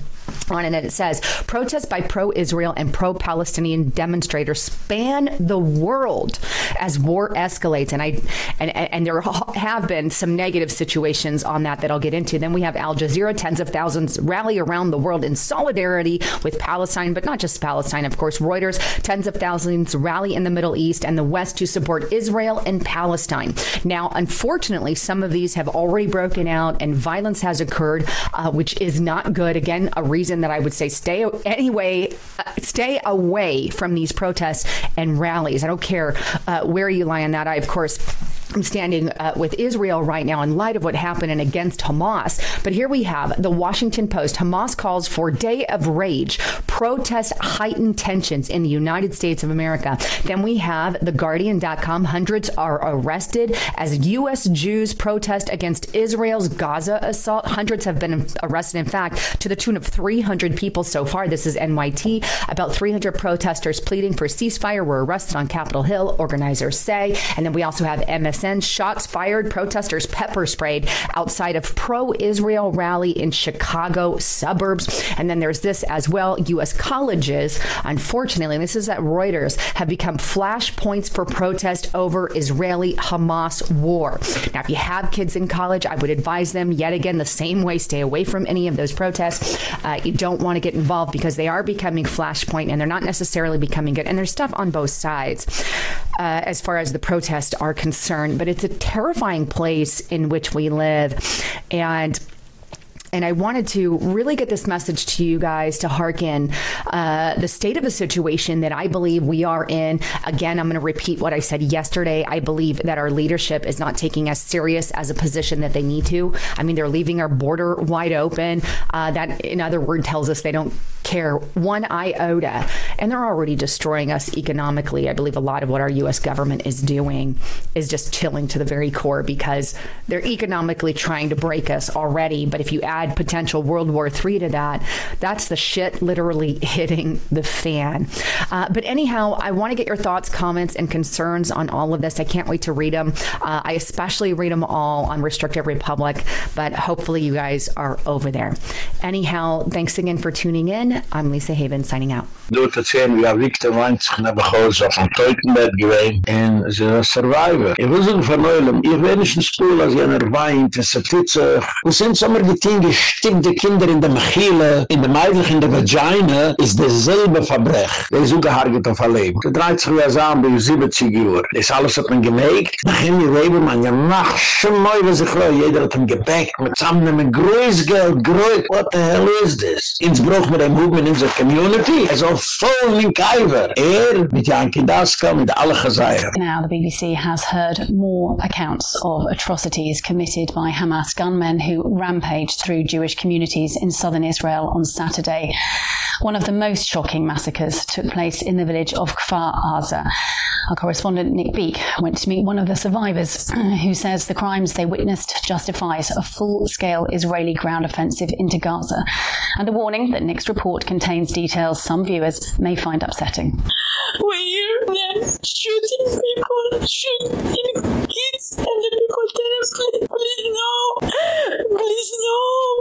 on it it says protests by pro Israel and pro Palestinian demonstrators span the world as war escalates. And I and and there have been some negative situations on that that I'll get into. Then we have Al Jazeera tens of thousands rally around the world in solidarity with Palestine but not just Palestine of course. Reuters tens of thousands rally in in the Middle East and the West to support Israel and Palestine. Now, unfortunately, some of these have already broken out and violence has occurred, uh, which is not good. Again, a reason that I would say stay anyway, uh, stay away from these protests and rallies. I don't care uh, where you lie on that. I of course Standing uh, with Israel right now in light of what happened and against Hamas. But here we have the Washington Post. Hamas calls for day of rage, protest heightened tensions in the United States of America. Then we have the guardian.com hundreds are arrested as US Jews protest against Israel's Gaza assault. Hundreds have been arrested in fact to the tune of 300 people so far. This is NYT. About 300 protesters pleading for ceasefire were arrested on Capitol Hill, organizers say. And then we also have MS shots fired, protesters pepper sprayed outside of pro-Israel rally in Chicago suburbs. And then there's this as well, US colleges, unfortunately, this is at Reuters, have become flashpoints for protest over Israeli Hamas war. Now, if you have kids in college, I would advise them yet again the same way stay away from any of those protests. Uh, you don't want to get involved because they are becoming flashpoint and they're not necessarily becoming good. And there's stuff on both sides uh, as far as the protests are concerned but it's a terrifying place in which we live. And and I wanted to really get this message to you guys to hearken uh, the state of the situation that I believe we are in. Again, I'm going to repeat what I said yesterday. I believe that our leadership is not taking us serious as a position that they need to. I mean, they're leaving our border wide open. Uh, that, in other words, tells us they don't care one iota. And they're already destroying us economically. I believe a lot of what our US government is doing is just chilling to the very core because they're economically trying to break us already, but if you add potential World War III to that, that's the shit literally hitting the fan. Uh, but anyhow, I want to get your thoughts, comments and concerns on all of this. I can't wait to read them. Uh, I especially read them all on Restricted Republic, but hopefully you guys are over there. Anyhow, thanks again for tuning in. I'm Lisa Haven signing out. Dort erzählen, wie ein Victor weint sich nach Hause auf dem Teutenbett gewesen und sie ein Survivor. Ich will sagen von Neulem, ich will nicht ein Stuhl, als jener weint, es ist ein Wir sind so immer getein gestickte Kinder in der Mechile, in der Meidlich in der Vagina, ist derselbe Verbrech. Der ist auch gehargert auf ein Leben. Der dreht sich wie ein Samen bei 70 Uhr. Das alles hat man gemägt. Nach Henry Webermann, ja mach schon mal, was ich will. Jeder hat ihm gepackt, mit zusammen mit Größgeld, Größ. What the hell is this? Ins Bruch mit dem Movement in der Community. Er soll voll in Kuiver. Er mit Janky Daska, mit alle Gezeiren. Now the BBC has heard more accounts of atrocities committed by Hamas gunmen who rampaged through Jewish communities in southern Israel on Saturday. One of the most shocking massacres took place in the village of Kfar Aza. Our correspondent Nick Beake went to meet one of the survivors who says the crimes they witnessed justifies a full-scale Israeli ground offensive into Gaza and a warning that Nick's report contains details some viewers may find upsetting. We hear them shooting people, shooting kids, and the people tell us, please, please no, please no.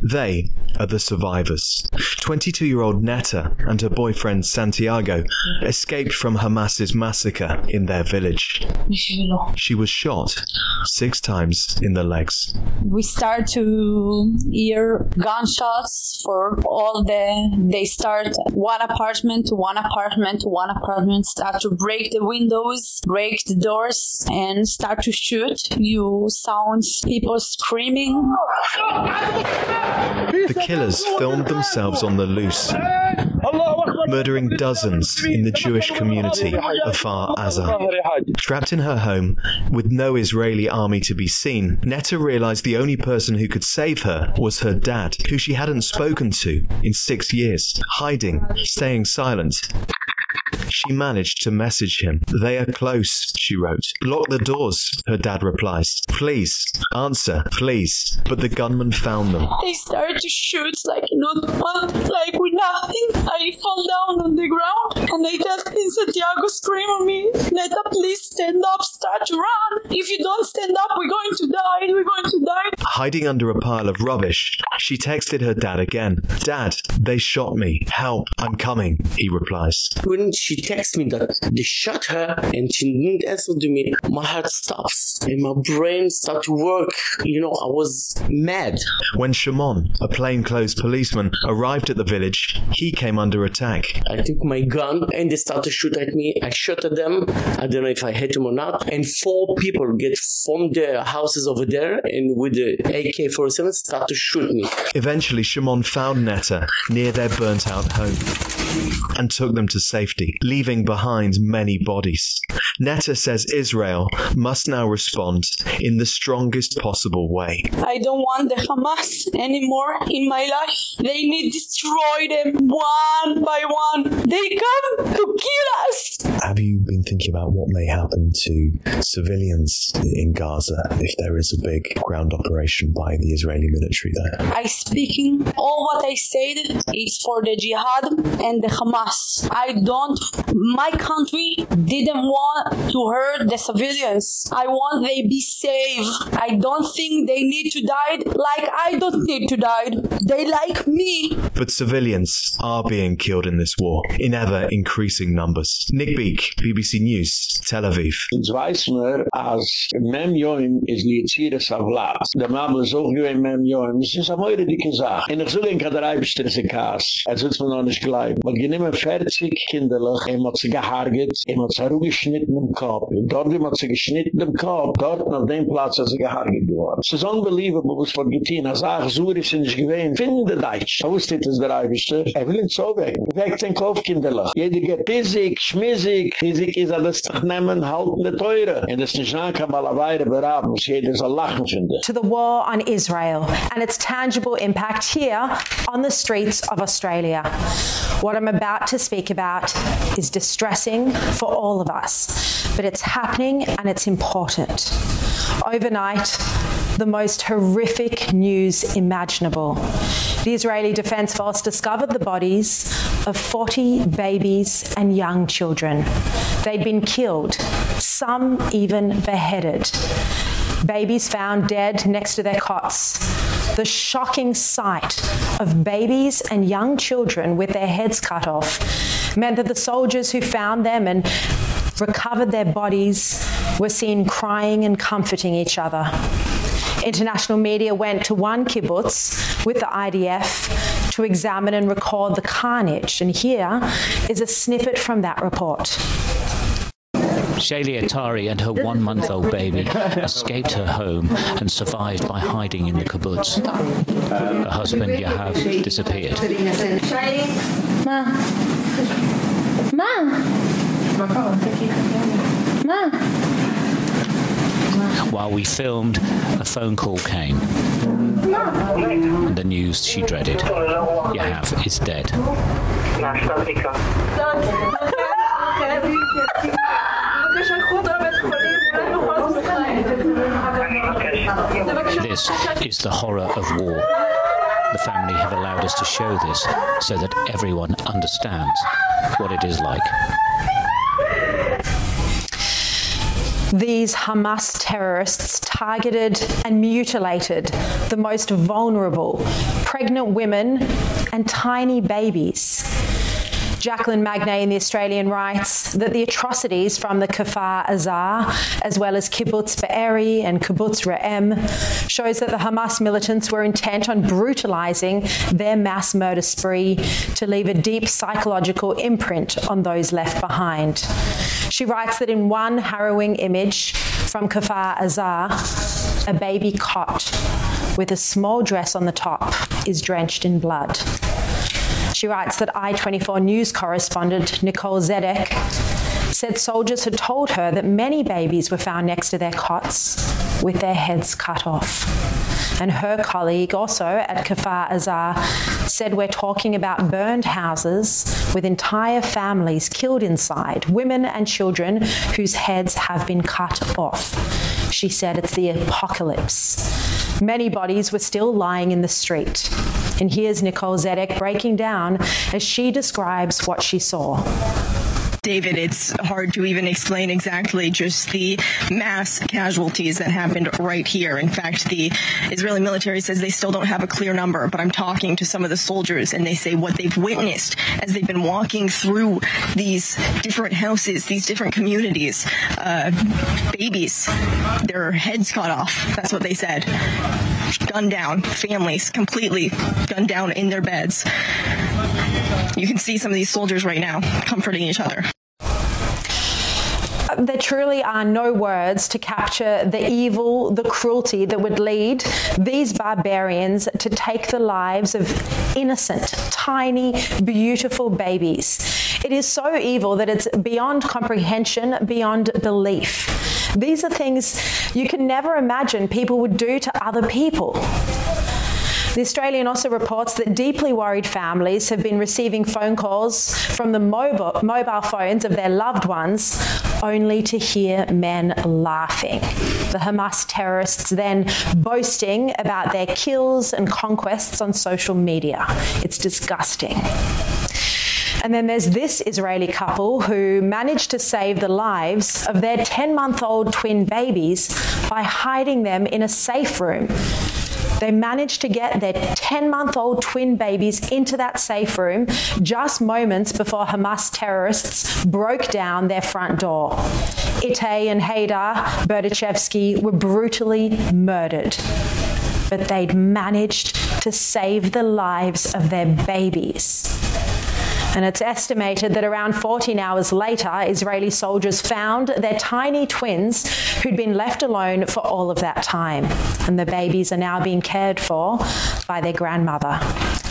They are the survivors. 22-year-old Netta and her boyfriend Santiago escaped from Hamas's massacre in their village. She was shot 6 times in the legs. We start to hear gunshots for all the they start one apartment to one apartment to one apartment start to break the windows, break the doors and start to shoot. You sound people screaming The killers filmed themselves on the loose, murdering dozens in the Jewish community of Kfar Aza. Trapped in her home with no Israeli army to be seen, Netta realized the only person who could save her was her dad, who she hadn't spoken to in 6 years, hiding, staying silent. She managed to message him. They are close, she wrote. Lock the doors, her dad replies. Please, answer, please. But the gunman found them. they started to shoot like not one like with nothing i fall down on the ground and i just in santiago scream at me neta please stand up start to run if you don't stand up we're going to die we're going to die Hiding under a pile of rubbish, she texted her dad again. Dad, they shot me. Help, I'm coming, he replies. When she texted me that they shot her and she didn't answer to me, my heart stops and my brain starts to work. You know, I was mad. When Shimon, a plainclothes policeman, arrived at the village, he came under attack. I took my gun and they started to shoot at me. I shot at them. I don't know if I hit them or not. And four people get from their houses over there and with the AK-47 start to shoot me. Eventually, Shimon found Netta near their burnt-out home and took them to safety, leaving behind many bodies. Netta says Israel must now respond in the strongest possible way. I don't want the Hamas anymore in my life. They need to destroy them one by one. They come to kill us. Have you been thinking about what may happen to civilians in Gaza if there is a big ground operation by the Israeli military there? I speaking all what I said is for the jihad and the Hamas. I don't my country didn't want to hurt the civilians. I want they be safe. I don't think they need to die like I don't need to die. They like me. But civilians are being killed in this war in ever increasing numbers. Nick Beake, BBC News, Tel Aviv. Jetzt weiß man, als Mem Joim ist Lietziris auf Laas. Der Mabel ist auch Mem Joim. Das ist eine moire dicke Sache. Und ich so denke, der Eibischter ist ein Kass. Als wird man noch nicht gleich. Man geht immer 40 kinderlich. Er hat sie gehargert. Er hat sie auch geschnitten im Kopf. Und dort hat sie geschnitten im Kopf. Dort auf dem Platz hat sie gehargert geworden. Es ist unbelievable, was von Gittin. Er sagt, Suri sind nicht gewinn. Finden die Deutsch. Er wusste, das der Eibischter. Er will ihn so weg. Er weckt den Kopf kinderlich. Jeder geht pissig, schmissig. Weg. Physik ist, dass es doch nehmen, halten die Teure. Und es ist nicht ein Kabalaweire beraten, muss jeder so lachen finden. To the war on Israel and its tangible impact here on the streets of Australia. What I'm about to speak about is distressing for all of us, but it's happening and it's important. Overnight, the most horrific news imaginable. The Israeli Defense Force discovered the bodies of 40 babies and young children. They'd been killed, some even beheaded. Babies found dead next to their cots. The shocking sight of babies and young children with their heads cut off meant that the soldiers who found them and recovered their bodies were seen crying and comforting each other. International media went to one kibbutz with the IDF to examine and record the carnage and here is a snippet from that report. Shaylee Atari and her one-month-old baby escaped her home and survived by hiding in the kibbutz. Her husband Yahav disappeared. Ma. Ma. Ma. While we filmed, a phone call came. And the news she dreaded. Yahav is dead. [LAUGHS] This is the horror of war. The family have allowed us to show this so that everyone understands what it is like. These Hamas terrorists targeted and mutilated the most vulnerable, pregnant women and tiny babies. Jacqueline Magnay in the Australian writes that the atrocities from the Kfar Aza as well as Kibbutz Be'eri and Kibbutz Re'em shows that the Hamas militants were intent on brutalizing their mass murder spree to leave a deep psychological imprint on those left behind. She writes that in one harrowing image from Kfar Aza, a baby cot with a small dress on the top is drenched in blood. She writes that I24 news correspondent Nicole Zedek said soldiers had told her that many babies were found next to their cots with their heads cut off. And her colleague also at Kfar Aza said we're talking about burned houses with entire families killed inside, women and children whose heads have been cut off. She said it's the apocalypse. Many bodies were still lying in the street. And here's Nicole Zedek breaking down as she describes what she saw. David, it's hard to even explain exactly just the mass casualties that happened right here. In fact, the Israeli military says they still don't have a clear number, but I'm talking to some of the soldiers and they say what they've witnessed as they've been walking through these different houses, these different communities, uh, babies, their heads cut off. That's what they said. Gunned down, families completely gunned down in their beds. You can see some of these soldiers right now comforting each other there truly are no words to capture the evil, the cruelty that would lead these barbarians to take the lives of innocent, tiny, beautiful babies. It is so evil that it's beyond comprehension, beyond belief. These are things you can never imagine people would do to other people. The Australian also reports that deeply worried families have been receiving phone calls from the mobile, phones of their loved ones only to hear men laughing. The Hamas terrorists then boasting about their kills and conquests on social media. It's disgusting. And then there's this Israeli couple who managed to save the lives of their 10-month-old twin babies by hiding them in a safe room they managed to get their 10-month-old twin babies into that safe room just moments before Hamas terrorists broke down their front door. Itay and Hadar Berdichevsky were brutally murdered. But they'd managed to save the lives of their babies and it's estimated that around 14 hours later Israeli soldiers found their tiny twins who'd been left alone for all of that time. And the babies are now being cared for by their grandmother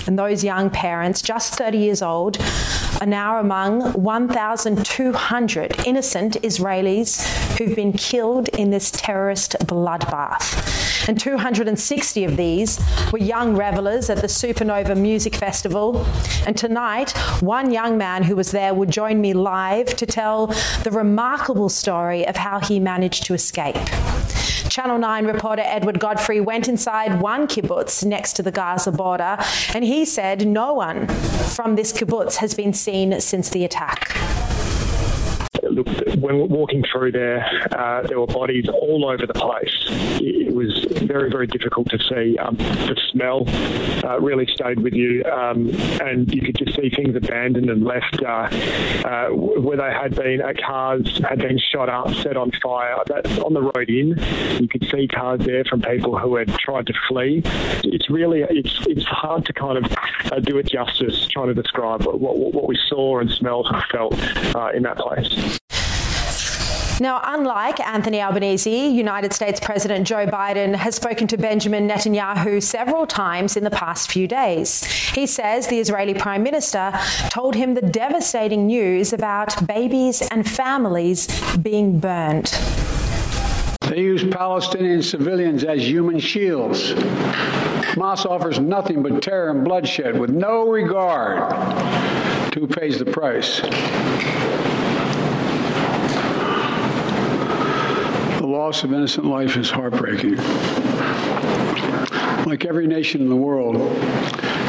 and those young parents just 30 years old are now among 1200 innocent Israelis who've been killed in this terrorist bloodbath. And 260 of these were young revelers at the Supernova Music Festival. And tonight, one young man who was there would join me live to tell the remarkable story of how he managed to escape. Channel 9 reporter Edward Godfrey went inside one kibbutz next to the Gaza border and he said no one from this kibbutz has been seen since the attack look, when walking through there, uh, there were bodies all over the place. It was very, very difficult to see. Um, the smell uh, really stayed with you, um, and you could just see things abandoned and left uh, uh where they had been. Uh, cars had been shot up, set on fire. That, on the road in, you could see cars there from people who had tried to flee. It's really it's it's hard to kind of uh, do it justice trying to describe what, what, what we saw and smelled and felt in that place. Now, unlike Anthony Albanese, United States President Joe Biden has spoken to Benjamin Netanyahu several times in the past few days. He says the Israeli Prime Minister told him the devastating news about babies and families being burned. They use Palestinian civilians as human shields. Hamas offers nothing but terror and bloodshed with no regard to who pays the price. Loss of innocent life is heartbreaking. Like every nation in the world,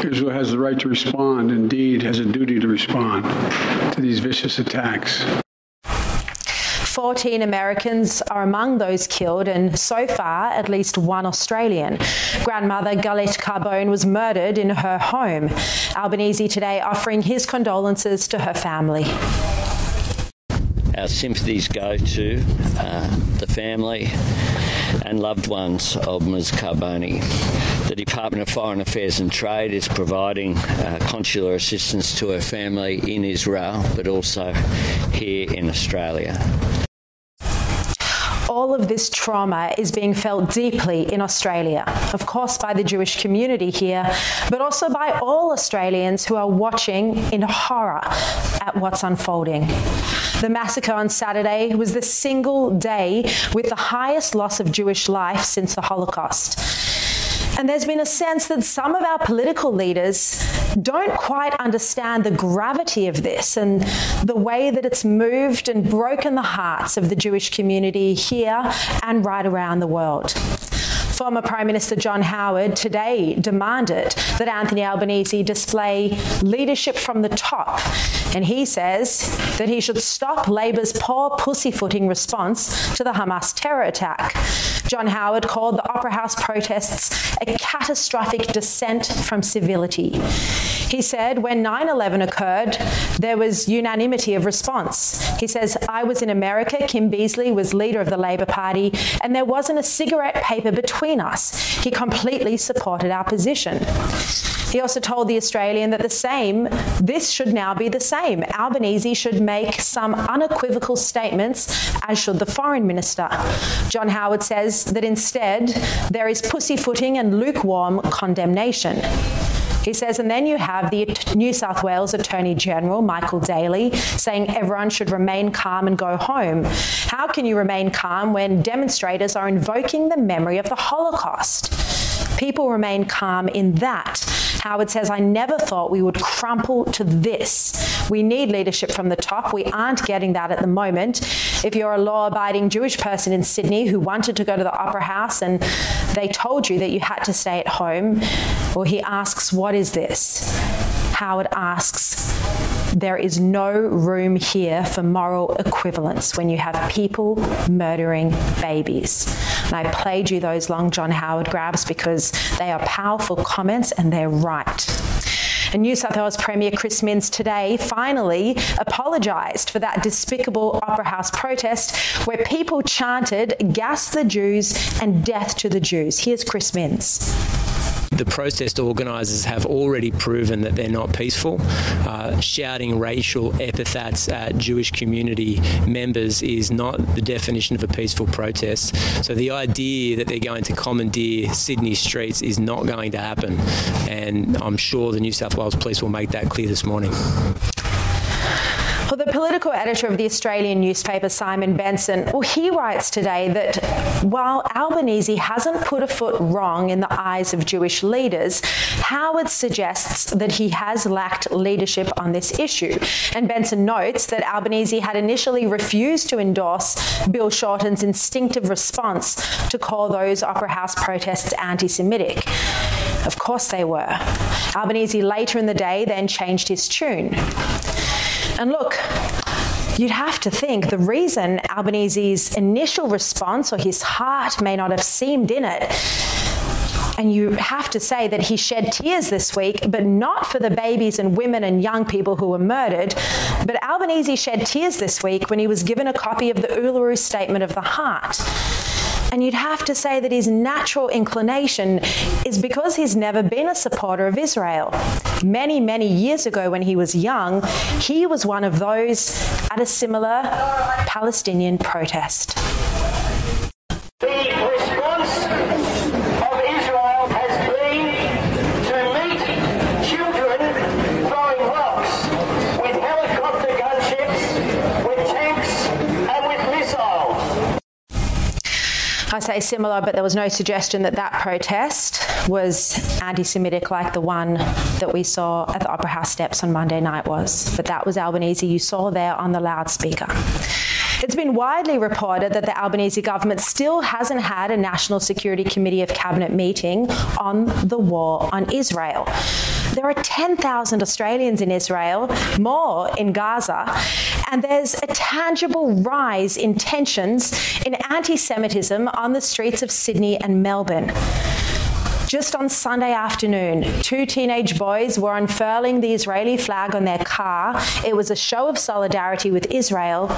Israel has the right to respond, indeed has a duty to respond to these vicious attacks. 14 Americans are among those killed and so far at least one Australian. Grandmother Galit Carbone was murdered in her home. Albanese today offering his condolences to her family our sympathies go to uh, the family and loved ones of Ms Carboni. The Department of Foreign Affairs and Trade is providing uh, consular assistance to her family in Israel but also here in Australia all of this trauma is being felt deeply in Australia. Of course by the Jewish community here, but also by all Australians who are watching in horror at what's unfolding. The massacre on Saturday was the single day with the highest loss of Jewish life since the Holocaust. And there's been a sense that some of our political leaders don't quite understand the gravity of this and the way that it's moved and broken the hearts of the Jewish community here and right around the world. Former Prime Minister John Howard today demanded that Anthony Albanese display leadership from the top and he says that he should stop Labour's poor pussyfooting response to the Hamas terror attack. John Howard called the Opera House protests a catastrophic descent from civility. He said when 9/11 occurred, there was unanimity of response. He says I was in America, Kim Beazley was leader of the Labour Party, and there wasn't a cigarette paper between us. He completely supported our position. He also told the Australian that the same this should now be the same. Albanese should make some unequivocal statements as should the foreign minister. John Howard says that instead there is pussyfooting and lukewarm condemnation. He says and then you have the New South Wales Attorney General Michael Daley saying everyone should remain calm and go home. How can you remain calm when demonstrators are invoking the memory of the Holocaust? People remain calm in that Howard says, I never thought we would crumple to this. We need leadership from the top. We aren't getting that at the moment. If you're a law-abiding Jewish person in Sydney who wanted to go to the Opera House and they told you that you had to stay at home, well, he asks, what is this? Howard asks, there is no room here for moral equivalence when you have people murdering babies. And I played you those long John Howard grabs because they are powerful comments and they're right. And New South Wales Premier Chris Minns today finally apologized for that despicable Opera House protest where people chanted gas the Jews and death to the Jews. Here's Chris Minns the protest organisers have already proven that they're not peaceful. Uh, shouting racial epithets at Jewish community members is not the definition of a peaceful protest. So the idea that they're going to commandeer Sydney streets is not going to happen. And I'm sure the New South Wales Police will make that clear this morning. Well, the political editor of the Australian newspaper, Simon Benson, well, he writes today that while Albanese hasn't put a foot wrong in the eyes of Jewish leaders, Howard suggests that he has lacked leadership on this issue. And Benson notes that Albanese had initially refused to endorse Bill Shorten's instinctive response to call those Opera House protests anti-Semitic. Of course they were. Albanese later in the day then changed his tune. And look, you'd have to think the reason Albanese's initial response or his heart may not have seemed in it and you have to say that he shed tears this week but not for the babies and women and young people who were murdered but Albanese shed tears this week when he was given a copy of the Uluru statement of the heart and you'd have to say that his natural inclination is because he's never been a supporter of Israel. Many, many years ago when he was young, he was one of those at a similar Palestinian protest. I say similar, but there was no suggestion that that protest was anti-Semitic like the one that we saw at the Opera House steps on Monday night was. But that was Albanese you saw there on the loudspeaker. It's been widely reported that the Albanese government still hasn't had a National Security Committee of Cabinet meeting on the war on Israel. There are 10,000 Australians in Israel, more in Gaza, and there's a tangible rise in tensions in anti-Semitism on the streets of Sydney and Melbourne. Just on Sunday afternoon, two teenage boys were unfurling the Israeli flag on their car. It was a show of solidarity with Israel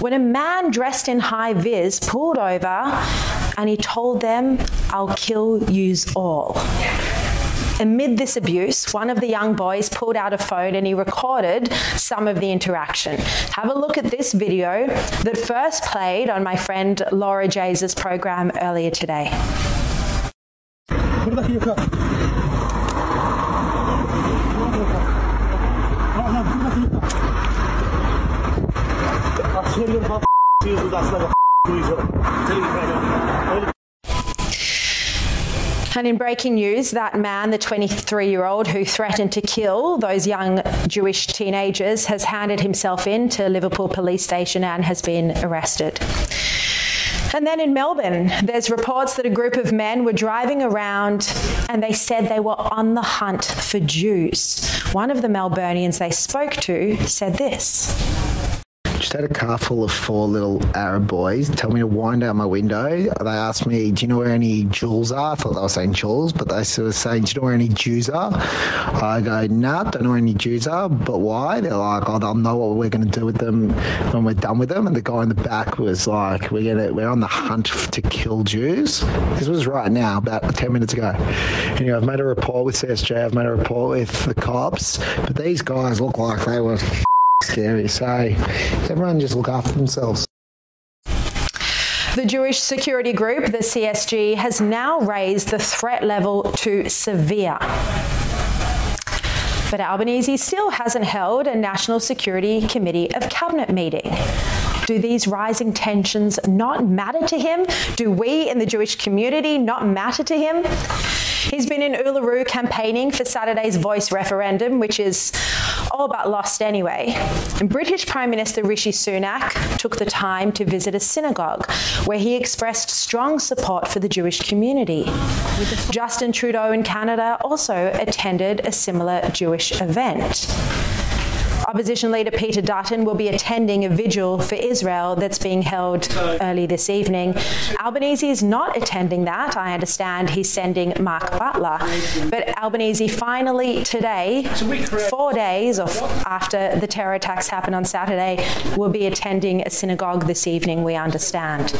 when a man dressed in high vis pulled over and he told them, "I'll kill yous all." Amid this abuse, one of the young boys pulled out a phone and he recorded some of the interaction. Have a look at this video that first played on my friend Laura Jayes' program earlier today. And in breaking news, that man, the 23-year-old who threatened to kill those young Jewish teenagers has handed himself in to Liverpool police station and has been arrested. And then in Melbourne, there's reports that a group of men were driving around and they said they were on the hunt for Jews. One of the Melburnians they spoke to said this just had a car full of four little Arab boys tell me to wind out my window. They asked me, do you know where any Jews are? I thought they were saying Jules, but they sort of saying, do you know where any Jews are? I go, nah, don't know where any Jews are, but why? They're like, oh, they'll know what we're going to do with them when we're done with them. And the guy in the back was like, we're to, we're on the hunt to kill Jews. This was right now, about 10 minutes ago. Anyway, I've made a report with CSJ, I've made a report with the cops, but these guys look like they were scary. So everyone just look after themselves. The Jewish security group, the CSG, has now raised the threat level to severe. But Albanese still hasn't held a National Security Committee of Cabinet meeting. Do these rising tensions not matter to him? Do we in the Jewish community not matter to him? He's been in Uluru campaigning for Saturday's voice referendum, which is all but lost anyway. And British Prime Minister Rishi Sunak took the time to visit a synagogue where he expressed strong support for the Jewish community. Justin Trudeau in Canada also attended a similar Jewish event. Opposition leader Peter Dutton will be attending a vigil for Israel that's being held early this evening. Albanese is not attending that. I understand he's sending Mark Butler. But Albanese finally today, 4 days after the terror attacks happened on Saturday, will be attending a synagogue this evening, we understand.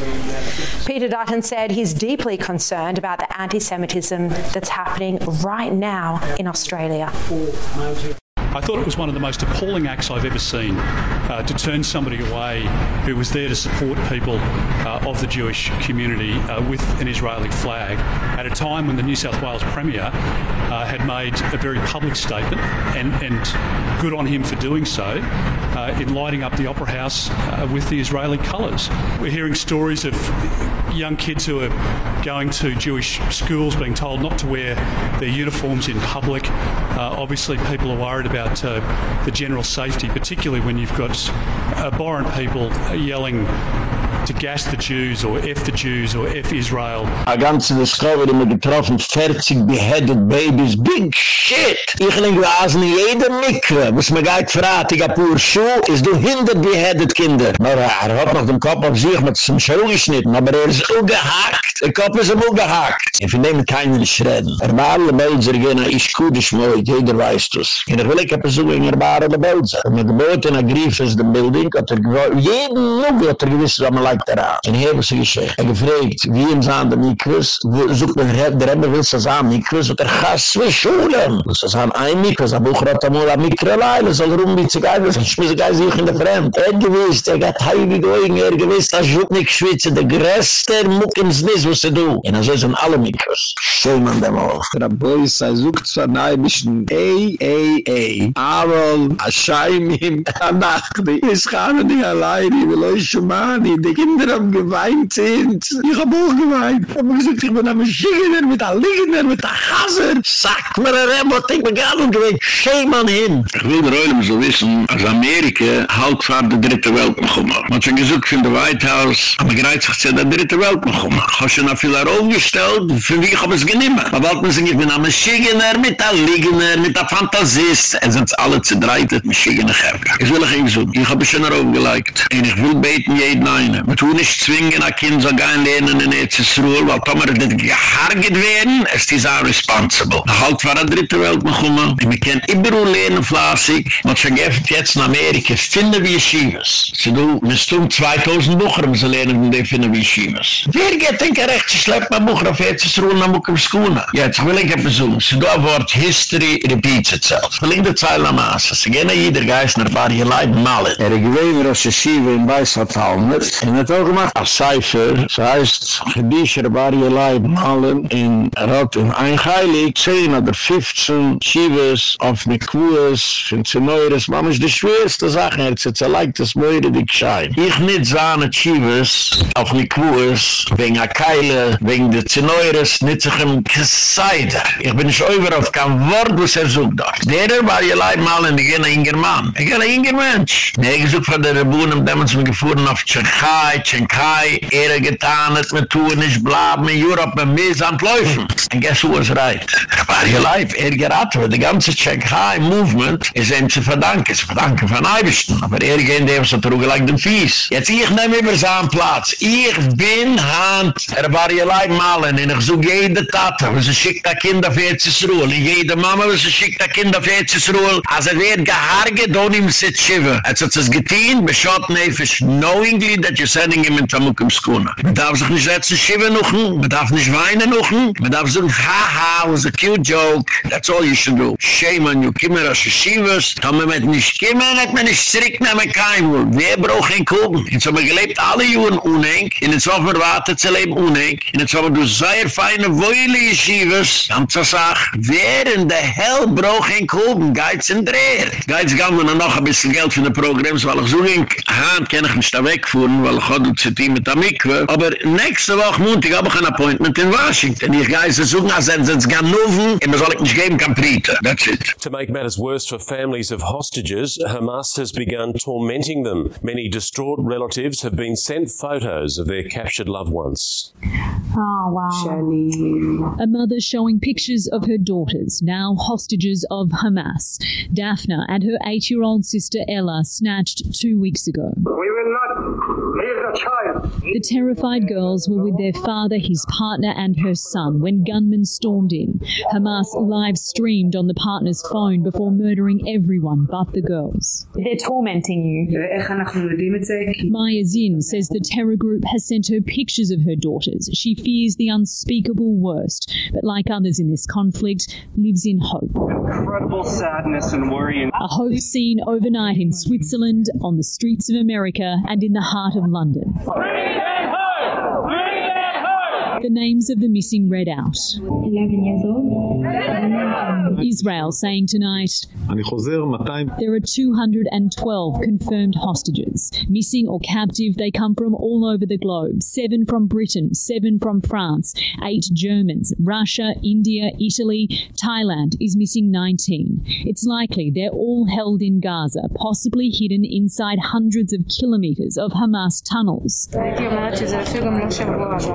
Peter Dutton said he's deeply concerned about the anti-Semitism that's happening right now in Australia. I thought it was one of the most appalling acts I've ever seen uh, to turn somebody away who was there to support people uh, of the Jewish community uh, with an Israeli flag at a time when the New South Wales Premier uh, had made a very public statement and, and good on him for doing so uh, in lighting up the Opera House uh, with the Israeli colours. We're hearing stories of young kids who are going to Jewish schools being told not to wear their uniforms in public. Uh, obviously, people are worried about uh, the general safety, particularly when you've got abhorrent people yelling to gas the Jews or F the Jews or F Israel. A ganze Discovery mit getroffen 40 beheaded babies. Big shit! Ich ling wasen in jeder Mikve. Was me geit verraten, ich hab pur Schuh, ist du hinder beheaded Kinder. Na, er hat noch den Kopf auf sich mit zum Schuh geschnitten, aber er ist auch gehackt. Der Kopf ist auch gehackt. Ich finde ihm keinen Schreden. Er war alle Belser gehen, ich kudisch moi, jeder weiß das. Und ich will ich habe so in er war alle. Und mit Boot in der Grief ist dem Building, hat er gewollt, jeden Nubi hat er gewiss, leikt daran. Und hier was er geschehen. Er gefragt, wie ihm sahen der Mikrus, sucht man, der Rebbe will sa sahen Mikrus, und er gass zwei Schulen. Das ist an ein Mikrus, aber auch rat amul am Mikreleile, soll rum mit sich ein, sonst schmiss ich ein sich in der Fremd. Er gewiss, er hat heilig oing, er gewiss, das schut nicht schwitze, der größte Muck im Sniss, was er du. Und so sind alle Mikrus. Schön man dem auch. Der Boy sei sucht zwar ey, ey, ey, aber a Scheimim, a Nachdi, es kann nicht allein, ich will euch die Kinder haben geweint sind. Ich hab auch geweint. Ich hab gesagt, ich bin am Schigener, mit der Ligener, mit der Chaser. Sag mir, er hat ich bin gerade und geweint. Shame on him. Ich will der Oilem so wissen, als Amerika halt vor der dritte Welt noch um. Man hat schon gesagt von der White House, aber gereizt sich zu der dritte Welt noch um. Ich hab schon noch viel aufgestellt, für wie ich hab es geniemen. Aber wollte man sagen, ich bin am Schigener, mit der Ligener, mit der Fantasist. Es sind alle zerdreitet, mit Schigener Gerber. Ich will euch eben so, ich hab es schon aufgelegt. Und ich will beten jeden einen. Man tun nicht zwingen, ein Kind soll gehen lernen in EZSRUHL, weil Tomer das gehargert werden, ist die Sache responsible. Halt war eine dritte Welt um. Und wir können überall lernen, fleißig. Man hat schon geöffnet jetzt in Amerika, finden wir Yeshivas. Sie do, wir tun 2000 Bucher, um zu lernen, und die finden wir Yeshivas. Wer geht denn kein Recht, sie schleppt mal Bucher auf EZSRUHL, nach Bucher im Skuna? Ja, jetzt will ich etwas sagen. Sie do, ein Wort, History repeats itself. Ich will in der Zeile am Aas. Sie gehen jeder Geist nach Bar, hier leid mal. Er gewähnt, dass Yeshiva in Weißhartalmet, in der auch gemacht, als Cipher, das heißt, Gedischer war ihr Leib malen in Rot und Einheilig, 10 oder 15 Chivas auf Mikuas, von Zenoires, man ist die schwerste Sache, er hat sich zerleicht das Meure, die Gschein. Ich nicht sahne Chivas auf Mikuas, wegen der Keile, wegen der Zenoires, nicht sich im Geseider. Ich bin nicht over auf kein Wort, was er sucht dort. Der war ihr Leib malen, die gehen ein Ingerman. Ich gehe ein Ingermensch. Nee, ich such von der Rebunen, da haben wir gefahren auf Tschechai, Tschechai, er getan hat, mit tun nicht bleiben in Europa, mit mir sind Läufen. And guess who was right? Er war hier live, er geraten, die ganze Tschechai-Movement ist ihm zu verdanken, zu verdanken von Eibischten. Aber er gehen dem so trugelag den Fies. Jetzt ich nehme über seinen Platz. Ich bin Hand. Er war hier live malen, und ich such jede Tate, wo sie schickt ein Kind auf Erzsruhe, und jede Mama, wo sie schickt ein Kind auf Erzsruhe, als er wird geharge, don't ihm sit shiver. Er hat es getein, beschott nefisch, knowingly that you're sending him in Tamukum Skuna. Man darf sich nicht setzen, shiver noch, man darf nicht weinen noch, man darf sagen, haha, was a cute joke. That's all you should do. Shame on you, kimmer as a shivers, kann man mit nicht kimmer, hat man nicht zurücknehmen, kein Wohl. Wer braucht ein Kuchen? Jetzt haben wir gelebt alle Juren unheng, in den Sommer wartet zu leben unheng, in den Sommer du sehr feine Wohle haben zu sagen, wer in der Hell braucht ein Kuchen? Geiz in Dreher. Geiz wir noch ein bisschen Geld für die Programms, weil ich so ging, Hand kann ich nicht da wegfuhren, weil ich hatte zu tun mit der Mikve. Aber nächste Woche Montag habe ich ein Appointment in Washington. Ich gehe sie suchen, als wenn sie es gar nuven, und man soll ich nicht geben kann Priete. That's it. To make matters worse for families of hostages, Hamas has begun tormenting them. Many distraught relatives have been sent photos of their captured loved ones. Oh, wow. A mother showing pictures of her daughters, now hostages of Hamas. Daphna and her eight year old sister Ella snatched two weeks ago. We will not leave the child. The terrified girls were with their father, his partner, and her son when gunmen stormed in. Hamas live streamed on the partner's phone before murdering everyone but the girls. They're tormenting you. Maya Zin says the terror group has sent her pictures of her daughters. She fears the unspeakable worst, but like others in this conflict, lives in hope. Incredible sadness and worry. And- A hope seen overnight in Switzerland, on the streets of America, and in the heart of London. Freedom! The names of the missing read out. 11 years old. Israel saying tonight there are 212 confirmed hostages. Missing or captive, they come from all over the globe. Seven from Britain, seven from France, eight Germans, Russia, India, Italy, Thailand is missing 19. It's likely they're all held in Gaza, possibly hidden inside hundreds of kilometers of Hamas tunnels.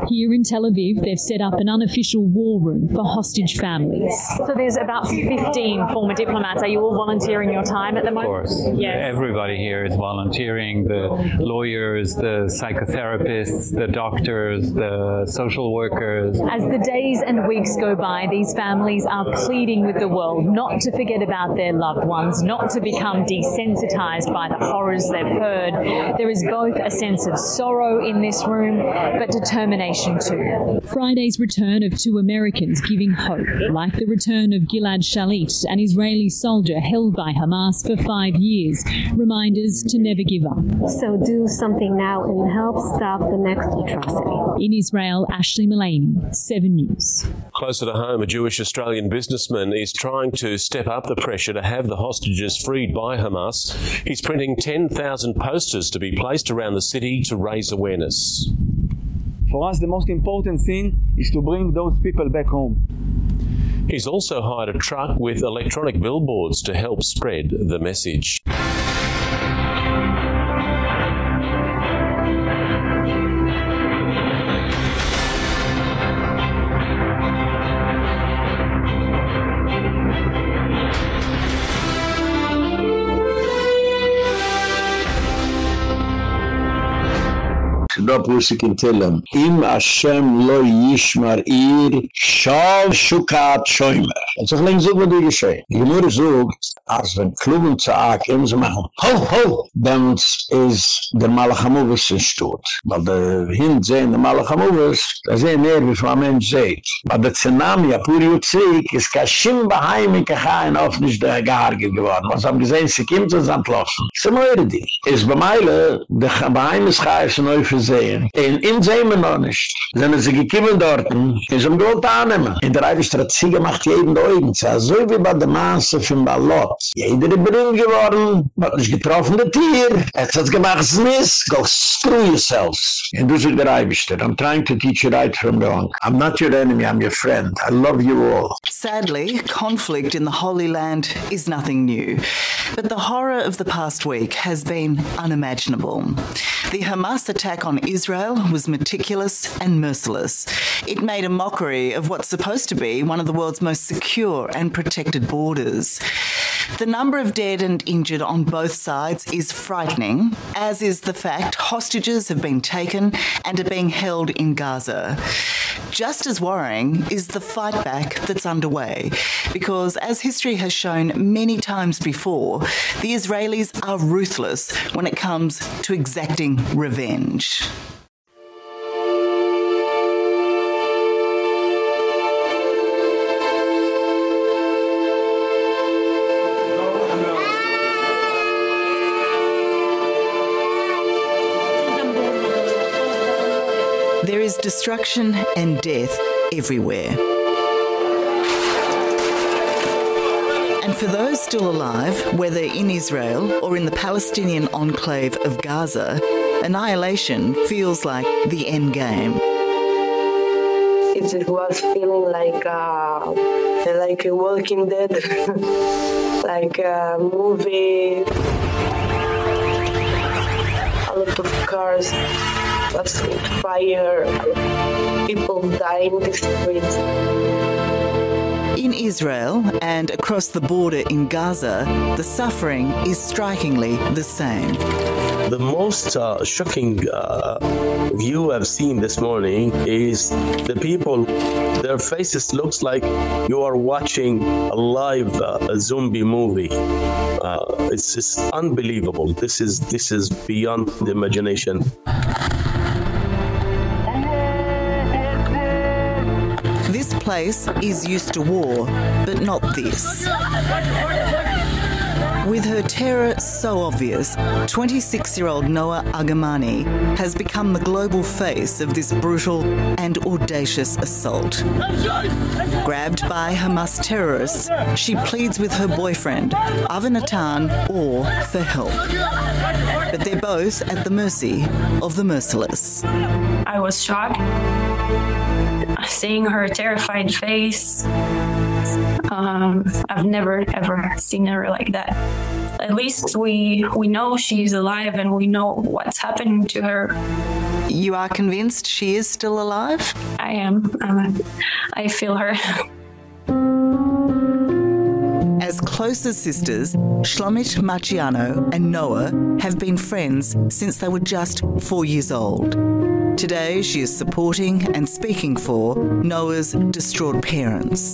Here in Tel Aviv, they've set up an unofficial war room for hostage families. So there's about 15 former diplomats. Are you all volunteering your time at the moment? Of course. Yes. Everybody here is volunteering the lawyers, the psychotherapists, the doctors, the social workers. As the days and weeks go by, these families are pleading with the world not to forget about their loved ones, not to become desensitized by the horrors they've heard. There is both a sense of sorrow in this room, but determination too. Friday's return of two Americans giving hope, like the return of Gilad Shalit, an Israeli soldier held by Hamas for five years, reminders to never give up. So do something now and help stop the next atrocity. In Israel, Ashlee Mullany, 7 News. Closer to home, a Jewish Australian businessman is trying to step up the pressure to have the hostages freed by Hamas. He's printing 10,000 posters to be placed around the city to raise awareness. For us, the most important thing is to bring those people back home. He's also hired a truck with electronic billboards to help spread the message. Da pusik in tellem im ashem lo yishmar ir shav shukat shoymer und so lang zog du geshe i nur zog as wenn klugen tag im so machen ho ho dann is der malachamuvus stot weil der hin zayn der malachamuvus da zayn mehr wie man mentsh zeit aber der tsunami a puri utzik is kashim baheim ik khain auf nicht der gar geworden. Was haben gesehen sie kimt zusammen flossen so moide di is be meile der baheim is khaif neu sehen. In in sehen wir noch nicht. Sind sie gekommen dort, ist um Gold annehmen. In der Eiwisch hat sie gemacht jeden Augen. So wie bei der Masse von Ballot. Jeder ist berühmt geworden, hat nicht getroffen der Tier. Jetzt hat gemacht, Smith, go screw yourselves. And this is the Eiwisch. I'm trying to teach you right from wrong. I'm not your enemy, I'm your friend. I love you all. Sadly, conflict in the Holy Land is nothing new. But the horror of the past week has been unimaginable. The Hamas attack on Israel was meticulous and merciless. It made a mockery of what's supposed to be one of the world's most secure and protected borders. The number of dead and injured on both sides is frightening, as is the fact hostages have been taken and are being held in Gaza. Just as worrying is the fight back that's underway, because as history has shown many times before, the Israelis are ruthless when it comes to exacting revenge. There is destruction and death everywhere. And for those still alive, whether in Israel or in the Palestinian enclave of Gaza, annihilation feels like the end game. It was feeling like uh, like a Walking Dead, [LAUGHS] like a movie. A lot of cars, lots of fire, people dying in the streets. In Israel and across the border in Gaza, the suffering is strikingly the same. The most uh, shocking uh, view I've seen this morning is the people their faces looks like you are watching a live uh, zombie movie. Uh, it's just unbelievable. This is this is beyond the imagination. Place is used to war, but not this. With her terror so obvious, 26-year-old Noa Argamani has become the global face of this brutal and audacious assault. Grabbed by Hamas terrorists, she pleads with her boyfriend, Avinatan, or for help. But they're both at the mercy of the merciless. I was shocked seeing her terrified face. Um, I've never ever seen her like that. At least we we know she's alive and we know what's happening to her. You are convinced she is still alive? I am. Um, I feel her. As close as sisters, Shlomit Marciano and Noa have been friends since they were just 4 years old. Today, she is supporting and speaking for Noa's distraught parents.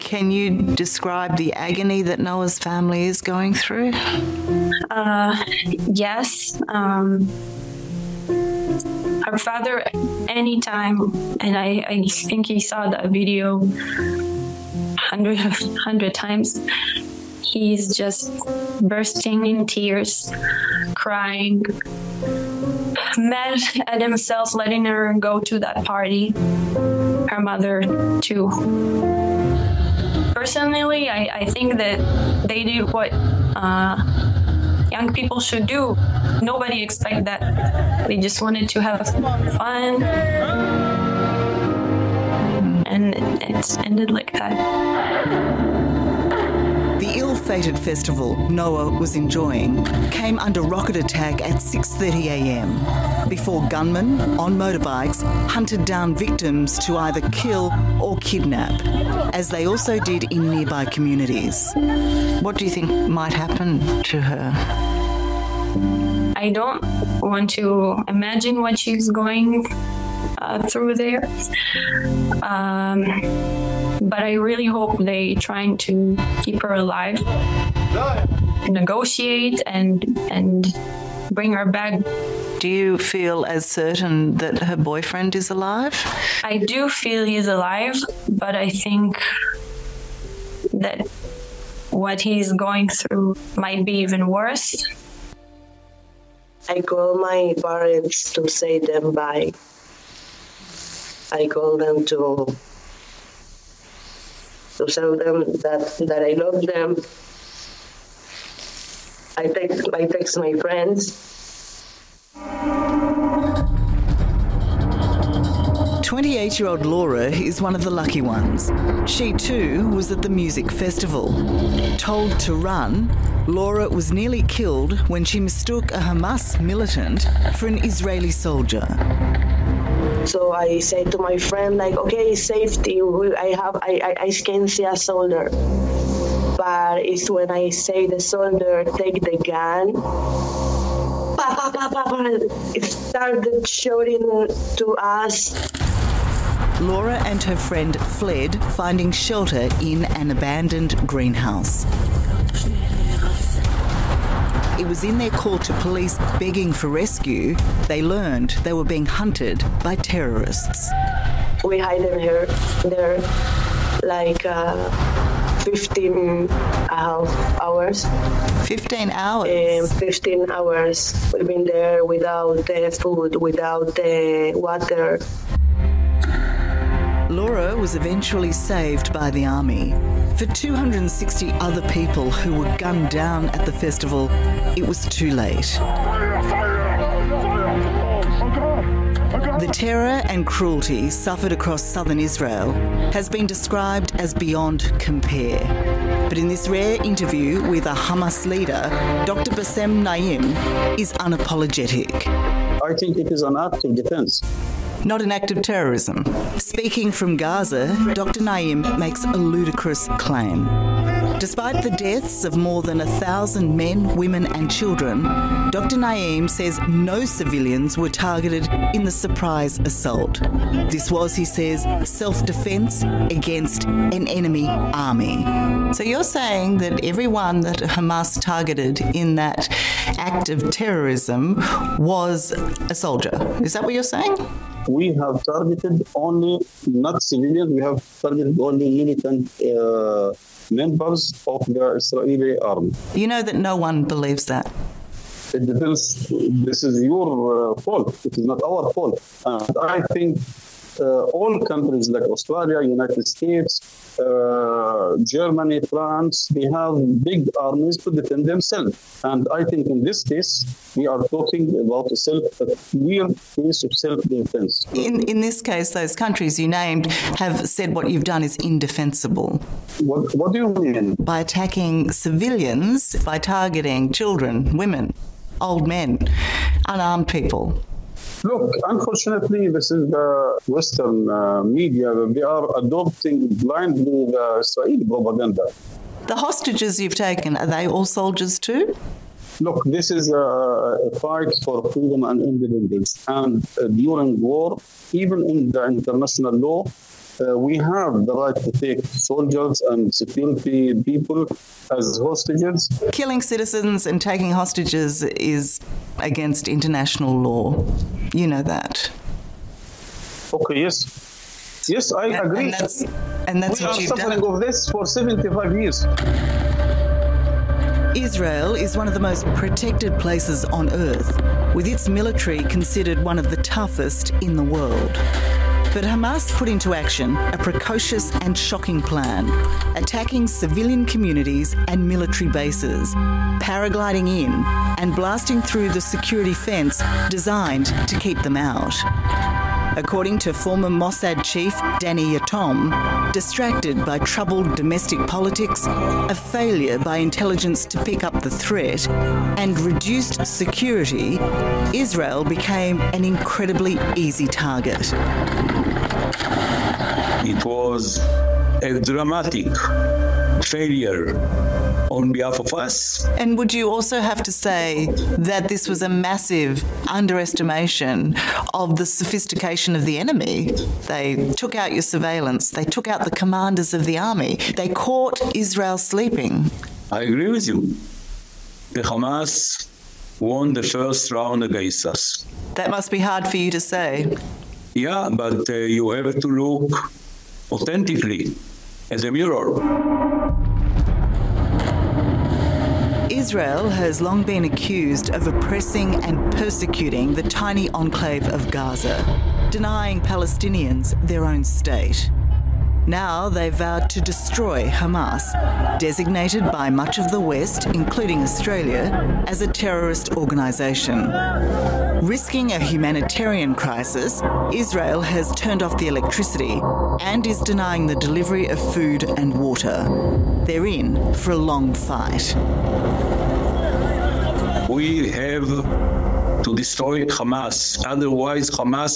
Can you describe the agony that Noa's family is going through? Uh, yes. Um, her father anytime and I I think he saw that video hundred hundred times he's just bursting in tears crying mad at himself letting her go to that party her mother too personally I I think that they did what uh young people should do. Nobody expect that. They just wanted to have fun. And it ended like that. Ill-fated festival Noa was enjoying came under rocket attack at 6:30 a.m. before gunmen on motorbikes hunted down victims to either kill or kidnap as they also did in nearby communities. What do you think might happen to her? I don't want to imagine what she's going uh, through there. Um, but I really hope they trying to keep her alive. Negotiate and and bring her back. Do you feel as certain that her boyfriend is alive? I do feel he's alive, but I think that what he's going through might be even worse. I call my parents to say them bye. I call them to to tell them that that I love them. I text I text my friends. 28-year-old Laura is one of the lucky ones. She too was at the music festival. Told to run, Laura was nearly killed when she mistook a Hamas militant for an Israeli soldier. So I say to my friend like, okay, safety. I have I I, I can see a soldier. But it's when I say the soldier take the gun pa, pa, pa, pa, it started shooting to us Laura and her friend fled, finding shelter in an abandoned greenhouse. It was in their call to police begging for rescue, they learned they were being hunted by terrorists. we hide in here there like uh 15 and a half hours. 15 hours? Um, 15 hours. We've been there without the food without the water Laura was eventually saved by the army. For 260 other people who were gunned down at the festival, it was too late. The terror and cruelty suffered across southern Israel has been described as beyond compare. But in this rare interview with a Hamas leader, Dr. Bassem Naim is unapologetic. I think it is an act of defense. Not an act of terrorism. Speaking from Gaza, Dr. Naim makes a ludicrous claim. Despite the deaths of more than a thousand men, women, and children, Dr. Naim says no civilians were targeted in the surprise assault. This was, he says, self defense against an enemy army. So you're saying that everyone that Hamas targeted in that act of terrorism was a soldier. Is that what you're saying? we have targeted only not civilians we have targeted only militant uh, members of the Israeli army. You know that no one believes that. it depends this is your uh, fault. It is not our fault. And i think uh, all countries like Australia, United States, uh, Germany, France, they have big armies to defend themselves. And I think in this case, we are talking about a self a clear case of self-defense. In in this case those countries you named have said what you've done is indefensible. What what do you mean? By attacking civilians, by targeting children, women, old men, unarmed people. Look, unfortunately, this is the Western uh, media. They are adopting blindly the Israeli propaganda. The hostages you've taken, are they all soldiers too? Look, this is a, a fight for freedom and independence. And uh, during war, even in the international law, uh, we have the right to take soldiers and security people as hostages. Killing citizens and taking hostages is against international law. You know that. Okay, yes. Yes, I agree. And that's, and that's we what are you've suffering done. of this for 75 years. Israel is one of the most protected places on earth, with its military considered one of the toughest in the world. But Hamas put into action a precocious and shocking plan, attacking civilian communities and military bases, paragliding in and blasting through the security fence designed to keep them out. According to former Mossad chief Danny Yatom, distracted by troubled domestic politics, a failure by intelligence to pick up the threat, and reduced security, Israel became an incredibly easy target. It was a dramatic failure on behalf of us. And would you also have to say that this was a massive underestimation of the sophistication of the enemy? They took out your surveillance, they took out the commanders of the army, they caught Israel sleeping. I agree with you. The Hamas won the first round against us. That must be hard for you to say. Yeah, but uh, you have to look authentically as a mirror. Israel has long been accused of oppressing and persecuting the tiny enclave of Gaza, denying Palestinians their own state. Now they've vowed to destroy Hamas, designated by much of the West, including Australia, as a terrorist organization. Risking a humanitarian crisis, Israel has turned off the electricity and is denying the delivery of food and water. They're in for a long fight. We have to destroy Hamas. Otherwise, Hamas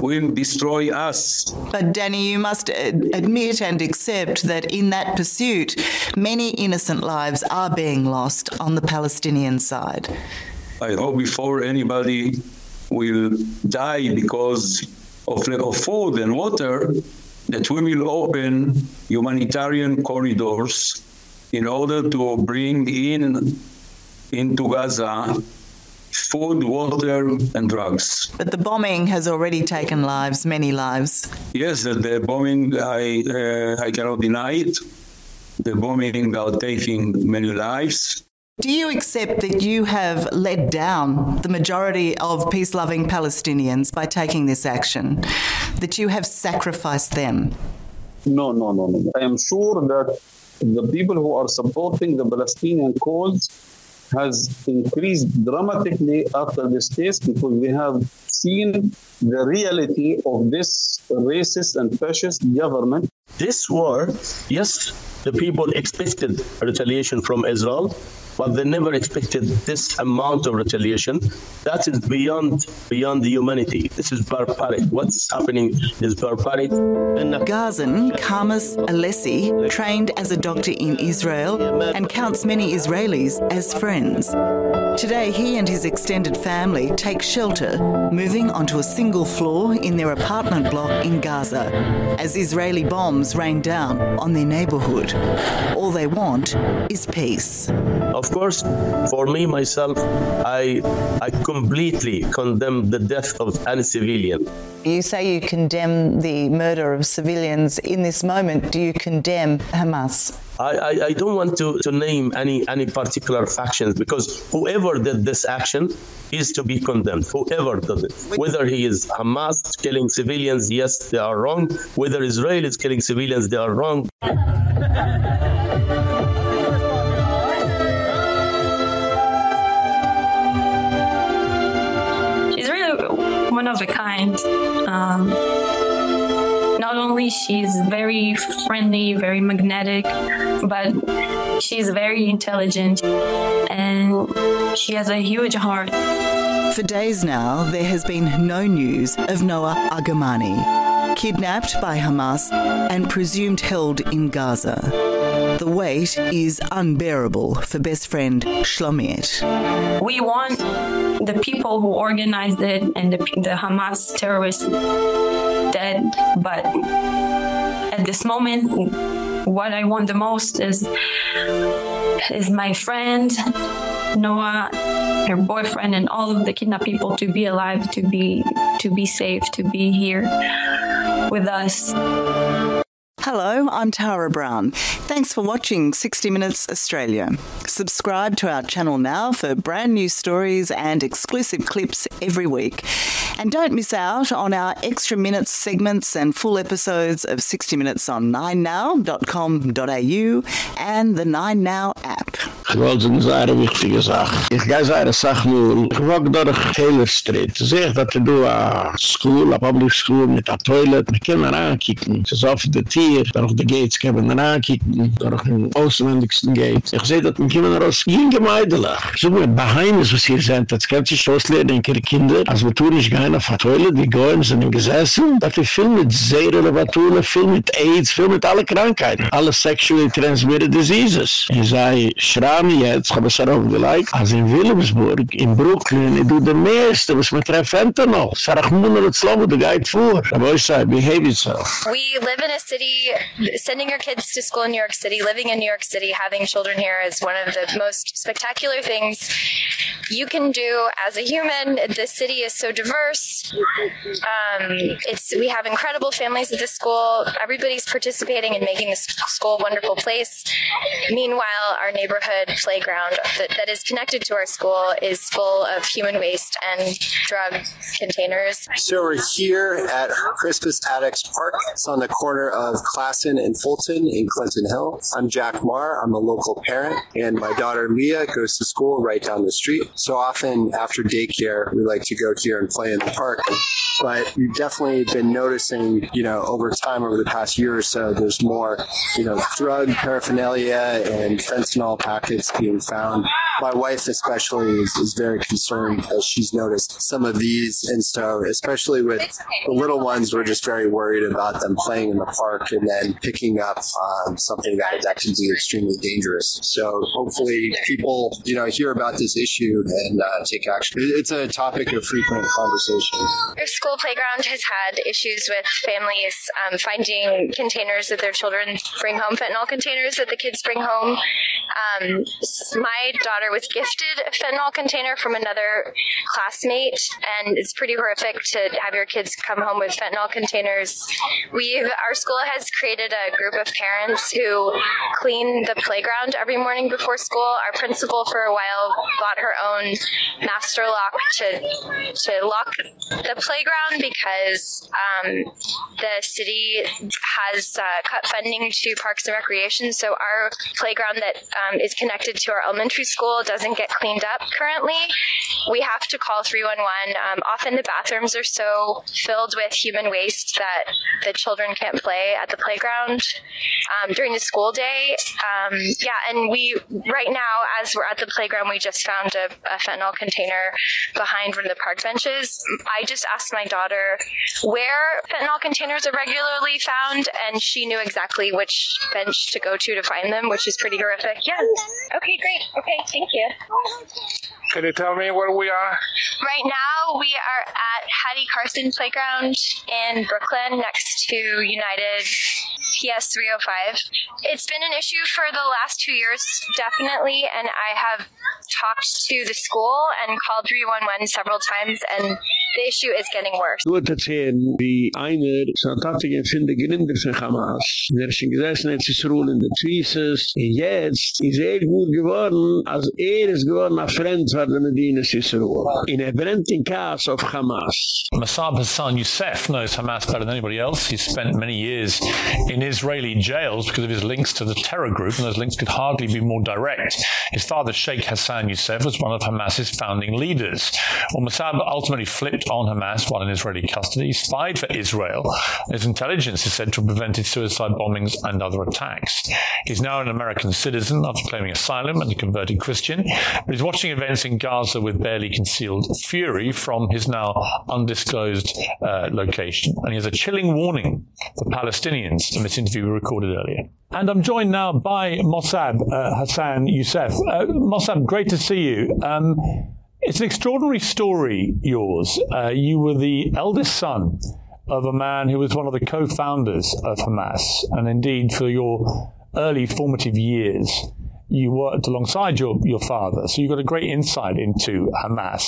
will destroy us. But Danny, you must uh, admit and accept that in that pursuit, many innocent lives are being lost on the Palestinian side. I hope before anybody will die because of lack of food and water, that we will open humanitarian corridors in order to bring in into Gaza food, water and drugs. But the bombing has already taken lives, many lives. Yes, the, the bombing I uh, I cannot deny it. The bombing are taking many lives. Do you accept that you have let down the majority of peace-loving Palestinians by taking this action? That you have sacrificed them? No, no, no, no. I am sure that the people who are supporting the Palestinian cause has increased dramatically after this case because we have seen the reality of this racist and fascist government. This war, yes, the people expected retaliation from Israel, but they never expected this amount of retaliation. That is beyond beyond the humanity. This is barbaric. What's happening is barbaric. Gazan Kamas Alessi trained as a doctor in Israel and counts many Israelis as friends. Today he and his extended family take shelter moving onto a single floor in their apartment block in Gaza as Israeli bombs rain down on their neighborhood. All they want is peace. Of course, for me myself, I I completely condemn the death of any civilian. You say you condemn the murder of civilians in this moment. Do you condemn Hamas? I, I, I don't want to, to name any any particular factions because whoever did this action is to be condemned whoever did it whether he is Hamas killing civilians yes they are wrong whether Israel is killing civilians they are wrong [LAUGHS] of a kind. Um, not only she's very friendly very magnetic but she's very intelligent and she has a huge heart For days now, there has been no news of Noa Argamani, kidnapped by Hamas and presumed held in Gaza. The wait is unbearable for best friend Shlomit. we want the people who organized it and the, the Hamas terrorists dead but at this moment what I want the most is is my friend Noa her boyfriend and all of the kidnapped people to be alive to be to be safe to be here with us Hello, I'm Tara Brown. Thanks for watching 60 Minutes Australia. Subscribe to our channel now for brand new stories and exclusive clips every week. And don't miss out on our extra minutes segments and full episodes of 60 Minutes on 9now.com.au and the 9now app. Street. School, public school toilet, durch die Gates können wir ankicken, durch den auswendigsten Gate. Ich sehe, dass wir können raus, jinge Meidelach. So wie Bahamas, was hier sind, das kann sich ausleeren in ihre Kinder, als wir tun nicht gehen auf a toilet, die gehen, sind gesessen, dass wir viel mit Seere, was tun, viel mit AIDS, viel mit alle Krankheiten, alle sexually transmitted diseases. Ich sage, schraube jetzt, ich habe es darauf gelegt, als in Wilhelmsburg, in Brooklyn, ich tue der meiste, was man treffen noch. Sarach Muna, das Lobo, der geht vor. Aber ich sage, behave yourself. We live in a city, sending your kids to school in New York City, living in New York City, having children here is one of the most spectacular things you can do as a human. The city is so diverse. Um, it's we have incredible families at this school. Everybody's participating in making this school a wonderful place. Meanwhile, our neighborhood playground that, that is connected to our school is full of human waste and drug containers. So we're here at Crispus Attucks Park. It's on the corner of Classon and Fulton in Clinton Hill. I'm Jack Marr. I'm a local parent and my daughter Mia goes to school right down the street. So often after daycare, we like to go here and play in the park. But we've definitely been noticing, you know, over time over the past year or so there's more, you know, drug paraphernalia and fentanyl packets being found. My wife especially is, is very concerned as she's noticed some of these and so especially with the little ones we're just very worried about them playing in the park and then picking up um, something that, can be extremely dangerous. So hopefully people, you know, hear about this issue and uh, take action. It's a topic of frequent conversation. Our school playground has had issues with families um, finding containers that their children bring home, fentanyl containers that the kids bring home. Um, my daughter was gifted a fentanyl container from another classmate, and it's pretty horrific to have your kids come home with fentanyl containers. We've our school has created a group of parents who clean the playground every morning before school. Our principal for a while bought her own master lock to to lock the playground because um, the city has uh, cut funding to Parks and Recreation. So our playground that um, is connected to our elementary school doesn't get cleaned up currently. We have to call 311. Um, often the bathrooms are so filled with human waste that the children can't play at the playground. um, during the school day. Um, yeah, and we right now as we're at the playground, we just found a, a fentanyl container behind one of the park benches. I just asked my daughter where fentanyl containers are regularly found, and she knew exactly which bench to go to to find them, which is pretty horrific. Yeah. Okay, great. Okay, thank you. Can you tell me where we are? Right now, we are at Hattie Carthan Playground in Brooklyn next to United PS 305. It's been an issue for the last two years, definitely, and I have talked to the school and called 311 several times, and the issue is getting worse. Du hat erzählen, wie einer so tatsächlich in der Gründer von Hamas. Der ist schon gesessen, hat sich ruhen in der Tweeses. Und jetzt ist er gut geworden, als er ist geworden, ein Freund war der Medina Sisruel. Und er brennt in Chaos auf Hamas. Mossab Hassan Youssef knows Hamas better than anybody else. He's spent many years in Israeli jails because of his links to the terror group, and those links could hardly be more direct. His father, Sheikh Hassan Youssef, was one of Hamas's founding leaders. Well, Mossab ultimately flipped on Hamas while in Israeli custody. Spied for Israel. His intelligence is said to have prevented suicide bombings and other attacks. He's now an American citizen after claiming asylum and a converted Christian, but he's watching events in Gaza with barely concealed fury from his now undisclosed uh, location. And he has a chilling warning for Palestinians in this interview we recorded earlier. And I'm joined now by Mossab uh, Hassan Youssef. Uh, Mossab, great to see you. Um, it's an extraordinary story, yours. Uh, you were the eldest son of a man who was one of the co-founders of Hamas, and indeed for your early formative years, you worked alongside your, your father, so you got a great insight into Hamas.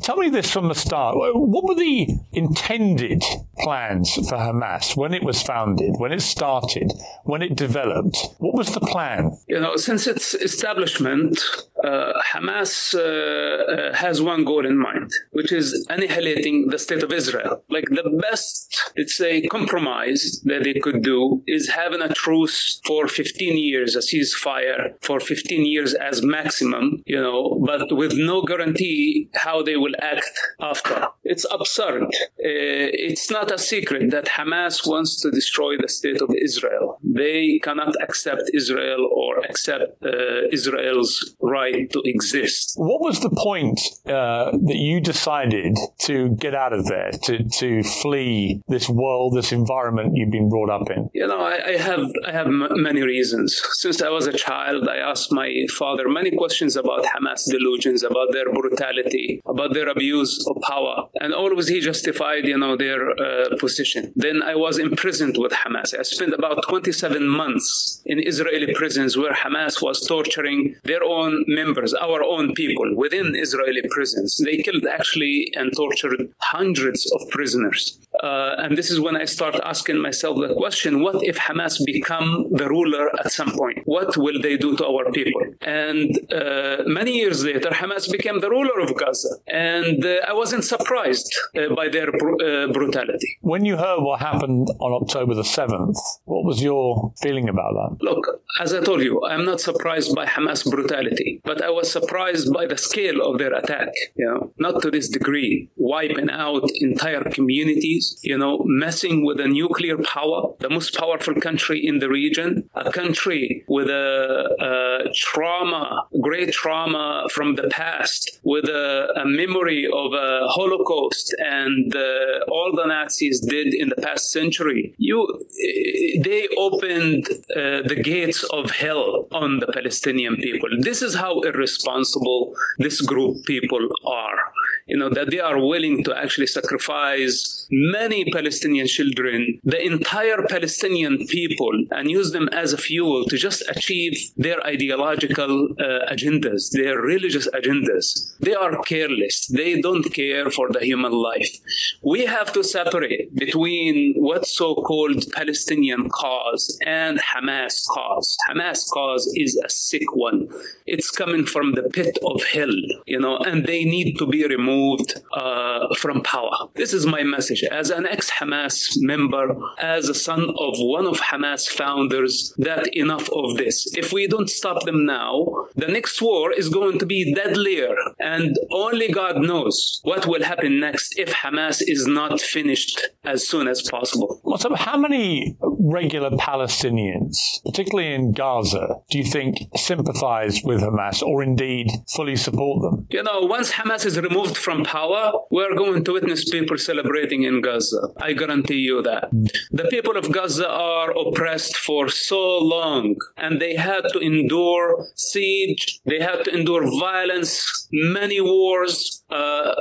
Tell me this from the start. What were the intended plans for Hamas when it was founded, when it started, when it developed? What was the plan? You know, since its establishment, uh, Hamas uh, uh, has one goal in mind, which is annihilating the state of Israel. Like the best, let's say, compromise that they could do is having a truce for 15 years, a ceasefire for 15 years as maximum, you know, but with no guarantee how they will act after. It's absurd. Uh, it's not a secret that Hamas wants to destroy the state of Israel. They cannot accept Israel or accept uh, Israel's right to exist. What was the point uh, that you decided to get out of there, to to flee this world, this environment you've been brought up in? You know, I, I have I have many reasons. Since I was a child, I asked my father many questions about Hamas delusions, about their brutality, about their abuse of power, and always he justified, you know, their uh, position. Then I was imprisoned with Hamas. I spent about 27 months in Israeli prisons where Hamas was torturing their own members, our own people within Israeli prisons. They killed actually and tortured hundreds of prisoners. Uh, and this is when I start asking myself the question, what if Hamas become the ruler at some point? What will they do to our people? And uh, many years later, Hamas became the ruler of Gaza. And uh, I wasn't surprised uh, by their br uh, brutality. When you heard what happened on October the 7th, what was your feeling about that? Look, as I told you, I'm not surprised by Hamas brutality, but I was surprised by the scale of their attack, you know, not to this degree, wiping out entire communities, you know, messing with a nuclear power, the most powerful country in the region, a country with a, a trauma, great trauma from the past, with a, a memory of a Holocaust and uh, all the Nazis did in the past century. You, they opened uh, the gates of hell on the Palestinian people. This is how irresponsible this group people are. You know, that they are willing to actually sacrifice many Palestinian children, the entire Palestinian people, and use them as a fuel to just achieve their ideological uh, agendas, their religious agendas. They are careless. They don't care for the human life. We have to separate between what's so-called Palestinian cause and Hamas cause. Hamas cause is a sick one. It's coming from the pit of hell, you know, and they need to be removed uh, from power. This is my message as an ex-Hamas member, as a son of one of Hamas founders, that enough of this. If we don't stop them now, the next war is going to be deadlier and only God knows what will happen next if Hamas is not finished as soon as possible. So how many regular Palestinians, particularly in Gaza, do you think sympathize with Hamas or indeed fully support them? You know, once Hamas is removed from power, we're going to witness people celebrating in Gaza. I guarantee you that. The people of Gaza are oppressed for so long and they had to endure siege, they had to endure violence, many wars uh, uh,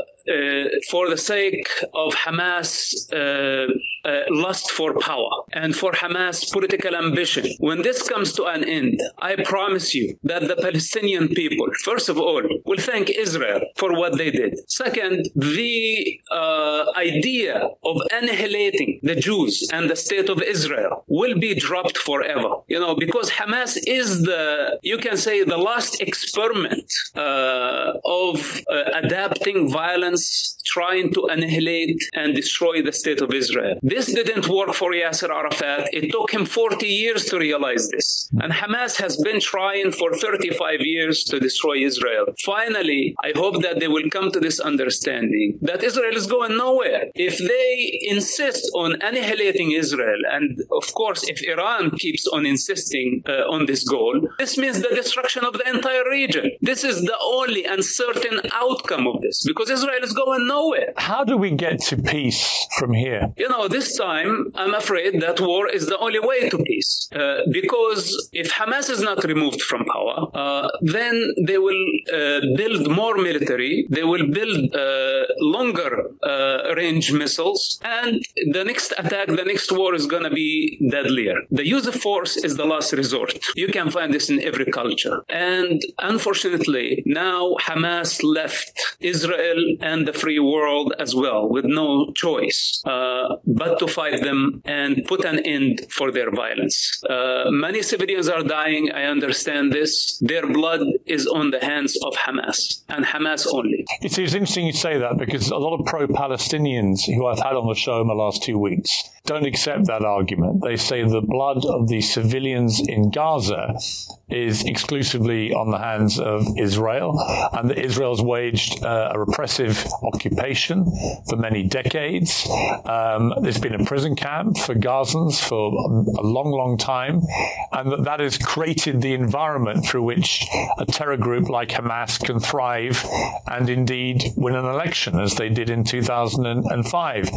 for the sake of Hamas uh, uh, lust for power and for Hamas political ambition. When this comes to an end, I promise you that the Palestinian people, first of all, will thank Israel for what they did. Second, the uh, idea of annihilating the Jews and the state of Israel will be dropped forever. You know, because Hamas is the, you can say, the last experiment uh, of uh, adapting violence trying to annihilate and destroy the state of Israel. This didn't work for Yasser Arafat. It took him 40 years to realize this. And Hamas has been trying for 35 years to destroy Israel. Finally, I hope that they will come to this understanding that Israel is going nowhere. If they insist on annihilating Israel, and of course, if Iran keeps on insisting uh, on this goal, this means the destruction of the entire region. This is the only uncertain outcome of this because Israel is going nowhere. How do we get to peace from here? You know, this time I'm afraid that war is the only way to peace. Uh, because if Hamas is not removed from power, uh, then they will uh, build more military, they will build uh, longer uh, range missiles, and the next attack, the next war is going to be deadlier. The use of force is the last resort. You can find this in every culture. And unfortunately, now Hamas left Israel and the free world as well with no choice uh, but to fight them and put an end for their violence. Uh, many civilians are dying. I understand this. Their blood is on the hands of Hamas and Hamas only. It's, it's interesting you say that because a lot of pro-Palestinians who I've had on the show in the last two weeks don't accept that argument. They say the blood of the civilians in Gaza is exclusively on the hands of Israel and that Israel's waged uh, a repressive occupation for many decades. Um, there's been a prison camp for Gazans for a long long time and that that has created the environment through which a terror group like Hamas can thrive and indeed win an election as they did in 2005.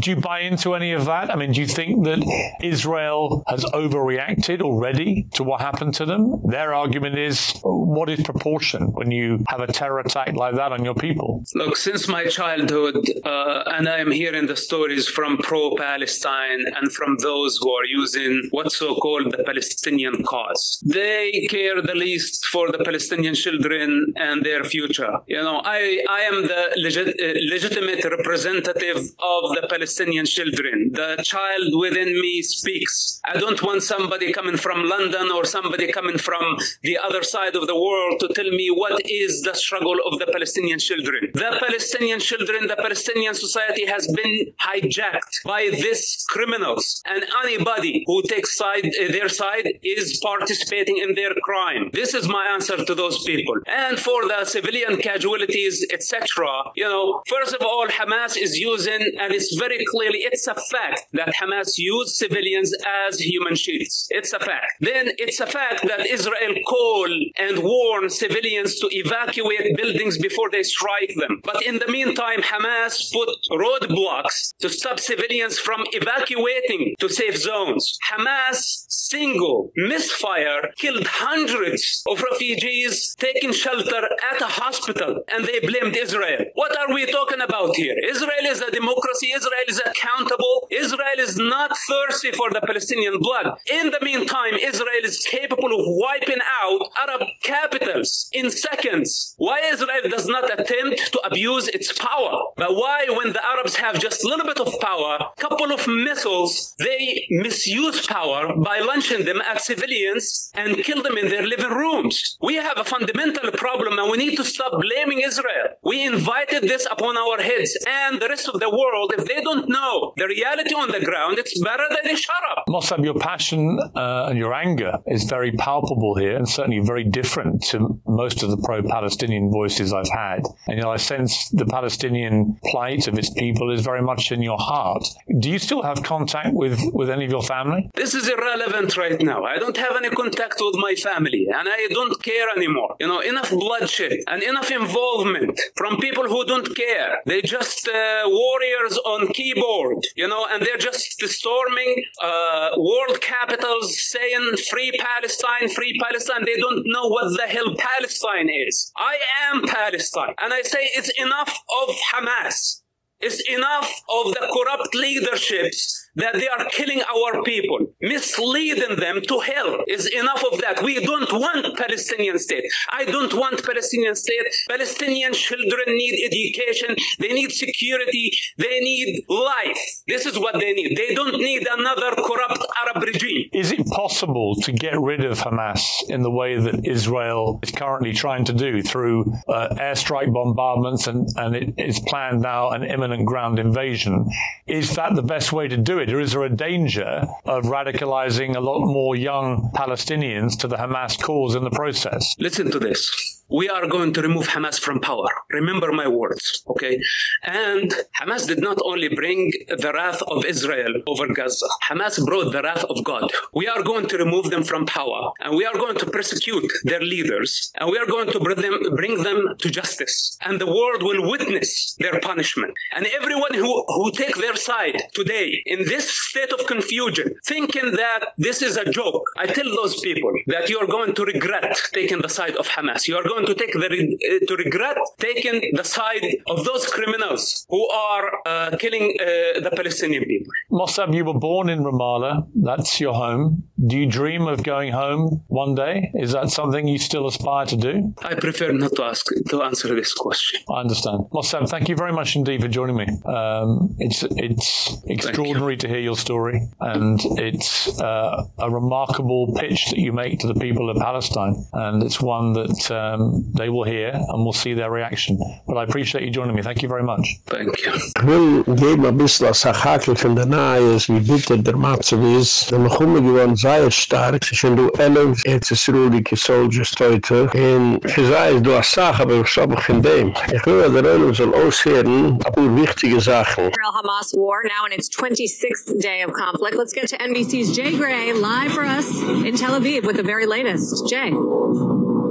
Do you buy into any of that? I mean, do you think that Israel has overreacted already to what happened to them? Their argument is what is proportion when you have a terror attack like that on your people? Look, since my childhood uh, and I am hearing the stories from pro-Palestine and from those who are using what's so called the Palestinian cause. They care the least for the Palestinian children and their future. You know, I I am the legit, uh, legitimate representative of the Palestinian children. The child within me speaks. I don't want somebody coming from London or somebody coming from the other side of the world to tell me what is the struggle of the Palestinian children. The Palestinian children, the Palestinian society has been hijacked by these criminals and anybody who takes side uh, their side is participating in their crime. This is my answer to those people. And for the civilian casualties, etc., you know, first of all, Hamas is using, and it's very clearly, it's a fact that Hamas used civilians as human shields. It's a fact. Then it's a fact that Israel called and warned civilians to evacuate buildings before they strike them. But in the meantime, Hamas put roadblocks to stop civilians from evacuating to safe zones. Hamas single misfire killed hundreds of refugees taking shelter at a hospital and they blamed Israel. What are we talking about here? Israel is a democracy. Israel is accountable. Israel is not thirsty for the Palestinian blood. In the meantime, Israel is capable of wiping out Arab capitals in seconds. Why Israel does not attempt to abuse its power? But why when the Arabs have just a little bit of power, a couple of missiles, they misuse power by launching them at civilians and kill them in their living rooms. We have a fundamental problem and we need to stop blaming Israel. We invited this upon our heads and the rest of the world if they don't know the reality on the ground, it's better that they shut up. Mossab, your passion uh, and your anger is very palpable here and certainly very different to most of the pro-Palestinian voices I've had. And you know, I sense the Palestinian plight of its people is very much in your heart. Do you still have contact with with any of your family? This is irrelevant right now. I don't have any contact with my family and I don't care anymore. You know, enough bloodshed and enough involvement from people who don't care. They just uh, warriors on keyboard, you know, and they're just storming uh, world capitals saying free Palestine, free Palestine. They don't know what the hell Palestine is. I am Palestine and I say it's enough of Hamas. It's enough of the corrupt leaderships that they are killing our people, misleading them to hell is enough of that. We don't want Palestinian state. I don't want Palestinian state. Palestinian children need education, they need security, they need life. This is what they need. They don't need another corrupt Arab regime. Is it possible to get rid of Hamas in the way that Israel is currently trying to do through uh, airstrike bombardments and and it is planned now an imminent ground invasion? Is that the best way to do it? Or is there a danger of radicalizing a lot more young Palestinians to the Hamas cause in the process? Listen to this we are going to remove Hamas from power. Remember my words, okay? And Hamas did not only bring the wrath of Israel over Gaza. Hamas brought the wrath of God. We are going to remove them from power and we are going to persecute their leaders and we are going to bring them bring them to justice and the world will witness their punishment. And everyone who who take their side today in this state of confusion thinking that this is a joke. I tell those people that you are going to regret taking the side of Hamas. You are going to take the uh, to regret taking the side of those criminals who are uh, killing uh, the Palestinian people. Mossab, you were born in Ramallah. That's your home. Do you dream of going home one day? Is that something you still aspire to do? I prefer not to ask to answer this question. I understand. Mossab, thank you very much indeed for joining me. Um, it's it's extraordinary to hear your story and it's uh, a remarkable pitch that you make to the people of Palestine and it's one that um, they will hear and we'll see their reaction. But I appreciate you joining me. Thank you very much. Thank you. Ich will geben ein bisschen als Hakel von der Nahe, wie bitter der Matze ist. Der Mechumme gewann sehr stark. Sie sind du elf, jetzt ist ruhige Soldiers heute. Und für sei es du als Sache, aber ich habe von dem. Ich will, der Ölm soll aushören, aber wichtige Sachen. Israel-Hamas war now in its 26th day of conflict. Let's get to NBC's Jay Gray live for us in Tel Aviv with the very latest. Jay.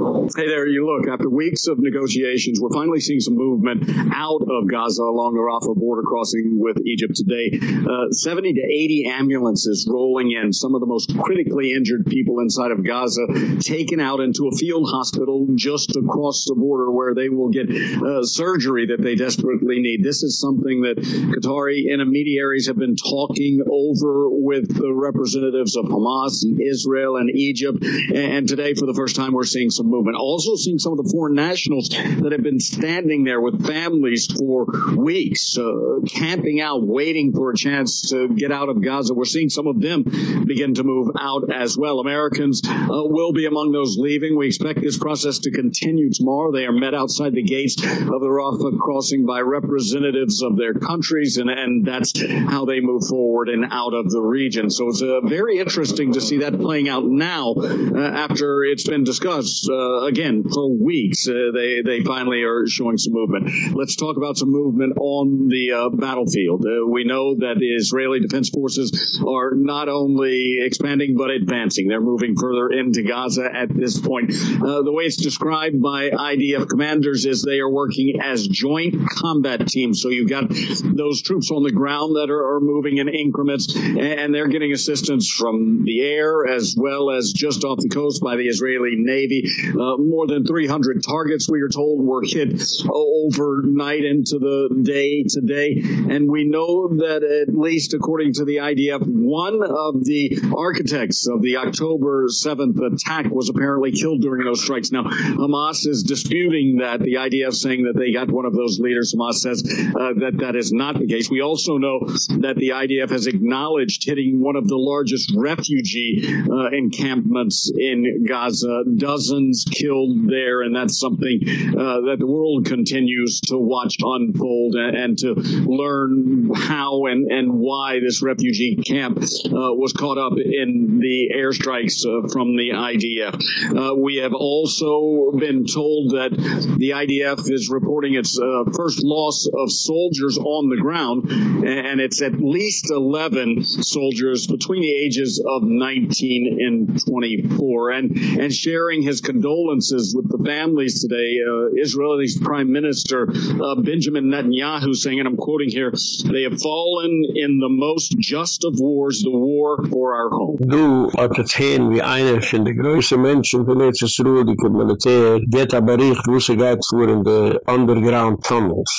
Hey there, you look. After weeks of negotiations, we're finally seeing some movement out of Gaza along the Rafah border crossing with Egypt today. Uh, 70 to 80 ambulances rolling in, some of the most critically injured people inside of Gaza taken out into a field hospital just across the border where they will get uh, surgery that they desperately need. This is something that Qatari intermediaries have been talking over with the representatives of Hamas and Israel and Egypt. And today, for the first time, we're seeing some movement also seeing some of the foreign nationals that have been standing there with families for weeks, uh, camping out, waiting for a chance to get out of Gaza. We're seeing some of them begin to move out as well. Americans uh, will be among those leaving. We expect this process to continue tomorrow. They are met outside the gates of the Rafah crossing by representatives of their countries, and, and that's how they move forward and out of the region. So it's uh, very interesting to see that playing out now uh, after it's been discussed uh, again for weeks uh, they they finally are showing some movement. Let's talk about some movement on the uh, battlefield. Uh, we know that the Israeli defense forces are not only expanding but advancing. They're moving further into Gaza at this point. Uh, the way it's described by IDF commanders is they are working as joint combat teams. So you've got those troops on the ground that are, are moving in increments and they're getting assistance from the air as well as just off the coast by the Israeli Navy uh, more than 300 targets we are told were hit overnight into the day today. And we know that at least according to the IDF one of the architects of the October 7th attack was apparently killed during those strikes. Now Hamas is disputing that. The IDF saying that they got one of those leaders. Hamas says uh, that that is not the case. We also know that the IDF has acknowledged hitting one of the largest refugee uh, encampments in Gaza. Dozens killed there, and that's something uh, that the world continues to watch unfold and, and to learn how and, and why this refugee camp uh, was caught up in the airstrikes uh, from the IDF. Uh, we have also been told that the IDF is reporting its uh, first loss of soldiers on the ground, and it's at least 11 soldiers between the ages of 19 and 24. And, and sharing his condolences with the families today, uh, Israel's Prime Minister uh, Benjamin Netanyahu saying, and I'm quoting here, they have fallen in the most just of wars, the war for our home. Du hat het heen wie einer von de größte Menschen von letztes Rudige Militär geht aber Bericht, wo sie geht vor in the underground tunnels.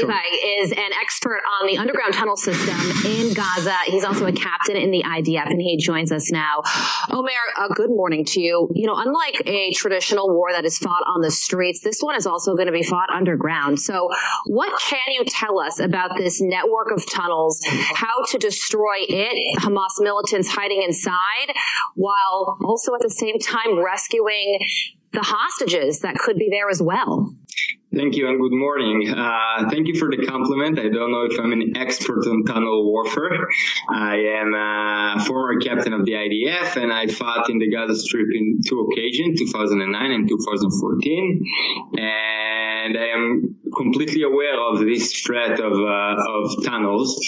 Levi is an expert on the underground tunnel system in Gaza. He's also a captain in the IDF and he joins us now. Omer, uh, good morning to you. You know, unlike a traditional war that is fought on the streets, this one is also going to be fought underground. So what can you tell us about this network of tunnels, how to destroy it, Hamas militants hiding inside, while also at the same time rescuing the hostages that could be there as well? Thank you and good morning. Uh, thank you for the compliment. I don't know if I'm an expert on tunnel warfare. I am a former captain of the IDF and I fought in the Gaza Strip in two occasions, 2009 and 2014. And I am completely aware of this threat of, uh, of tunnels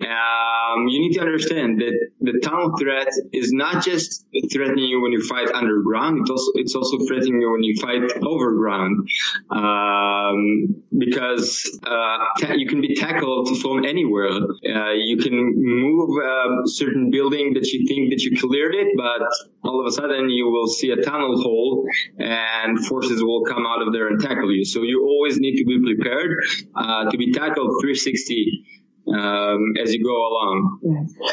um, you need to understand that the tunnel threat is not just threatening you when you fight underground, it's also, it's also threatening you when you fight overground. Um, because uh, you can be tackled from anywhere. Uh, you can move a certain building that you think that you cleared it, but all of a sudden you will see a tunnel hole and forces will come out of there and tackle you. So you always need to be prepared uh, to be tackled 360 um, as you go along.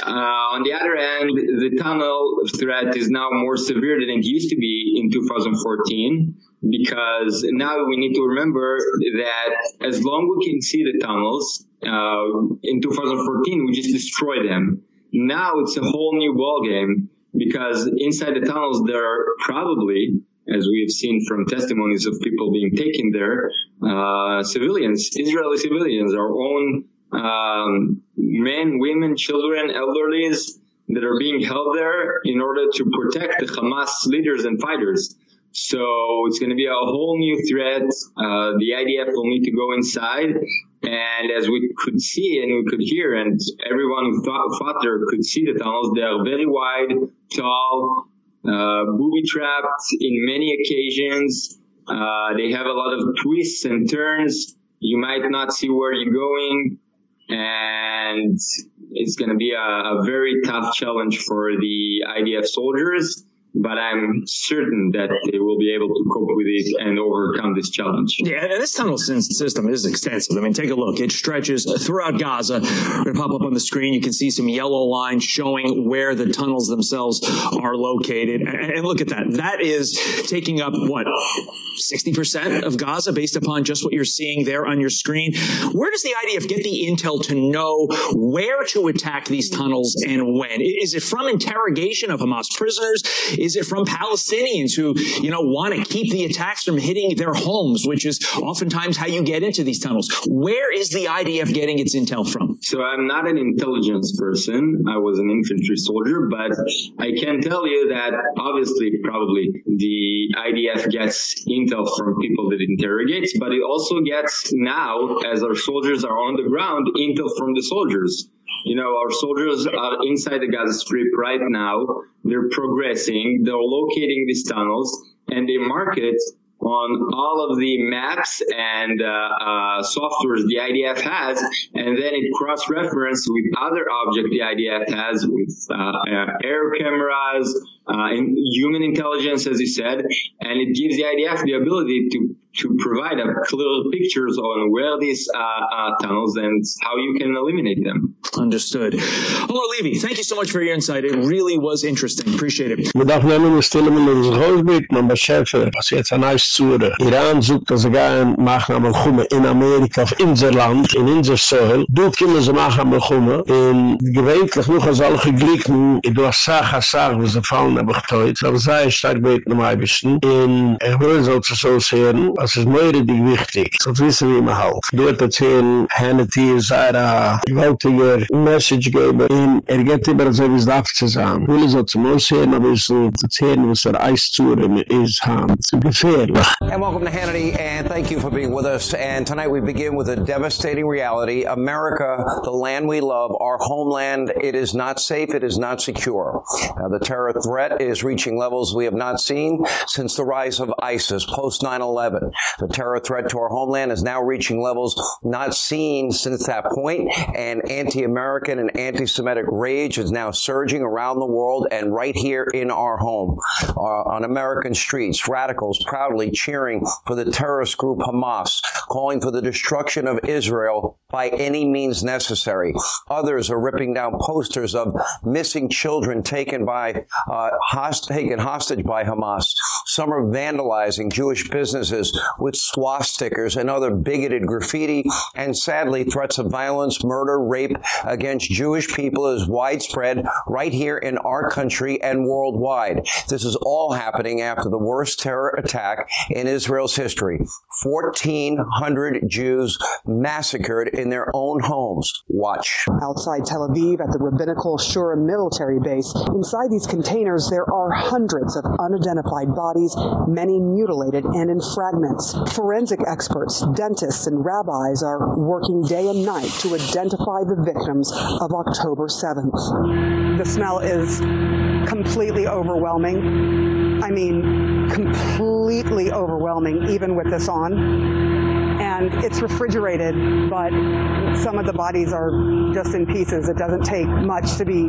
Uh, on the other hand, the tunnel threat is now more severe than it used to be in 2014 because now we need to remember that as long we can see the tunnels, uh, in 2014 we just destroy them. Now it's a whole new ball game because inside the tunnels there are probably as we have seen from testimonies of people being taken there, uh, civilians, Israeli civilians, our own um, men, women, children, elderlies that are being held there in order to protect the Hamas leaders and fighters. So it's going to be a whole new threat. Uh, the IDF will need to go inside. And as we could see and we could hear, and everyone who thought, fought there could see the tunnels, they are very wide, tall, uh, booby trapped in many occasions. Uh, they have a lot of twists and turns. You might not see where you're going and it's going to be a, a very tough challenge for the IDF soldiers but I'm certain that they will be able to cope with it and overcome this challenge. Yeah, and this tunnel system is extensive. I mean, take a look. It stretches throughout Gaza. We're going to pop up on the screen. You can see some yellow lines showing where the tunnels themselves are located. And look at that. That is taking up, what, 60% of Gaza based upon just what you're seeing there on your screen. Where does the IDF get the intel to know where to attack these tunnels and when? Is it from interrogation of Hamas prisoners? Is it from Palestinians who, you know, want to keep the attacks from hitting their homes, which is oftentimes how you get into these tunnels? Where is the IDF getting its intel from? So I'm not an intelligence person. I was an infantry soldier, but I can tell you that obviously probably the IDF gets intel from people that it interrogates, but it also gets now as our soldiers are on the ground intel from the soldiers you know, our soldiers are inside the Gaza Strip right now. They're progressing. They're locating these tunnels and they mark it on all of the maps and uh, uh, softwares the IDF has, and then it cross-references with other objects the IDF has with uh, uh, air cameras, uh, and human intelligence, as you said, and it gives the IDF the ability to to provide a clear pictures on where these uh, uh, tunnels and how you can eliminate them. Understood. Hello, Levy. Thank you so much for your insight. It really was interesting. Appreciate it. Wir darf nehmen wir stellen mit uns Hausbild, man beschäftigt, was jetzt ein Eis zuhören. Iran sucht, dass sie gehen, machen am Alchume in Amerika, auf unser Land, in unser Soil. Du können sie machen am Alchume. Und gewöhnlich noch als alle geglickten, ich do a Sach, a Sach, wo sie fallen ich teut. Aber sei stark beten am Eibischen. In, so sehen, es ist wichtig. So wissen man halt. Du hat erzählen, Hannity ist eine gewaltiger Messagegeber. In, er geht immer so, wie es darf zu sein. So sehen, aber sehen, was er ist, zu gefährlich. And welcome to Hannity, and thank you for being with us. And tonight we begin with a devastating reality. America, the land we love, our homeland, it is not safe, it is not secure. Uh, the terror threat is reaching levels we have not seen since the rise of ISIS post 9/11. The terror threat to our homeland is now reaching levels not seen since that point, and anti-American and anti-Semitic rage is now surging around the world and right here in our home. Uh, on American streets, radicals proudly cheering for the terrorist group Hamas, calling for the destruction of Israel by any means necessary. Others are ripping down posters of missing children taken by uh, host taken hostage by Hamas. Some are vandalizing Jewish businesses with swastikas and other bigoted graffiti and sadly threats of violence, murder, rape against Jewish people is widespread right here in our country and worldwide. This is all happening after the worst terror attack in Israel's history. 1400 Jews massacred in their own homes. Watch. Outside Tel Aviv at the rabbinical Shura military base, inside these containers there are hundreds of unidentified bodies, many mutilated and in fragments. Forensic experts, dentists and rabbis are working day and night to identify the victims of October 7th. The smell is completely overwhelming. I mean, completely overwhelming even with this on and it's refrigerated but some of the bodies are just in pieces. It doesn't take much to be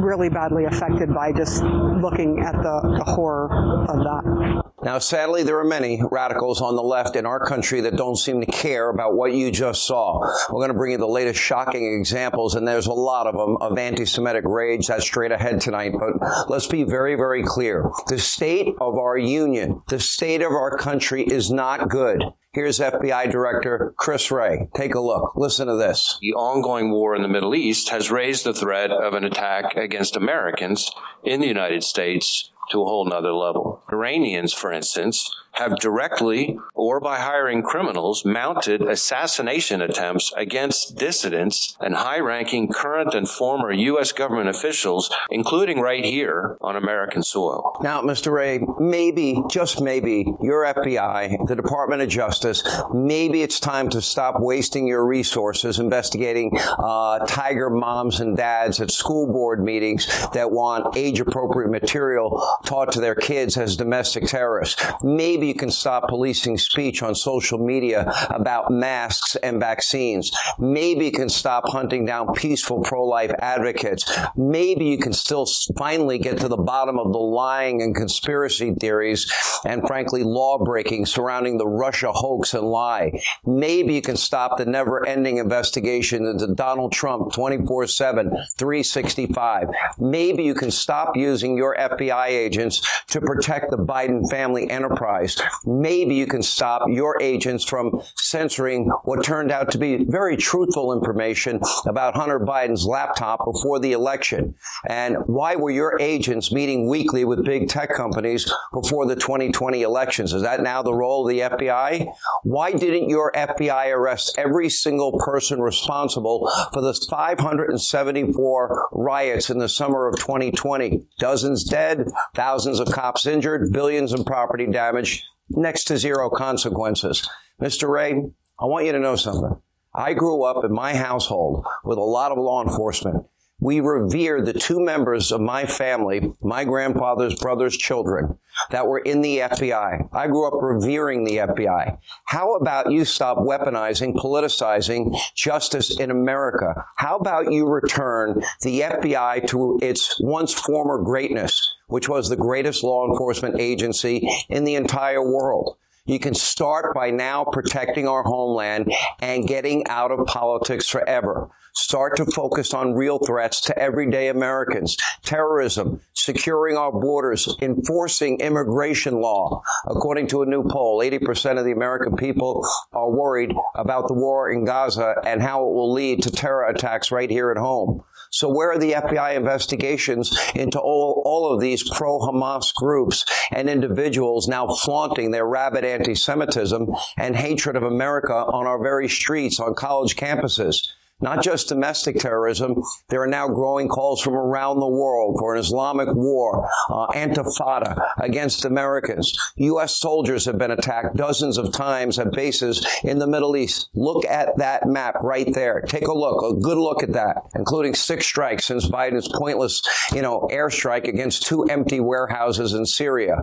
really badly affected by just looking at the, the horror of that. Now sadly there are many radicals on the left in our country that don't seem to care about what you just saw. We're going to bring you the latest shocking examples and there's a lot of them of anti-semitic rage that's straight ahead tonight. But let's be very very clear. The state of our union the state of our country is not good Here's FBI Director Chris Wray. Take a look. Listen to this. The ongoing war in the Middle East has raised the threat of an attack against Americans in the United States to a whole nother level. Iranians, for instance, have directly or by hiring criminals mounted assassination attempts against dissidents and high-ranking current and former US government officials including right here on American soil. Now Mr. Wray, maybe just maybe your FBI, the Department of Justice, maybe it's time to stop wasting your resources investigating uh, tiger moms and dads at school board meetings that want age appropriate material taught to their kids as domestic terrorists. Maybe you can stop policing speech on social media about masks and vaccines. Maybe you can stop hunting down peaceful pro-life advocates. Maybe you can still finally get to the bottom of the lying and conspiracy theories and frankly law breaking surrounding the Russia hoax and lie. Maybe you can stop the never-ending investigation into Donald Trump 24/7 365. Maybe you can stop using your FBI agents to protect the Biden family enterprise maybe you can stop your agents from censoring what turned out to be very truthful information about Hunter Biden's laptop before the election. And why were your agents meeting weekly with big tech companies before the 2020 elections? Is that now the role of the FBI? Why didn't your FBI arrest every single person responsible for the 574 riots in the summer of 2020? Dozens dead, thousands of cops injured, billions in property damage next to zero consequences. Mr. Wray, I want you to know something. I grew up in my household with a lot of law enforcement. We revere the two members of my family, my grandfather's brother's children that were in the FBI. I grew up revering the FBI. How about you stop weaponizing, politicizing justice in America? How about you return the FBI to its once former greatness, which was the greatest law enforcement agency in the entire world? You can start by now protecting our homeland and getting out of politics forever. Start to focus on real threats to everyday Americans. Terrorism, securing our borders, enforcing immigration law. According to a new poll, 80% of the American people are worried about the war in Gaza and how it will lead to terror attacks right here at home. So where are the FBI investigations into all, all of these pro-Hamas groups and individuals now flaunting their rabid anti-Semitism and hatred of America on our very streets, on college campuses? Not just domestic terrorism there are now growing calls from around the world for an islamic war uh, intifada against americans. US soldiers have been attacked dozens of times at bases in the middle east. Look at that map right there. Take a look a good look at that including six strikes since biden's pointless you know airstrike against two empty warehouses in syria.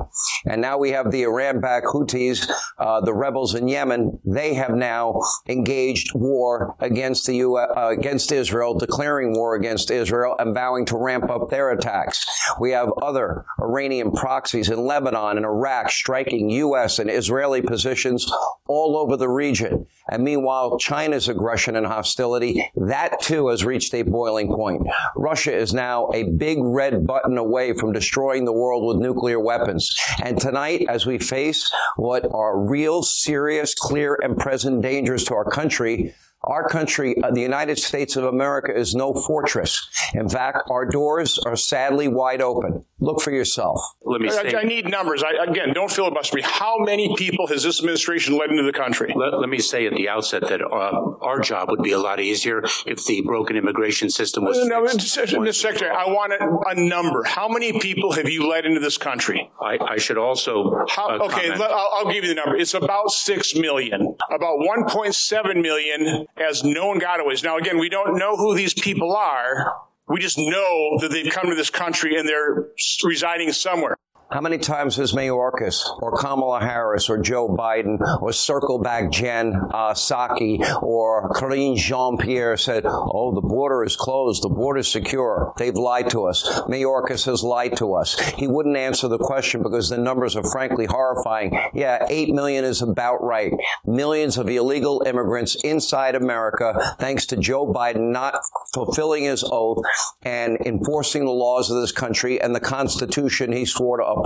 And now we have the iran-backed houthis uh, the rebels in yemen. They have now engaged war against the US uh, against Israel, declaring war against Israel and vowing to ramp up their attacks. We have other Iranian proxies in Lebanon and Iraq striking US and Israeli positions all over the region. And meanwhile, China's aggression and hostility, that too has reached a boiling point. Russia is now a big red button away from destroying the world with nuclear weapons. And tonight as we face what are real serious, clear and present dangers to our country, our country, uh, the United States of America is no fortress. In fact, our doors are sadly wide open. Look for yourself. Let me say I, I need numbers. I, again, don't filibuster me. How many people has this administration led into the country? Let, let me say at the outset that uh, our job would be a lot easier if the broken immigration system was No, Mr. Secretary, I want a, a, number. How many people have you led into this country? I, I should also How, uh, Okay, I'll, I'll give you the number. It's about 6 million. About 1.7 million as known gotaways. Now again, we don't know who these people are. We just know that they've come to this country and they're residing somewhere. How many times has Mayorkas or Kamala Harris or Joe Biden or Circleback Jen uh, Psaki or Karine Jean-Pierre said, "Oh, the border is closed, the border is secure." They've lied to us. Mayorkas has lied to us. He wouldn't answer the question because the numbers are frankly horrifying. Yeah, 8 million is about right. Millions of illegal immigrants inside America thanks to Joe Biden not fulfilling his oath and enforcing the laws of this country and the constitution he swore to uphold.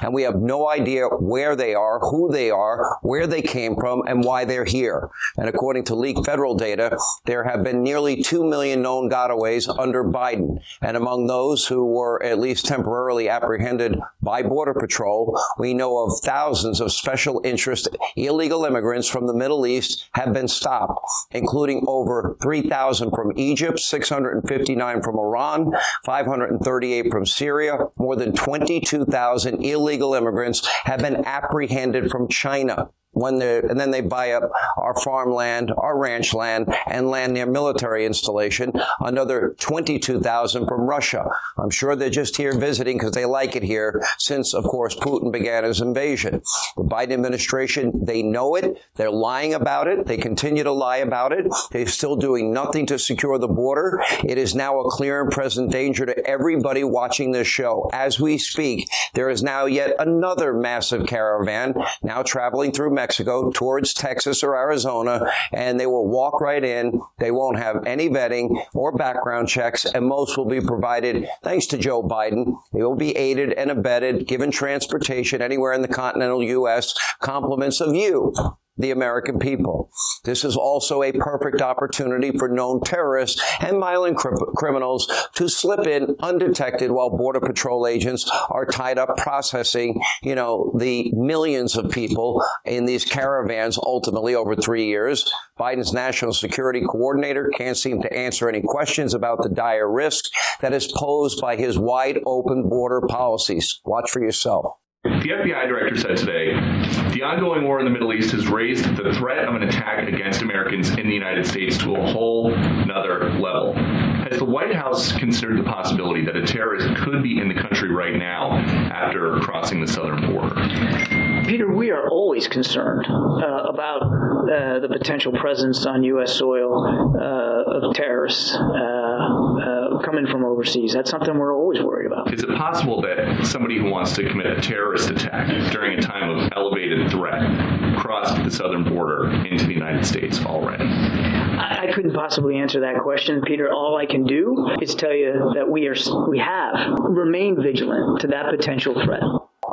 And we have no idea where they are, who they are, where they came from and why they're here. And according to leaked federal data, there have been nearly 2 million known gotaways under Biden. And among those who were at least temporarily apprehended by border patrol, we know of thousands of special interest illegal immigrants from the Middle East have been stopped, including over 3,000 from Egypt, 659 from Iran, 538 from Syria, more than 22,000 1,000 illegal immigrants have been apprehended from China when they and then they buy up our farmland, our ranch land and land near military installation, another 22,000 from Russia. I'm sure they're just here visiting cuz they like it here since of course Putin began his invasion. The Biden administration, they know it, they're lying about it, they continue to lie about it. They're still doing nothing to secure the border. It is now a clear and present danger to everybody watching this show. As we speak, there is now yet another massive caravan now traveling through Mexico towards Texas or Arizona and they will walk right in. They won't have any vetting or background checks and most will be provided thanks to Joe Biden. They will be aided and abetted, given transportation anywhere in the continental US, compliments of you the American people. This is also a perfect opportunity for known terrorists and violent cri criminals to slip in undetected while border patrol agents are tied up processing, you know, the millions of people in these caravans ultimately over 3 years. Biden's national security coordinator can't seem to answer any questions about the dire risk that is posed by his wide open border policies. Watch for yourself. The FBI director said today, the ongoing war in the Middle East has raised the threat of an attack against Americans in the United States to a whole nother level. Has the White House considered the possibility that a terrorist could be in the country right now after crossing the southern border? Peter, we are always concerned uh, about uh, the potential presence on U.S. soil uh, of terrorists. Uh, uh, coming from overseas. That's something we're always worried about. Is it possible that somebody who wants to commit a terrorist attack during a time of elevated threat crossed the southern border into the United States already? I, I couldn't possibly answer that question, Peter. All I can do is tell you that we are we have remained vigilant to that potential threat.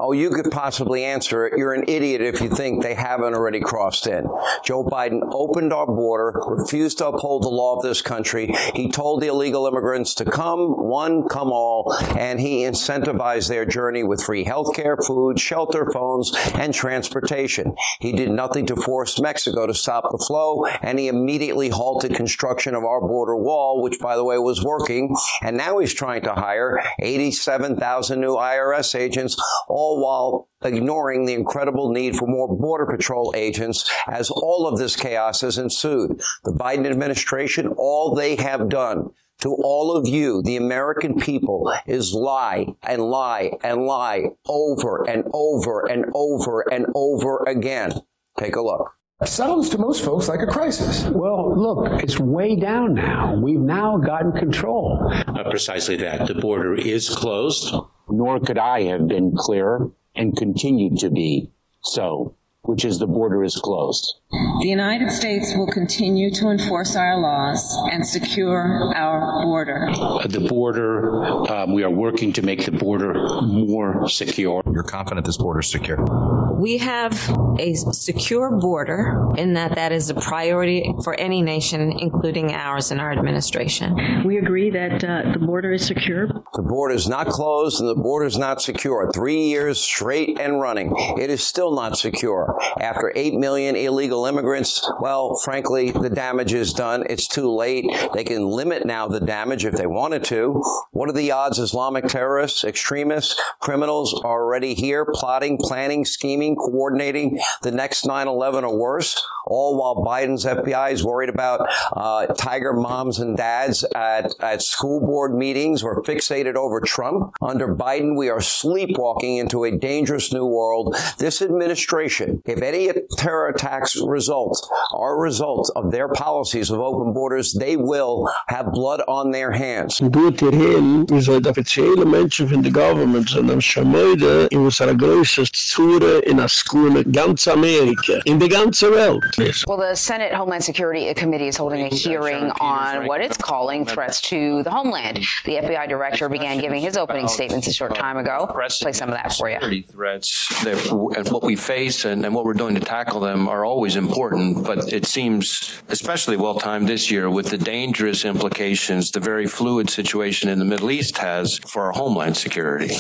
Oh, you could possibly answer it. You're an idiot if you think they haven't already crossed in. Joe Biden opened our border, refused to uphold the law of this country. He told the illegal immigrants to come, one, come all, and he incentivized their journey with free health care, food, shelter, phones, and transportation. He did nothing to force Mexico to stop the flow, and he immediately halted construction of our border wall, which by the way was working, and now he's trying to hire 87,000 new IRS agents all while ignoring the incredible need for more border patrol agents as all of this chaos has ensued. The Biden administration all they have done to all of you, the American people, is lie and lie and lie over and over and over and over again. Take a look sounds to most folks like a crisis. Well, look, it's way down now. We've now gotten control. Uh, precisely that. The border is closed. Nor could I have been clearer and continue to be so which is the border is closed. The United States will continue to enforce our laws and secure our border. The border, um, we are working to make the border more secure. You're confident this border is secure? We have a secure border in that that is a priority for any nation including ours and our administration. We agree that uh, the border is secure. The border is not closed and the border is not secure. 3 years straight and running. It is still not secure after 8 million illegal immigrants, well, frankly, the damage is done. It's too late. They can limit now the damage if they wanted to. What are the odds Islamic terrorists, extremists, criminals are already here plotting, planning, scheming, coordinating the next 9/11 or worse, all while Biden's FBI is worried about uh, tiger moms and dads at at school board meetings or fixated over Trump. Under Biden, we are sleepwalking into a dangerous new world. This administration if any terror attacks result are results of their policies of open borders, they will have blood on their hands. Du hierhin, wie soll die offizielle Menschen von der Government sind am Schamoide in unserer größten Zure in der Skune ganz Amerika, in der ganzen Welt. Well, the Senate Homeland Security Committee is holding a hearing on what it's calling threats to the homeland. The FBI director began giving his opening statements a short time ago. Play some of that for you. Threats and what we face and, and what we're doing to tackle them are always important, but it seems especially well timed this year with the dangerous implications the very fluid situation in the Middle East has for our homeland security.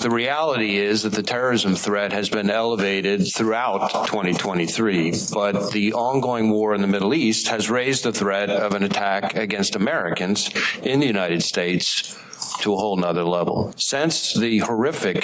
The reality is that the terrorism threat has been elevated throughout 2023, but the ongoing war in the Middle East has raised the threat of an attack against Americans in the United States to a whole nother level. Since the horrific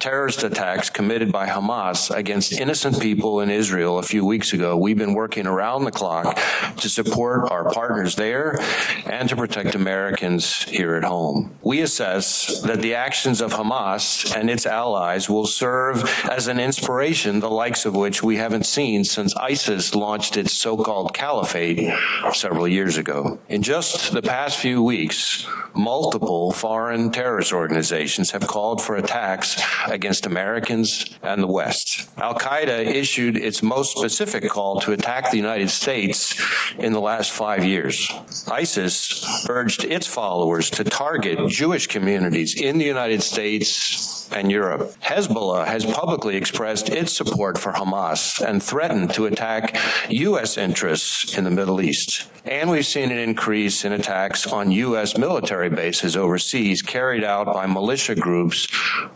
terrorist attacks committed by Hamas against innocent people in Israel a few weeks ago, we've been working around the clock to support our partners there and to protect Americans here at home. We assess that the actions of Hamas and its allies will serve as an inspiration the likes of which we haven't seen since ISIS launched its so-called caliphate several years ago. In just the past few weeks, multiple foreign terrorist organizations have called for attacks against Americans and the West. Al-Qaeda issued its most specific call to attack the United States in the last 5 years. ISIS urged its followers to target Jewish communities in the United States and Europe. Hezbollah has publicly expressed its support for Hamas and threatened to attack US interests in the Middle East. And we've seen an increase in attacks on US military bases overseas carried out by militia groups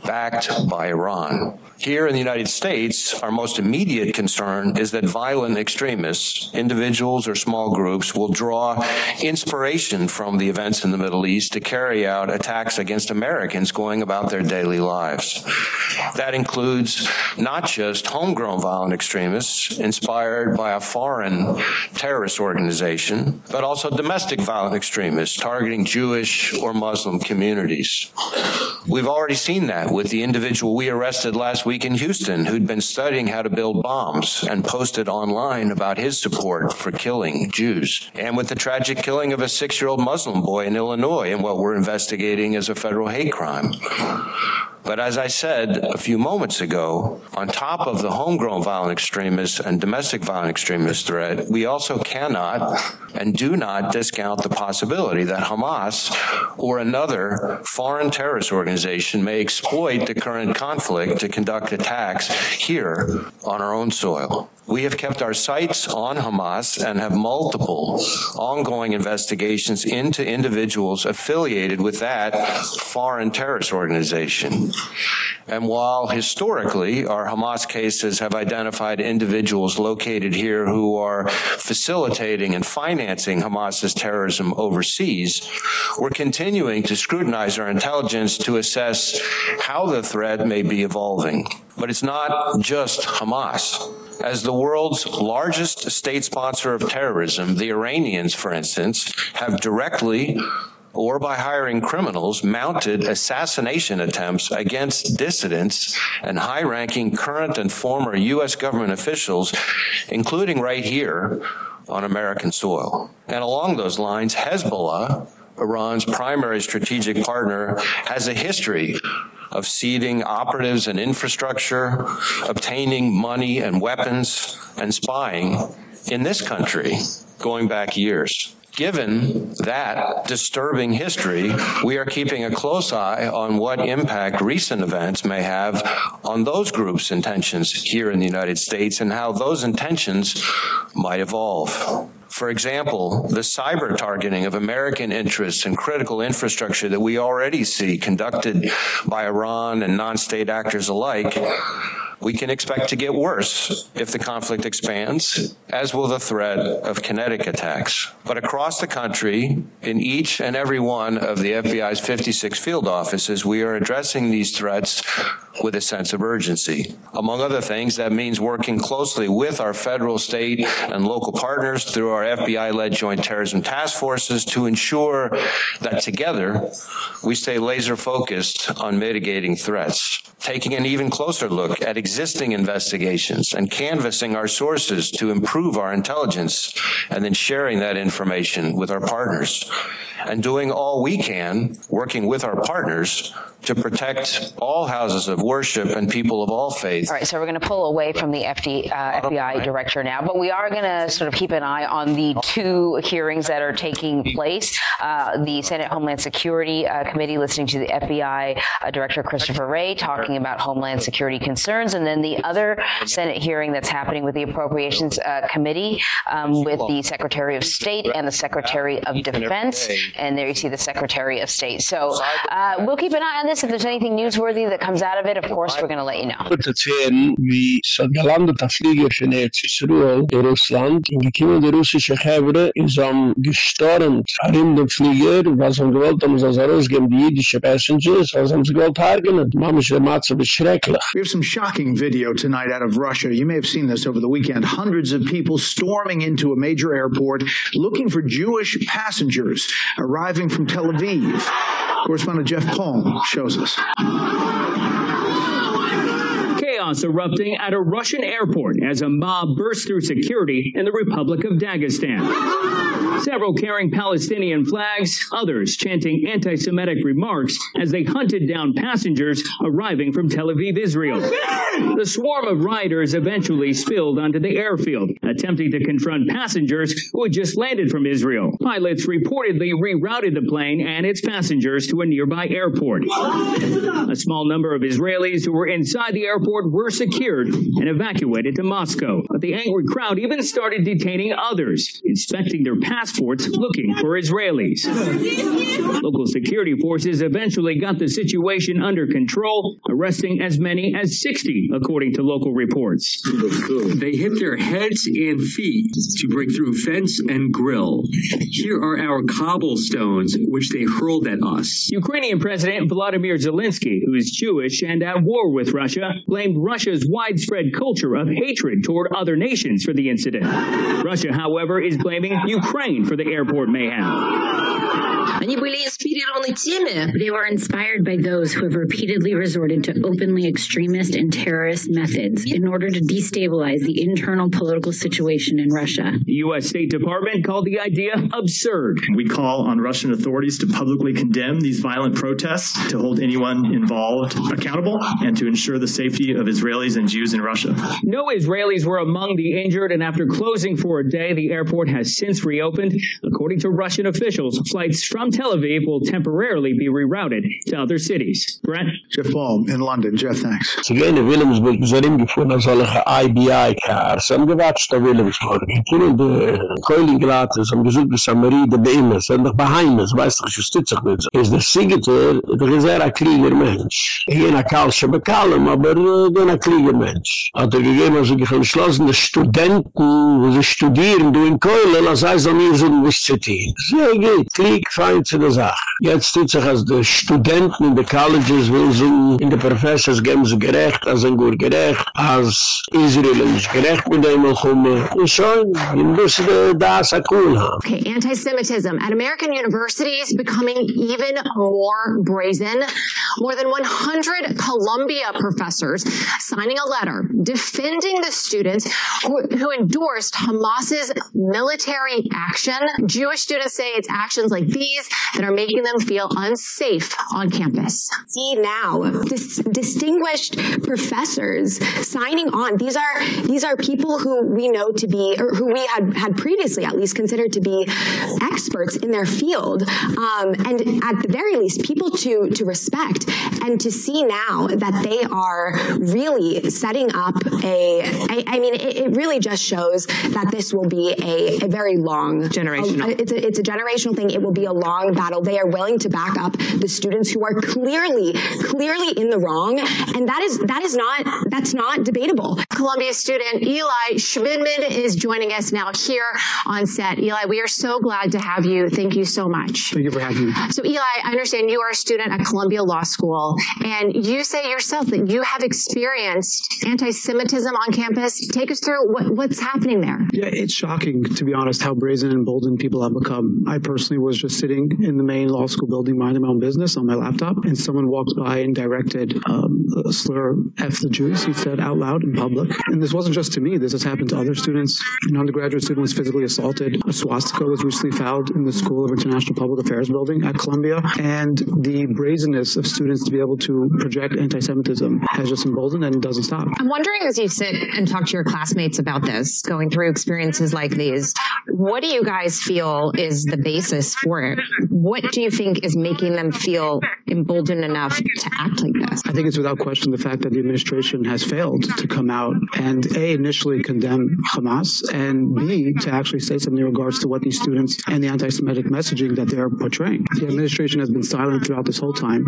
backed by Iran. Here in the United States, our most immediate concern is that violent extremists, individuals or small groups will draw inspiration from the events in the Middle East to carry out attacks against Americans going about their daily lives. That includes not just homegrown violent extremists inspired by a foreign terrorist organization, but also domestic violent extremists targeting Jewish or Muslim communities. We've already seen that with the individual we arrested last week week in Houston who'd been studying how to build bombs and posted online about his support for killing Jews. And with the tragic killing of a 6-year-old Muslim boy in Illinois in what we're investigating as a federal hate crime. But as I said a few moments ago, on top of the homegrown violent extremists and domestic violent extremist threat, we also cannot and do not discount the possibility that Hamas or another foreign terrorist organization may exploit the current conflict to conduct attacks here on our own soil. We have kept our sights on Hamas and have multiple ongoing investigations into individuals affiliated with that foreign terrorist organization. And while historically our Hamas cases have identified individuals located here who are facilitating and financing Hamas's terrorism overseas, we're continuing to scrutinize our intelligence to assess how the threat may be evolving. But it's not just Hamas. As the world's largest state sponsor of terrorism, the Iranians, for instance, have directly or by hiring criminals mounted assassination attempts against dissidents and high-ranking current and former US government officials including right here on American soil. And along those lines, Hezbollah, Iran's primary strategic partner, has a history of seeding operatives and infrastructure, obtaining money and weapons, and spying in this country going back years. Given that disturbing history, we are keeping a close eye on what impact recent events may have on those groups' intentions here in the United States and how those intentions might evolve. For example, the cyber targeting of American interests and critical infrastructure that we already see conducted by Iran and non-state actors alike we can expect to get worse if the conflict expands, as will the threat of kinetic attacks. But across the country, in each and every one of the FBI's 56 field offices, we are addressing these threats with a sense of urgency. Among other things, that means working closely with our federal, state, and local partners through our FBI-led joint terrorism task forces to ensure that together we stay laser focused on mitigating threats taking an even closer look at existing investigations and canvassing our sources to improve our intelligence and then sharing that information with our partners and doing all we can working with our partners to protect all houses of worship and people of all faiths. All right, so we're going to pull away from the FD, uh, FBI director now, but we are going to sort of keep an eye on the two hearings that are taking place. Uh, the Senate Homeland Security uh, Committee listening to the FBI uh, Director Christopher Wray talking about Homeland Security concerns and then the other Senate hearing that's happening with the Appropriations uh, Committee um, with the Secretary of State and the Secretary of Defense and there you see the Secretary of State. So uh, we'll keep an eye on this if there's anything newsworthy that comes out of it of course we're going to let you know. Gut erzählen, wie so gelandet a Flieger von Erzisruel in Russland. In gekommen die russische Hevre is am gestormt harin den Flieger, was am gewollt haben, als er rausgeben die jüdische Passengers, was am sie gewollt hargenen. Mama der Matze beschrecklich. We have some shocking video tonight out of Russia. You may have seen this over the weekend. Hundreds of people storming into a major airport looking for Jewish passengers arriving from Tel Aviv. Correspondent Jeff Paul shows us chaos erupting at a Russian airport as a mob burst through security in the Republic of Dagestan. Several carrying Palestinian flags, others chanting anti-Semitic remarks as they hunted down passengers arriving from Tel Aviv, Israel. The swarm of rioters eventually spilled onto the airfield, attempting to confront passengers who had just landed from Israel. Pilots reportedly rerouted the plane and its passengers to a nearby airport. A small number of Israelis who were inside the airport were secured and evacuated to Moscow. But the angry crowd even started detaining others, inspecting their passports looking for Israelis. Local security forces eventually got the situation under control, arresting as many as 60 according to local reports. They hit their heads and feet to break through fence and grill. Here are our cobblestones which they hurled at us. Ukrainian President Vladimir Zelensky, who is Jewish and at war with Russia, blamed Russia's widespread culture of hatred toward other nations for the incident. Russia, however, is blaming Ukraine for the airport mayhem. Они были инспирированы теми. They were inspired by those who have repeatedly resorted to openly extremist and terrorist methods in order to destabilize the internal political situation in Russia. The US State Department called the idea absurd. We call on Russian authorities to publicly condemn these violent protests, to hold anyone involved accountable and to ensure the safety of Israelis and Jews in Russia. No Israelis were among the injured and after closing for a day the airport has since reopened. According to Russian officials, flights from Tel Aviv will temporarily be rerouted to other cities. Brent? Jeff Paul in London. Jeff, thanks. Sie gehen in Wilhelmsburg, sie sind gefunden solche IBI-Cars. Sie haben gewatscht in Wilhelmsburg. Hier in der Keulingrate, sie haben gesucht, die Samarie, die Beine, sie sind doch Bahamas, weißt du, ich stütze sich nicht so. Ist der Siggeter, der ist ein Kriegermensch. Hier in der Kalsche bekallen, aber ist ein Kriegermensch. Hat er gegeben, also ich habe die Studenten, studieren, du in Keulen, als so mir so ein Wusszetin. Sehr gut, Krieg, Feind zu der Sache. Jetzt tut sich, als die Studenten in den Colleges will so, in den Professors geben sie gerecht, als ein gerecht, als Israel nicht gerecht mit dem. Und schon, in das, ist haben. Okay, anti-Semitism at American universities becoming even more brazen. More than 100 Columbia professors signing a letter defending the students who, who endorsed Hamas's military action. Jewish students say it's actions like these that are making them feel unsafe on campus. See now, dis distinguished professors signing on. These are these are people who we know to be or who we had had previously at least considered to be experts in their field. Um, and at the very least people to to respect and to see now that they are really setting up a I, I mean it, it really just shows that this will be a, a very long generational. a, it's a, it's a generational thing. It will be a long battle. They are willing to back up the students who are clearly clearly in the wrong. And that is that is not that's not debatable. Columbia student Eli Schmidman is joining us now here on set. Eli we are so glad to have you. Thank you so much. Thank you for having me. So Eli I understand you are a student at Columbia Law School and you say yourself that you have experienced anti-Semitism on campus. Take us through what, what's happening there. Yeah it's shocking to be honest how brazen and emboldened people have become. I personally was just sitting in the main law school building minding my own business on my laptop and someone walked by and directed um, a slur F the Jews he said out loud in public. And this wasn't just to me this has happened to other students. An undergraduate student was physically assaulted. A swastika was recently found in the School of International Public Affairs building at Columbia. And the brazenness of students to be able to project anti-Semitism has just emboldened and doesn't stop. I'm wondering as you sit and talk to your classmates about this going through experiences like these what do you guys feel is the basis for it what do you think is making them feel emboldened enough to act like this I think it's without question the fact that the administration has failed to come out and a initially condemn Hamas and b to actually say something in regards to what these students and the anti-Semitic messaging that they're portraying. The administration has been silent throughout this whole time.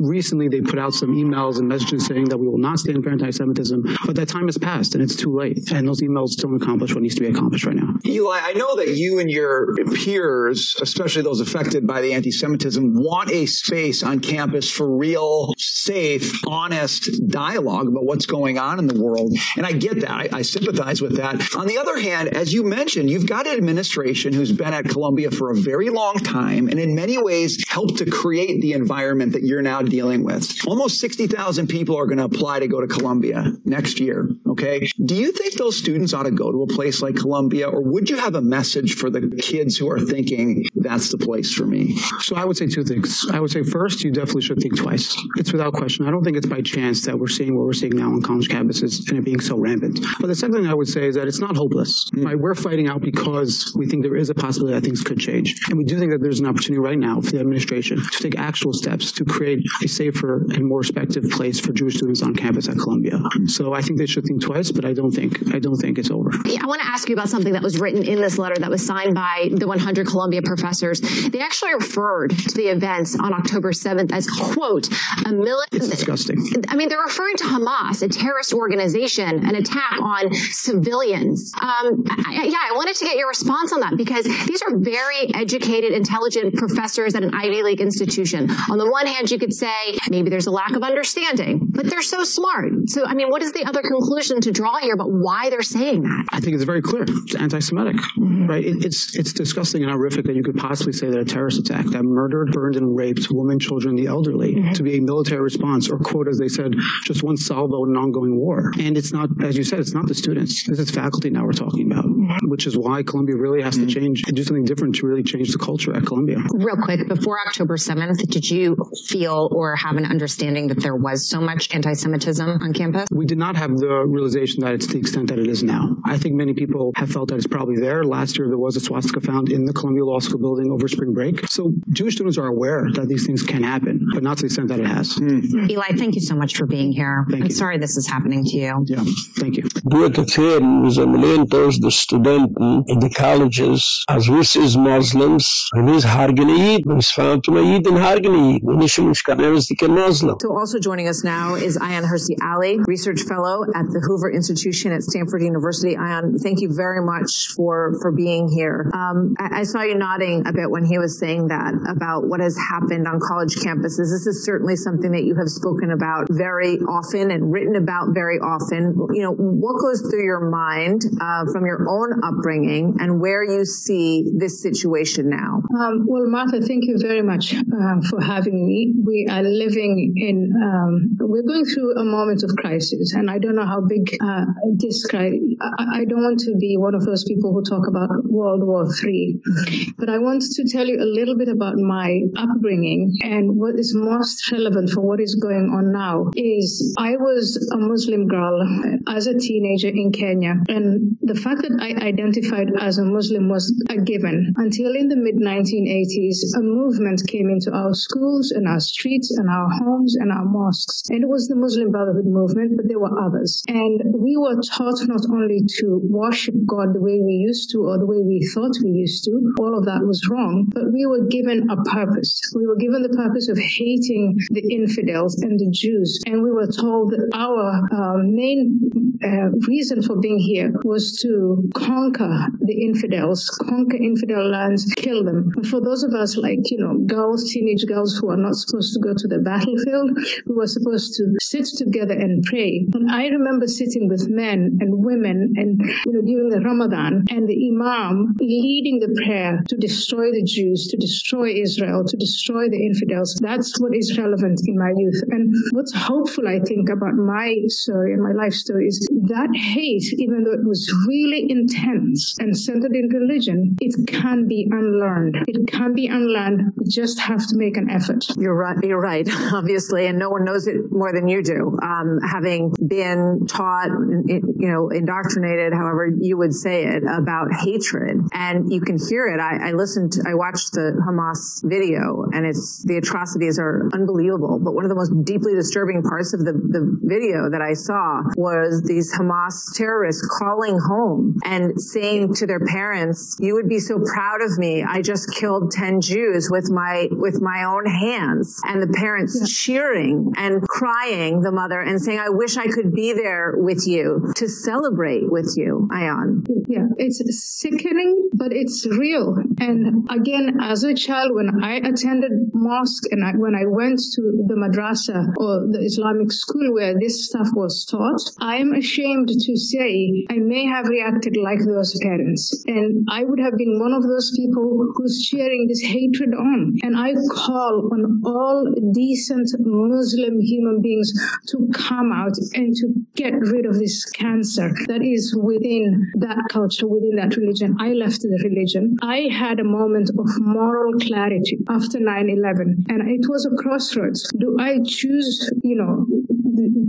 Recently they put out some emails and messages saying that we will not stand anti-Semitism, but that time has passed and it's too late. And those emails don't accomplish what needs to be accomplished right now. Eli, I know that you and your peers, especially those affected by the anti-Semitism, want a space on campus for real, safe, honest dialogue about what's going on in the world. And I get that. I, I sympathize with that. On the other hand, as you mentioned, you've got an administration who's been at Columbia for a very long time and in many ways helped to create the environment that you're now dealing with. Almost 60,000 people are going to apply to go to Columbia next year, okay? Do you think those students ought to go to a place like Columbia or would you have a message for the kids who are thinking that's the place for me? So I would say two things. I would say first, you definitely should think twice. It's without question. I don't think it's by chance that we're seeing what we're seeing now on college campuses and it being so rampant. But the second thing I would say is that it's not hopeless. Mm. Right? We're fighting out because we think there is a possibility that things could change. And we do think that there's an opportunity right now for the administration to take actual steps to create a safer and more respective place for Jewish students on campus at Columbia. So I think they should think twice, but I don't think I don't think it's over. I want to ask you about something that was written in this letter that was signed by the 100 Columbia professors. They actually referred to the events on October 7th as quote a military It's disgusting. I mean they're referring to Hamas, a terrorist organization, an attack on civilians. Um, I, yeah, I wanted to get your response on that because these are very educated, intelligent professors at an Ivy League institution. On the one hand, you could say maybe there's a lack of understanding, but they're so smart. So I mean, what is the other conclusion to draw here about why they're saying that? I think it's very clear. It's anti-Semitic, mm-hmm. right? It, it's it's disgusting and horrific that you could possibly say that a terrorist attack that murdered, burned, and raped women, children, the elderly mm-hmm. to be a military response, or quote as they said, just one salvo in an ongoing war. And it's not, as you said, it's not the students. This is faculty now we're talking about, mm-hmm. Which is why Columbia really has to mm-hmm. change and do something different to really change the culture at Columbia. Real quick, before October 7th, did you feel or have an understanding that there was so much anti-Semitism on campus? We did not have the realization that it's the extent that it is now. I think many people have felt that it's probably there. Last year there was a swastika found in the Columbia Law School building over spring break. So Jewish students are aware that these things can happen, but not to the extent that it has. Mm. Eli, thank you so much for being here. Thank I'm you. sorry this is happening to you. Yeah, thank you. Du het hören, wir sind lehnt aus in the colleges, as wis is Muslims, and is hargene Yid, and is found to Yid and hargene Yid, and is dike Muslim. So also joining us now is Ayaan Hirsi Ali, Research Fellow at the Hoover Institution at Stanford University. Ayaan, thank you very much for, for being here. Um, I, I saw you nodding a bit when he was saying that about what has happened on college campuses. This is certainly something that you have spoken about very often and written about very often. You know, what goes through your mind uh, from your own upbringing and where you see this situation now? Um, well, Martha, thank you very much uh, for having me. We are living in, um, we're going through a moment of crisis, and I don't know how big uh, this crisis. I, I don't want to be one of those people who talk about World War III, but I want to tell you a little bit about my upbringing and what is most relevant for what is going on now is I was a Muslim girl as a teenager in Kenya. And the fact that I identified as a Muslim was a given until in the mid 1980s, a movement came into our schools and our streets and our homes and our mosques. And it was the Muslim Brotherhood movement, but there were others. And we were taught not only to worship God the way we used to or the way we thought we used to, all of that was wrong, but we were given a purpose. We were given the purpose of hating the infidels and the Jews. And we were told that our uh, main uh, reason for being here was to conquer the infidels, conquer infidel lands, kill them. And for those of us like, you know, girls, teenage girls who are not supposed to go to the battlefield, we were supposed to sit together and pray. And I remember sitting with men and women and, you know, during the Ramadan and the Imam leading the prayer to destroy the Jews, to destroy Israel, to destroy the infidels. That's what is relevant in my youth. And what's hopeful, I think, about my story and my life story is that hate, even though it was really intense and centered in religion, it can be unlearned. It can be unlearned. We just have to make an effort. You're right. You're right, [LAUGHS] obviously, and no one knows it more than you do. Um, having been taught, you know, indoctrinated, however you would say it, about hatred, and you can hear it. I, I listened. To, I watched the Hamas video, and it's the atrocities are unbelievable. But one of the most deeply disturbing parts of the the video that I saw was these Hamas terrorists calling home and saying to their parents, "You would be so proud of me. I just killed 10 Jews with my with my own hands." And the parents yeah. cheering and crying the mother and saying, "I wish I could be there with you to celebrate with you." Ayaan. Yeah, it's sickening, but it's real. And again, as a child when I attended mosque and I, when I went to the madrasa or the Islamic school where this stuff was taught, I am ashamed to say I may have reacted like those parents. And I would have been one of those people who's cheering this hatred on. And I call on all decent Muslim human beings to come out and to get rid of this cancer that is within that culture, within that religion. I left the religion. I had a moment of moral clarity after 9 11, and it was a crossroads. Do I choose, you know,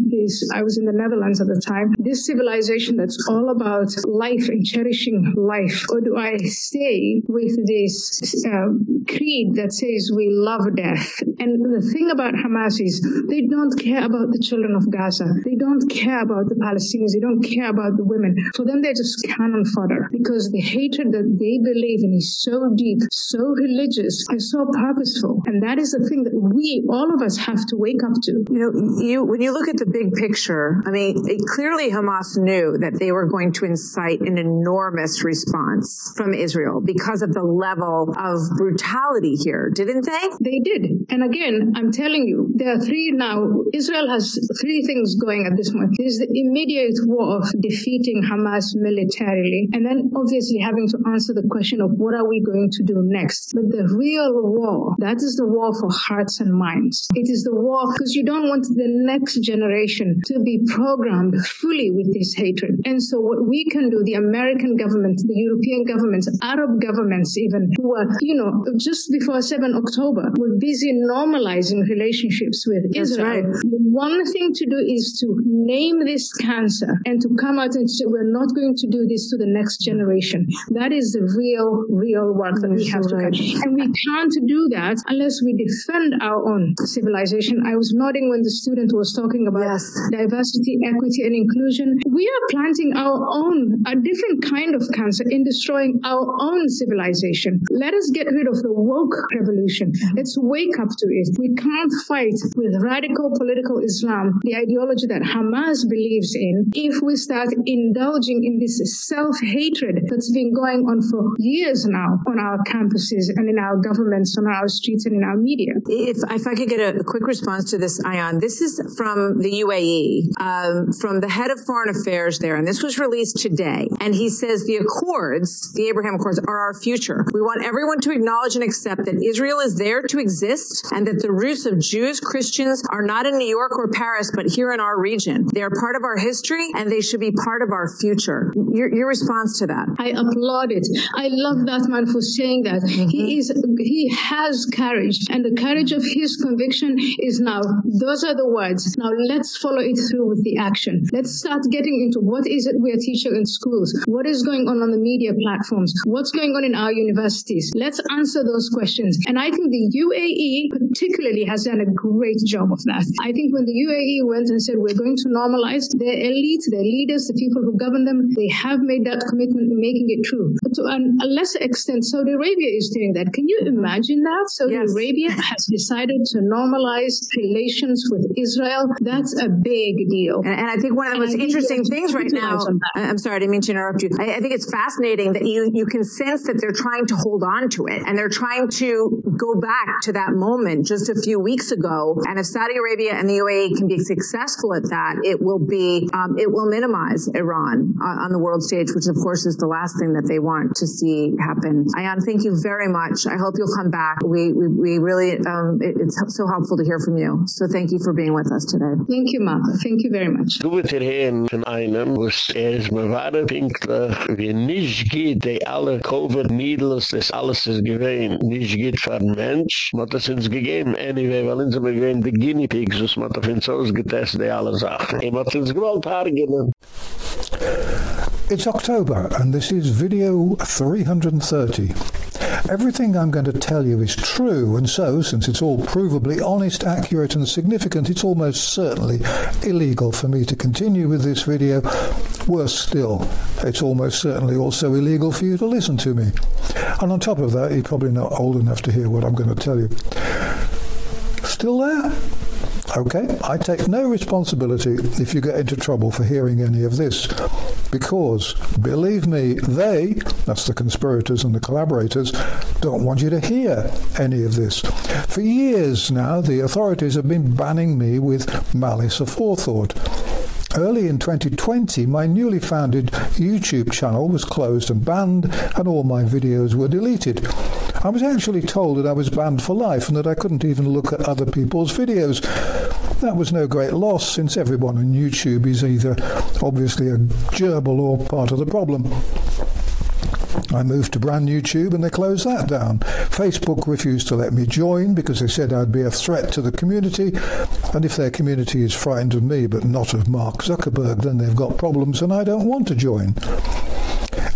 this, I was in the Netherlands at the time, this civilization that's all about life and cherishing life? Or do I stay with this um, creed that says we love death? And the thing about Hamas is they don't care about the children of Gaza. They don't care about the Palestinians. They don't care about the women. For them, they're just cannon fodder because the hatred that they believe in is so deep, so religious, and so purposeful. And that is the thing that we, all of us, have to wake up to. You know, you when you look look at the big picture, I mean, it, clearly Hamas knew that they were going to incite an enormous response from Israel because of the level of brutality here, didn't they? They did. And again, I'm telling you, there are three now. Israel has three things going at this moment. There's the immediate war of defeating Hamas militarily, and then obviously having to answer the question of what are we going to do next. But the real war, that is the war for hearts and minds. It is the war because you don't want the next generation to be programmed fully with this hatred. And so what we can do, the American government, the European governments, Arab governments even, who are, you know, just before 7 October, were busy normalizing relationships with That's Israel. right. The one thing to do is to name this cancer and to come out and say, we're not going to do this to the next generation. That is the real, real work that we have to do. And we can't do that unless we defend our own civilization. I was nodding when the student was talking about diversity, equity, and inclusion. We are planting our own, a different kind of cancer in destroying our own civilization. Let us get rid of the woke revolution. Let's wake up to it. We can't fight with radical political Islam, the ideology that Hamas believes in, if we start indulging in this self-hatred that's been going on for years now on our campuses and in our governments, on our streets and in our media. If, if I could get a, a quick response to this, Ayaan, this is from the UAE, um, from the head of foreign affairs there, and this was released today. And he says the Accords, the Abraham Accords, are our future. We want everyone to acknowledge and accept that Israel is there to exist and that the roots of Jews, Christians are not in New York or Paris, but here in our region. They are part of our history and they should be part of our future. Your, your response to that? I applaud it. I love that man for saying that. He is he has courage and the courage of his conviction is now those are the words. Now let's follow it through with the action. Let's start getting into what is it we are teaching in schools? What is going on on the media platforms? What's going on in our universities? Let's answer those questions. And I think the UAE particularly has done a great job of that. I think when the UAE went and said we're going to normalize their elite, their leaders, the people who govern them, they have made that commitment in making it true. But to an, a lesser extent, Saudi Arabia is doing that. Can you imagine that? Saudi Arabia has decided to normalize relations with Israel. That's a big deal. And, and I think one of the most And I need interesting things right now, capitalize on that. I- I'm sorry, I didn't mean to interrupt you. I, I think it's fascinating that you, you can sense that they're trying to hold on to it and they're trying to go back to that moment just a few weeks ago. And if Saudi Arabia and the UAE can be successful at that, it will be, um, it will minimize Iran on, on the world stage, which of course is the last thing that they want to see happen. Ayaan, thank you very much. I hope you'll come back. We, we, we really, um, it, it's so helpful to hear from you. So thank you for being with us today. Thank you, Martha. Thank you very much. Du wird erheben von einem, was er ist mir wahre pinkler, wie nicht geht, die alle Covid-Needles, das alles ist gewesen, nicht geht für ein Mensch, man hat das uns gegeben, anyway, weil uns immer gewesen, die Guinea Pigs, was man hat auf uns ausgetestet, die alle Sachen. Er hat uns gewollt hergehen. It's October, and this is video 330. Everything I'm going to tell you is true, and so, since it's all provably honest, accurate, and significant, it's almost certainly illegal for me to continue with this video. Worse still, it's almost certainly also illegal for you to listen to me. And on top of that, you're probably not old enough to hear what I'm going to tell you. Still there? Okay, I take no responsibility if you get into trouble for hearing any of this. Because, believe me, they, that's the conspirators and the collaborators, don't want you to hear any of this. For years now, the authorities have been banning me with malice aforethought. Early in 2020, my newly founded YouTube channel was closed and banned, and all my videos were deleted. I was actually told that I was banned for life and that I couldn't even look at other people's videos. That was no great loss since everyone on YouTube is either obviously a gerbil or part of the problem. I moved to brand new tube and they closed that down. Facebook refused to let me join because they said I'd be a threat to the community and if their community is frightened of me but not of Mark Zuckerberg then they've got problems and I don't want to join.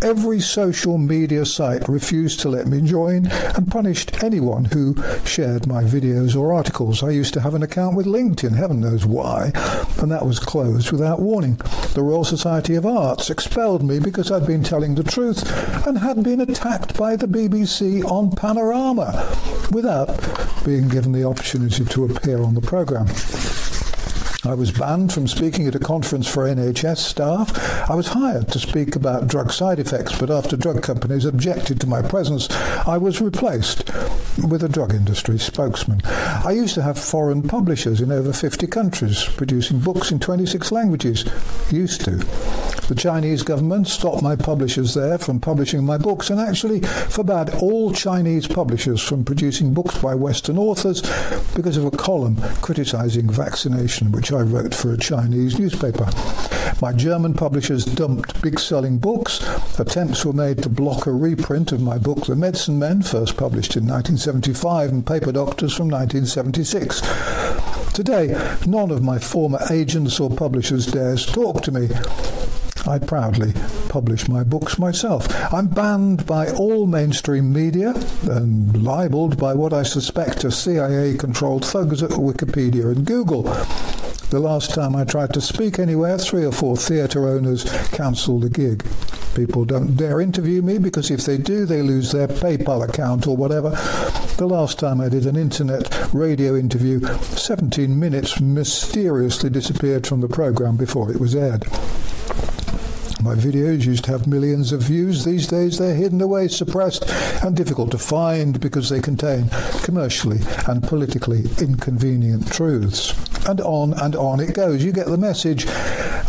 Every social media site refused to let me join and punished anyone who shared my videos or articles. I used to have an account with LinkedIn, heaven knows why, and that was closed without warning. The Royal Society of Arts expelled me because I'd been telling the truth and had been attacked by the BBC on Panorama without being given the opportunity to appear on the programme. I was banned from speaking at a conference for NHS staff. I was hired to speak about drug side effects, but after drug companies objected to my presence, I was replaced with a drug industry spokesman. I used to have foreign publishers in over 50 countries producing books in 26 languages. Used to. The Chinese government stopped my publishers there from publishing my books and actually forbade all Chinese publishers from producing books by western authors because of a column criticizing vaccination which I wrote for a Chinese newspaper. My German publishers dumped big-selling books. Attempts were made to block a reprint of my book The Medicine Men, first published in 1975, and Paper Doctors from 1976. Today, none of my former agents or publishers dares talk to me. I proudly publish my books myself. I'm banned by all mainstream media and libeled by what I suspect are CIA-controlled thugs at Wikipedia and Google. The last time I tried to speak anywhere, three or four theatre owners cancelled the gig. People don't dare interview me because if they do, they lose their PayPal account or whatever. The last time I did an internet radio interview, 17 minutes mysteriously disappeared from the program before it was aired. My videos used to have millions of views. These days they're hidden away, suppressed and difficult to find because they contain commercially and politically inconvenient truths. And on and on it goes. You get the message.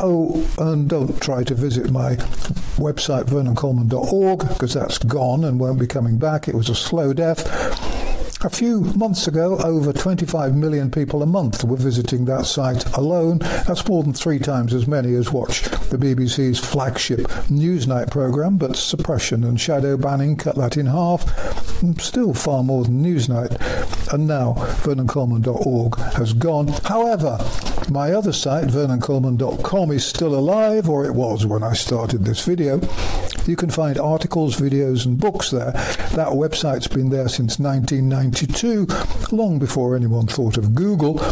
Oh, and don't try to visit my website vernoncoleman.org because that's gone and won't be coming back. It was a slow death. A few months ago, over 25 million people a month were visiting that site alone. That's more than three times as many as watch the BBC's flagship Newsnight programme, but suppression and shadow banning cut that in half. Still far more than Newsnight. And now, vernoncoleman.org has gone. However, my other site, vernoncoleman.com, is still alive, or it was when I started this video. You can find articles, videos and books there. That website's been there since 1992, long before anyone thought of Google.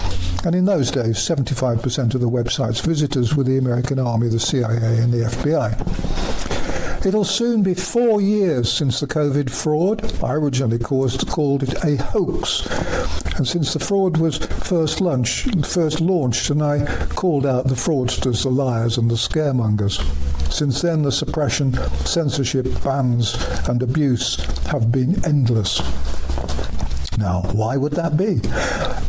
And in those days, 75% of the website's visitors were the American Army, the CIA and the FBI. It'll soon be four years since the COVID fraud. I originally caused, called it a hoax. And since the fraud was first, lunch, first launched and I called out the fraudsters, the liars and the scaremongers. Since then, the suppression, censorship, bans and abuse have been endless. Now, why would that be?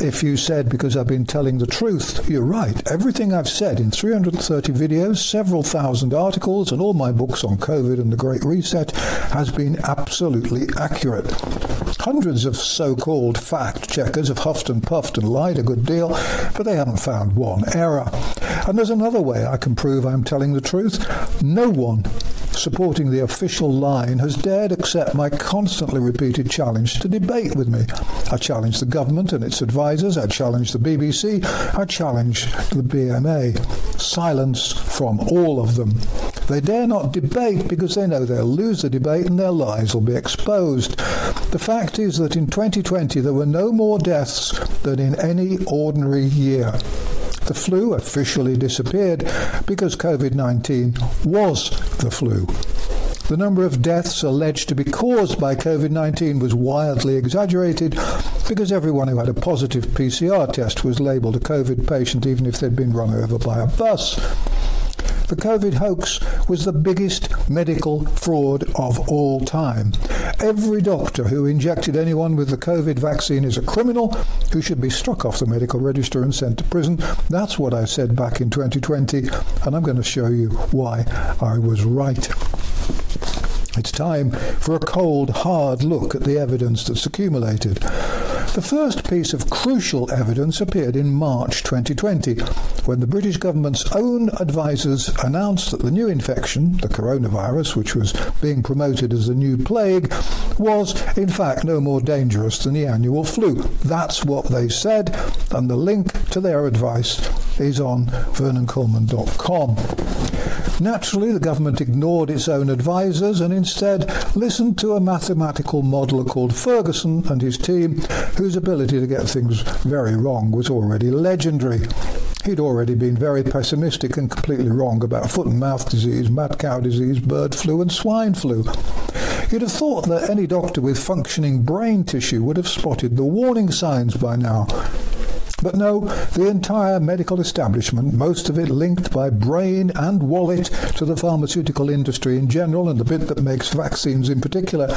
If you said because I've been telling the truth, you're right. Everything I've said in 330 videos, several thousand articles and all my books on COVID and the Great Reset has been absolutely accurate. Hundreds of so-called fact checkers have huffed and puffed and lied a good deal, but they haven't found one error. And there's another way I can prove I'm telling the truth. No one supporting the official line has dared accept my constantly repeated challenge to debate with me. I challenge the government and its advisers, I challenge the BBC, I challenge the BMA. Silence from all of them. They dare not debate because they know they'll lose the debate and their lies will be exposed. The fact is that in 2020 there were no more deaths than in any ordinary year. The flu officially disappeared because COVID-19 was the flu. The number of deaths alleged to be caused by COVID-19 was wildly exaggerated because everyone who had a positive PCR test was labeled a COVID patient even if they'd been run over by a bus. The COVID hoax was the biggest medical fraud of all time. Every doctor who injected anyone with the COVID vaccine is a criminal who should be struck off the medical register and sent to prison. That's what I said back in 2020 and I'm going to show you why I was right. It's time for a cold, hard look at the evidence that's accumulated. The first piece of crucial evidence appeared in March 2020 when the British government's own advisers announced that the new infection, the coronavirus, which was being promoted as the new plague, was in fact no more dangerous than the annual flu. That's what they said, and the link to their advice is on vernoncoleman.com. Naturally, the government ignored its own advisers and instead listened to a mathematical modeler called Ferguson and his team, whose ability to get things very wrong was already legendary. He'd already been very pessimistic and completely wrong about foot and mouth disease, mad cow disease, bird flu and swine flu. You'd have thought that any doctor with functioning brain tissue would have spotted the warning signs by now. But no, the entire medical establishment, most of it linked by brain and wallet to the pharmaceutical industry in general and the bit that makes vaccines in particular,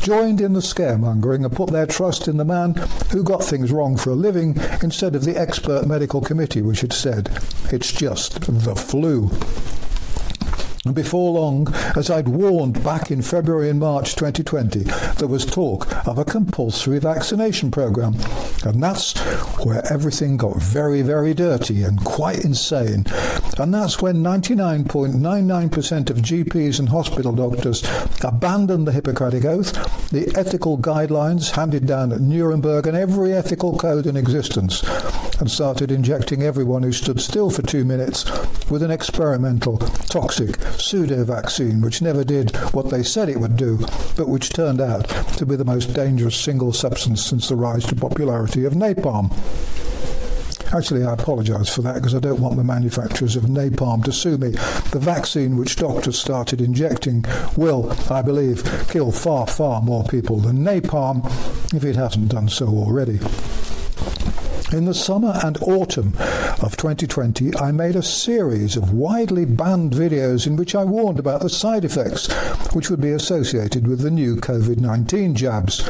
joined in the scaremongering and put their trust in the man who got things wrong for a living instead of the expert medical committee which had said, it's just the flu. And before long, as I'd warned back in February and March 2020, there was talk of a compulsory vaccination program. And that's where everything got very, very dirty and quite insane. And that's when 99.99% of GPs and hospital doctors abandoned the Hippocratic Oath, the ethical guidelines handed down at Nuremberg and every ethical code in existence and started injecting everyone who stood still for 2 minutes with an experimental toxic pseudo-vaccine which never did what they said it would do, but which turned out to be the most dangerous single substance since the rise to popularity of napalm. Actually, I apologize for that because I don't want the manufacturers of napalm to sue me. The vaccine which doctors started injecting will, I believe, kill far, far more people than napalm if it hasn't done so already. In the summer and autumn of 2020, I made a series of widely banned videos in which I warned about the side effects which would be associated with the new COVID-19 jabs.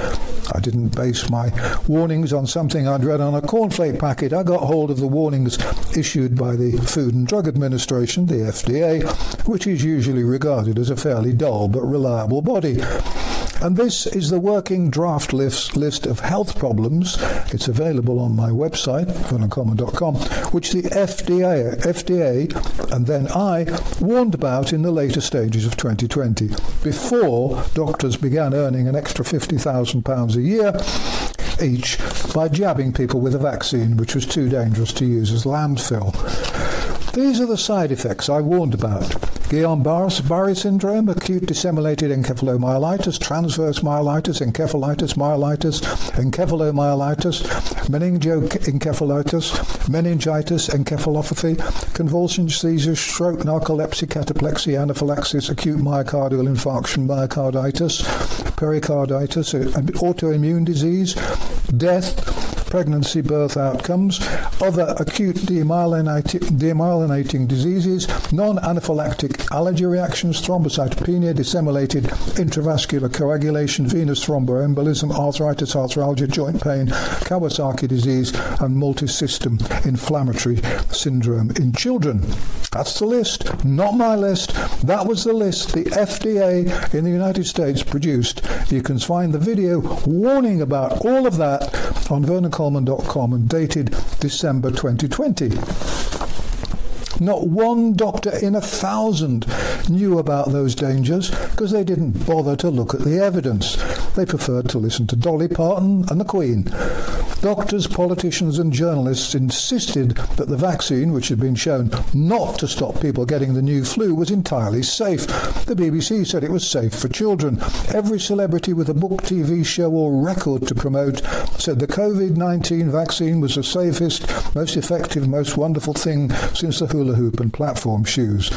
I didn't base my warnings on something I'd read on a cornflake packet. I got hold of the warnings issued by the Food and Drug Administration, the FDA, which is usually regarded as a fairly dull but reliable body. And this is the working draft list, list of health problems. It's available on my website, vernoncoleman.com, which the FDA, FDA and then I warned about in the later stages of 2020, before doctors began earning an extra £50,000 a year each by jabbing people with a vaccine which was too dangerous to use as landfill. These are the side effects I warned about. Guillain-Barré syndrome, acute disseminated encephalomyelitis, transverse myelitis, encephalitis, myelitis, encephalomyelitis, meningoencephalitis, meningitis, encephalopathy, convulsions, seizures, stroke, narcolepsy, cataplexy, anaphylaxis, acute myocardial infarction, myocarditis, pericarditis, autoimmune disease, death, pregnancy birth outcomes, other acute demyelinating, diseases, non-anaphylactic allergy reactions, thrombocytopenia, disseminated intravascular coagulation, venous thromboembolism, arthritis, arthralgia, joint pain, Kawasaki disease and multisystem inflammatory syndrome in children. That's the list, not my list. That was the list the FDA in the United States produced. You can find the video warning about all of that on vernoncoleman.com and dated December 2020. Not one doctor in a thousand knew about those dangers because they didn't bother to look at the evidence. They preferred to listen to Dolly Parton and the Queen. Doctors, politicians and journalists insisted that the vaccine, which had been shown not to stop people getting the new flu, was entirely safe. The BBC said it was safe for children. Every celebrity with a book, TV show or record to promote said the COVID-19 vaccine was the safest, most effective, most wonderful thing since the hula hoop and platform shoes.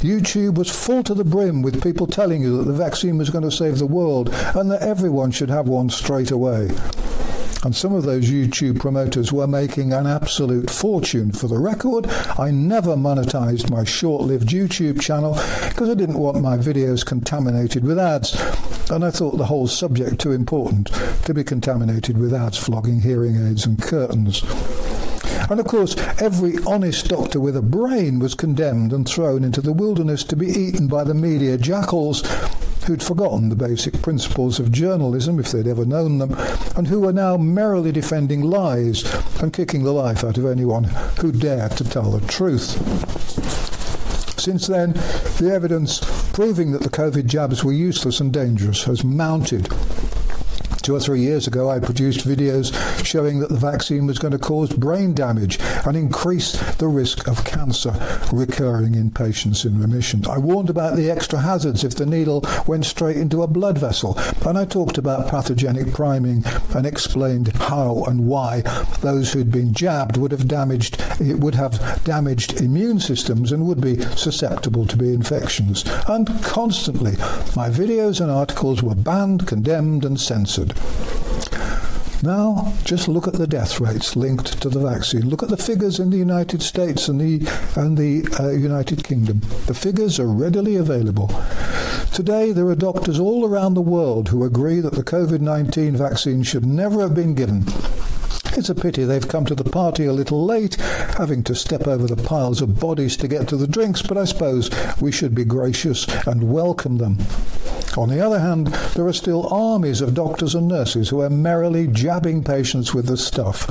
YouTube was full to the brim with people telling you that the vaccine was going to save the world and that everyone should have one straight away. And some of those YouTube promoters were making an absolute fortune. For the record, I never monetized my short-lived YouTube channel because I didn't want my videos contaminated with ads. And I thought the whole subject too important to be contaminated with ads flogging hearing aids and curtains. And of course, every honest doctor with a brain was condemned and thrown into the wilderness to be eaten by the media jackals who'd forgotten the basic principles of journalism if they'd ever known them and who were now merrily defending lies and kicking the life out of anyone who dared to tell the truth. Since then, the evidence proving that the COVID jabs were useless and dangerous has mounted Two or three years ago, I produced videos showing that the vaccine was going to cause brain damage and increase the risk of cancer recurring in patients in remission. I warned about the extra hazards if the needle went straight into a blood vessel, and I talked about pathogenic priming and explained how and why those who'd been jabbed would have damaged it would have damaged immune systems and would be susceptible to be infections. And constantly my videos and articles were banned, condemned and censored. Now, just look at the death rates linked to the vaccine. Look at the figures in the United States and the and the uh, United Kingdom. The figures are readily available. Today there are doctors all around the world who agree that the COVID-19 vaccine should never have been given. It's a pity they've come to the party a little late, having to step over the piles of bodies to get to the drinks, but I suppose we should be gracious and welcome them. On the other hand, there are still armies of doctors and nurses who are merrily jabbing patients with the stuff.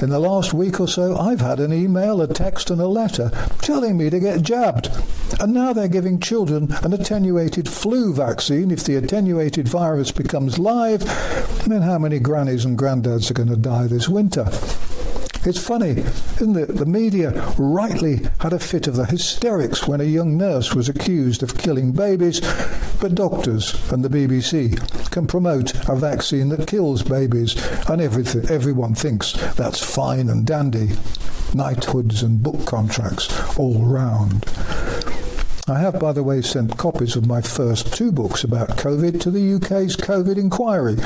In the last week or so, I've had an email, a text and a letter telling me to get jabbed. And now they're giving children an attenuated flu vaccine if the attenuated virus becomes live. Then how many grannies and granddads are going to die this winter? It's funny, isn't it? The media rightly had a fit of the hysterics when a young nurse was accused of killing babies, but doctors and the BBC can promote a vaccine that kills babies and everything everyone thinks that's fine and dandy. Knighthoods and book contracts all round. I have, by the way, sent copies of my first two books about COVID to the UK's COVID inquiry,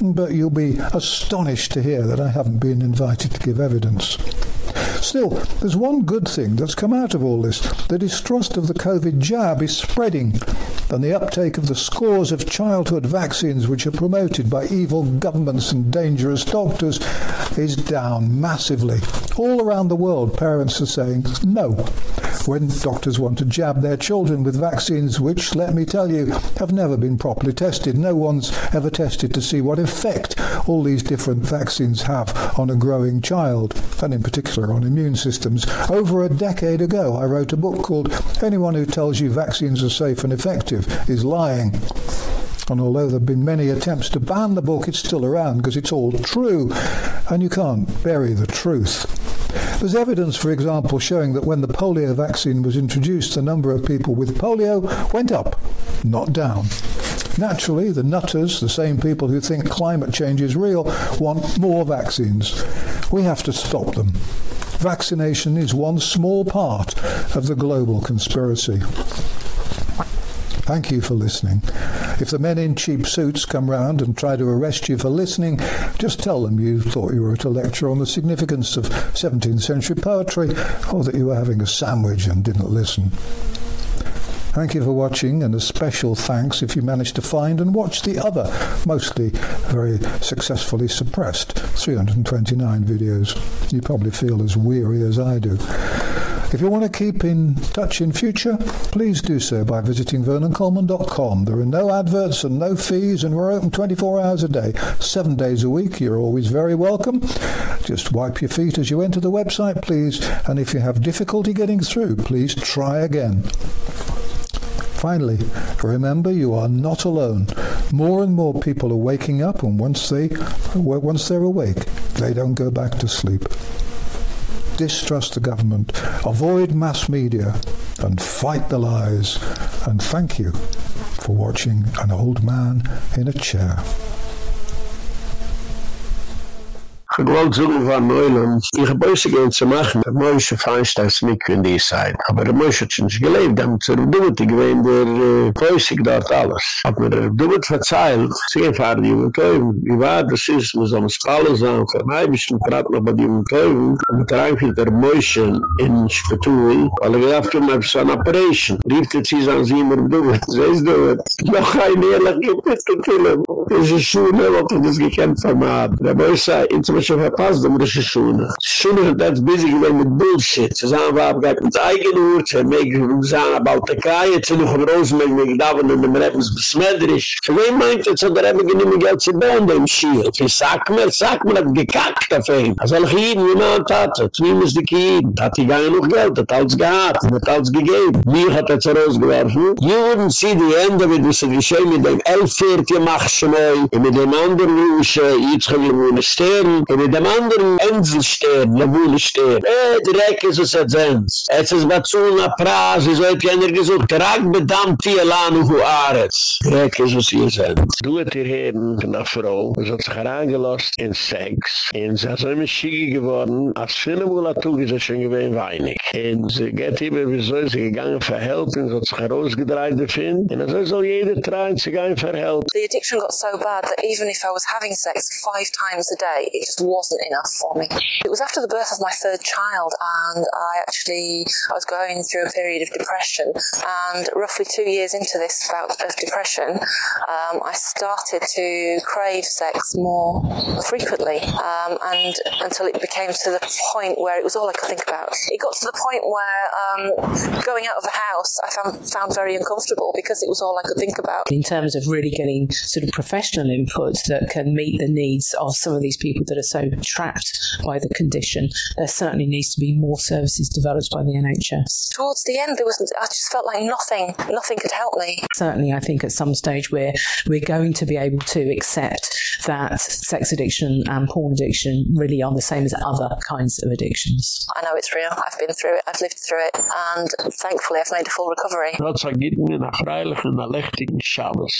but you'll be astonished to hear that I haven't been invited to give evidence. Still, there's one good thing that's come out of all this. The distrust of the COVID jab is spreading, and the uptake of the scores of childhood vaccines which are promoted by evil governments and dangerous doctors is down massively. All around the world, parents are saying no when doctors want to jab their children with vaccines which, let me tell you, have never been properly tested. No one's ever tested to see what effect all these different vaccines have on a growing child, and in particular on immune systems. Over a decade ago, I wrote a book called Anyone Who Tells You Vaccines Are Safe and Effective is Lying. And although there have been many attempts to ban the book, it's still around because it's all true, and you can't bury the truth. There's evidence, for example, showing that when the polio vaccine was introduced, the number of people with polio went up, not down. Naturally, the nutters, the same people who think climate change is real, want more vaccines. We have to stop them. Vaccination is one small part of the global conspiracy. Thank you for listening. If the men in cheap suits come round and try to arrest you for listening, just tell them you thought you were at a lecture on the significance of 17th century poetry or that you were having a sandwich and didn't listen. Thank you for watching and a special thanks if you managed to find and watch the other, mostly very successfully suppressed 329 videos. You probably feel as weary as I do. If you want to keep in touch in future, please do so by visiting vernoncoleman.com. There are no adverts and no fees and we're open 24 hours a day, 7 days a week. You're always very welcome. Just wipe your feet as you enter the website, please, and if you have difficulty getting through, please try again. Finally, remember you are not alone. More and more people are waking up and once they once they're awake, they don't go back to sleep distrust the government, avoid mass media, and fight the lies. And thank you for watching an old man in a chair. Ich wollte suchen von Neulam. Ich habe euch gehen zu machen, der Moishe Feinsteins Mikro in die Zeit. Aber der Moishe hat nicht gelebt, da muss er dummet, ich wein der Preußig dort alles. Hat mir er dummet verzeilt, sie fahren die Jungen Teufel. Wie war das ist, muss am Skalle sein, für ein bisschen gerade noch bei die Jungen Teufel. Und mit reinfiel der Moishe in Spetul, weil er gedacht, um ein bisschen Operation. Rief der Zies an sie immer dummet, sie ist dummet. Noch ein Ehrlich, ich bin zu killen. Das ist schon, was das gekämpft haben. Der Moishe, in man schon verpasst, um das Schuhe. Schuhe sind das busy gewesen mit Bullshit. Sie sagen, wir haben gar nicht eigene Uhr, sie mögen sagen, about der Kaie, sie noch im Rosenberg, wir glauben, und wir haben es besmetterisch. Für wen meint es, dass der Rebbe genümmen Geld zu bauen, dem Schiel? Für Sackmer, Sackmer hat gekackt auf ihn. Als alle Jeden, niemand hat es, niemand die Jeden. Hat die Geine noch Geld, hat alles gehabt, hat alles gegeben. Mir hat er zu rausgeworfen. You wouldn't see the end of it, was er geschehen mit dem Elfert, ihr macht mit dem anderen, wo ich wo ich sterben, mit dem anderen Ensel stehen, la Wohle stehen. Eh, direkt ist es jetzt. Jetzt ist was zu einer Prase, so hat jener gesagt, trag bedammt die Alane hu Aretz. Direkt ist es hier sein. Du hat hier heben, eine Frau, es hat sich herangelost in Sex. Und sie hat so immer schiege geworden, als viele Mulatuk ist es schon gewesen weinig. Und sie geht hier, wieso ist sie gegangen verhelpen, so hat sich herausgedreht davon. Und so soll jeder trauen, sich ein verhelpen. The addiction got so bad that even if I was having sex five times a day, it just wasn't enough for me. It was after the birth of my third child and I actually, I was going through a period of depression and roughly two years into this bout of depression, um, I started to crave sex more frequently um, and until it became to the point where it was all I could think about. It got to the point where um, going out of the house I found, found very uncomfortable because it was all I could think about. In terms of really getting sort of professional input that can meet the needs of some of these people that are so trapped by the condition, there certainly needs to be more services developed by the NHS. Towards the end there was I just felt like nothing nothing could help me. Certainly I think at some stage we're we're going to be able to accept that sex addiction and porn addiction really are the same as other kinds of addictions. I know it's real. I've been through it. I've lived through it and thankfully I've made a full recovery. Gott sei Dank, nach freilichen, nach lechtigen Schabes.